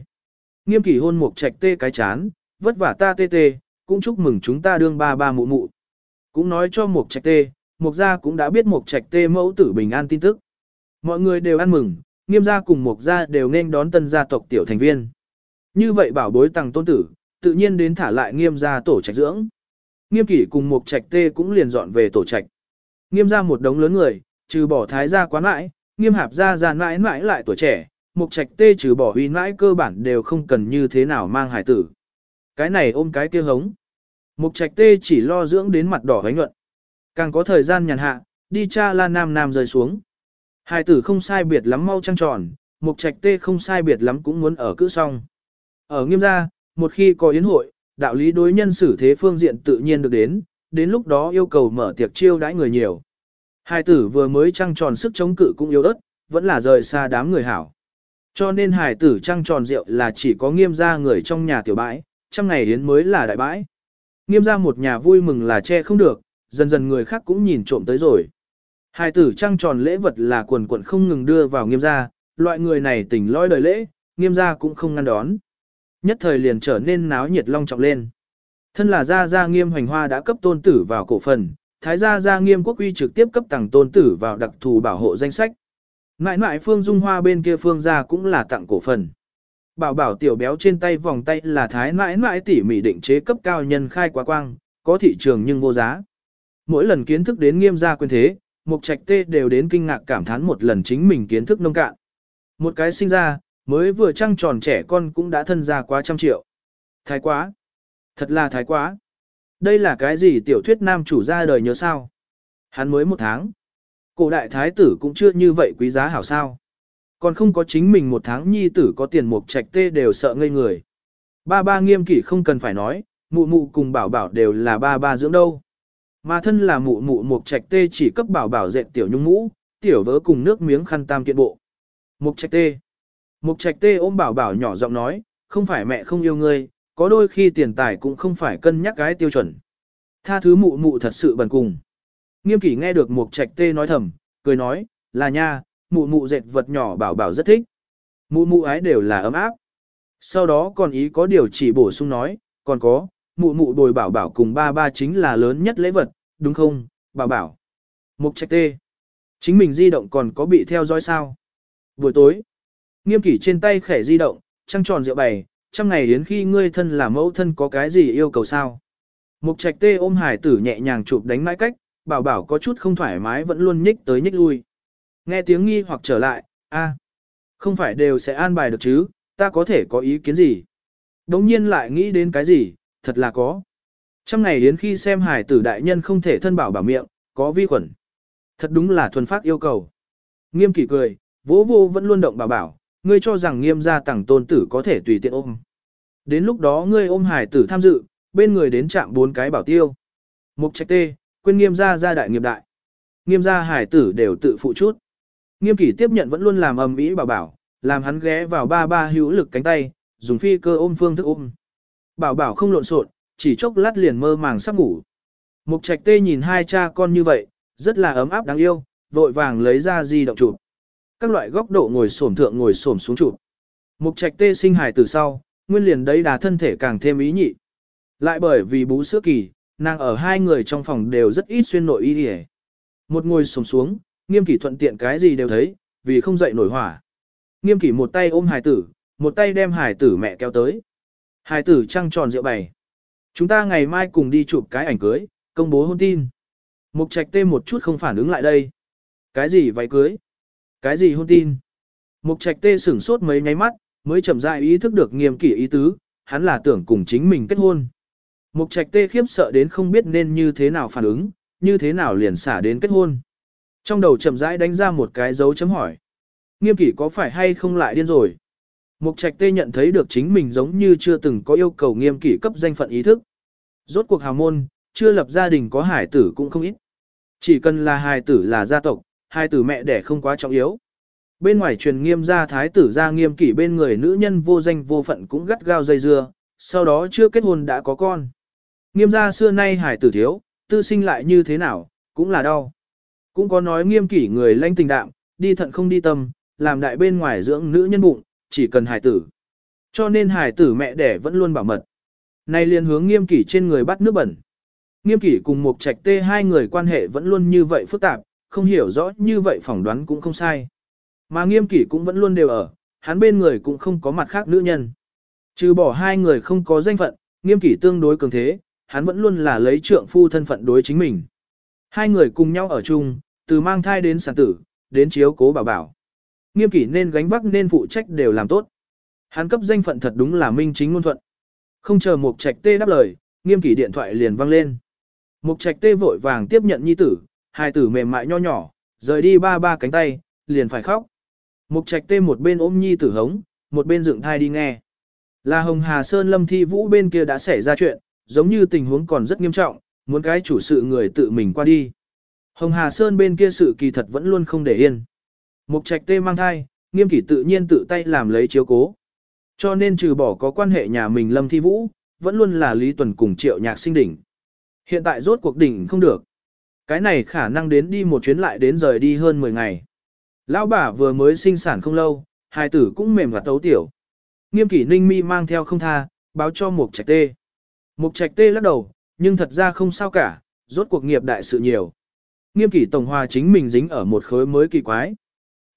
Nghiêm kỷ hôn mục trạch tê cái chán, vất vả ta tê tê, cũng chúc mừng chúng ta đương ba ba mụ mụ. Cũng nói cho mục trạch tê, mục gia cũng đã biết mục trạch tê mẫu tử bình an tin tức. Mọi người đều ăn mừng, nghiêm gia cùng mục gia đều nên đón tân gia tộc tiểu thành viên. Như vậy bảo bối tăng tôn tử, tự nhiên đến thả lại nghiêm gia tổ trạch dưỡng. Nghiêm kỷ cùng mục trạch tê cũng liền dọn về tổ trạch. Nghiêm gia một đống lớn người, trừ bỏ thái gia quán mãi, nghiêm hạp gia già mãi mãi lại tuổi trẻ, mục trạch tê trừ bỏ uy mãi cơ bản đều không cần như thế nào mang hải tử. Cái này ôm cái kia hống. Mục trạch tê chỉ lo dưỡng đến mặt đỏ gánh nhuận. Càng có thời gian nhàn hạ, đi cha la nam nam rơi xuống. hai tử không sai biệt lắm mau trăng tròn, mục trạch tê không sai biệt lắm cũng muốn ở cữ xong. Ở nghiêm gia, một khi có yến hội, đạo lý đối nhân xử thế phương diện tự nhiên được đến, đến lúc đó yêu cầu mở tiệc chiêu đãi người nhiều. Hai tử vừa mới trăng tròn sức chống cự cũng yếu ớt, vẫn là rời xa đám người hảo. Cho nên hải tử trăng tròn rượu là chỉ có nghiêm gia người trong nhà tiểu bãi, trăm ngày yến mới là đại bãi. Nghiêm gia một nhà vui mừng là che không được, dần dần người khác cũng nhìn trộm tới rồi. Hai tử trăng tròn lễ vật là quần quần không ngừng đưa vào nghiêm gia, loại người này tỉnh lôi đời lễ, nghiêm gia cũng không ngăn đón. Nhất thời liền trở nên náo nhiệt long trọng lên. Thân là gia gia nghiêm hoành hoa đã cấp tôn tử vào cổ phần, thái gia gia nghiêm quốc uy trực tiếp cấp tặng tôn tử vào đặc thù bảo hộ danh sách. Ngại ngại phương dung hoa bên kia phương gia cũng là tặng cổ phần. Bảo bảo tiểu béo trên tay vòng tay là thái mãi mãi tỉ mỉ định chế cấp cao nhân khai quá quang, có thị trường nhưng vô giá. Mỗi lần kiến thức đến nghiêm gia quyền thế, mục trạch tê đều đến kinh ngạc cảm thán một lần chính mình kiến thức nông cạn. Một cái sinh ra, mới vừa trăng tròn trẻ con cũng đã thân ra quá trăm triệu. Thái quá. Thật là thái quá. Đây là cái gì tiểu thuyết nam chủ ra đời nhớ sao? Hắn mới một tháng. Cổ đại thái tử cũng chưa như vậy quý giá hảo sao. Còn không có chính mình một tháng nhi tử có tiền mục trạch tê đều sợ ngây người. Ba ba nghiêm kỷ không cần phải nói, mụ mụ cùng bảo bảo đều là ba ba dưỡng đâu. Mà thân là mụ mụ mục trạch tê chỉ cấp bảo bảo dệt tiểu nhung mũ, tiểu vớ cùng nước miếng khăn tam kiện bộ. Mục trạch tê. Mục trạch tê ôm bảo bảo nhỏ giọng nói, không phải mẹ không yêu ngươi, có đôi khi tiền tài cũng không phải cân nhắc cái tiêu chuẩn. Tha thứ mụ mụ thật sự bần cùng. Nghiêm kỷ nghe được mục trạch tê nói thầm, cười nói, là nha, mụ mụ dệt vật nhỏ bảo bảo rất thích. Mụ mụ ái đều là ấm áp. Sau đó còn ý có điều chỉ bổ sung nói, còn có, mụ mụ bồi bảo bảo cùng ba ba chính là lớn nhất lễ vật, đúng không, bảo bảo. Mục trạch tê. Chính mình di động còn có bị theo dõi sao? Buổi tối, Nghiêm kỷ trên tay khẻ di động, trăng tròn rượu bày, trăm ngày đến khi ngươi thân là mẫu thân có cái gì yêu cầu sao. Mục trạch tê ôm hải tử nhẹ nhàng chụp đánh mãi cách, bảo bảo có chút không thoải mái vẫn luôn nhích tới nhích lui. Nghe tiếng nghi hoặc trở lại, a, không phải đều sẽ an bài được chứ, ta có thể có ý kiến gì. Đống nhiên lại nghĩ đến cái gì, thật là có. Trong ngày đến khi xem hải tử đại nhân không thể thân bảo bảo miệng, có vi khuẩn. Thật đúng là thuần phát yêu cầu. Nghiêm kỷ cười, vỗ vô vẫn luôn động bảo bảo, ngươi cho rằng nghiêm gia tặng tôn tử có thể tùy tiện ôm. Đến lúc đó ngươi ôm hải tử tham dự, bên người đến chạm bốn cái bảo tiêu. Mục trạch tê, quên nghiêm gia gia đại nghiệp đại. Nghiêm gia hải tử đều tự phụ chút. Nghiêm kỷ tiếp nhận vẫn luôn làm ầm ĩ bảo bảo, làm hắn ghé vào ba ba hữu lực cánh tay, dùng phi cơ ôm phương thức ôm. Bảo bảo không lộn xộn, chỉ chốc lát liền mơ màng sắp ngủ. Mục trạch tê nhìn hai cha con như vậy, rất là ấm áp đáng yêu, vội vàng lấy ra di động chụp các loại góc độ ngồi xổm thượng ngồi xổm xuống chụp. Mục trạch tê sinh hài từ sau, nguyên liền đấy đà thân thể càng thêm ý nhị. Lại bởi vì bú sữa kỳ, nàng ở hai người trong phòng đều rất ít xuyên nội y đi Một ngồi xổm xuống, nghiêm kỷ thuận tiện cái gì đều thấy, vì không dậy nổi hỏa. Nghiêm kỷ một tay ôm hài tử, một tay đem hài tử mẹ kéo tới. Hài tử trăng tròn rượu bày. Chúng ta ngày mai cùng đi chụp cái ảnh cưới, công bố hôn tin. Mục trạch tê một chút không phản ứng lại đây. Cái gì váy cưới? Cái gì hôn tin? Mục trạch tê sửng sốt mấy nháy mắt, mới chậm rãi ý thức được nghiêm kỷ ý tứ, hắn là tưởng cùng chính mình kết hôn. Mục trạch tê khiếp sợ đến không biết nên như thế nào phản ứng, như thế nào liền xả đến kết hôn. Trong đầu chậm rãi đánh ra một cái dấu chấm hỏi. Nghiêm kỷ có phải hay không lại điên rồi? Mục trạch tê nhận thấy được chính mình giống như chưa từng có yêu cầu nghiêm kỷ cấp danh phận ý thức. Rốt cuộc hào môn, chưa lập gia đình có hải tử cũng không ít. Chỉ cần là hài tử là gia tộc, hài tử mẹ đẻ không quá trọng yếu. Bên ngoài truyền nghiêm gia thái tử gia nghiêm kỷ bên người nữ nhân vô danh vô phận cũng gắt gao dây dưa, sau đó chưa kết hôn đã có con. Nghiêm gia xưa nay hài tử thiếu, tư sinh lại như thế nào, cũng là đau. Cũng có nói nghiêm kỷ người lanh tình đạm, đi thận không đi tâm, làm đại bên ngoài dưỡng nữ nhân bụng, chỉ cần hài tử. Cho nên hài tử mẹ đẻ vẫn luôn bảo mật. nay liền hướng nghiêm kỷ trên người bắt nước bẩn. Nghiêm kỷ cùng một trạch tê hai người quan hệ vẫn luôn như vậy phức tạp, không hiểu rõ như vậy phỏng đoán cũng không sai. Mà nghiêm kỷ cũng vẫn luôn đều ở, hắn bên người cũng không có mặt khác nữ nhân. Trừ bỏ hai người không có danh phận, nghiêm kỷ tương đối cường thế, hắn vẫn luôn là lấy trượng phu thân phận đối chính mình. Hai người cùng nhau ở chung, từ mang thai đến sản tử, đến chiếu cố bảo bảo. Nghiêm kỷ nên gánh vác nên phụ trách đều làm tốt. Hắn cấp danh phận thật đúng là minh chính ngôn thuận. Không chờ mục trạch tê đáp lời, nghiêm kỷ điện thoại liền vang lên. Mục trạch tê vội vàng tiếp nhận nhi tử, hai tử mềm mại nho nhỏ, rời đi ba ba cánh tay, liền phải khóc. Mục trạch tê một bên ôm nhi tử hống, một bên dựng thai đi nghe. Là Hồng Hà Sơn Lâm Thi Vũ bên kia đã xảy ra chuyện, giống như tình huống còn rất nghiêm trọng, muốn cái chủ sự người tự mình qua đi. Hồng Hà Sơn bên kia sự kỳ thật vẫn luôn không để yên. Mục trạch tê mang thai, nghiêm kỷ tự nhiên tự tay làm lấy chiếu cố. Cho nên trừ bỏ có quan hệ nhà mình Lâm Thi Vũ, vẫn luôn là Lý Tuần cùng triệu nhạc sinh đỉnh. Hiện tại rốt cuộc đỉnh không được. Cái này khả năng đến đi một chuyến lại đến rời đi hơn 10 ngày. Lão bà vừa mới sinh sản không lâu, hai tử cũng mềm và tấu tiểu. Nghiêm kỷ ninh mi mang theo không tha, báo cho Mục Trạch Tê. Mục Trạch Tê lắc đầu, nhưng thật ra không sao cả, rốt cuộc nghiệp đại sự nhiều. Nghiêm kỷ tổng hòa chính mình dính ở một khối mới kỳ quái.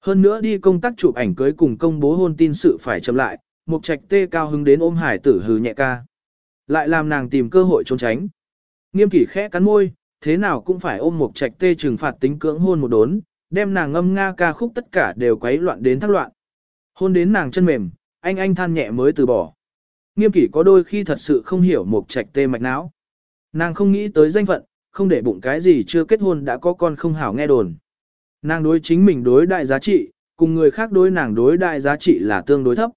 Hơn nữa đi công tác chụp ảnh cưới cùng công bố hôn tin sự phải chậm lại, Mục Trạch Tê cao hứng đến ôm hải tử hừ nhẹ ca. Lại làm nàng tìm cơ hội trốn tránh. Nghiêm kỷ khẽ cắn môi, thế nào cũng phải ôm một trạch tê trừng phạt tính cưỡng hôn một đốn, đem nàng ngâm nga ca khúc tất cả đều quấy loạn đến thắc loạn. Hôn đến nàng chân mềm, anh anh than nhẹ mới từ bỏ. Nghiêm kỷ có đôi khi thật sự không hiểu một trạch tê mạch não. Nàng không nghĩ tới danh phận, không để bụng cái gì chưa kết hôn đã có con không hảo nghe đồn. Nàng đối chính mình đối đại giá trị, cùng người khác đối nàng đối đại giá trị là tương đối thấp.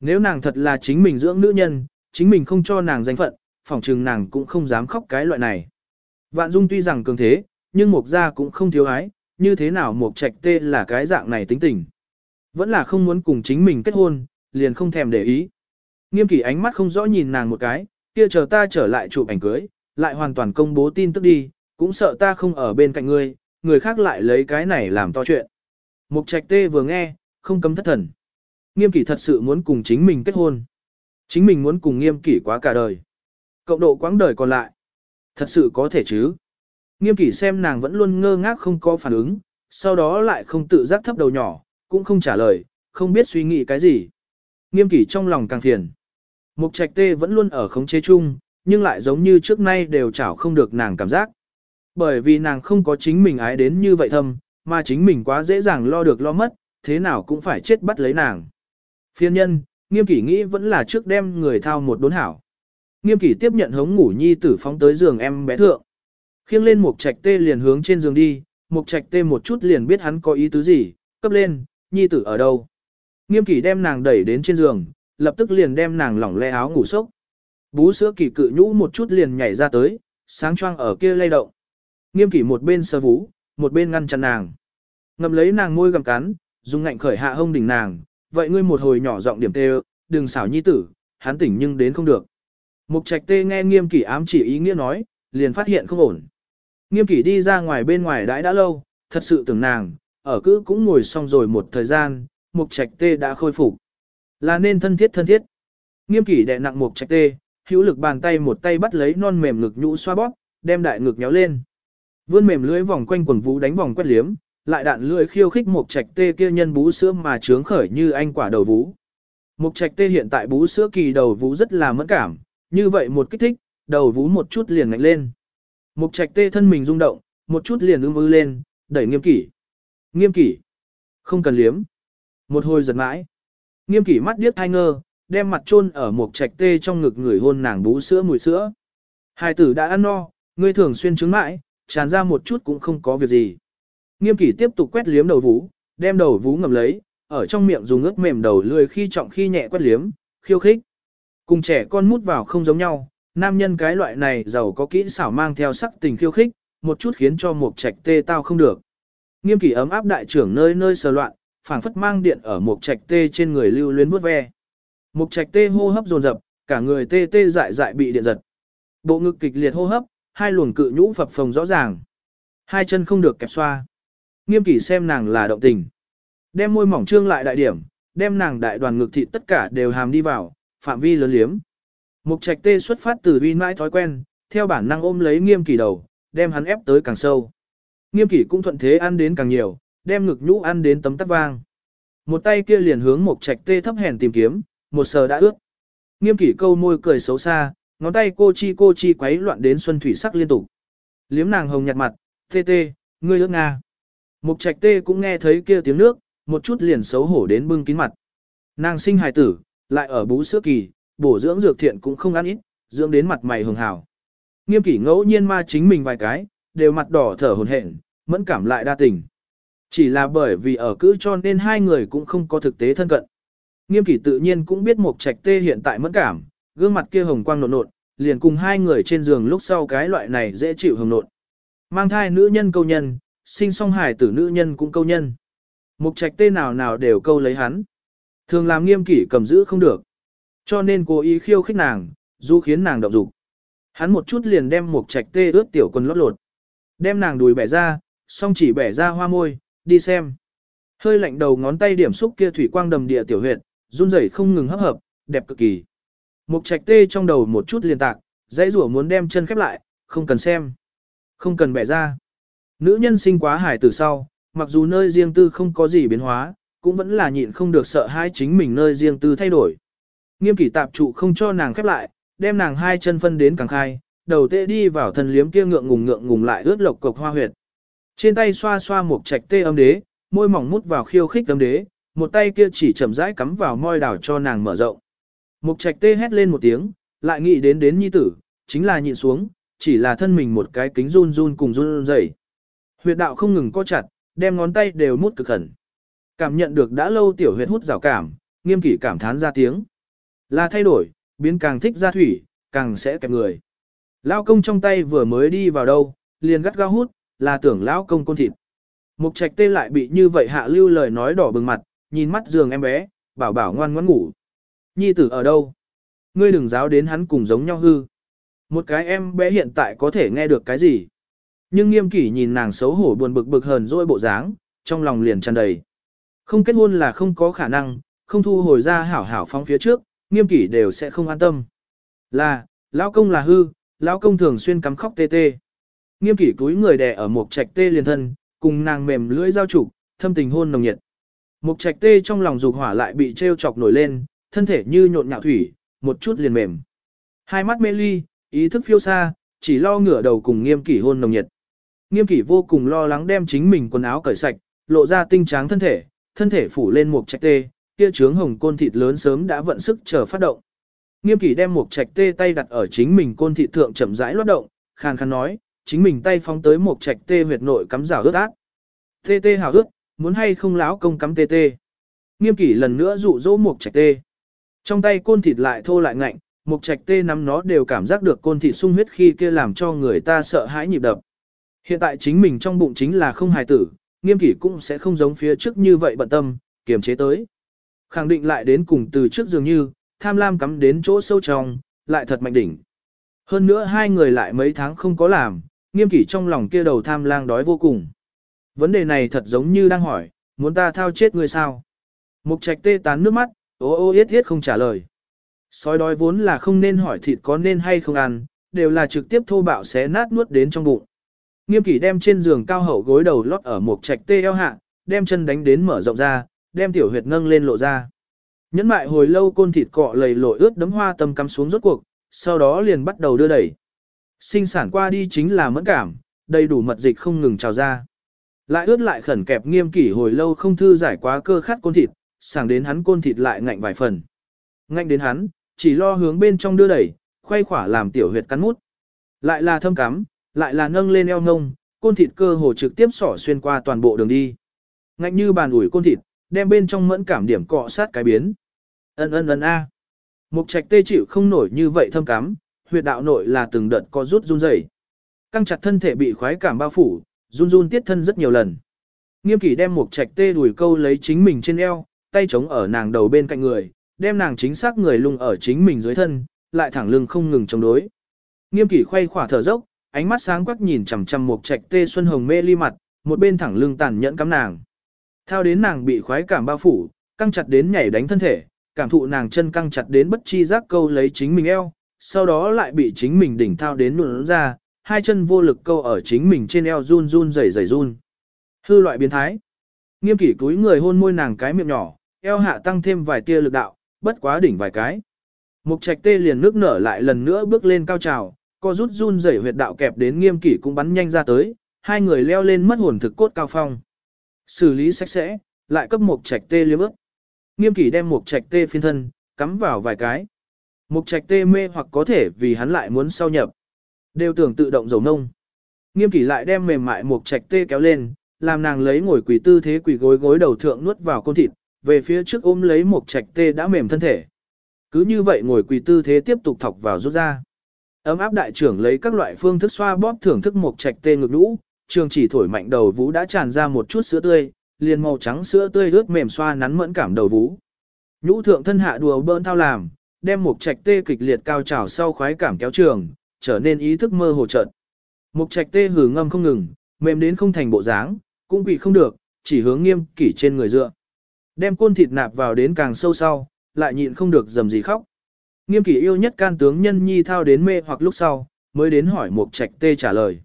Nếu nàng thật là chính mình dưỡng nữ nhân, chính mình không cho nàng danh phận, phỏng chừng nàng cũng không dám khóc cái loại này. Vạn Dung tuy rằng cường thế, nhưng Mục gia cũng không thiếu ái, như thế nào Mục Trạch Tê là cái dạng này tính tình. Vẫn là không muốn cùng chính mình kết hôn, liền không thèm để ý. Nghiêm kỷ ánh mắt không rõ nhìn nàng một cái, kia chờ ta trở lại chụp ảnh cưới, lại hoàn toàn công bố tin tức đi, cũng sợ ta không ở bên cạnh ngươi, người khác lại lấy cái này làm to chuyện. Mục Trạch Tê vừa nghe, không cấm thất thần. Nghiêm kỷ thật sự muốn cùng chính mình kết hôn. Chính mình muốn cùng nghiêm kỷ quá cả đời. Cộng độ quãng đời còn lại. Thật sự có thể chứ. Nghiêm kỷ xem nàng vẫn luôn ngơ ngác không có phản ứng, sau đó lại không tự giác thấp đầu nhỏ, cũng không trả lời, không biết suy nghĩ cái gì. Nghiêm kỷ trong lòng càng phiền. Mục trạch tê vẫn luôn ở khống chế chung, nhưng lại giống như trước nay đều chảo không được nàng cảm giác. Bởi vì nàng không có chính mình ái đến như vậy thâm, mà chính mình quá dễ dàng lo được lo mất, thế nào cũng phải chết bắt lấy nàng. Phiên nhân, nghiêm kỷ nghĩ vẫn là trước đem người thao một đốn hảo. Nghiêm kỷ tiếp nhận hống ngủ nhi tử phóng tới giường em bé thượng. Khiêng lên một trạch tê liền hướng trên giường đi, một trạch tê một chút liền biết hắn có ý tứ gì, cấp lên, nhi tử ở đâu. Nghiêm kỷ đem nàng đẩy đến trên giường, lập tức liền đem nàng lỏng le áo ngủ sốc. Bú sữa kỳ cự nhũ một chút liền nhảy ra tới, sáng choang ở kia lay động. Nghiêm kỷ một bên sơ vú, một bên ngăn chặn nàng. Ngầm lấy nàng môi gặm cắn, dùng ngạnh khởi hạ hông đỉnh nàng, vậy ngươi một hồi nhỏ giọng điểm tê đừng xảo nhi tử, hắn tỉnh nhưng đến không được. Mục trạch tê nghe nghiêm kỷ ám chỉ ý nghĩa nói, liền phát hiện không ổn. Nghiêm kỷ đi ra ngoài bên ngoài đãi đã lâu, thật sự tưởng nàng, ở cứ cũng ngồi xong rồi một thời gian, mục trạch tê đã khôi phục. Là nên thân thiết thân thiết. Nghiêm kỷ đè nặng mục trạch tê, hữu lực bàn tay một tay bắt lấy non mềm ngực nhũ xoa bóp, đem đại ngực nhéo lên. Vươn mềm lưỡi vòng quanh quần vũ đánh vòng quét liếm, lại đạn lưỡi khiêu khích mục trạch tê kia nhân bú sữa mà trướng khởi như anh quả đầu vũ. Mục trạch tê hiện tại bú sữa kỳ đầu vũ rất là mẫn cảm, như vậy một kích thích, đầu vú một chút liền ngạnh lên. Mục trạch tê thân mình rung động, một chút liền ưm ư lên, đẩy nghiêm kỷ. Nghiêm kỷ. Không cần liếm. Một hồi giật mãi. Nghiêm kỷ mắt điếc thai ngơ, đem mặt chôn ở một trạch tê trong ngực người hôn nàng bú sữa mùi sữa. Hai tử đã ăn no, ngươi thường xuyên trứng mãi, tràn ra một chút cũng không có việc gì. Nghiêm kỷ tiếp tục quét liếm đầu vú, đem đầu vú ngầm lấy, ở trong miệng dùng ướt mềm đầu lười khi trọng khi nhẹ quét liếm, khiêu khích. Cùng trẻ con mút vào không giống nhau, nam nhân cái loại này giàu có kỹ xảo mang theo sắc tình khiêu khích, một chút khiến cho một trạch tê tao không được. Nghiêm kỷ ấm áp đại trưởng nơi nơi sờ loạn, phảng phất mang điện ở một trạch tê trên người lưu luyến bút ve. Mục trạch tê hô hấp dồn dập, cả người tê tê dại dại bị điện giật. Bộ ngực kịch liệt hô hấp, hai luồng cự nhũ phập phồng rõ ràng. Hai chân không được kẹp xoa. Nghiêm kỷ xem nàng là động tình. Đem môi mỏng trương lại đại điểm, đem nàng đại đoàn ngực thịt tất cả đều hàm đi vào, phạm vi lớn liếm. Mục trạch tê xuất phát từ vi mãi thói quen, theo bản năng ôm lấy nghiêm kỷ đầu, đem hắn ép tới càng sâu. Nghiêm kỷ cũng thuận thế ăn đến càng nhiều, đem ngực nhũ ăn đến tấm tắc vang. Một tay kia liền hướng mục trạch tê thấp hèn tìm kiếm, một sờ đã ướt. Nghiêm kỷ câu môi cười xấu xa, ngón tay cô chi cô chi quấy loạn đến xuân thủy sắc liên tục. Liếm nàng hồng nhạt mặt, tê tê, ngươi ước nga. Mục trạch tê cũng nghe thấy kia tiếng nước, một chút liền xấu hổ đến bưng kín mặt. Nàng sinh hài tử, lại ở bú sữa kỳ, bổ dưỡng dược thiện cũng không ăn ít, dưỡng đến mặt mày hường hảo. Nghiêm kỷ ngẫu nhiên ma chính mình vài cái, đều mặt đỏ thở hồn hển, mẫn cảm lại đa tình. Chỉ là bởi vì ở cữ cho nên hai người cũng không có thực tế thân cận. Nghiêm kỷ tự nhiên cũng biết một trạch tê hiện tại mẫn cảm, gương mặt kia hồng quang nộn nộn, liền cùng hai người trên giường lúc sau cái loại này dễ chịu hồng nộn. Mang thai nữ nhân câu nhân, sinh song hài tử nữ nhân cũng câu nhân. Mục trạch tê nào nào đều câu lấy hắn. Thường làm nghiêm kỷ cầm giữ không được. Cho nên cố ý khiêu khích nàng, dù khiến nàng động dục. Hắn một chút liền đem mục trạch tê ướt tiểu quần lót lột. Đem nàng đùi bẻ ra, song chỉ bẻ ra hoa môi, đi xem. Hơi lạnh đầu ngón tay điểm xúc kia thủy quang đầm địa tiểu huyệt, run rẩy không ngừng hấp hợp, đẹp cực kỳ. Mục trạch tê trong đầu một chút liền tạc, dãy rủa muốn đem chân khép lại, không cần xem. Không cần bẻ ra. Nữ nhân sinh quá hải từ sau, mặc dù nơi riêng tư không có gì biến hóa, cũng vẫn là nhịn không được sợ hai chính mình nơi riêng tư thay đổi. Nghiêm kỷ tạp trụ không cho nàng khép lại, đem nàng hai chân phân đến càng khai, đầu tê đi vào thần liếm kia ngượng ngùng ngượng ngùng lại ướt lộc cục hoa huyệt. Trên tay xoa xoa một trạch tê âm đế, môi mỏng mút vào khiêu khích âm đế, một tay kia chỉ chậm rãi cắm vào môi đảo cho nàng mở rộng. Mục trạch tê hét lên một tiếng, lại nghĩ đến đến nhi tử, chính là nhịn xuống, chỉ là thân mình một cái kính run run cùng run rẩy. Huyệt đạo không ngừng co chặt, đem ngón tay đều mút cực khẩn. Cảm nhận được đã lâu tiểu huyệt hút rào cảm, nghiêm kỷ cảm thán ra tiếng. Là thay đổi, biến càng thích ra thủy, càng sẽ kẹp người. Lao công trong tay vừa mới đi vào đâu, liền gắt gao hút, là tưởng lão công côn thịt. Mục trạch tê lại bị như vậy hạ lưu lời nói đỏ bừng mặt, nhìn mắt giường em bé, bảo bảo ngoan ngoãn ngủ. Nhi tử ở đâu? Ngươi đừng giáo đến hắn cùng giống nhau hư. Một cái em bé hiện tại có thể nghe được cái gì? Nhưng nghiêm kỷ nhìn nàng xấu hổ buồn bực bực hờn dỗi bộ dáng, trong lòng liền tràn đầy. Không kết hôn là không có khả năng, không thu hồi ra hảo hảo phóng phía trước, nghiêm kỷ đều sẽ không an tâm. Là, lão công là hư, lão công thường xuyên cắm khóc tê tê. Nghiêm kỷ túi người đè ở một trạch tê liền thân, cùng nàng mềm lưỡi giao trục, thâm tình hôn nồng nhiệt. Một trạch tê trong lòng dục hỏa lại bị treo chọc nổi lên, thân thể như nhộn nhạo thủy, một chút liền mềm. Hai mắt mê ly, ý thức phiêu xa, chỉ lo ngửa đầu cùng nghiêm kỷ hôn nồng nhiệt. Nghiêm kỷ vô cùng lo lắng đem chính mình quần áo cởi sạch, lộ ra tinh tráng thân thể, thân thể phủ lên một trạch tê, kia trướng hồng côn thịt lớn sớm đã vận sức chờ phát động. Nghiêm kỷ đem một trạch tê tay đặt ở chính mình côn thịt thượng chậm rãi loát động, khàn khàn nói, chính mình tay phóng tới một trạch tê huyệt nội cắm rào ướt ác. Tê tê hào ướt, muốn hay không lão công cắm tê tê. Nghiêm kỷ lần nữa dụ dỗ mục trạch tê. Trong tay côn thịt lại thô lại ngạnh, mục trạch tê nắm nó đều cảm giác được côn thịt sung huyết khi kia làm cho người ta sợ hãi nhịp đập. Hiện tại chính mình trong bụng chính là không hài tử, nghiêm kỷ cũng sẽ không giống phía trước như vậy bận tâm, kiềm chế tới. Khẳng định lại đến cùng từ trước dường như, tham lam cắm đến chỗ sâu trong, lại thật mạnh đỉnh. Hơn nữa hai người lại mấy tháng không có làm, nghiêm kỷ trong lòng kia đầu tham lang đói vô cùng. Vấn đề này thật giống như đang hỏi, muốn ta thao chết ngươi sao? Mục trạch tê tán nước mắt, ô ô yết yết không trả lời. Sói đói vốn là không nên hỏi thịt có nên hay không ăn, đều là trực tiếp thô bạo xé nát nuốt đến trong bụng. Nghiêm kỷ đem trên giường cao hậu gối đầu lót ở một trạch tê eo hạ, đem chân đánh đến mở rộng ra, đem tiểu huyệt nâng lên lộ ra. Nhẫn mại hồi lâu côn thịt cọ lầy lội ướt đấm hoa tâm cắm xuống rốt cuộc, sau đó liền bắt đầu đưa đẩy. Sinh sản qua đi chính là mẫn cảm, đầy đủ mật dịch không ngừng trào ra. Lại ướt lại khẩn kẹp nghiêm kỷ hồi lâu không thư giải quá cơ khát côn thịt, sàng đến hắn côn thịt lại ngạnh vài phần. Ngạnh đến hắn, chỉ lo hướng bên trong đưa đẩy, khoay khỏa làm tiểu huyệt cắn mút. Lại là thâm cắm, lại là nâng lên eo ngông, côn thịt cơ hồ trực tiếp xỏ xuyên qua toàn bộ đường đi. Ngạnh như bàn ủi côn thịt, đem bên trong mẫn cảm điểm cọ sát cái biến. Ân ân ân a. Mục trạch tê chịu không nổi như vậy thâm cắm, huyệt đạo nội là từng đợt co rút run rẩy. Căng chặt thân thể bị khoái cảm bao phủ, run run tiết thân rất nhiều lần. Nghiêm kỷ đem một trạch tê đùi câu lấy chính mình trên eo, tay chống ở nàng đầu bên cạnh người, đem nàng chính xác người lung ở chính mình dưới thân, lại thẳng lưng không ngừng chống đối. Nghiêm kỷ khoay khỏa thở dốc, ánh mắt sáng quắc nhìn chằm chằm một trạch tê xuân hồng mê ly mặt, một bên thẳng lưng tàn nhẫn cắm nàng. Thao đến nàng bị khoái cảm bao phủ, căng chặt đến nhảy đánh thân thể, cảm thụ nàng chân căng chặt đến bất chi giác câu lấy chính mình eo, sau đó lại bị chính mình đỉnh thao đến nụn ra, hai chân vô lực câu ở chính mình trên eo run run rẩy rẩy run. Hư loại biến thái. Nghiêm kỷ túi người hôn môi nàng cái miệng nhỏ, eo hạ tăng thêm vài tia lực đạo, bất quá đỉnh vài cái. Mục trạch tê liền nước nở lại lần nữa bước lên cao trào, co rút run rẩy huyệt đạo kẹp đến nghiêm kỷ cũng bắn nhanh ra tới, hai người leo lên mất hồn thực cốt cao phong. Xử lý sạch sẽ, lại cấp mục trạch tê liếm ước. Nghiêm kỷ đem mục trạch tê phiên thân, cắm vào vài cái. Mục trạch tê mê hoặc có thể vì hắn lại muốn sau nhập. Đều tưởng tự động dầu nông. Nghiêm kỷ lại đem mềm mại mục trạch tê kéo lên, làm nàng lấy ngồi quỳ tư thế quỳ gối gối đầu thượng nuốt vào côn thịt, về phía trước ôm lấy mục trạch tê đã mềm thân thể. Cứ như vậy ngồi quỳ tư thế tiếp tục thọc vào rút ra. Ấm áp đại trưởng lấy các loại phương thức xoa bóp thưởng thức mục trạch tê ngực lũ, trường chỉ thổi mạnh đầu vũ đã tràn ra một chút sữa tươi, liền màu trắng sữa tươi ướt mềm xoa nắn mẫn cảm đầu vũ. Nhũ thượng thân hạ đùa bỡn thao làm, đem mục trạch tê kịch liệt cao trào sau khoái cảm kéo trường, trở nên ý thức mơ hồ trận. Mục trạch tê hử ngâm không ngừng, mềm đến không thành bộ dáng, cũng bị không được, chỉ hướng nghiêm kỷ trên người dựa. Đem côn thịt nạp vào đến càng sâu sau, lại nhịn không được dầm gì khóc. Nghiêm kỷ yêu nhất can tướng nhân nhi thao đến mê hoặc lúc sau, mới đến hỏi mục trạch tê trả lời.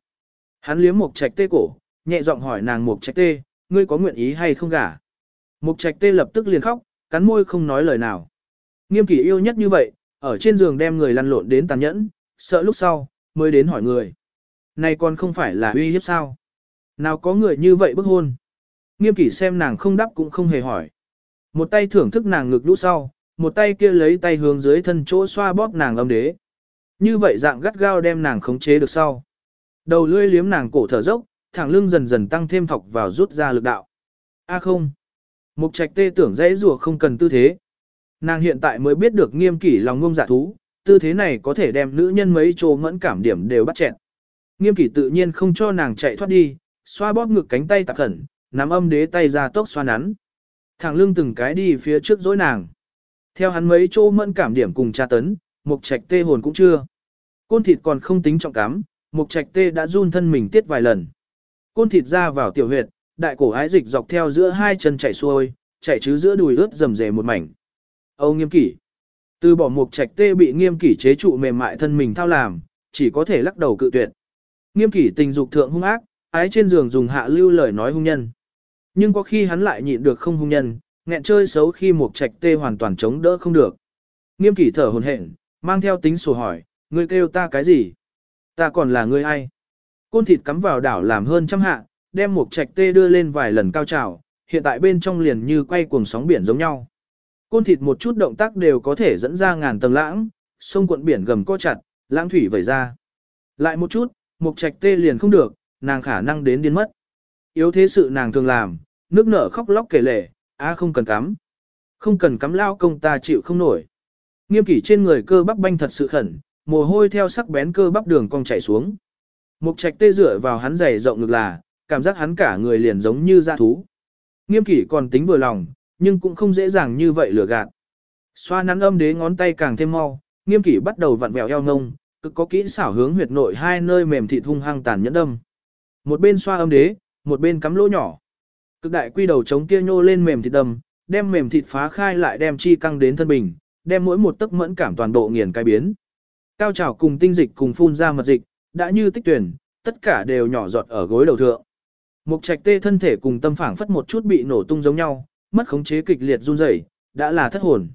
Hắn liếm mục trạch tê cổ, nhẹ giọng hỏi nàng mục trạch tê, ngươi có nguyện ý hay không gả? Mục trạch tê lập tức liền khóc, cắn môi không nói lời nào. Nghiêm kỷ yêu nhất như vậy, ở trên giường đem người lăn lộn đến tàn nhẫn, sợ lúc sau, mới đến hỏi người. Này còn không phải là uy hiếp sao? Nào có người như vậy bức hôn? Nghiêm kỷ xem nàng không đáp cũng không hề hỏi. Một tay thưởng thức nàng ngực lũ sau, một tay kia lấy tay hướng dưới thân chỗ xoa bóp nàng âm đế. Như vậy dạng gắt gao đem nàng khống chế được sau. Đầu lưỡi liếm nàng cổ thở dốc, thẳng lưng dần dần tăng thêm thọc vào rút ra lực đạo. A không. Mục trạch tê tưởng dễ rùa không cần tư thế. Nàng hiện tại mới biết được nghiêm kỷ lòng ngông giả thú, tư thế này có thể đem nữ nhân mấy chỗ mẫn cảm điểm đều bắt chẹn. Nghiêm kỷ tự nhiên không cho nàng chạy thoát đi, xoa bóp ngực cánh tay tạc khẩn, nắm âm đế tay ra tốc xoa nắn. Thẳng lưng từng cái đi phía trước dối nàng. Theo hắn mấy chỗ mẫn cảm điểm cùng tra tấn, mục trạch tê hồn cũng chưa. Côn thịt còn không tính trọng cắm, mục trạch tê đã run thân mình tiết vài lần. Côn thịt ra vào tiểu huyệt, đại cổ ái dịch dọc theo giữa hai chân chảy xuôi, chảy chứ giữa đùi ướt rầm rề một mảnh. Âu nghiêm kỷ. Từ bỏ mục trạch tê bị nghiêm kỷ chế trụ mềm mại thân mình thao làm, chỉ có thể lắc đầu cự tuyệt. Nghiêm kỷ tình dục thượng hung ác, ái trên giường dùng hạ lưu lời nói hung nhân. Nhưng có khi hắn lại nhịn được không hung nhân, nghẹn chơi xấu khi mục trạch tê hoàn toàn chống đỡ không được. Nghiêm kỷ thở hồn hển, mang theo tính sổ hỏi, ngươi kêu ta cái gì? Ta còn là ngươi ai? Côn thịt cắm vào đảo làm hơn trăm hạ, đem mục trạch tê đưa lên vài lần cao trào, hiện tại bên trong liền như quay cuồng sóng biển giống nhau. Côn thịt một chút động tác đều có thể dẫn ra ngàn tầng lãng, sông cuộn biển gầm co chặt, lãng thủy vẩy ra. Lại một chút, mục trạch tê liền không được, nàng khả năng đến điên mất. Yếu thế sự nàng thường làm, nước nở khóc lóc kể lể, a không cần cắm. Không cần cắm lao công ta chịu không nổi. Nghiêm kỷ trên người cơ bắp banh thật sự khẩn, mồ hôi theo sắc bén cơ bắp đường cong chảy xuống. Mục trạch tê dựa vào hắn giày rộng ngực là, cảm giác hắn cả người liền giống như da thú. Nghiêm kỷ còn tính vừa lòng, nhưng cũng không dễ dàng như vậy lừa gạt. Xoa nắn âm đế ngón tay càng thêm mau, nghiêm kỷ bắt đầu vặn vẹo eo ngông, cực có kỹ xảo hướng huyệt nội hai nơi mềm thịt hung hăng tàn nhẫn đâm. Một bên xoa âm đế, một bên cắm lỗ nhỏ. Cực đại quy đầu chống kia nhô lên mềm thịt đâm, đem mềm thịt phá khai lại đem chi căng đến thân bình, đem mỗi một tấc mẫn cảm toàn bộ nghiền cái biến. Cao trào cùng tinh dịch cùng phun ra mật dịch, đã như tích tuyển, tất cả đều nhỏ giọt ở gối đầu thượng. Mục trạch tê thân thể cùng tâm phảng phất một chút bị nổ tung giống nhau, mất khống chế kịch liệt run rẩy, đã là thất hồn.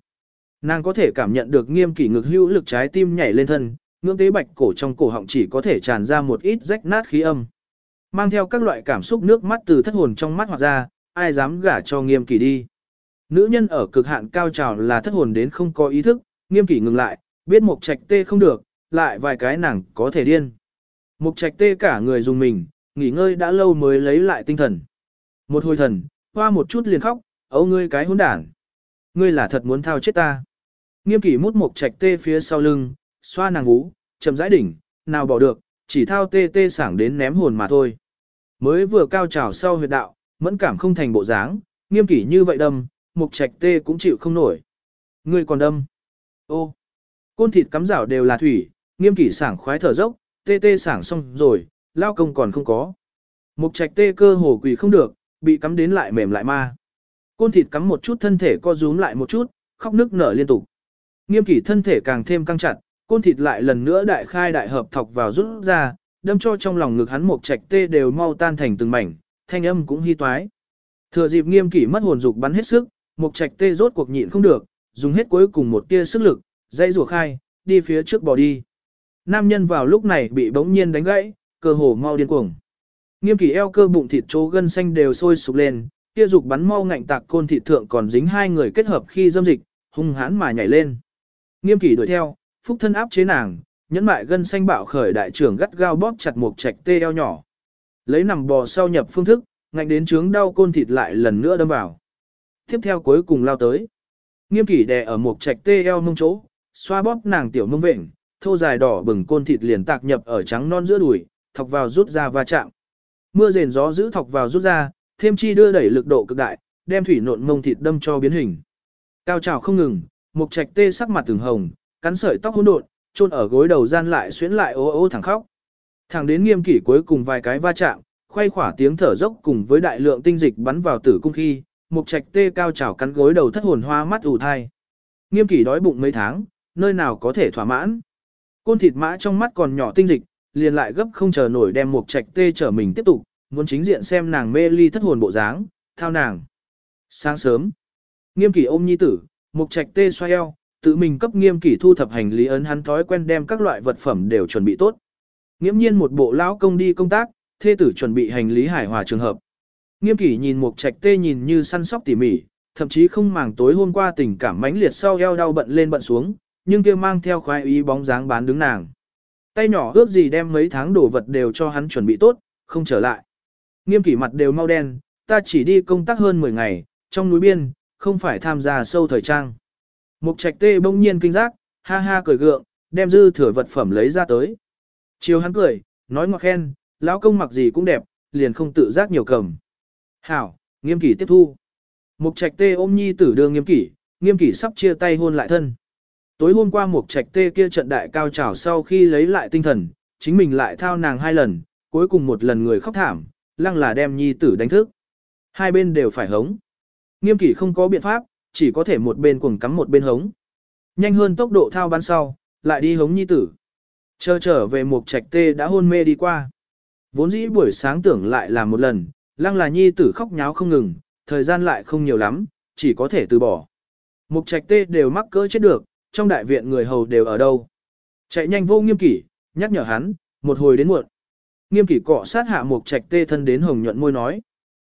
Nàng có thể cảm nhận được nghiêm kỷ ngực hữu lực trái tim nhảy lên thân, ngưỡng tế bạch cổ trong cổ họng chỉ có thể tràn ra một ít rách nát khí âm. Mang theo các loại cảm xúc nước mắt từ thất hồn trong mắt hoặc ra, ai dám gả cho nghiêm kỷ đi. Nữ nhân ở cực hạn cao trào là thất hồn đến không có ý thức, nghiêm kỷ ngừng lại, biết mục trạch tê không được, lại vài cái nàng có thể điên. Mục trạch tê cả người dùng mình, nghỉ ngơi đã lâu mới lấy lại tinh thần. Một hồi thần, hoa một chút liền khóc, ấu ngươi cái hỗn đản. Ngươi là thật muốn thao chết ta. Nghiêm kỷ mút một trạch tê phía sau lưng, xoa nàng vú, chậm rãi đỉnh, nào bỏ được, chỉ thao tê tê sảng đến ném hồn mà thôi. Mới vừa cao trào sau huyệt đạo, mẫn cảm không thành bộ dáng, nghiêm kỷ như vậy đâm, mục trạch tê cũng chịu không nổi. Ngươi còn đâm. Ô, côn thịt cắm rảo đều là thủy, nghiêm kỷ sảng khoái thở dốc, tê tê sảng xong rồi, lao công còn không có. Mục trạch tê cơ hồ quỳ không được, bị cắm đến lại mềm lại ma. Côn thịt cắm một chút thân thể co rúm lại một chút, khóc nước nở liên tục. Nghiêm kỷ thân thể càng thêm căng chặt, côn thịt lại lần nữa đại khai đại hợp thọc vào rút ra, đâm cho trong lòng ngực hắn một trạch tê đều mau tan thành từng mảnh, thanh âm cũng hy toái. Thừa dịp nghiêm kỷ mất hồn dục bắn hết sức, một trạch tê rốt cuộc nhịn không được, dùng hết cuối cùng một tia sức lực, dây rùa khai, đi phía trước bỏ đi. Nam nhân vào lúc này bị bỗng nhiên đánh gãy, cơ hồ mau điên cuồng. Nghiêm kỷ eo cơ bụng thịt chỗ gân xanh đều sôi sục lên, kia dục bắn mau ngạnh tạc côn thịt thượng còn dính hai người kết hợp khi dâm dịch, hung hãn mà nhảy lên. Nghiêm kỷ đuổi theo, phúc thân áp chế nàng, nhẫn mại gân xanh bạo khởi đại trưởng gắt gao bóp chặt một trạch tê eo nhỏ. Lấy nằm bò sau nhập phương thức, ngạnh đến trướng đau côn thịt lại lần nữa đâm vào. Tiếp theo cuối cùng lao tới. Nghiêm kỷ đè ở một trạch tê eo mông chỗ, xoa bóp nàng tiểu mông vệnh, thô dài đỏ bừng côn thịt liền tạc nhập ở trắng non giữa đùi, thọc vào rút ra va chạm. Mưa rền gió giữ thọc vào rút ra, thêm chi đưa đẩy lực độ cực đại, đem thủy nộn mông thịt đâm cho biến hình. Cao trào không ngừng, mục trạch tê sắc mặt từng hồng, cắn sợi tóc hỗn độn, chôn ở gối đầu gian lại xuyến lại ố ô thẳng khóc. Thẳng đến nghiêm kỷ cuối cùng vài cái va chạm, khoay khỏa tiếng thở dốc cùng với đại lượng tinh dịch bắn vào tử cung khi, mục trạch tê cao trào cắn gối đầu thất hồn hoa mắt ủ thai. Nghiêm kỷ đói bụng mấy tháng, nơi nào có thể thỏa mãn. Côn thịt mã trong mắt còn nhỏ tinh dịch, liền lại gấp không chờ nổi đem mục trạch tê trở mình tiếp tục, muốn chính diện xem nàng mê ly thất hồn bộ dáng, thao nàng. Sáng sớm, nghiêm kỷ ôm nhi tử, mục trạch tê xoay eo, tự mình cấp nghiêm kỷ thu thập hành lý ấn hắn thói quen đem các loại vật phẩm đều chuẩn bị tốt. Nghiễm nhiên một bộ lão công đi công tác, thê tử chuẩn bị hành lý hải hòa trường hợp. Nghiêm kỷ nhìn mục trạch tê nhìn như săn sóc tỉ mỉ, thậm chí không màng tối hôm qua tình cảm mãnh liệt sau eo đau bận lên bận xuống, nhưng kia mang theo khoái ý bóng dáng bán đứng nàng. Tay nhỏ ước gì đem mấy tháng đồ vật đều cho hắn chuẩn bị tốt, không trở lại. Nghiêm kỷ mặt đều mau đen, ta chỉ đi công tác hơn 10 ngày, trong núi biên, không phải tham gia sâu thời trang. Mục trạch tê bỗng nhiên kinh giác, ha ha cười gượng, đem dư thừa vật phẩm lấy ra tới. Chiều hắn cười, nói ngọt khen, lão công mặc gì cũng đẹp, liền không tự giác nhiều cầm. Hảo, nghiêm kỷ tiếp thu. Mục trạch tê ôm nhi tử đưa nghiêm kỷ, nghiêm kỷ sắp chia tay hôn lại thân. Tối hôm qua mục trạch tê kia trận đại cao trào sau khi lấy lại tinh thần, chính mình lại thao nàng hai lần, cuối cùng một lần người khóc thảm, lăng là đem nhi tử đánh thức. Hai bên đều phải hống. Nghiêm kỷ không có biện pháp, chỉ có thể một bên cuồng cắm một bên hống. Nhanh hơn tốc độ thao ban sau, lại đi hống nhi tử. Chờ trở về một trạch tê đã hôn mê đi qua. Vốn dĩ buổi sáng tưởng lại làm một lần, lăng là nhi tử khóc nháo không ngừng, thời gian lại không nhiều lắm, chỉ có thể từ bỏ. Mục trạch tê đều mắc cỡ chết được, trong đại viện người hầu đều ở đâu. Chạy nhanh vô nghiêm kỷ, nhắc nhở hắn, một hồi đến muộn. Nghiêm kỷ cọ sát hạ mục trạch tê thân đến hồng nhuận môi nói.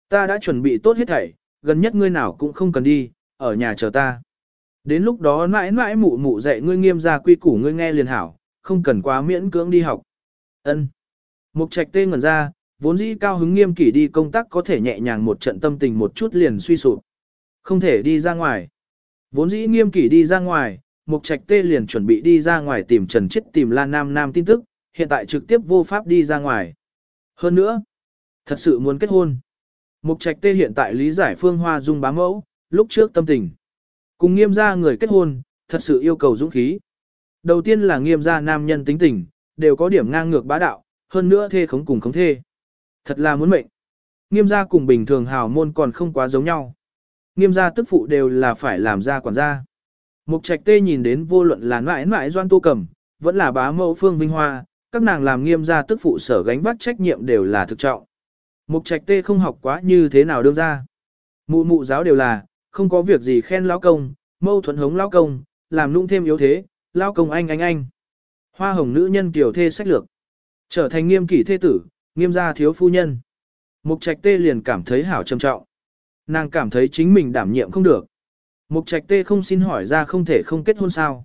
Ta đã chuẩn bị tốt hết thảy, gần nhất ngươi nào cũng không cần đi, ở nhà chờ ta. Đến lúc đó mãi mãi mụ mụ dạy ngươi nghiêm ra quy củ ngươi nghe liền hảo, không cần quá miễn cưỡng đi học. Ân. Mục trạch tê ngẩn ra, vốn dĩ cao hứng nghiêm kỷ đi công tác có thể nhẹ nhàng một trận tâm tình một chút liền suy sụp. Không thể đi ra ngoài. Vốn dĩ nghiêm kỷ đi ra ngoài, mục trạch tê liền chuẩn bị đi ra ngoài tìm Trần Chết tìm Lan Nam Nam tin tức, hiện tại trực tiếp vô pháp đi ra ngoài. Hơn nữa, thật sự muốn kết hôn. Mục trạch tê hiện tại lý giải phương hoa dung bá mẫu, lúc trước tâm tình. Cùng nghiêm gia người kết hôn, thật sự yêu cầu dũng khí. Đầu tiên là nghiêm gia nam nhân tính tình, đều có điểm ngang ngược bá đạo, hơn nữa thê khống cùng khống thê. Thật là muốn mệnh. Nghiêm gia cùng bình thường hào môn còn không quá giống nhau. Nghiêm gia tức phụ đều là phải làm gia quản gia. Mục trạch tê nhìn đến vô luận là mãi mãi doan tô cầm, vẫn là bá mẫu phương vinh hoa, các nàng làm nghiêm gia tức phụ sở gánh vác trách nhiệm đều là thực trọng. Mục trạch tê không học quá như thế nào đương ra. Mụ mụ giáo đều là, không có việc gì khen lão công, mâu thuẫn hống lão công, làm nung thêm yếu thế, lão công anh anh anh. Hoa hồng nữ nhân kiểu thê sách lược. Trở thành nghiêm kỷ thê tử, nghiêm gia thiếu phu nhân. Mục trạch tê liền cảm thấy hảo trầm trọng. Nàng cảm thấy chính mình đảm nhiệm không được. Mục trạch tê không xin hỏi ra không thể không kết hôn sao.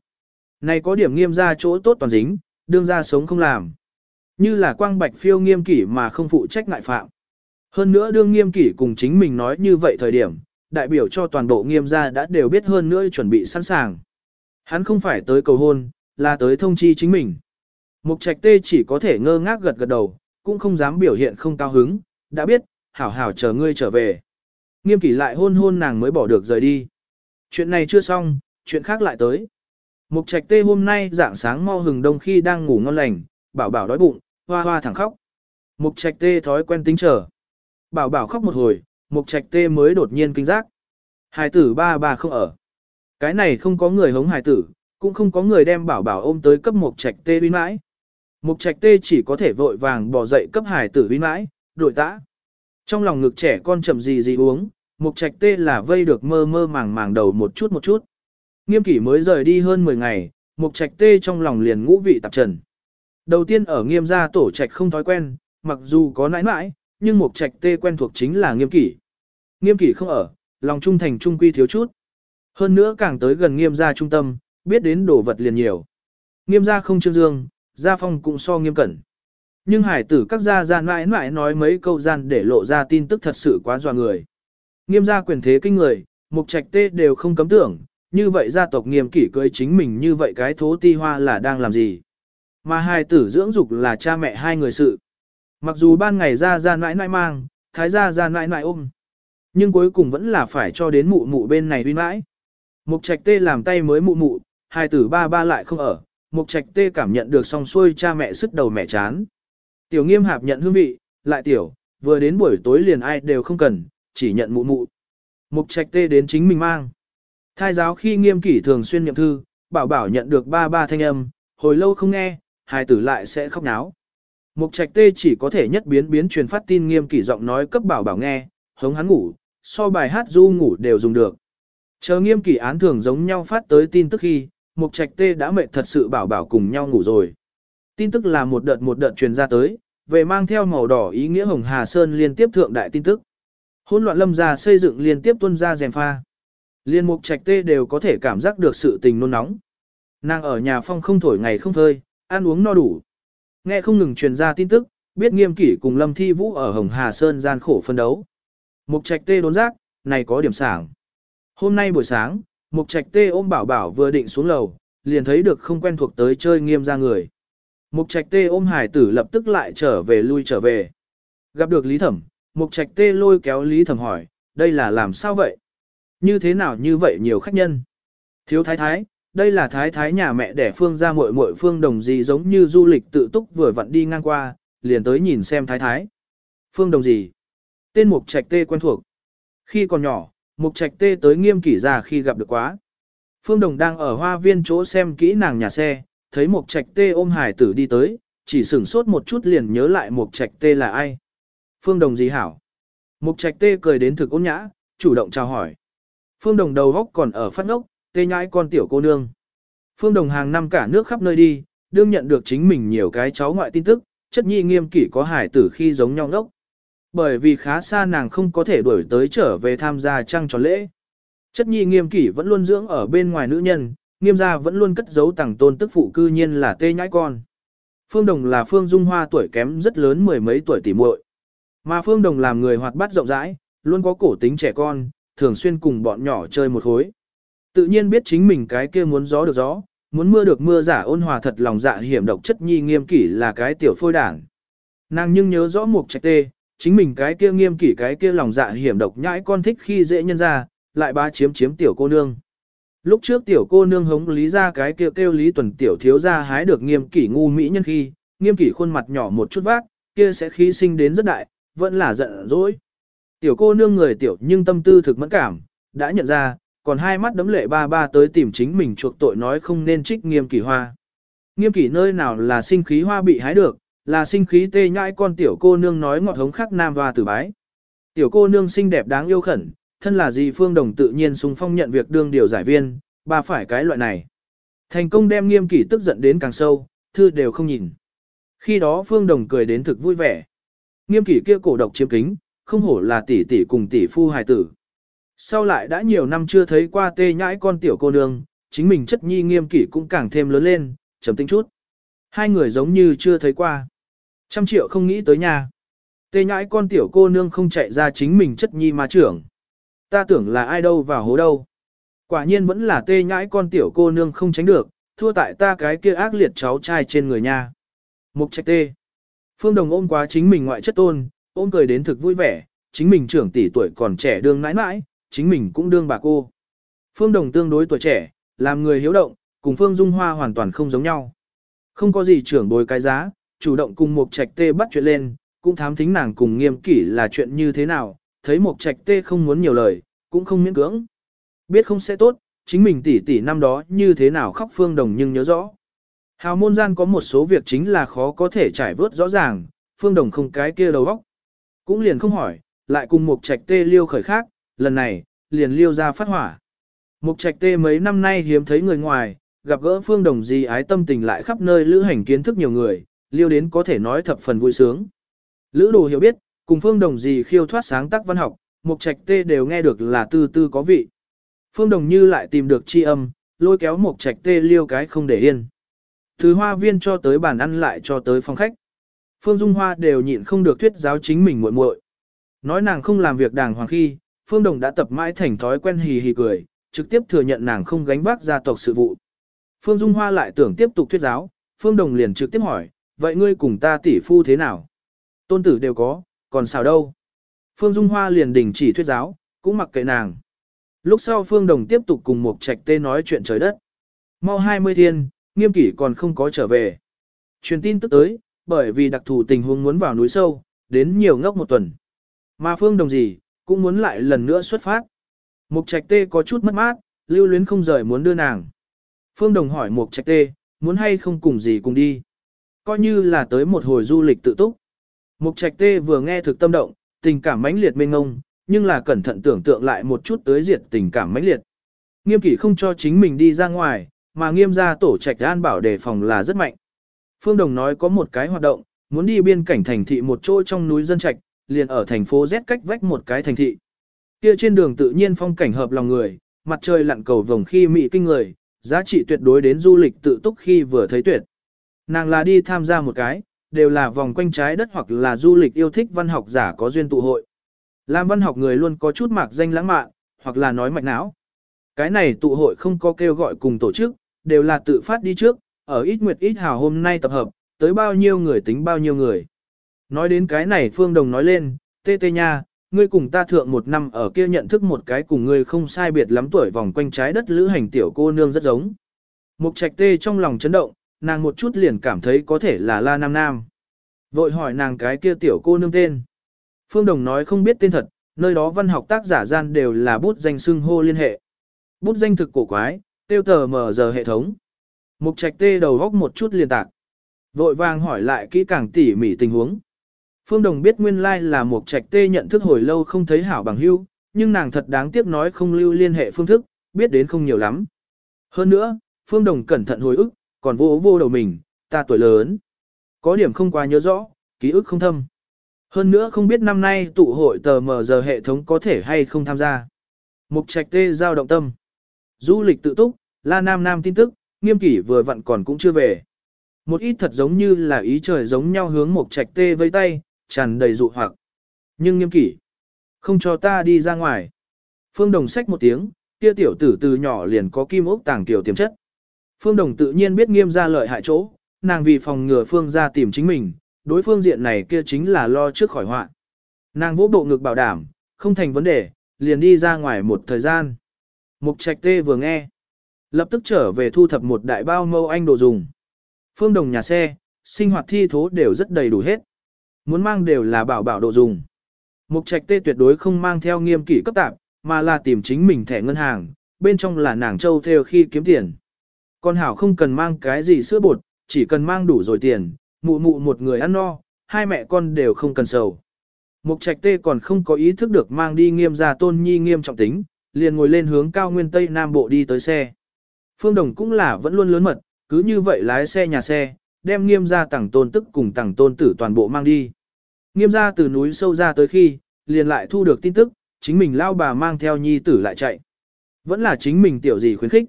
Này có điểm nghiêm gia chỗ tốt toàn dính, đương gia sống không làm. Như là quang bạch phiêu nghiêm kỷ mà không phụ trách ngại phạm. Hơn nữa đương nghiêm kỷ cùng chính mình nói như vậy thời điểm, đại biểu cho toàn bộ nghiêm gia đã đều biết hơn nữa chuẩn bị sẵn sàng. Hắn không phải tới cầu hôn, là tới thông chi chính mình. Mục trạch tê chỉ có thể ngơ ngác gật gật đầu, cũng không dám biểu hiện không cao hứng, đã biết, hảo hảo chờ ngươi trở về. Nghiêm kỷ lại hôn hôn nàng mới bỏ được rời đi. Chuyện này chưa xong, chuyện khác lại tới. Mục trạch tê hôm nay dạng sáng mo hừng đông khi đang ngủ ngon lành, bảo bảo đói bụng, hoa hoa thẳng khóc. Mục trạch tê thói quen tính trở, Bảo bảo khóc một hồi, mục trạch tê mới đột nhiên kinh giác. Hải tử ba bà không ở. Cái này không có người hống hải tử, cũng không có người đem bảo bảo ôm tới cấp mục trạch tê uy mãi. Mục trạch tê chỉ có thể vội vàng bỏ dậy cấp hải tử uy mãi, đội tã. Trong lòng ngực trẻ con chậm gì gì uống, mục trạch tê là vây được mơ mơ màng màng đầu một chút một chút. Nghiêm kỷ mới rời đi hơn 10 ngày, mục trạch tê trong lòng liền ngũ vị tạp trần. Đầu tiên ở nghiêm gia tổ trạch không thói quen, mặc dù có nãi nãi, nhưng mục trạch tê quen thuộc chính là nghiêm kỷ. Nghiêm kỷ không ở, lòng trung thành trung quy thiếu chút. Hơn nữa càng tới gần nghiêm gia trung tâm, biết đến đồ vật liền nhiều. Nghiêm gia không trương dương, gia phong cũng so nghiêm cẩn. Nhưng hải tử các gia gian mãi mãi nói mấy câu gian để lộ ra tin tức thật sự quá dọa người. Nghiêm gia quyền thế kinh người, mục trạch tê đều không cấm tưởng, như vậy gia tộc nghiêm kỷ cưới chính mình như vậy cái thố ti hoa là đang làm gì. Mà hai tử dưỡng dục là cha mẹ hai người sự. Mặc dù ban ngày ra ra nãi nãi mang, thái ra ra nãi nãi ôm. Nhưng cuối cùng vẫn là phải cho đến mụ mụ bên này uy mãi. Mục trạch tê làm tay mới mụ mụ, hai tử ba ba lại không ở. Mục trạch tê cảm nhận được song xuôi cha mẹ sức đầu mẹ chán. Tiểu nghiêm hạp nhận hương vị, lại tiểu, vừa đến buổi tối liền ai đều không cần, chỉ nhận mụ mụ. Mục trạch tê đến chính mình mang. Thai giáo khi nghiêm kỷ thường xuyên niệm thư, bảo bảo nhận được ba ba thanh âm, hồi lâu không nghe, hai tử lại sẽ khóc náo. Mục trạch tê chỉ có thể nhất biến biến truyền phát tin nghiêm kỷ giọng nói cấp bảo bảo nghe, hống hắn ngủ, so bài hát du ngủ đều dùng được. Chờ nghiêm kỷ án thường giống nhau phát tới tin tức khi, mục trạch tê đã mệt thật sự bảo bảo cùng nhau ngủ rồi. Tin tức là một đợt một đợt truyền ra tới, về mang theo màu đỏ ý nghĩa Hồng Hà Sơn liên tiếp thượng đại tin tức. Hôn loạn lâm gia xây dựng liên tiếp tuân ra rèm pha. Liên mục trạch tê đều có thể cảm giác được sự tình nôn nóng. Nàng ở nhà phong không thổi ngày không phơi, ăn uống no đủ. Nghe không ngừng truyền ra tin tức, biết nghiêm kỷ cùng Lâm Thi Vũ ở Hồng Hà Sơn gian khổ phân đấu. Mục trạch tê đốn giác, này có điểm sảng. Hôm nay buổi sáng, mục trạch tê ôm bảo bảo vừa định xuống lầu, liền thấy được không quen thuộc tới chơi nghiêm ra người. Mục trạch tê ôm hải tử lập tức lại trở về lui trở về. Gặp được Lý Thẩm, mục trạch tê lôi kéo Lý Thẩm hỏi, đây là làm sao vậy? Như thế nào như vậy nhiều khách nhân? Thiếu thái thái, đây là thái thái nhà mẹ đẻ phương ra muội muội phương đồng gì giống như du lịch tự túc vừa vặn đi ngang qua, liền tới nhìn xem thái thái. Phương đồng gì? Tên mục trạch tê quen thuộc. Khi còn nhỏ, mục trạch tê tới nghiêm kỷ già khi gặp được quá. Phương đồng đang ở hoa viên chỗ xem kỹ nàng nhà xe, thấy mục trạch tê ôm hải tử đi tới, chỉ sửng sốt một chút liền nhớ lại mục trạch tê là ai. Phương đồng gì hảo? Mục trạch tê cười đến thực ôn nhã, chủ động chào hỏi. Phương Đồng đầu góc còn ở phát ngốc, tê nhãi con tiểu cô nương. Phương Đồng hàng năm cả nước khắp nơi đi, đương nhận được chính mình nhiều cái cháu ngoại tin tức, chất nhi nghiêm kỷ có hải tử khi giống nhau ngốc. Bởi vì khá xa nàng không có thể đuổi tới trở về tham gia trăng tròn lễ. Chất nhi nghiêm kỷ vẫn luôn dưỡng ở bên ngoài nữ nhân, nghiêm gia vẫn luôn cất giấu tàng tôn tức phụ cư nhiên là tê nhãi con. Phương Đồng là Phương Dung Hoa tuổi kém rất lớn mười mấy tuổi tỉ muội. Mà Phương Đồng làm người hoạt bát rộng rãi, luôn có cổ tính trẻ con, thường xuyên cùng bọn nhỏ chơi một khối. Tự nhiên biết chính mình cái kia muốn gió được gió, muốn mưa được mưa giả ôn hòa thật lòng dạ hiểm độc chất nhi nghiêm kỷ là cái tiểu phôi đảng. Nàng nhưng nhớ rõ một trạch tê, chính mình cái kia nghiêm kỷ cái kia lòng dạ hiểm độc nhãi con thích khi dễ nhân ra, lại ba chiếm chiếm tiểu cô nương. Lúc trước tiểu cô nương hống lý ra cái kia kêu, kêu lý tuần tiểu thiếu ra hái được nghiêm kỷ ngu mỹ nhân khi, nghiêm kỷ khuôn mặt nhỏ một chút vác, kia sẽ khí sinh đến rất đại, vẫn là giận dỗi. Tiểu cô nương người tiểu nhưng tâm tư thực mẫn cảm, đã nhận ra, còn hai mắt đấm lệ ba ba tới tìm chính mình chuộc tội nói không nên trích nghiêm kỷ hoa. Nghiêm kỷ nơi nào là sinh khí hoa bị hái được, là sinh khí tê nhãi con tiểu cô nương nói ngọt hống khắc nam hoa tử bái. Tiểu cô nương xinh đẹp đáng yêu khẩn, thân là gì phương đồng tự nhiên sung phong nhận việc đương điều giải viên, ba phải cái loại này. Thành công đem nghiêm kỷ tức giận đến càng sâu, thư đều không nhìn. Khi đó phương đồng cười đến thực vui vẻ. Nghiêm kỷ kia cổ độc chiếm kính, không hổ là tỷ tỷ cùng tỷ phu hài tử. Sau lại đã nhiều năm chưa thấy qua tê nhãi con tiểu cô nương, chính mình chất nhi nghiêm kỷ cũng càng thêm lớn lên, trầm tính chút. Hai người giống như chưa thấy qua. Trăm triệu không nghĩ tới nhà. Tê nhãi con tiểu cô nương không chạy ra chính mình chất nhi mà trưởng. Ta tưởng là ai đâu vào hố đâu. Quả nhiên vẫn là tê nhãi con tiểu cô nương không tránh được, thua tại ta cái kia ác liệt cháu trai trên người nha. Mục trạch tê. Phương Đồng ôm quá chính mình ngoại chất tôn, ôm cười đến thực vui vẻ, chính mình trưởng tỷ tuổi còn trẻ đương nãi nãi, chính mình cũng đương bà cô. Phương Đồng tương đối tuổi trẻ, làm người hiếu động, cùng Phương Dung Hoa hoàn toàn không giống nhau. Không có gì trưởng bối cái giá, chủ động cùng Mục Trạch Tê bắt chuyện lên, cũng thám thính nàng cùng nghiêm kỷ là chuyện như thế nào, thấy Mục Trạch Tê không muốn nhiều lời, cũng không miễn cưỡng. Biết không sẽ tốt, chính mình tỷ tỷ năm đó như thế nào khóc Phương Đồng nhưng nhớ rõ. Hào môn gian có một số việc chính là khó có thể trải vớt rõ ràng, Phương Đồng không cái kia đầu óc. Cũng liền không hỏi, lại cùng Mục Trạch Tê liêu khởi khác, lần này, liền liêu ra phát hỏa. Mục Trạch Tê mấy năm nay hiếm thấy người ngoài, gặp gỡ Phương Đồng gì ái tâm tình lại khắp nơi lữ hành kiến thức nhiều người, liêu đến có thể nói thập phần vui sướng. Lữ đồ hiểu biết, cùng Phương Đồng gì khiêu thoát sáng tác văn học, Mục Trạch Tê đều nghe được là tư tư có vị. Phương Đồng như lại tìm được chi âm, lôi kéo Mục Trạch Tê liêu cái không để yên. thứ hoa viên cho tới bàn ăn lại cho tới phòng khách. Phương Dung Hoa đều nhịn không được thuyết giáo chính mình muội muội. Nói nàng không làm việc đàng hoàng khi, Phương Đồng đã tập mãi thành thói quen hì hì cười, trực tiếp thừa nhận nàng không gánh vác gia tộc sự vụ. Phương Dung Hoa lại tưởng tiếp tục thuyết giáo, Phương Đồng liền trực tiếp hỏi, vậy ngươi cùng ta tỷ phu thế nào? Tôn tử đều có, còn sao đâu? Phương Dung Hoa liền đình chỉ thuyết giáo, cũng mặc kệ nàng. Lúc sau Phương Đồng tiếp tục cùng một trạch tê nói chuyện trời đất. Mau 20 thiên, nghiêm kỷ còn không có trở về. Truyền tin tức tới, bởi vì đặc thù tình huống muốn vào núi sâu, đến nhiều ngốc một tuần. Mà Phương Đồng gì, cũng muốn lại lần nữa xuất phát. Mục Trạch Tê có chút mất mát, lưu luyến không rời muốn đưa nàng. Phương Đồng hỏi Mục Trạch Tê, muốn hay không cùng gì cùng đi. Coi như là tới một hồi du lịch tự túc. Mục Trạch Tê vừa nghe thực tâm động, tình cảm mãnh liệt mênh ngông, nhưng là cẩn thận tưởng tượng lại một chút tới diệt tình cảm mãnh liệt. Nghiêm kỷ không cho chính mình đi ra ngoài, mà nghiêm gia tổ trạch an bảo đề phòng là rất mạnh. Phương Đồng nói có một cái hoạt động, muốn đi biên cảnh thành thị một chỗ trong núi dân trạch, liền ở thành phố Z cách vách một cái thành thị. Kia trên đường tự nhiên phong cảnh hợp lòng người, mặt trời lặn cầu vồng khi mị kinh người, giá trị tuyệt đối đến du lịch tự túc khi vừa thấy tuyệt. Nàng là đi tham gia một cái, đều là vòng quanh trái đất hoặc là du lịch yêu thích văn học giả có duyên tụ hội. Làm văn học người luôn có chút mạc danh lãng mạn, hoặc là nói mạch não. Cái này tụ hội không có kêu gọi cùng tổ chức, đều là tự phát đi trước, ở ít nguyệt ít hào hôm nay tập hợp, tới bao nhiêu người tính bao nhiêu người. Nói đến cái này Phương Đồng nói lên, tê tê nha, ngươi cùng ta thượng một năm ở kia nhận thức một cái cùng ngươi không sai biệt lắm tuổi vòng quanh trái đất lữ hành tiểu cô nương rất giống. Mục trạch tê trong lòng chấn động, nàng một chút liền cảm thấy có thể là La Nam Nam. Vội hỏi nàng cái kia tiểu cô nương tên. Phương Đồng nói không biết tên thật, nơi đó văn học tác giả gian đều là bút danh xưng hô liên hệ. Bút danh thực cổ quái, tiêu tờ mở giờ hệ thống. Mục trạch tê đầu góc một chút liên tạc. Vội vàng hỏi lại kỹ càng tỉ mỉ tình huống. Phương Đồng biết nguyên lai là Mục trạch tê nhận thức hồi lâu không thấy hảo bằng hưu, nhưng nàng thật đáng tiếc nói không lưu liên hệ phương thức, biết đến không nhiều lắm. Hơn nữa, Phương Đồng cẩn thận hồi ức, còn vô vô đầu mình, ta tuổi lớn. Có điểm không quá nhớ rõ, ký ức không thâm. Hơn nữa không biết năm nay tụ hội tờ mờ giờ hệ thống có thể hay không tham gia. Mục trạch tê giao động tâm. Du lịch tự túc, la nam nam tin tức, nghiêm kỷ vừa vặn còn cũng chưa về. Một ít thật giống như là ý trời giống nhau hướng mục trạch tê với tay, tràn đầy dụ hoặc. Nhưng nghiêm kỷ, không cho ta đi ra ngoài. Phương Đồng xách một tiếng, kia tiểu tử từ nhỏ liền có kim ốc tàng tiểu tiềm chất. Phương Đồng tự nhiên biết nghiêm ra lợi hại chỗ, nàng vì phòng ngừa Phương ra tìm chính mình, đối phương diện này kia chính là lo trước khỏi họa. Nàng vỗ bộ ngực bảo đảm, không thành vấn đề, liền đi ra ngoài một thời gian. Mục trạch tê vừa nghe, lập tức trở về thu thập một đại bao mâu anh đồ dùng. Phương Đồng nhà xe, sinh hoạt thi thố đều rất đầy đủ hết muốn mang đều là bảo bảo đồ dùng. Mục trạch tê tuyệt đối không mang theo nghiêm kỷ cấp tạp, mà là tìm chính mình thẻ ngân hàng, bên trong là nàng châu theo khi kiếm tiền. Con hảo không cần mang cái gì sữa bột, chỉ cần mang đủ rồi tiền, mụ mụ một người ăn no, hai mẹ con đều không cần sầu. Mục trạch tê còn không có ý thức được mang đi nghiêm gia tôn nhi nghiêm trọng tính, liền ngồi lên hướng cao nguyên tây nam bộ đi tới xe. Phương Đồng cũng là vẫn luôn lớn mật, cứ như vậy lái xe nhà xe, đem nghiêm gia tặng tôn tức cùng tặng tôn tử toàn bộ mang đi. Nghiêm ra từ núi sâu ra tới khi, liền lại thu được tin tức, chính mình lao bà mang theo nhi tử lại chạy. Vẫn là chính mình tiểu gì khuyến khích.